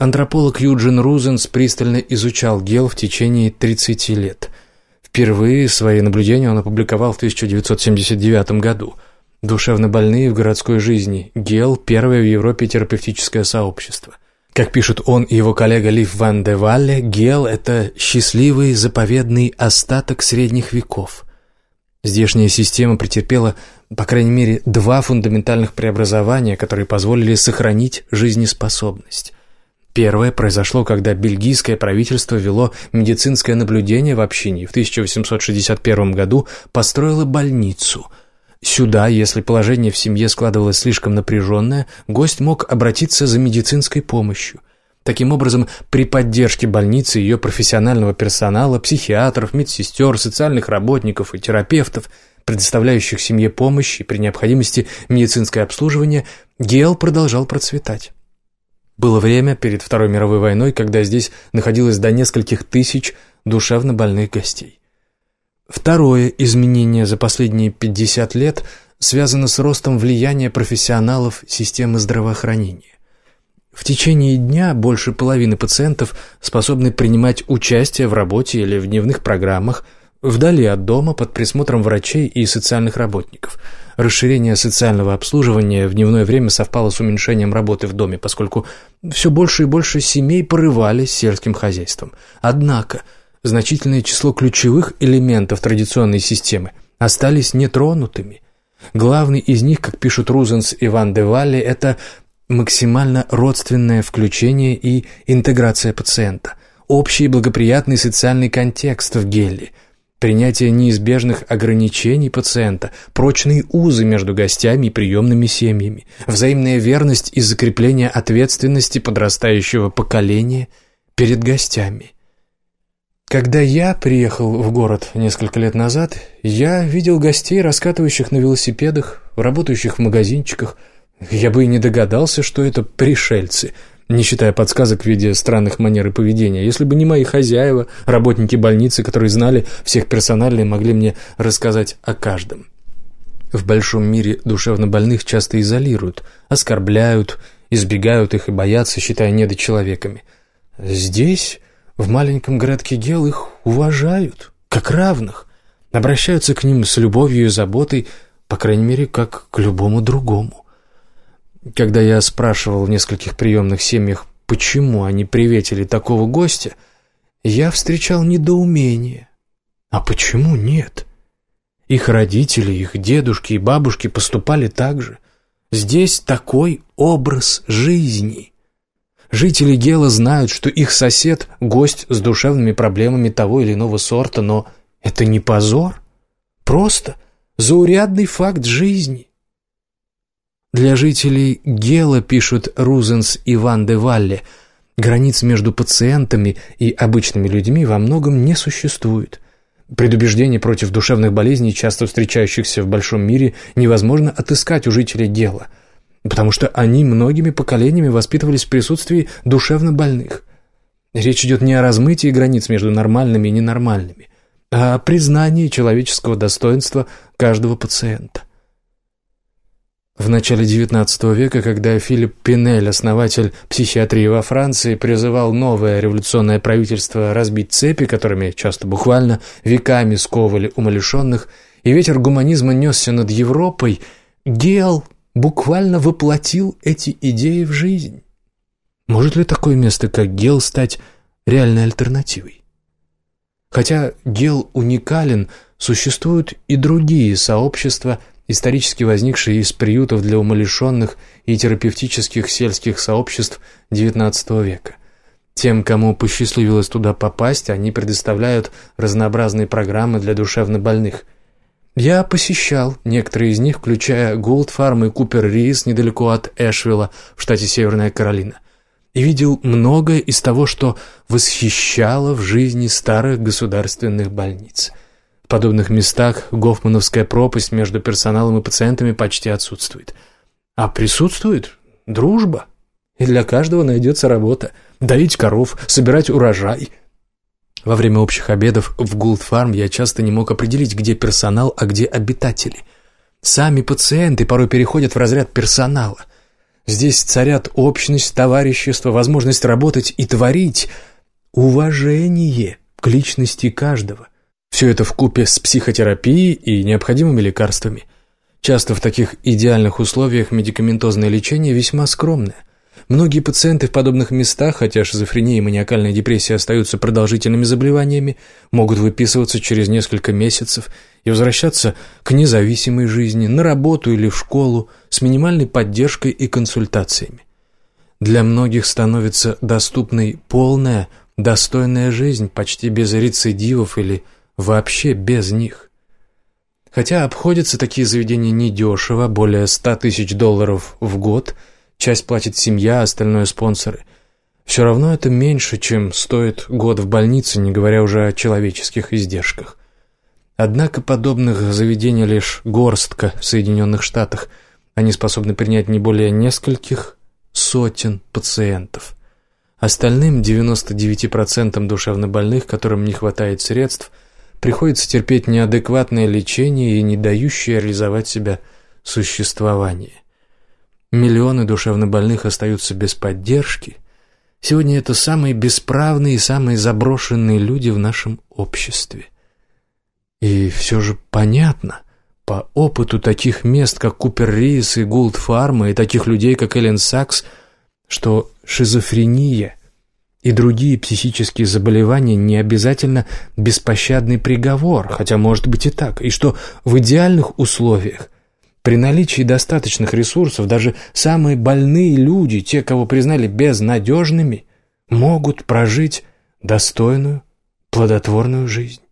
A: Антрополог Юджин Рузенс пристально изучал Гел в течение 30 лет. Впервые свои наблюдения он опубликовал в 1979 году. Душевно больные в городской жизни. Гел – первое в Европе терапевтическое сообщество. Как пишут он и его коллега Лив Ван де Валле, Гел – это счастливый заповедный остаток средних веков – Здешняя система претерпела, по крайней мере, два фундаментальных преобразования, которые позволили сохранить жизнеспособность. Первое произошло, когда бельгийское правительство вело медицинское наблюдение в общине и в 1861 году построило больницу. Сюда, если положение в семье складывалось слишком напряженное, гость мог обратиться за медицинской помощью. Таким образом, при поддержке больницы ее профессионального персонала, психиатров, медсестер, социальных работников и терапевтов, предоставляющих семье помощь и при необходимости медицинское обслуживание, Гел продолжал процветать. Было время перед Второй мировой войной, когда здесь находилось до нескольких тысяч душевно больных гостей. Второе изменение за последние 50 лет связано с ростом влияния профессионалов системы здравоохранения. В течение дня больше половины пациентов способны принимать участие в работе или в дневных программах вдали от дома под присмотром врачей и социальных работников. Расширение социального обслуживания в дневное время совпало с уменьшением работы в доме, поскольку все больше и больше семей порывались сельским хозяйством. Однако значительное число ключевых элементов традиционной системы остались нетронутыми – Главный из них, как пишут Рузенс и Ван де Валле, это максимально родственное включение и интеграция пациента, общий благоприятный социальный контекст в геле, принятие неизбежных ограничений пациента, прочные узы между гостями и приемными семьями, взаимная верность и закрепление ответственности подрастающего поколения перед гостями. Когда я приехал в город несколько лет назад, я видел гостей, раскатывающих на велосипедах, работающих в магазинчиках, я бы и не догадался, что это пришельцы, не считая подсказок в виде странных манер и поведения. Если бы не мои хозяева, работники больницы, которые знали всех персонально и могли мне рассказать о каждом. В большом мире душевнобольных часто изолируют, оскорбляют, избегают их и боятся, считая недочеловеками. Здесь, в маленьком городке Гел, их уважают, как равных, обращаются к ним с любовью и заботой, по крайней мере, как к любому другому. Когда я спрашивал в нескольких приемных семьях, почему они приветили такого гостя, я встречал недоумение. А почему нет? Их родители, их дедушки и бабушки поступали так же. Здесь такой образ жизни. Жители Гела знают, что их сосед – гость с душевными проблемами того или иного сорта, но это не позор. Просто заурядный факт жизни. Для жителей Гела, пишут Рузенс и Ван де Валле, Границ между пациентами и обычными людьми во многом не существует. Предубеждение против душевных болезней, часто встречающихся в большом мире, невозможно отыскать у жителей дела, потому что они многими поколениями воспитывались в присутствии душевно больных. Речь идет не о размытии границ между нормальными и ненормальными, а о признании человеческого достоинства каждого пациента. В начале XIX века, когда Филипп Пинель, основатель психиатрии во Франции, призывал новое революционное правительство разбить цепи, которыми часто буквально веками сковывали умалишенных, и ветер гуманизма несся над Европой, Геал буквально воплотил эти идеи в жизнь. Может ли такое место, как Гел, стать реальной альтернативой? Хотя Гел уникален, существуют и другие сообщества – исторически возникшие из приютов для умалишенных и терапевтических сельских сообществ XIX века. Тем, кому посчастливилось туда попасть, они предоставляют разнообразные программы для душевнобольных. Я посещал некоторые из них, включая Голд Фарм и Купер Рис недалеко от Эшвилла в штате Северная Каролина, и видел многое из того, что восхищало в жизни старых государственных больниц – подобных местах гофмановская пропасть между персоналом и пациентами почти отсутствует. А присутствует дружба. И для каждого найдется работа. Доить коров, собирать урожай. Во время общих обедов в Гулдфарм я часто не мог определить, где персонал, а где обитатели. Сами пациенты порой переходят в разряд персонала. Здесь царят общность, товарищество, возможность работать и творить, уважение к личности каждого. Все это в купе с психотерапией и необходимыми лекарствами. Часто в таких идеальных условиях медикаментозное лечение весьма скромное. Многие пациенты в подобных местах, хотя шизофрения и маниакальная депрессия остаются продолжительными заболеваниями, могут выписываться через несколько месяцев и возвращаться к независимой жизни, на работу или в школу, с минимальной поддержкой и консультациями. Для многих становится доступной полная, достойная жизнь, почти без рецидивов или вообще без них. Хотя обходятся такие заведения недешево, более 100 тысяч долларов в год, часть платит семья, остальное спонсоры. Все равно это меньше, чем стоит год в больнице, не говоря уже о человеческих издержках. Однако подобных заведений лишь горстка в Соединенных Штатах. Они способны принять не более нескольких сотен пациентов. Остальным 99% душевнобольных, которым не хватает средств – приходится терпеть неадекватное лечение и не дающее реализовать себя существование. Миллионы душевнобольных остаются без поддержки. Сегодня это самые бесправные и самые заброшенные люди в нашем обществе. И все же понятно, по опыту таких мест, как Купер Рис и Гулд Фарма, и таких людей, как Эллен Сакс, что шизофрения – и другие психические заболевания не обязательно беспощадный приговор, хотя может быть и так, и что в идеальных условиях при наличии достаточных ресурсов даже самые больные люди, те, кого признали безнадежными, могут прожить достойную, плодотворную жизнь.